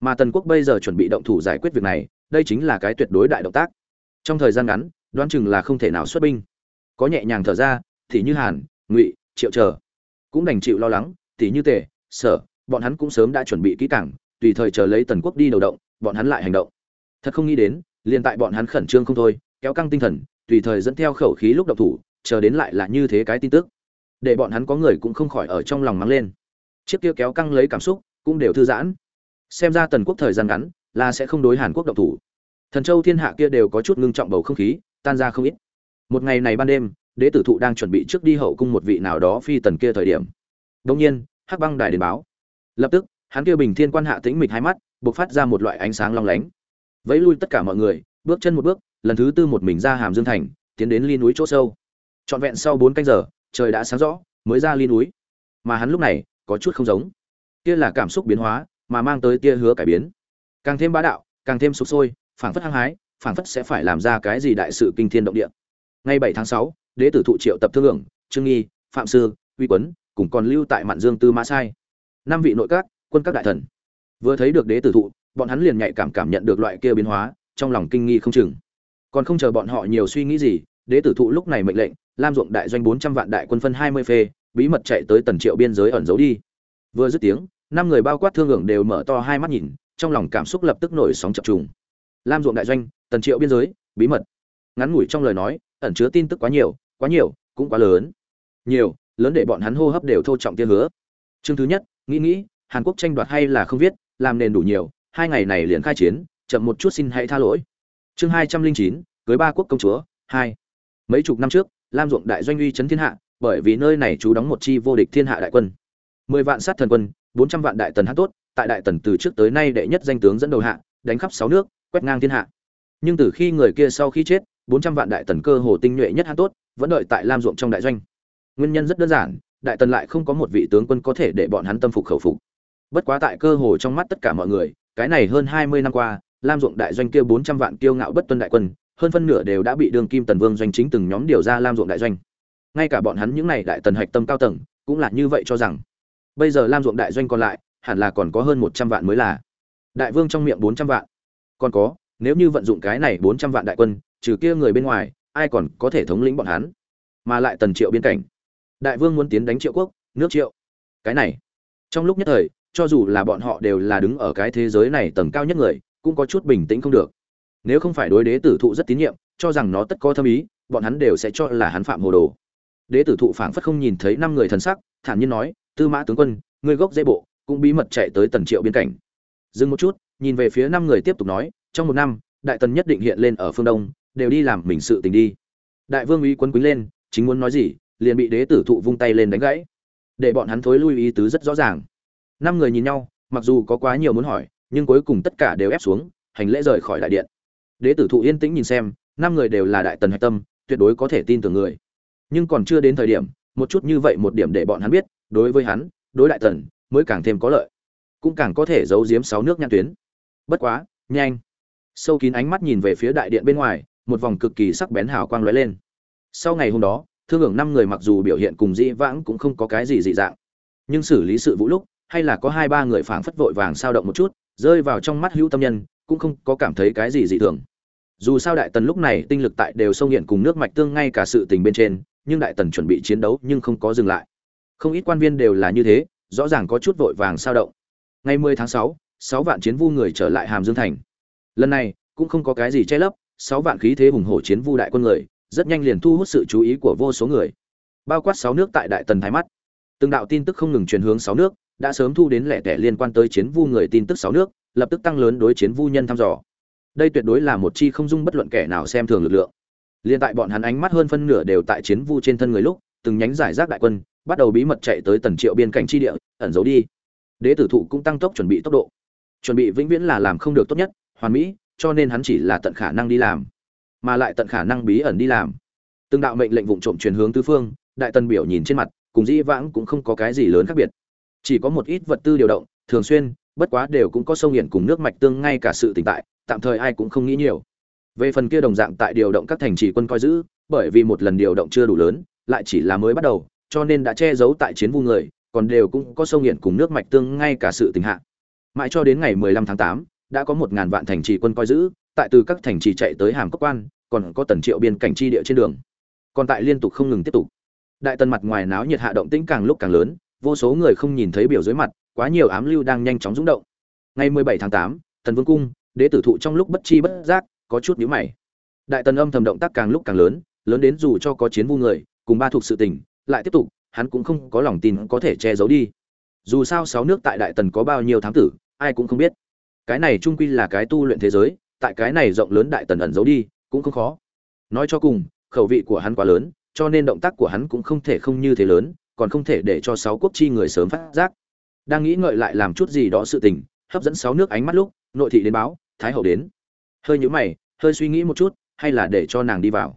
Mà tần quốc bây giờ chuẩn bị động thủ giải quyết việc này, đây chính là cái tuyệt đối đại động tác. Trong thời gian ngắn, đoán chừng là không thể nào xuất binh. Có nhẹ nhàng thở ra, thì như hàn, ngụy, triệu chờ cũng đành chịu lo lắng, thì như tề, sở, bọn hắn cũng sớm đã chuẩn bị kỹ càng, tùy thời chờ lấy tần quốc đi đầu động, bọn hắn lại hành động. Thật không nghĩ đến, liền tại bọn hắn khẩn trương không thôi, kéo căng tinh thần, tùy thời dẫn theo khẩu khí lúc động thủ, chờ đến lại là như thế cái tin tức để bọn hắn có người cũng không khỏi ở trong lòng mắng lên. Chiếc kia kéo căng lấy cảm xúc, cũng đều thư giãn. Xem ra tần quốc thời gian ngắn, là sẽ không đối hàn quốc độc thủ. Thần châu thiên hạ kia đều có chút ngưng trọng bầu không khí, tan ra không ít. Một ngày này ban đêm, đế tử thụ đang chuẩn bị trước đi hậu cung một vị nào đó phi tần kia thời điểm. Đông nhiên, hắc băng đài đến báo. Lập tức, hắn kia bình thiên quan hạ tĩnh mịch hai mắt, bộc phát ra một loại ánh sáng long lánh. Vẫy lui tất cả mọi người, bước chân một bước, lần thứ tư một mình ra hàm dương thành, tiến đến ly núi chỗ sâu. Trọn vẹn sau bốn canh giờ trời đã sáng rõ, mới ra ly núi. Mà hắn lúc này, có chút không giống. Kia là cảm xúc biến hóa, mà mang tới tia hứa cải biến. Càng thêm bá đạo, càng thêm sụp sôi, phảng phất hăng hái, phảng phất sẽ phải làm ra cái gì đại sự kinh thiên động địa. Ngày bảy tháng sáu, đế tử thụ triệu tập thương lượng, trương nghi, phạm sư, uy quấn cùng còn lưu tại mạn dương tư mã sai. Năm vị nội các, quân các đại thần. Vừa thấy được đế tử thụ, bọn hắn liền nhạy cảm cảm nhận được loại kia biến hóa, trong lòng kinh nghi không chừng. Còn không chờ bọn họ nhiều suy nghĩ gì đế tử thụ lúc này mệnh lệnh, lam ruộng đại doanh bốn trăm vạn đại quân phân hai mươi phê, bí mật chạy tới tần triệu biên giới ẩn giấu đi. Vừa dứt tiếng, năm người bao quát thương hưởng đều mở to hai mắt nhìn, trong lòng cảm xúc lập tức nổi sóng chập trùng. Lam ruộng đại doanh, tần triệu biên giới, bí mật. Ngắn ngủi trong lời nói, ẩn chứa tin tức quá nhiều quá nhiều, cũng quá lớn. Nhiều, lớn để bọn hắn hô hấp đều thô trọng tia hứa. Chương thứ nhất, nghĩ nghĩ, hàn quốc tranh đoạt hay là không viết, làm nền đủ nhiều, hai ngày này liền khai chiến, chậm một chút xin hãy tha lỗi. Chương hai trăm linh chín, cưới ba quốc công chúa, hai mấy chục năm trước, lam ruộng đại doanh uy chấn thiên hạ, bởi vì nơi này chú đóng một chi vô địch thiên hạ đại quân. Mười vạn sát thần quân, bốn trăm vạn đại tần hát tốt, tại đại tần từ trước tới nay đệ nhất danh tướng dẫn đầu hạ, đánh khắp sáu nước, quét ngang thiên hạ. Nhưng từ khi người kia sau khi chết, bốn trăm vạn đại tần cơ hồ tinh nhuệ nhất hát tốt, vẫn đợi tại lam ruộng trong đại doanh. Nguyên nhân rất đơn giản, đại tần lại không có một vị tướng quân có thể để bọn hắn tâm phục khẩu phục. Bất quá tại cơ hồ trong mắt tất cả mọi người, cái này hơn hai mươi năm qua, lam ruộng đại doanh kia bốn trăm vạn kiêu ngạo bất tuân đại quân hơn phân nửa đều đã bị đường kim tần vương doanh chính từng nhóm điều ra lam ruộng đại doanh. Ngay cả bọn hắn những này đại tần hạch tâm cao tầng, cũng là như vậy cho rằng, bây giờ lam ruộng đại doanh còn lại, hẳn là còn có hơn một trăm vạn mới là. Đại vương trong miệng bốn trăm vạn. Còn có, nếu như vận dụng cái này bốn trăm vạn đại quân, trừ kia người bên ngoài, ai còn có thể thống lĩnh bọn hắn? Mà lại tần triệu biên cảnh. Đại vương muốn tiến đánh triệu quốc, nước triệu. Cái này, trong lúc nhất thời, cho dù là bọn họ đều là đứng ở cái thế giới này tầng cao nhất người, cũng có chút bình tĩnh không được nếu không phải đối đế tử thụ rất tín nhiệm, cho rằng nó tất có thâm ý, bọn hắn đều sẽ cho là hắn phạm hồ đồ. Đế tử thụ phảng phất không nhìn thấy năm người thần sắc, thản nhiên nói, tư mã tướng quân người gốc dễ bộ, cũng bí mật chạy tới tần triệu biên cảnh. Dừng một chút, nhìn về phía năm người tiếp tục nói, trong một năm, đại tần nhất định hiện lên ở phương đông, đều đi làm mình sự tình đi. Đại vương uy quấn quýnh lên, chính muốn nói gì, liền bị đế tử thụ vung tay lên đánh gãy. Để bọn hắn thối lui ý tứ rất rõ ràng. Năm người nhìn nhau, mặc dù có quá nhiều muốn hỏi, nhưng cuối cùng tất cả đều ép xuống, hành lễ rời khỏi đại điện đế tử thụ yên tĩnh nhìn xem, năm người đều là đại tần hạch tâm, tuyệt đối có thể tin tưởng người. Nhưng còn chưa đến thời điểm, một chút như vậy một điểm để bọn hắn biết, đối với hắn, đối đại tần, mới càng thêm có lợi. Cũng càng có thể giấu giếm sáu nước nhãn tuyến. Bất quá, nhanh. Sâu kín ánh mắt nhìn về phía đại điện bên ngoài, một vòng cực kỳ sắc bén hào quang lóe lên. Sau ngày hôm đó, thương hưởng năm người mặc dù biểu hiện cùng dĩ vãng cũng không có cái gì dị dạng. Nhưng xử lý sự vụ lúc, hay là có hai ba người phảng phất vội vàng sao động một chút, rơi vào trong mắt hữu tâm nhân cũng không có cảm thấy cái gì dị thường. Dù sao đại tần lúc này tinh lực tại đều sông hiện cùng nước mạch tương ngay cả sự tình bên trên nhưng đại tần chuẩn bị chiến đấu nhưng không có dừng lại. Không ít quan viên đều là như thế rõ ràng có chút vội vàng sao động. Ngày 10 tháng 6, 6 vạn chiến vu người trở lại hàm dương thành. Lần này cũng không có cái gì che lấp 6 vạn khí thế hùng hổ chiến vu đại quân người rất nhanh liền thu hút sự chú ý của vô số người. Bao quát 6 nước tại đại tần thái mắt. Từng đạo tin tức không ngừng truyền hướng 6 nước đã sớm thu đến lẻ tẻ liên quan tới chiến vu người tin tức sáu nước, lập tức tăng lớn đối chiến vu nhân thăm dò. Đây tuyệt đối là một chi không dung bất luận kẻ nào xem thường lực lượng. Liên tại bọn hắn ánh mắt hơn phân nửa đều tại chiến vu trên thân người lúc, từng nhánh giải rác đại quân bắt đầu bí mật chạy tới tần triệu biên cảnh chi địa, ẩn giấu đi. Đế tử thụ cũng tăng tốc chuẩn bị tốc độ. Chuẩn bị vĩnh viễn là làm không được tốt nhất, hoàn mỹ, cho nên hắn chỉ là tận khả năng đi làm, mà lại tận khả năng bí ẩn đi làm. Từng đạo mệnh lệnh vụng trộm truyền hướng tứ phương, đại tần biểu nhìn trên mặt, cùng dĩ vãng cũng không có cái gì lớn khác biệt chỉ có một ít vật tư điều động thường xuyên bất quá đều cũng có sông hiển cùng nước mạch tương ngay cả sự tỉnh tại tạm thời ai cũng không nghĩ nhiều. Về phần kia đồng dạng tại điều động các thành trì quân coi giữ bởi vì một lần điều động chưa đủ lớn lại chỉ là mới bắt đầu cho nên đã che giấu tại chiến vu người còn đều cũng có sông hiển cùng nước mạch tương ngay cả sự tình hạ. Mãi cho đến ngày 15 tháng 8, đã có một ngàn vạn thành trì quân coi giữ tại từ các thành trì chạy tới hàm cốc quan còn có tần triệu biên cảnh chi địa trên đường. Còn tại liên tục không ngừng tiếp tục. Đại tần mặt ngoài náo nhiệt hạ động tĩnh càng lúc càng lớn vô số người không nhìn thấy biểu dưới mặt quá nhiều ám lưu đang nhanh chóng rung động. Ngày 17 tháng 8, tần vương cung đế tử thụ trong lúc bất chi bất giác có chút nhíu mày. Đại tần âm thầm động tác càng lúc càng lớn lớn đến dù cho có chiến vu người cùng ba thuộc sự tình lại tiếp tục hắn cũng không có lòng tin có thể che giấu đi. Dù sao sáu nước tại đại tần có bao nhiêu thám tử ai cũng không biết. Cái này trung quy là cái tu luyện thế giới tại cái này rộng lớn đại tần ẩn giấu đi cũng không khó. Nói cho cùng khẩu vị của hắn quá lớn cho nên động tác của hắn cũng không thể không như thế lớn còn không thể để cho sáu quốc chi người sớm phát giác. Đang nghĩ ngợi lại làm chút gì đó sự tình, hấp dẫn sáu nước ánh mắt lúc, nội thị đến báo, thái hậu đến. Hơi nhíu mày, hơi suy nghĩ một chút, hay là để cho nàng đi vào.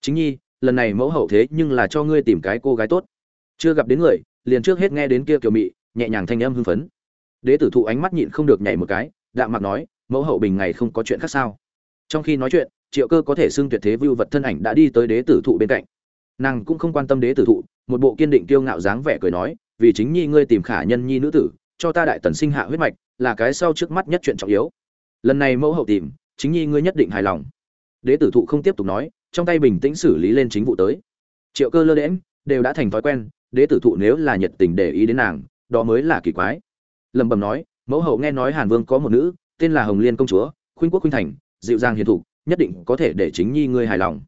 Chính nhi, lần này mẫu hậu thế nhưng là cho ngươi tìm cái cô gái tốt. Chưa gặp đến người, liền trước hết nghe đến kia kiều mị, nhẹ nhàng thanh âm hưng phấn. Đế tử thụ ánh mắt nhịn không được nhảy một cái, đạm mặt nói, mẫu hậu bình ngày không có chuyện khác sao? Trong khi nói chuyện, triệu cơ có thể xưng tuyệt thế vưu vật thân ảnh đã đi tới đế tử thụ bên cạnh. Nàng cũng không quan tâm đế tử thụ một bộ kiên định tiêu ngạo dáng vẻ cười nói, vì chính nhi ngươi tìm khả nhân nhi nữ tử, cho ta đại tần sinh hạ huyết mạch, là cái sau trước mắt nhất chuyện trọng yếu. Lần này mẫu hậu tìm, chính nhi ngươi nhất định hài lòng. Đế tử thụ không tiếp tục nói, trong tay bình tĩnh xử lý lên chính vụ tới. Triệu cơ lơ đễm đều đã thành thói quen, đế tử thụ nếu là nhiệt tình để ý đến nàng, đó mới là kỳ quái. Lẩm bẩm nói, mẫu hậu nghe nói hàn vương có một nữ, tên là hồng liên công chúa, khuynh quốc khuynh thành, dịu dàng hiền thục, nhất định có thể để chính nhi ngươi hài lòng.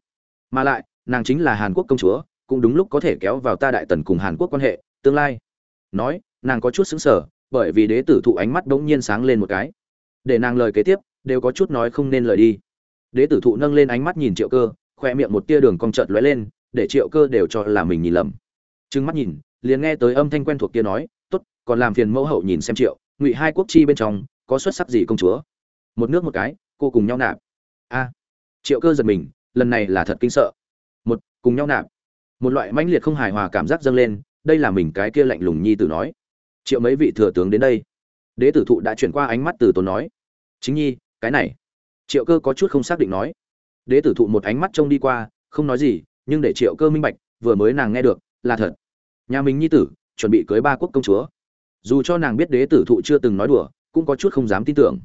Mà lại, nàng chính là hàn quốc công chúa cũng đúng lúc có thể kéo vào ta đại tần cùng hàn quốc quan hệ, tương lai. Nói, nàng có chút xứng sở bởi vì đế tử thụ ánh mắt bỗng nhiên sáng lên một cái. Để nàng lời kế tiếp, đều có chút nói không nên lời đi. Đế tử thụ nâng lên ánh mắt nhìn triệu cơ, khoe miệng một tia đường cong trợt lóe lên, để triệu cơ đều cho là mình nhìn lầm. Trừng mắt nhìn, liền nghe tới âm thanh quen thuộc kia nói, tốt, còn làm phiền mẫu hậu nhìn xem triệu, ngụy hai quốc chi bên trong, có xuất sắc gì công chúa? Một nước một cái, cô cùng nhau nạp. A. Triệu cơ giật mình, lần này là thật kinh sợ. Một, cùng nhau nạp một loại mãnh liệt không hài hòa cảm giác dâng lên, đây là mình cái kia lạnh lùng nhi tử nói. Triệu mấy vị thừa tướng đến đây. Đế tử thụ đã chuyển qua ánh mắt từ tốn nói. Chính nhi, cái này. Triệu cơ có chút không xác định nói. Đế tử thụ một ánh mắt trông đi qua, không nói gì, nhưng để triệu cơ minh bạch, vừa mới nàng nghe được, là thật. Nhà mình nhi tử, chuẩn bị cưới ba quốc công chúa. Dù cho nàng biết đế tử thụ chưa từng nói đùa, cũng có chút không dám tin tưởng.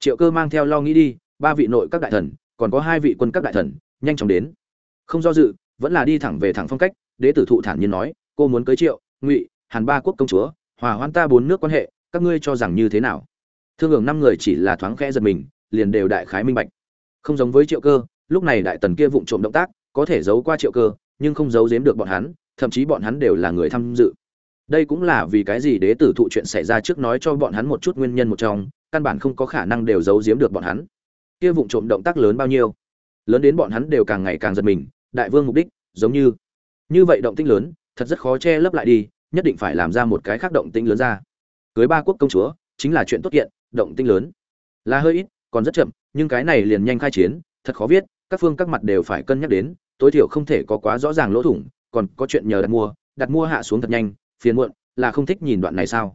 Triệu cơ mang theo lo nghĩ đi, ba vị nội các đại thần, còn có hai vị quân các đại thần, nhanh chóng đến. Không do dự vẫn là đi thẳng về thẳng phong cách, đế tử thụ thản nhiên nói, cô muốn cưới triệu, ngụy, hàn ba quốc công chúa, hòa hoan ta bốn nước quan hệ, các ngươi cho rằng như thế nào? Thương hưởng năm người chỉ là thoáng khẽ giật mình, liền đều đại khái minh bạch. Không giống với triệu cơ, lúc này đại tần kia vụng trộm động tác, có thể giấu qua triệu cơ, nhưng không giấu giếm được bọn hắn, thậm chí bọn hắn đều là người tham dự. Đây cũng là vì cái gì đế tử thụ chuyện xảy ra trước nói cho bọn hắn một chút nguyên nhân một trong, căn bản không có khả năng đều giấu giếm được bọn hắn. Kia vụng trộm động tác lớn bao nhiêu? Lớn đến bọn hắn đều càng ngày càng giật mình đại vương mục đích, giống như như vậy động tĩnh lớn, thật rất khó che lấp lại đi, nhất định phải làm ra một cái khác động tĩnh lớn ra. Cưới ba quốc công chúa, chính là chuyện tốt kiện, động tĩnh lớn. Là hơi ít, còn rất chậm, nhưng cái này liền nhanh khai chiến, thật khó viết, các phương các mặt đều phải cân nhắc đến, tối thiểu không thể có quá rõ ràng lỗ thủng, còn có chuyện nhờ đặt mua đặt mua hạ xuống thật nhanh, phiền muộn, là không thích nhìn đoạn này sao?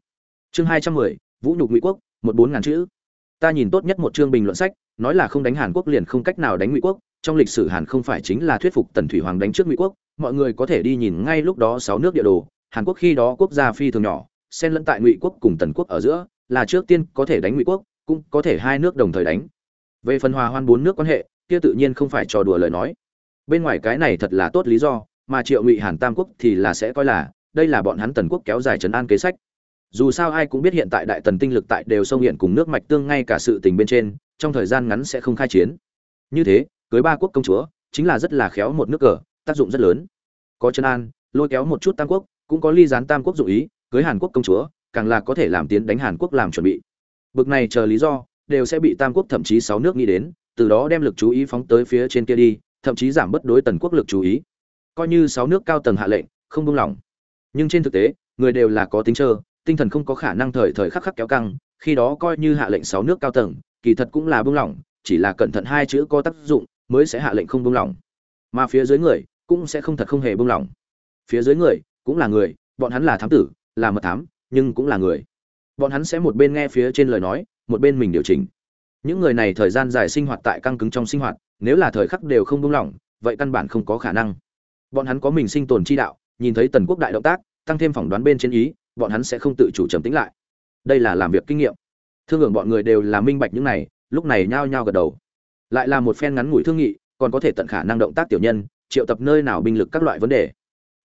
Chương hai trăm mười, vũ nhục ngụy quốc, một bốn ngàn chữ. Ta nhìn tốt nhất một chương bình luận sách, nói là không đánh hàn quốc liền không cách nào đánh ngụy quốc trong lịch sử hàn không phải chính là thuyết phục tần thủy hoàng đánh trước ngụy quốc, mọi người có thể đi nhìn ngay lúc đó sáu nước địa đồ. Hàn quốc khi đó quốc gia phi thường nhỏ, xen lẫn tại ngụy quốc cùng tần quốc ở giữa, là trước tiên có thể đánh ngụy quốc, cũng có thể hai nước đồng thời đánh. Về phần hòa hoan bốn nước quan hệ, kia tự nhiên không phải trò đùa lời nói. Bên ngoài cái này thật là tốt lý do, mà triệu ngụy hàn tam quốc thì là sẽ coi là, đây là bọn hắn tần quốc kéo dài trấn an kế sách. Dù sao ai cũng biết hiện tại đại tần tinh lực tại đều sông hiện cùng nước mạch tương ngay cả sự tình bên trên, trong thời gian ngắn sẽ không khai chiến. Như thế cưới ba quốc công chúa, chính là rất là khéo một nước cờ, tác dụng rất lớn. Có chân an, lôi kéo một chút tam quốc, cũng có ly gián tam quốc dụ ý, cưới hàn quốc công chúa, càng là có thể làm tiến đánh hàn quốc làm chuẩn bị. Bực này chờ lý do, đều sẽ bị tam quốc thậm chí sáu nước nghĩ đến, từ đó đem lực chú ý phóng tới phía trên kia đi, thậm chí giảm bất đối tần quốc lực chú ý. Coi như sáu nước cao tầng hạ lệnh, không buông lỏng. Nhưng trên thực tế, người đều là có tính trơ, tinh thần không có khả năng thời thời khắc khắc kéo căng, khi đó coi như hạ lệnh sáu nước cao tầng, kỳ thật cũng là buông lỏng, chỉ là cẩn thận hai chữ có tác dụng mới sẽ hạ lệnh không buông lỏng. Mà phía dưới người cũng sẽ không thật không hề buông lỏng. Phía dưới người cũng là người, bọn hắn là thám tử, là mật thám, nhưng cũng là người. Bọn hắn sẽ một bên nghe phía trên lời nói, một bên mình điều chỉnh. Những người này thời gian dài sinh hoạt tại căng cứng trong sinh hoạt, nếu là thời khắc đều không buông lỏng, vậy căn bản không có khả năng. Bọn hắn có mình sinh tồn chi đạo, nhìn thấy tần quốc đại động tác, tăng thêm phỏng đoán bên trên ý, bọn hắn sẽ không tự chủ trầm tính lại. Đây là làm việc kinh nghiệm. Thương hưởng bọn người đều là minh bạch những này, lúc này nhao nhao gật đầu lại là một phen ngắn ngủi thương nghị, còn có thể tận khả năng động tác tiểu nhân, triệu tập nơi nào binh lực các loại vấn đề.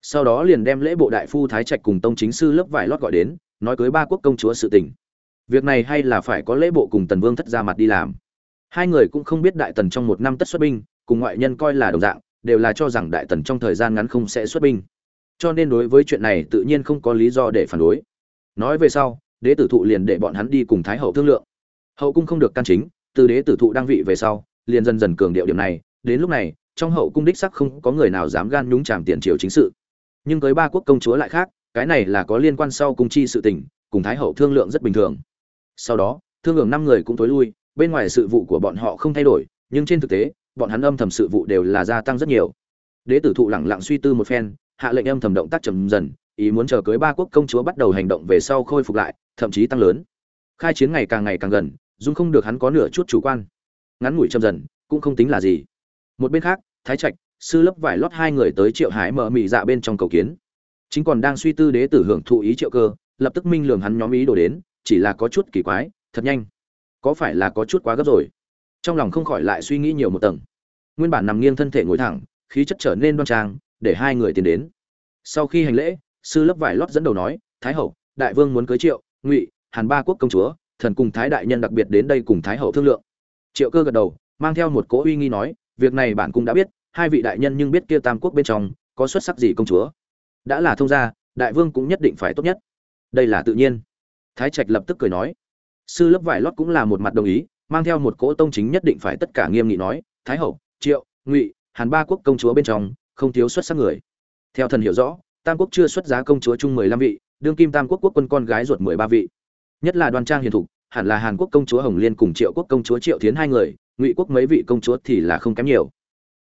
Sau đó liền đem lễ bộ đại phu thái trạch cùng tông chính sư lớp vải lót gọi đến, nói cưới ba quốc công chúa sự tình. Việc này hay là phải có lễ bộ cùng tần vương thất ra mặt đi làm. Hai người cũng không biết đại tần trong một năm tất xuất binh, cùng ngoại nhân coi là đồng dạng, đều là cho rằng đại tần trong thời gian ngắn không sẽ xuất binh. Cho nên đối với chuyện này tự nhiên không có lý do để phản đối. Nói về sau, đế tử thụ liền để bọn hắn đi cùng thái hậu thương lượng. Hậu cung không được can chính, từ đế tử thụ đang vị về sau liền dần dần cường điệu điểm này, đến lúc này, trong hậu cung đích sắc không có người nào dám gan nhúng chàm tiền triều chính sự. Nhưng tới ba quốc công chúa lại khác, cái này là có liên quan sau cung chi sự tình, cùng thái hậu thương lượng rất bình thường. Sau đó, thương lượng năm người cũng tối lui, bên ngoài sự vụ của bọn họ không thay đổi, nhưng trên thực tế, bọn hắn âm thầm sự vụ đều là gia tăng rất nhiều. Đế tử thụ lẳng lặng suy tư một phen, hạ lệnh âm thầm động tác trầm dần, ý muốn chờ cưới ba quốc công chúa bắt đầu hành động về sau khôi phục lại, thậm chí tăng lớn. Khai chiến ngày càng ngày càng gần, dung không được hắn có nửa chút chủ quan ngắn ngủi chậm dần, cũng không tính là gì. Một bên khác, thái trạch, sư lấp vải lót hai người tới triệu hải mở mị dạ bên trong cầu kiến. Chính còn đang suy tư đế tử hưởng thụ ý triệu cơ, lập tức minh lường hắn nhóm ý đồ đến, chỉ là có chút kỳ quái, thật nhanh. Có phải là có chút quá gấp rồi? Trong lòng không khỏi lại suy nghĩ nhiều một tầng. Nguyên bản nằm nghiêng thân thể ngồi thẳng, khí chất trở nên đoan trang, để hai người tiến đến. Sau khi hành lễ, sư lấp vải lót dẫn đầu nói, thái hậu, đại vương muốn cưới triệu, ngụy, hàn ba quốc công chúa, thần cùng thái đại nhân đặc biệt đến đây cùng thái hậu thương lượng triệu cơ gật đầu, mang theo một cỗ uy nghi nói, việc này bản cũng đã biết, hai vị đại nhân nhưng biết kia tam quốc bên trong, có xuất sắc gì công chúa. Đã là thông gia, đại vương cũng nhất định phải tốt nhất. Đây là tự nhiên. Thái trạch lập tức cười nói. Sư lớp vải lót cũng là một mặt đồng ý, mang theo một cỗ tông chính nhất định phải tất cả nghiêm nghị nói, thái hậu, triệu, ngụy, hàn ba quốc công chúa bên trong, không thiếu xuất sắc người. Theo thần hiểu rõ, tam quốc chưa xuất giá công chúa chung mười lăm vị, đương kim tam quốc quốc quân con gái ruột mười ba vị. Nhất là đoan trang hiền thục hẳn là hàn quốc công chúa hồng liên cùng triệu quốc công chúa triệu thiến hai người, ngụy quốc mấy vị công chúa thì là không kém nhiều.